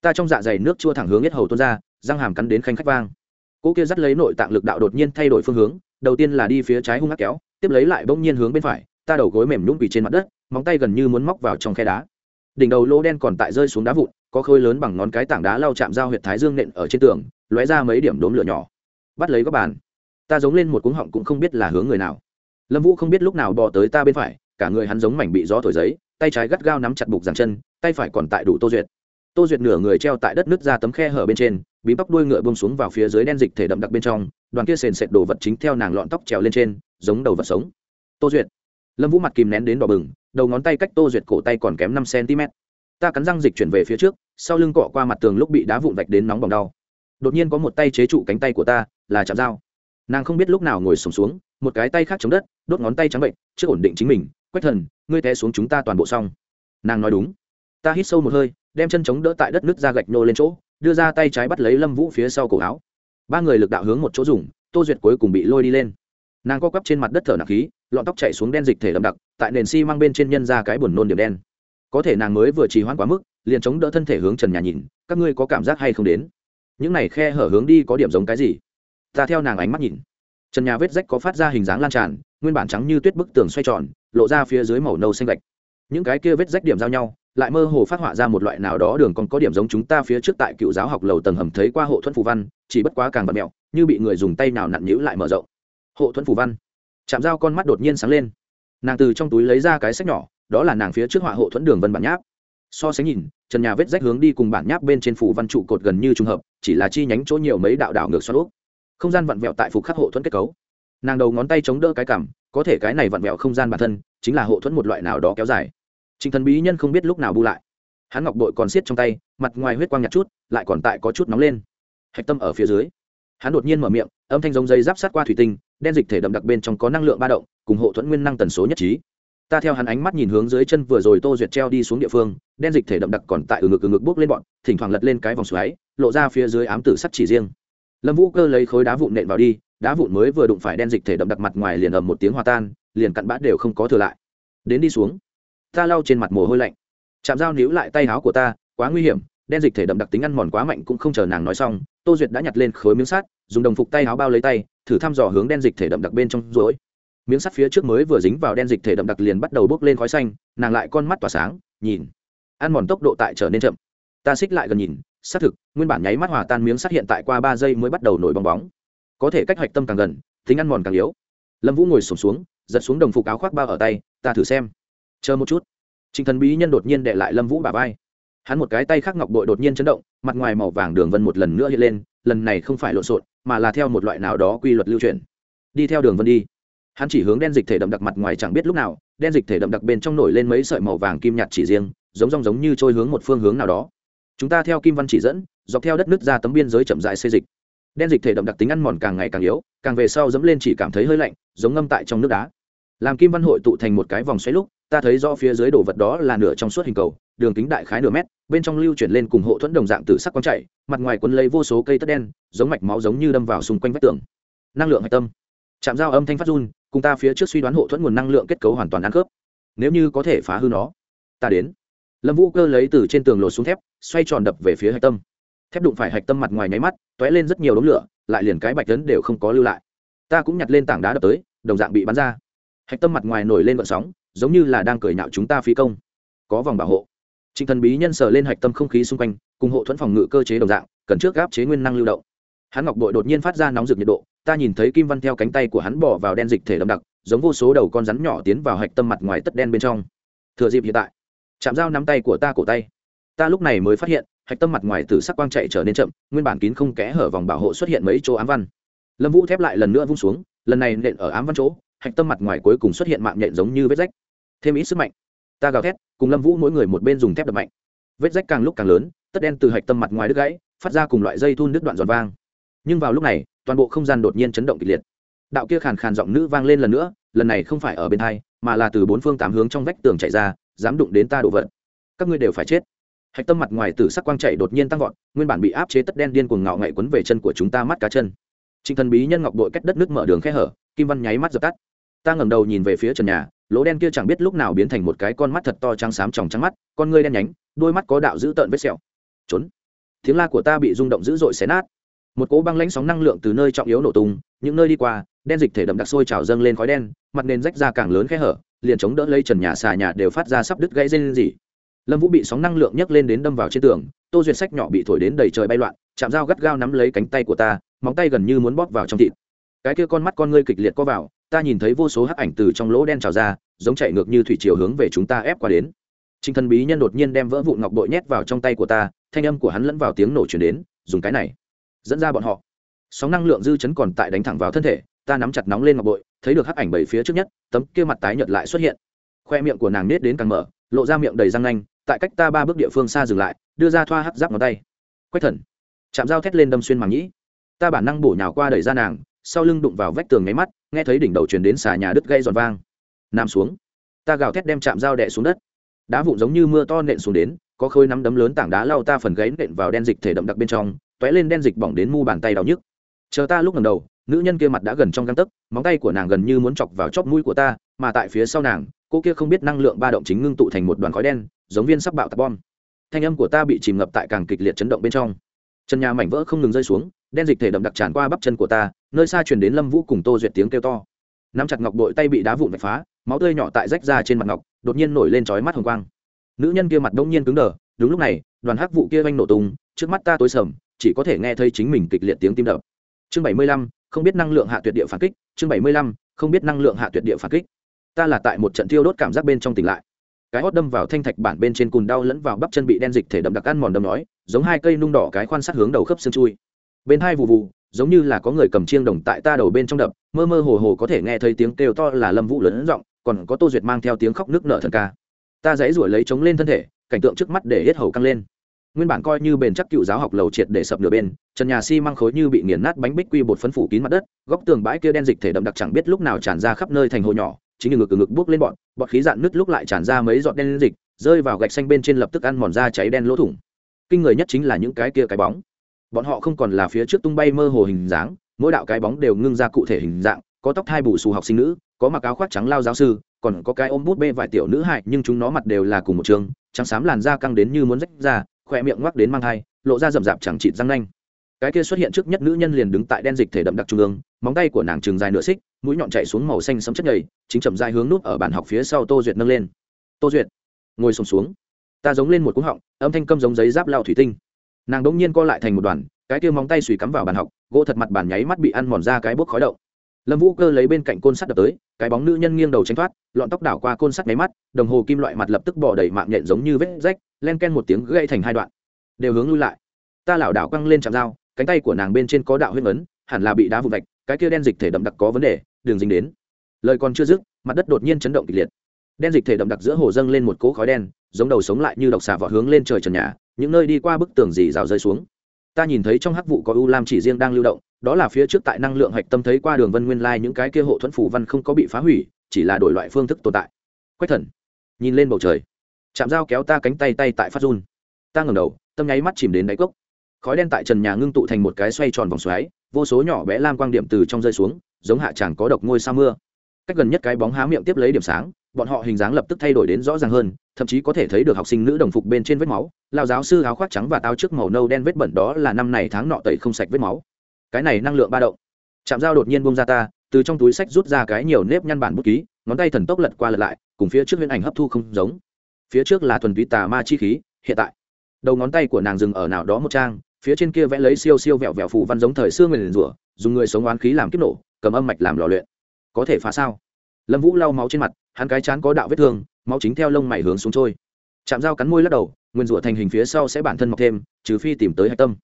Ta trong dạ dày nước chua thẳng hướng huyết hầu tuôn ra, răng hàm cắn đến khanh khách vang. Cố kia dắt lấy nội tạng lực đạo đột nhiên thay đổi phương hướng, đầu tiên là đi phía trái hung hắc kéo, tiếp lấy lại bỗng nhiên hướng bên phải ta đầu gối mềm nhũng quỳ trên mặt đất, móng tay gần như muốn móc vào trong khe đá. Đỉnh đầu lỗ đen còn tại rơi xuống đá vụn, có khơi lớn bằng ngón cái tảng đá lau chạm dao huyệt thái dương nện ở trên tường, lóe ra mấy điểm đốm lửa nhỏ. Bắt lấy các bàn. Ta giống lên một cuống họng cũng không biết là hướng người nào. Lâm vũ không biết lúc nào bò tới ta bên phải, cả người hắn giống mảnh bị gió thổi giấy, tay trái gắt gao nắm chặt bục giằng chân, tay phải còn tại đủ tô duyệt. Tô duyệt nửa người treo tại đất nước ra tấm khe hở bên trên, bí bóc đuôi ngựa bông xuống vào phía dưới đen dịch thể đậm đặc bên trong, đoàn kia sền sệt đồ vật chính theo nàng lọn tóc trèo lên trên, giống đầu vật sống. Tô duyệt lâm vũ mặt kìm nén đến đỏ bừng đầu ngón tay cách tô duyệt cổ tay còn kém năm cm. Ta cắn răng dịch chuyển về phía trước sau lưng cọ qua mặt tường lúc bị đá vụn vạch đến nóng bỏng đau. Đột nhiên có một tay chế trụ cánh tay của ta là chạm dao. Nàng không biết lúc nào ngồi sùng xuống, xuống một cái tay khác chống đất đốt ngón tay trắng bệnh trước ổn định chính mình quách thần ngươi té xuống chúng ta toàn bộ xong. Nàng nói đúng. Ta hít sâu một hơi đem chân chống đỡ tại đất nước ra gạch nô lên chỗ đưa ra tay trái bắt lấy lâm vũ phía sau cổ áo. Ba người lực đạo hướng một chỗ dùng tô duyệt cuối cùng bị lôi đi lên. Nàng co quắp trên mặt đất thở nặng khí lọn tóc chạy xuống đen dịch thể đậm đặc, tại nền xi mang bên trên nhân ra cái buồn nôn điểm đen. Có thể nàng mới vừa trì hoãn quá mức, liền chống đỡ thân thể hướng trần nhà nhìn, các ngươi có cảm giác hay không đến? Những này khe hở hướng đi có điểm giống cái gì? Ta theo nàng ánh mắt nhìn. Trần nhà vết rách có phát ra hình dáng lan tràn, nguyên bản trắng như tuyết bức tường xoay tròn, lộ ra phía dưới màu nâu xanh gạch những cái kia vết rách điểm giao nhau, lại mơ hồ phát họa ra một loại nào đó đường còn có điểm giống chúng ta phía trước tại cựu giáo học lầu tầng hầm thấy qua hộ thuẫn phù văn, chỉ bất quá càng bật mẹo, như bị người dùng tay nào nặn nhữ lại mở rộng. Hộ thuẫn phù văn chạm dao con mắt đột nhiên sáng lên. Nàng từ trong túi lấy ra cái sách nhỏ, đó là nàng phía trước họa hộ thuẫn đường vân bản nháp. So sánh nhìn, trần nhà vết rách hướng đi cùng bản nháp bên trên phủ văn trụ cột gần như trùng hợp, chỉ là chi nhánh chỗ nhiều mấy đạo đảo ngược xoắn úp. Không gian vặn vẹo tại phục khắc hộ thuẫn kết cấu. Nàng đầu ngón tay chống đỡ cái cảm có thể cái này vặn vẹo không gian bản thân, chính là hộ thuẫn một loại nào đó kéo dài. Trình thần bí nhân không biết lúc nào bu lại. Hắn ngọc bội còn siết trong tay, mặt ngoài huyết quang nhạt chút, lại còn tại có chút nóng lên. Hạch tâm ở phía dưới. Hắn đột nhiên mở miệng, âm thanh giống dây giáp sát qua thủy tinh đen dịch thể đậm đặc bên trong có năng lượng ba động, cùng hộ thuẫn nguyên năng tần số nhất trí. Ta theo hắn ánh mắt nhìn hướng dưới chân vừa rồi tô duyệt treo đi xuống địa phương, đen dịch thể đậm đặc còn tại ở ngực ừ ngực bốc lên bọn, thỉnh thoảng lật lên cái vòng xoáy, lộ ra phía dưới ám tử sắt chỉ riêng. Lâm vũ cơ lấy khối đá vụn nện vào đi, đá vụn mới vừa đụng phải đen dịch thể đậm đặc mặt ngoài liền ầm một tiếng hòa tan, liền cặn bã đều không có thừa lại. Đến đi xuống. Ta lau trên mặt mồ hôi lạnh. Chạm dao níu lại tay áo của ta, quá nguy hiểm đen dịch thể đậm đặc tính ăn mòn quá mạnh cũng không chờ nàng nói xong, tô duyệt đã nhặt lên khối miếng sắt, dùng đồng phục tay áo bao lấy tay, thử thăm dò hướng đen dịch thể đậm đặc bên trong rối. Miếng sắt phía trước mới vừa dính vào đen dịch thể đậm đặc liền bắt đầu bốc lên khói xanh, nàng lại con mắt tỏa sáng, nhìn. Ăn mòn tốc độ tại trở nên chậm. Ta xích lại gần nhìn, xác thực, nguyên bản nháy mắt hòa tan miếng sắt hiện tại qua ba giây mới bắt đầu nổi bong bóng. Có thể cách hoạch tâm càng gần, tính ăn mòn càng yếu. Lâm vũ ngồi sổm xuống, giật xuống đồng phục áo khoác bao ở tay, ta thử xem. Chờ một chút. Trình thần bí nhân đột nhiên đệ lại lâm vũ bà vai hắn một cái tay khác ngọc bội đột nhiên chấn động, mặt ngoài màu vàng đường vân một lần nữa hiện lên, lần này không phải lộn xộn, mà là theo một loại nào đó quy luật lưu truyền. Đi theo đường vân đi. Hắn chỉ hướng đen dịch thể đậm đặc mặt ngoài chẳng biết lúc nào, đen dịch thể đậm đặc bên trong nổi lên mấy sợi màu vàng kim nhạt chỉ riêng, giống rong giống như trôi hướng một phương hướng nào đó. Chúng ta theo kim văn chỉ dẫn, dọc theo đất nước ra tấm biên giới chậm dại xây dịch. Đen dịch thể đậm đặc tính ăn mòn càng ngày càng yếu, càng về sau dẫm lên chỉ cảm thấy hơi lạnh, giống ngâm tại trong nước đá. Làm kim văn hội tụ thành một cái vòng xoáy lúc ta thấy do phía dưới đồ vật đó là nửa trong suốt hình cầu, đường kính đại khái nửa mét, bên trong lưu chuyển lên cùng hộ thuẫn đồng dạng từ sắc quang chạy, mặt ngoài quân lấy vô số cây tất đen, giống mạch máu giống như đâm vào xung quanh vách tường. Năng lượng hạch tâm. Chạm dao âm thanh phát run, cùng ta phía trước suy đoán hộ thuẫn nguồn năng lượng kết cấu hoàn toàn ăn khớp. Nếu như có thể phá hư nó, ta đến. Lâm vũ cơ lấy từ trên tường lột xuống thép, xoay tròn đập về phía hạch tâm. Thép đụng phải hạch tâm mặt ngoài nháy mắt t ó é lên rất nhiều đống lửa, lại liền cái bạch tấn đều không có lưu lại. Ta cũng nhặt lên tảng đá đập tới, đồng dạng bị bắn ra. Hạch tâm mặt ngoài nổi lên vận sóng giống như là đang cười nhạo chúng ta phí công. Có vòng bảo hộ. Trịnh thần bí nhân sờ lên hạch tâm không khí xung quanh, cùng hộ thuẫn phòng ngự cơ chế đồng dạng, cần trước gáp chế nguyên năng lưu động. Hắn ngọc bội đột nhiên phát ra nóng rực nhiệt độ, ta nhìn thấy kim văn theo cánh tay của hắn bỏ vào đen dịch thể đậm đặc, giống vô số đầu con rắn nhỏ tiến vào hạch tâm mặt ngoài tất đen bên trong. Thừa dịp hiện tại chạm dao nắm tay của ta cổ tay. Ta lúc này mới phát hiện, hạch tâm mặt ngoài từ sắc quang chạy trở nên chậm, nguyên bản kín không kẽ hở vòng bảo hộ xuất hiện mấy chỗ ám văn. Lâm vũ thép lại lần nữa vung xuống, lần này nện ở ám văn chỗ, hạch tâm mặt ngoài cuối cùng xuất hiện mạng nhện giống như vết rách thêm ít sức mạnh. Ta gào thét, cùng lâm vũ mỗi người một bên dùng thép đập mạnh. Vết rách càng lúc càng lớn, tất đen từ hạch tâm mặt ngoài đứt gãy, phát ra cùng loại dây thun đứt đoạn giòn vang. Nhưng vào lúc này, toàn bộ không gian đột nhiên chấn động kịch liệt. Đạo kia khàn khàn giọng nữ vang lên lần nữa, lần này không phải ở bên thai mà là từ bốn phương tám hướng trong vách tường chạy ra, dám đụng đến ta đổ vật. Các ngươi đều phải chết. Hạch tâm mặt ngoài từ sắc quang chạy đột nhiên tăng vọt, nguyên bản bị áp chế tất đen điên cuồng ngạo ngậy quấn về chân của chúng ta mắt cá chân. Trịnh thần bí nhân ngọc bội cách đất nước mở đường khe hở, kim văn nháy mắt dập tắt. Ta ngẩng đầu nhìn về phía trần nhà lỗ đen kia chẳng biết lúc nào biến thành một cái con mắt thật to trắng xám tròng trắng mắt, con ngươi đen nhánh, đôi mắt có đạo dữ tợn vết sẹo. Trốn. Tiếng la của ta bị rung động dữ dội xé nát. Một cỗ băng lãnh sóng năng lượng từ nơi trọng yếu nổ tung, những nơi đi qua, đen dịch thể đậm đặc sôi trào dâng lên khói đen, mặt nền rách ra càng lớn khe hở, liền chống đỡ lấy trần nhà xà nhà đều phát ra sắp đứt gãy dây gì lâm vũ bị sóng năng lượng nhấc lên đến đâm vào trên tường, tô duyệt sách nhỏ bị thổi đến đầy trời bay loạn, chạm dao gắt gao nắm lấy cánh tay của ta, móng tay gần như muốn bóp vào trong thịt. Cái kia con mắt con ngươi kịch liệt co vào ta nhìn thấy vô số hắc ảnh từ trong lỗ đen trào ra, giống chạy ngược như thủy chiều hướng về chúng ta ép qua đến. Trình thần bí nhân đột nhiên đem vỡ vụn ngọc bội nhét vào trong tay của ta, thanh âm của hắn lẫn vào tiếng nổ chuyển đến, dùng cái này, dẫn ra bọn họ. Sóng năng lượng dư chấn còn tại đánh thẳng vào thân thể, ta nắm chặt nóng lên ngọc bội, thấy được hắc ảnh bảy phía trước nhất, tấm kia mặt tái nhợt lại xuất hiện. Khoe miệng của nàng nết đến càng mở, lộ ra miệng đầy răng nanh, tại cách ta ba bước địa phương xa dừng lại, đưa ra thoa hắc giáp ngón tay. Quách thần, chạm dao thét lên đâm xuyên màng nhĩ. Ta bản năng bổ nhào qua đẩy ra nàng sau lưng đụng vào vách tường nháy mắt, nghe thấy đỉnh đầu truyền đến xà nhà đứt gây giòn vang. Nằm xuống. Ta gào thét đem chạm dao đẻ xuống đất. Đá vụn giống như mưa to nện xuống đến, có khối nắm đấm lớn tảng đá lao ta phần gáy nện vào đen dịch thể đậm đặc bên trong t ó é lên đen dịch bỏng đến mu bàn tay đau nhức. Chờ ta lúc lần đầu, nữ nhân kia mặt đã gần trong găng tấc, móng tay của nàng gần như muốn chọc vào chóp mũi của ta, mà tại phía sau nàng, cô kia không biết năng lượng ba động chính ngưng tụ thành một đoàn khói đen, giống viên sắc bạo tạc bom. Thanh âm của ta bị chìm ngập tại càng kịch liệt chấn động bên trong. Chân nhà mảnh vỡ không ngừng rơi xuống đen dịch thể đậm đặc tràn qua bắp chân của ta, nơi xa truyền đến lâm vũ cùng tô duyệt tiếng kêu to. Nắm chặt ngọc bội tay bị đá vụn vạch phá, máu tươi nhỏ tại rách ra trên mặt ngọc, đột nhiên nổi lên trói mắt hồng quang. Nữ nhân kia mặt đông nhiên cứng đờ, đúng lúc này, đoàn hắc vụ kia oanh nổ tung, trước mắt ta tối sầm, chỉ có thể nghe thấy chính mình kịch liệt tiếng tim đập. Chương bảy mươi lăm, không biết năng lượng hạ tuyệt địa phản kích, chương bảy mươi lăm, không biết năng lượng hạ tuyệt địa phản kích. Ta là tại một trận thiêu đốt cảm giác bên trong tỉnh lại. Cái hót đâm vào thanh thạch bản bên trên cùn đau lẫn vào bắp chân bị đen dịch thể đậm đặc ăn mòn đâm nói, giống hai cây nung đỏ cái khoan sát hướng đầu khớp xương chui bên hai vụ vụ giống như là có người cầm chiêng đồng tại ta đầu bên trong đập, mơ mơ hồ hồ có thể nghe thấy tiếng kêu to là lâm vũ lớn giọng, còn có tô duyệt mang theo tiếng khóc nước nở thần ca. Ta dãy ruổi lấy chống lên thân thể, cảnh tượng trước mắt để hết hầu căng lên. Nguyên bản coi như bền chắc cựu giáo học lầu triệt để sập nửa bên, trần nhà xi、si、măng khối như bị nghiền nát bánh bích quy bột phấn phủ kín mặt đất, góc tường bãi kia đen dịch thể đậm đặc chẳng biết lúc nào tràn ra khắp nơi thành hồ nhỏ, chính như ngực ngực buốc lên bọn bọn khí dạn nứt lúc lại tràn ra mấy giọt đen dịch, rơi vào gạch xanh bên trên lập tức ăn mòn ra cháy đen lỗ thủng. Kinh người nhất chính là những cái kia cái bóng bọn họ không còn là phía trước tung bay mơ hồ hình dáng mỗi đạo cái bóng đều ngưng ra cụ thể hình dạng có tóc hai bù xù học sinh nữ có mặc áo khoác trắng lao giáo sư còn có cái ôm bút bê vài tiểu nữ hại nhưng chúng nó mặt đều là cùng một trường trắng xám làn da căng đến như muốn rách ra khỏe miệng ngoắc đến mang thai lộ ra rậm rạp chẳng chịt răng nanh. Cái kia xuất hiện trước nhất nữ nhân liền đứng tại đen dịch thể đậm đặc trung ương móng tay của nàng trường dài nửa xích mũi nhọn chạy xuống màu xanh sấm chất nhầy chính chậm dài hướng nút ở bàn học phía sau tô duyệt nâng lên. Tô duyệt ngồi sùng xuống, xuống. Ta giống lên một cú họng âm thanh câm giống giấy giáp lao thủy tinh nàng đ ỗ n g nhiên co lại thành một đoàn, cái kia móng tay xùy cắm vào bàn học, gỗ thật mặt bàn nháy mắt bị ăn mòn ra cái bốc khói động lâm vũ cơ lấy bên cạnh côn sắt đập tới, cái bóng nữ nhân nghiêng đầu tránh thoát, lọn tóc đảo qua côn sắt nháy mắt, đồng hồ kim loại mặt lập tức bỏ đầy mạng nhện giống như vết rách, len ken một tiếng gây thành hai đoạn. Đều hướng lui lại. Ta lảo đảo căng lên chạm dao, cánh tay của nàng bên trên có đạo huyết ấn, hẳn là bị đá vụn vạch, cái kia đen dịch thể đậm đặc có vấn đề, đường dính đến. Lời còn chưa dứt, mặt đất đột nhiên chấn động kịch liệt. Đen dịch thể đậm đặc giữa hồ dâng lên một cỗ khói đen, giống đầu sống lại như độc xà vỏ hướng lên trời trần nhà những nơi đi qua bức tường dì rào rơi xuống. Ta nhìn thấy trong hắc vụ có u lam chỉ riêng đang lưu động, đó là phía trước tại năng lượng hạch tâm thấy qua đường vân nguyên lai những cái kia hộ thuẫn phủ văn không có bị phá hủy, chỉ là đổi loại phương thức tồn tại. Quách thần, nhìn lên bầu trời. Chạm dao kéo ta cánh tay tay tại phát run. Ta ngẩng đầu, tâm nháy mắt chìm đến đáy cốc. Khói đen tại trần nhà ngưng tụ thành một cái xoay tròn vòng xoáy, vô số nhỏ bé lam quang điểm từ trong rơi xuống, giống hạ tràng có độc ngôi sao mưa. Cách gần nhất cái bóng há miệng tiếp lấy điểm sáng, bọn họ hình dáng lập tức thay đổi đến rõ ràng hơn thậm chí có thể thấy được học sinh nữ đồng phục bên trên vết máu lao giáo sư áo khoác trắng và tao trước màu nâu đen vết bẩn đó là năm này tháng nọ tẩy không sạch vết máu. Cái này năng lượng ba động. Chạm dao đột nhiên bông ra ta, từ trong túi sách rút ra cái nhiều nếp nhăn bản bút ký, ngón tay thần tốc lật qua lật lại, cùng phía trước huyễn ảnh hấp thu không giống. Phía trước là thuần túy tà ma chi khí, hiện tại, đầu ngón tay của nàng dừng ở nào đó một trang, phía trên kia vẽ lấy siêu siêu vẹo vẹo phù văn giống thời xưa người liền rủa, dùng người sống oán khí làm kiếp nổ, cầm âm mạch làm lò luyện. Có thể phá sao? Lâm vũ lau máu trên mặt, hắn cái chán có đạo vết thương máu chính theo lông mày hướng xuống trôi. Chạm dao cắn môi lắc đầu, nguyên rủa thành hình phía sau sẽ bản thân mọc thêm, trừ phi tìm tới hạch tâm.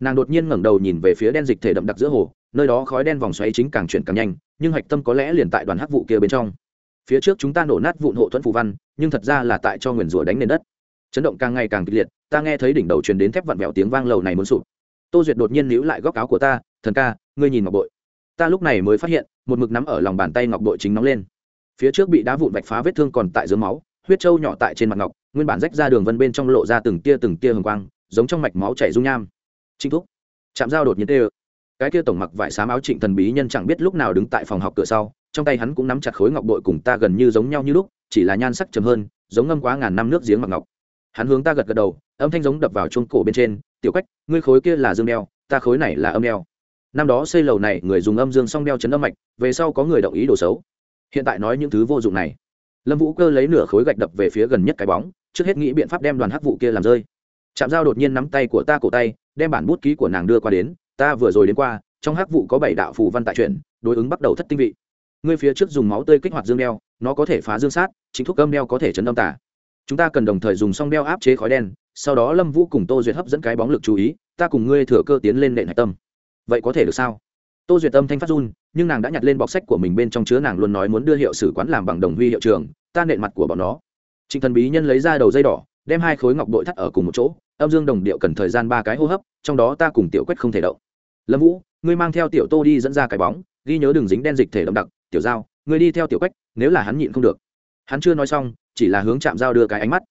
Nàng đột nhiên ngẩng đầu nhìn về phía đen dịch thể đậm đặc giữa hồ, nơi đó khói đen vòng xoáy chính càng chuyển càng nhanh, nhưng hạch tâm có lẽ liền tại đoàn hắc vụ kia bên trong. Phía trước chúng ta nổ nát vụn hộ thuẫn phù văn, nhưng thật ra là tại cho nguyền rủa đánh nền đất. Chấn động càng ngày càng kịch liệt, ta nghe thấy đỉnh đầu truyền đến thép vặn vẹo tiếng vang lầu này muốn sụp. Tô duyệt đột nhiên níu lại góc áo của ta, thần ca, ngươi nhìn ngọc bội. Ta lúc này mới phát hiện, một mực nắm ở lòng bàn tay ngọc bội chính nóng lên phía trước bị đá vụn vạch phá vết thương còn tại dưới máu, huyết trâu nhỏ tại trên mặt ngọc, nguyên bản rách ra đường vân bên trong lộ ra từng tia từng tia hồng quang, giống trong mạch máu chảy dung nham. Trinh thúc, chạm dao đột nhiên tê cái kia tổng mặc vải xám áo trịnh thần bí nhân chẳng biết lúc nào đứng tại phòng học cửa sau, trong tay hắn cũng nắm chặt khối ngọc bội cùng ta gần như giống nhau như lúc, chỉ là nhan sắc chấm hơn, giống ngâm quá ngàn năm nước giếng mặc ngọc. Hắn hướng ta gật gật đầu, âm thanh giống đập vào chuông cổ bên trên, tiểu cách ngươi khối kia là dương đeo, ta khối này là âm đeo. Năm đó xây lầu này, người dùng âm dương song đeo chấn âm mạch, về sau có người động ý đồ xấu hiện tại nói những thứ vô dụng này. Lâm vũ cơ lấy nửa khối gạch đập về phía gần nhất cái bóng, trước hết nghĩ biện pháp đem đoàn hắc vụ kia làm rơi. Chạm dao đột nhiên nắm tay của ta cổ tay, đem bản bút ký của nàng đưa qua đến, ta vừa rồi đến qua, trong hắc vụ có bảy đạo phù văn tại chuyển, đối ứng bắt đầu thất tinh vị. Ngươi phía trước dùng máu tươi kích hoạt dương đeo, nó có thể phá dương sát, chính thuốc âm đeo có thể chấn âm tả chúng ta cần đồng thời dùng song đeo áp chế khói đen, sau đó lâm vũ cùng tô duyệt hấp dẫn cái bóng lực chú ý, ta cùng ngươi thừa cơ tiến lên nện hạch tâm. Vậy có thể được sao? Tô duyệt tâm thanh phát run nhưng nàng đã nhặt lên bọc sách của mình bên trong chứa nàng luôn nói muốn đưa hiệu sử quán làm bằng đồng huy hiệu trường, ta nện mặt của bọn nó. Trịnh thần bí nhân lấy ra đầu dây đỏ, đem hai khối ngọc bội thắt ở cùng một chỗ, âm dương đồng điệu cần thời gian ba cái hô hấp, trong đó ta cùng tiểu quách không thể động. Lâm vũ, ngươi mang theo tiểu tô đi dẫn ra cái bóng, ghi nhớ đường dính đen dịch thể đậm đặc, tiểu giao, ngươi đi theo tiểu quách, nếu là hắn nhịn không được. Hắn chưa nói xong, chỉ là hướng chạm giao đưa cái ánh mắt.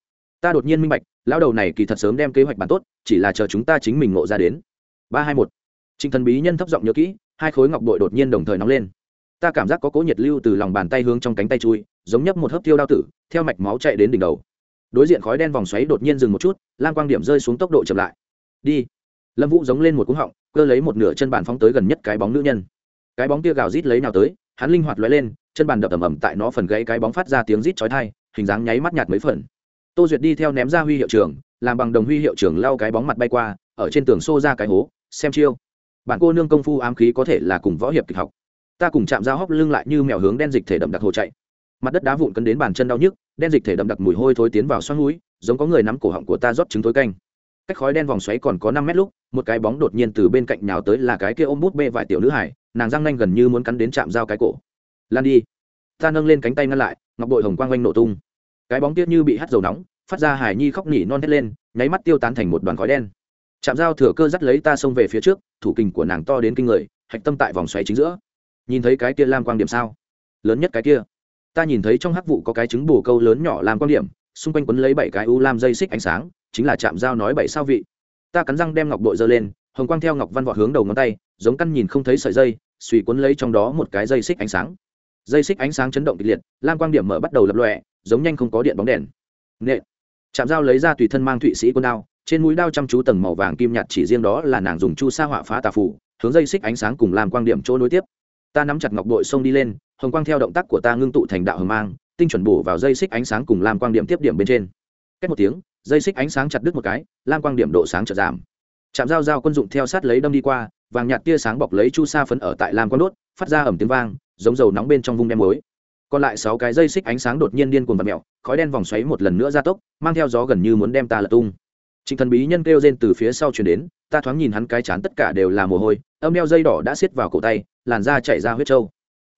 Ta đột nhiên minh bạch lao đầu này kỳ thật sớm đem kế hoạch bàn tốt, chỉ là chờ chúng ta chính mình ngộ ra đến. Ba hai một. Trịnh thần bí nhân thấp giọng nhớ kỹ hai khối ngọc bội đột nhiên đồng thời nóng lên. Ta cảm giác có cố nhiệt lưu từ lòng bàn tay hướng trong cánh tay chui, giống nhấp một hớp tiêu đao tử, theo mạch máu chạy đến đỉnh đầu. Đối diện khói đen vòng xoáy đột nhiên dừng một chút lan quang điểm rơi xuống tốc độ chậm lại. Đi. Lâm vũ giống lên một cú họng, cơ lấy một nửa chân bàn phóng tới gần nhất cái bóng nữ nhân. Cái bóng kia gào rít lấy nào tới, hắn linh hoạt lóe lên, chân bàn đập ầm ầm tại nó phần gãy cái bóng phát ra tiếng rít chói tai, hình dáng nháy mắt nhạt mấy phần. Tô duyệt đi theo ném ra huy hiệu trưởng, làm bằng đồng huy hiệu trưởng lau cái bóng mặt bay qua, ở trên tường xô ra cái hố, xem chiêu bạn cô nương công phu ám khí có thể là cùng võ hiệp kịch học. Ta cùng chạm dao hóc lưng lại như mèo hướng đen dịch thể đậm đặc hồ chạy. Mặt đất đá vụn cấn đến bàn chân đau nhức, đen dịch thể đậm đặc mùi hôi thối tiến vào xoắn núi, giống có người nắm cổ họng của ta rót trứng thối canh. Cách khói đen vòng xoáy còn có năm mét lúc, một cái bóng đột nhiên từ bên cạnh nhào tới là cái kia ôm bút bê vài tiểu nữ hải, nàng răng nanh gần như muốn cắn đến chạm dao cái cổ. Lan đi. Ta nâng lên cánh tay ngăn lại, ngọc bội hồng quang quanh nổ tung. Cái bóng tiết như bị hắt dầu nóng, phát ra hải nhi khóc nỉ non thét lên, nháy mắt tiêu tán thành một đoàn khói đen chạm dao thừa cơ dắt lấy ta xông về phía trước, thủ kình của nàng to đến kinh người, hạch tâm tại vòng xoáy chính giữa. Nhìn thấy cái kia lam quang điểm sao? Lớn nhất cái kia. Ta nhìn thấy trong hắc vụ có cái trứng bồ câu lớn nhỏ làm quang điểm, xung quanh quấn lấy bảy cái u lam dây xích ánh sáng, chính là chạm dao nói bảy sao vị. Ta cắn răng đem ngọc bội giơ lên, hồng quang theo ngọc văn vọt hướng đầu ngón tay, giống căn nhìn không thấy sợi dây suy cuốn lấy trong đó một cái dây xích ánh sáng. Dây xích ánh sáng chấn động kịch liệt, lam quang điểm mở bắt đầu lập lọe giống nhanh không có điện bóng đèn. Nệ chạm dao lấy ra tùy thân mang thụy sĩ quân đao trên mũi đao chăm chú tầng màu vàng kim nhạt chỉ riêng đó là nàng dùng chu sa họa phá tà phủ hướng dây xích ánh sáng cùng làm quang điểm chỗ nối tiếp. Ta nắm chặt ngọc bội xông đi lên, hồng quang theo động tác của ta ngưng tụ thành đạo hồng mang, tinh chuẩn bổ vào dây xích ánh sáng cùng làm quang điểm tiếp điểm bên trên. Cách một tiếng, dây xích ánh sáng chặt đứt một cái lam quang điểm độ sáng chợt giảm. Chạm dao dao quân dụng theo sát lấy đâm đi qua, vàng nhạt tia sáng bọc lấy chu sa phấn ở tại lam quang đốt, phát ra ẩm tiếng vang, giống dầu nóng bên trong vung đem mới còn lại sáu cái dây xích ánh sáng đột nhiên điên cuồng và mẹo khói đen vòng xoáy một lần nữa ra tốc, mang theo gió gần như muốn đem ta lật tung trịnh thần bí nhân kêu rên từ phía sau truyền đến, ta thoáng nhìn hắn cái chán tất cả đều là mồ hôi, âm đeo dây đỏ đã siết vào cổ tay, làn da chảy ra huyết châu.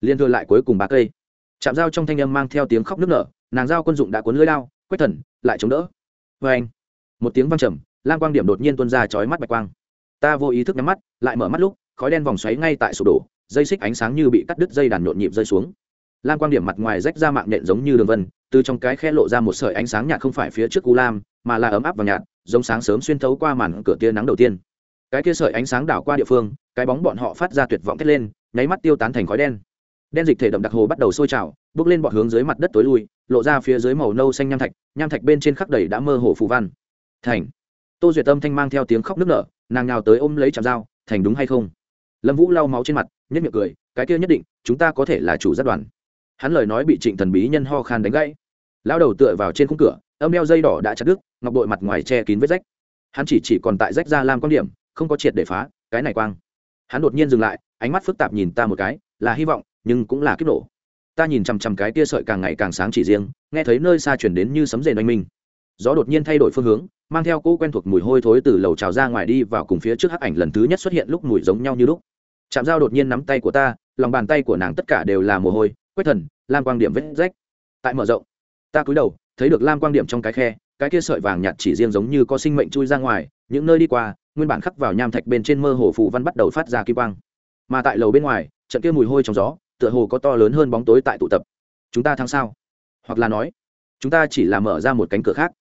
liên thừa lại cuối cùng ba cây chạm dao trong thanh âm mang theo tiếng khóc nức nở, nàng dao quân dụng đã cuốn lưới lao quét thần, lại chống đỡ Oeng. anh, một tiếng vang trầm, lam quang điểm đột nhiên tuôn ra chói mắt bạch quang ta vô ý thức nhắm mắt, lại mở mắt lúc, khói đen vòng xoáy ngay tại sụp đổ, dây xích ánh sáng như bị cắt đứt dây đàn nhộn nhịp rơi xuống lam quang điểm mặt ngoài rách ra mạng nện giống như đường vân, từ trong cái khe lộ ra một sợi ánh sáng nhạt không phải phía trước cú lam mà là ấm áp và nhạt, giống sáng sớm xuyên thấu qua màn cửa tia nắng đầu tiên. Cái kia sợi ánh sáng đảo qua địa phương, cái bóng bọn họ phát ra tuyệt vọng thét lên, nháy mắt tiêu tán thành khói đen. Đen dịch thể đậm đặc hồ bắt đầu sôi trào, bước lên bọn hướng dưới mặt đất tối lui, lộ ra phía dưới màu nâu xanh nham thạch nham thạch bên trên khắc đầy đã mơ hồ phù văn. Thành. Tô duyệt tâm thanh mang theo tiếng khóc nức nở, nàng nào tới ôm lấy chạm dao, thành đúng hay không? Lâm vũ lau máu trên mặt nhất miệng cười, cái kia nhất định, chúng ta có thể là chủ giác đoàn. Hắn lời nói bị trịnh thần bí nhân ho khan đánh gãy. Lao đầu tựa vào trên khung cửa âm đeo dây đỏ đã chặt đứt, ngọc bội mặt ngoài che kín vết rách. Hắn chỉ chỉ còn tại rách ra làm quan điểm, không có triệt để phá, cái này quang. Hắn đột nhiên dừng lại, ánh mắt phức tạp nhìn ta một cái, là hy vọng, nhưng cũng là kích nổ. Ta nhìn chằm chằm cái tia sợi càng ngày càng sáng chỉ riêng, nghe thấy nơi xa chuyển đến như sấm rền oanh minh. Gió đột nhiên thay đổi phương hướng, mang theo cỗ quen thuộc mùi hôi thối từ lầu trào ra ngoài đi vào cùng phía trước hắc ảnh lần thứ nhất xuất hiện lúc mùi giống nhau như lúc. Chạm dao đột nhiên nắm tay của ta, lòng bàn tay của nàng tất cả đều là mồ hôi, quét thần, lam quang điểm vết rách. Tại mở rộng, ta cúi đầu thấy được lam quang điểm trong cái khe, cái kia sợi vàng nhạt chỉ riêng giống như có sinh mệnh chui ra ngoài, những nơi đi qua, nguyên bản khắc vào nham thạch bên trên mơ hồ phù văn bắt đầu phát ra kim quang. Mà tại lầu bên ngoài, trận kia mùi hôi trong gió, tựa hồ có to lớn hơn bóng tối tại tụ tập. Chúng ta thắng sao? Hoặc là nói, chúng ta chỉ là mở ra một cánh cửa khác.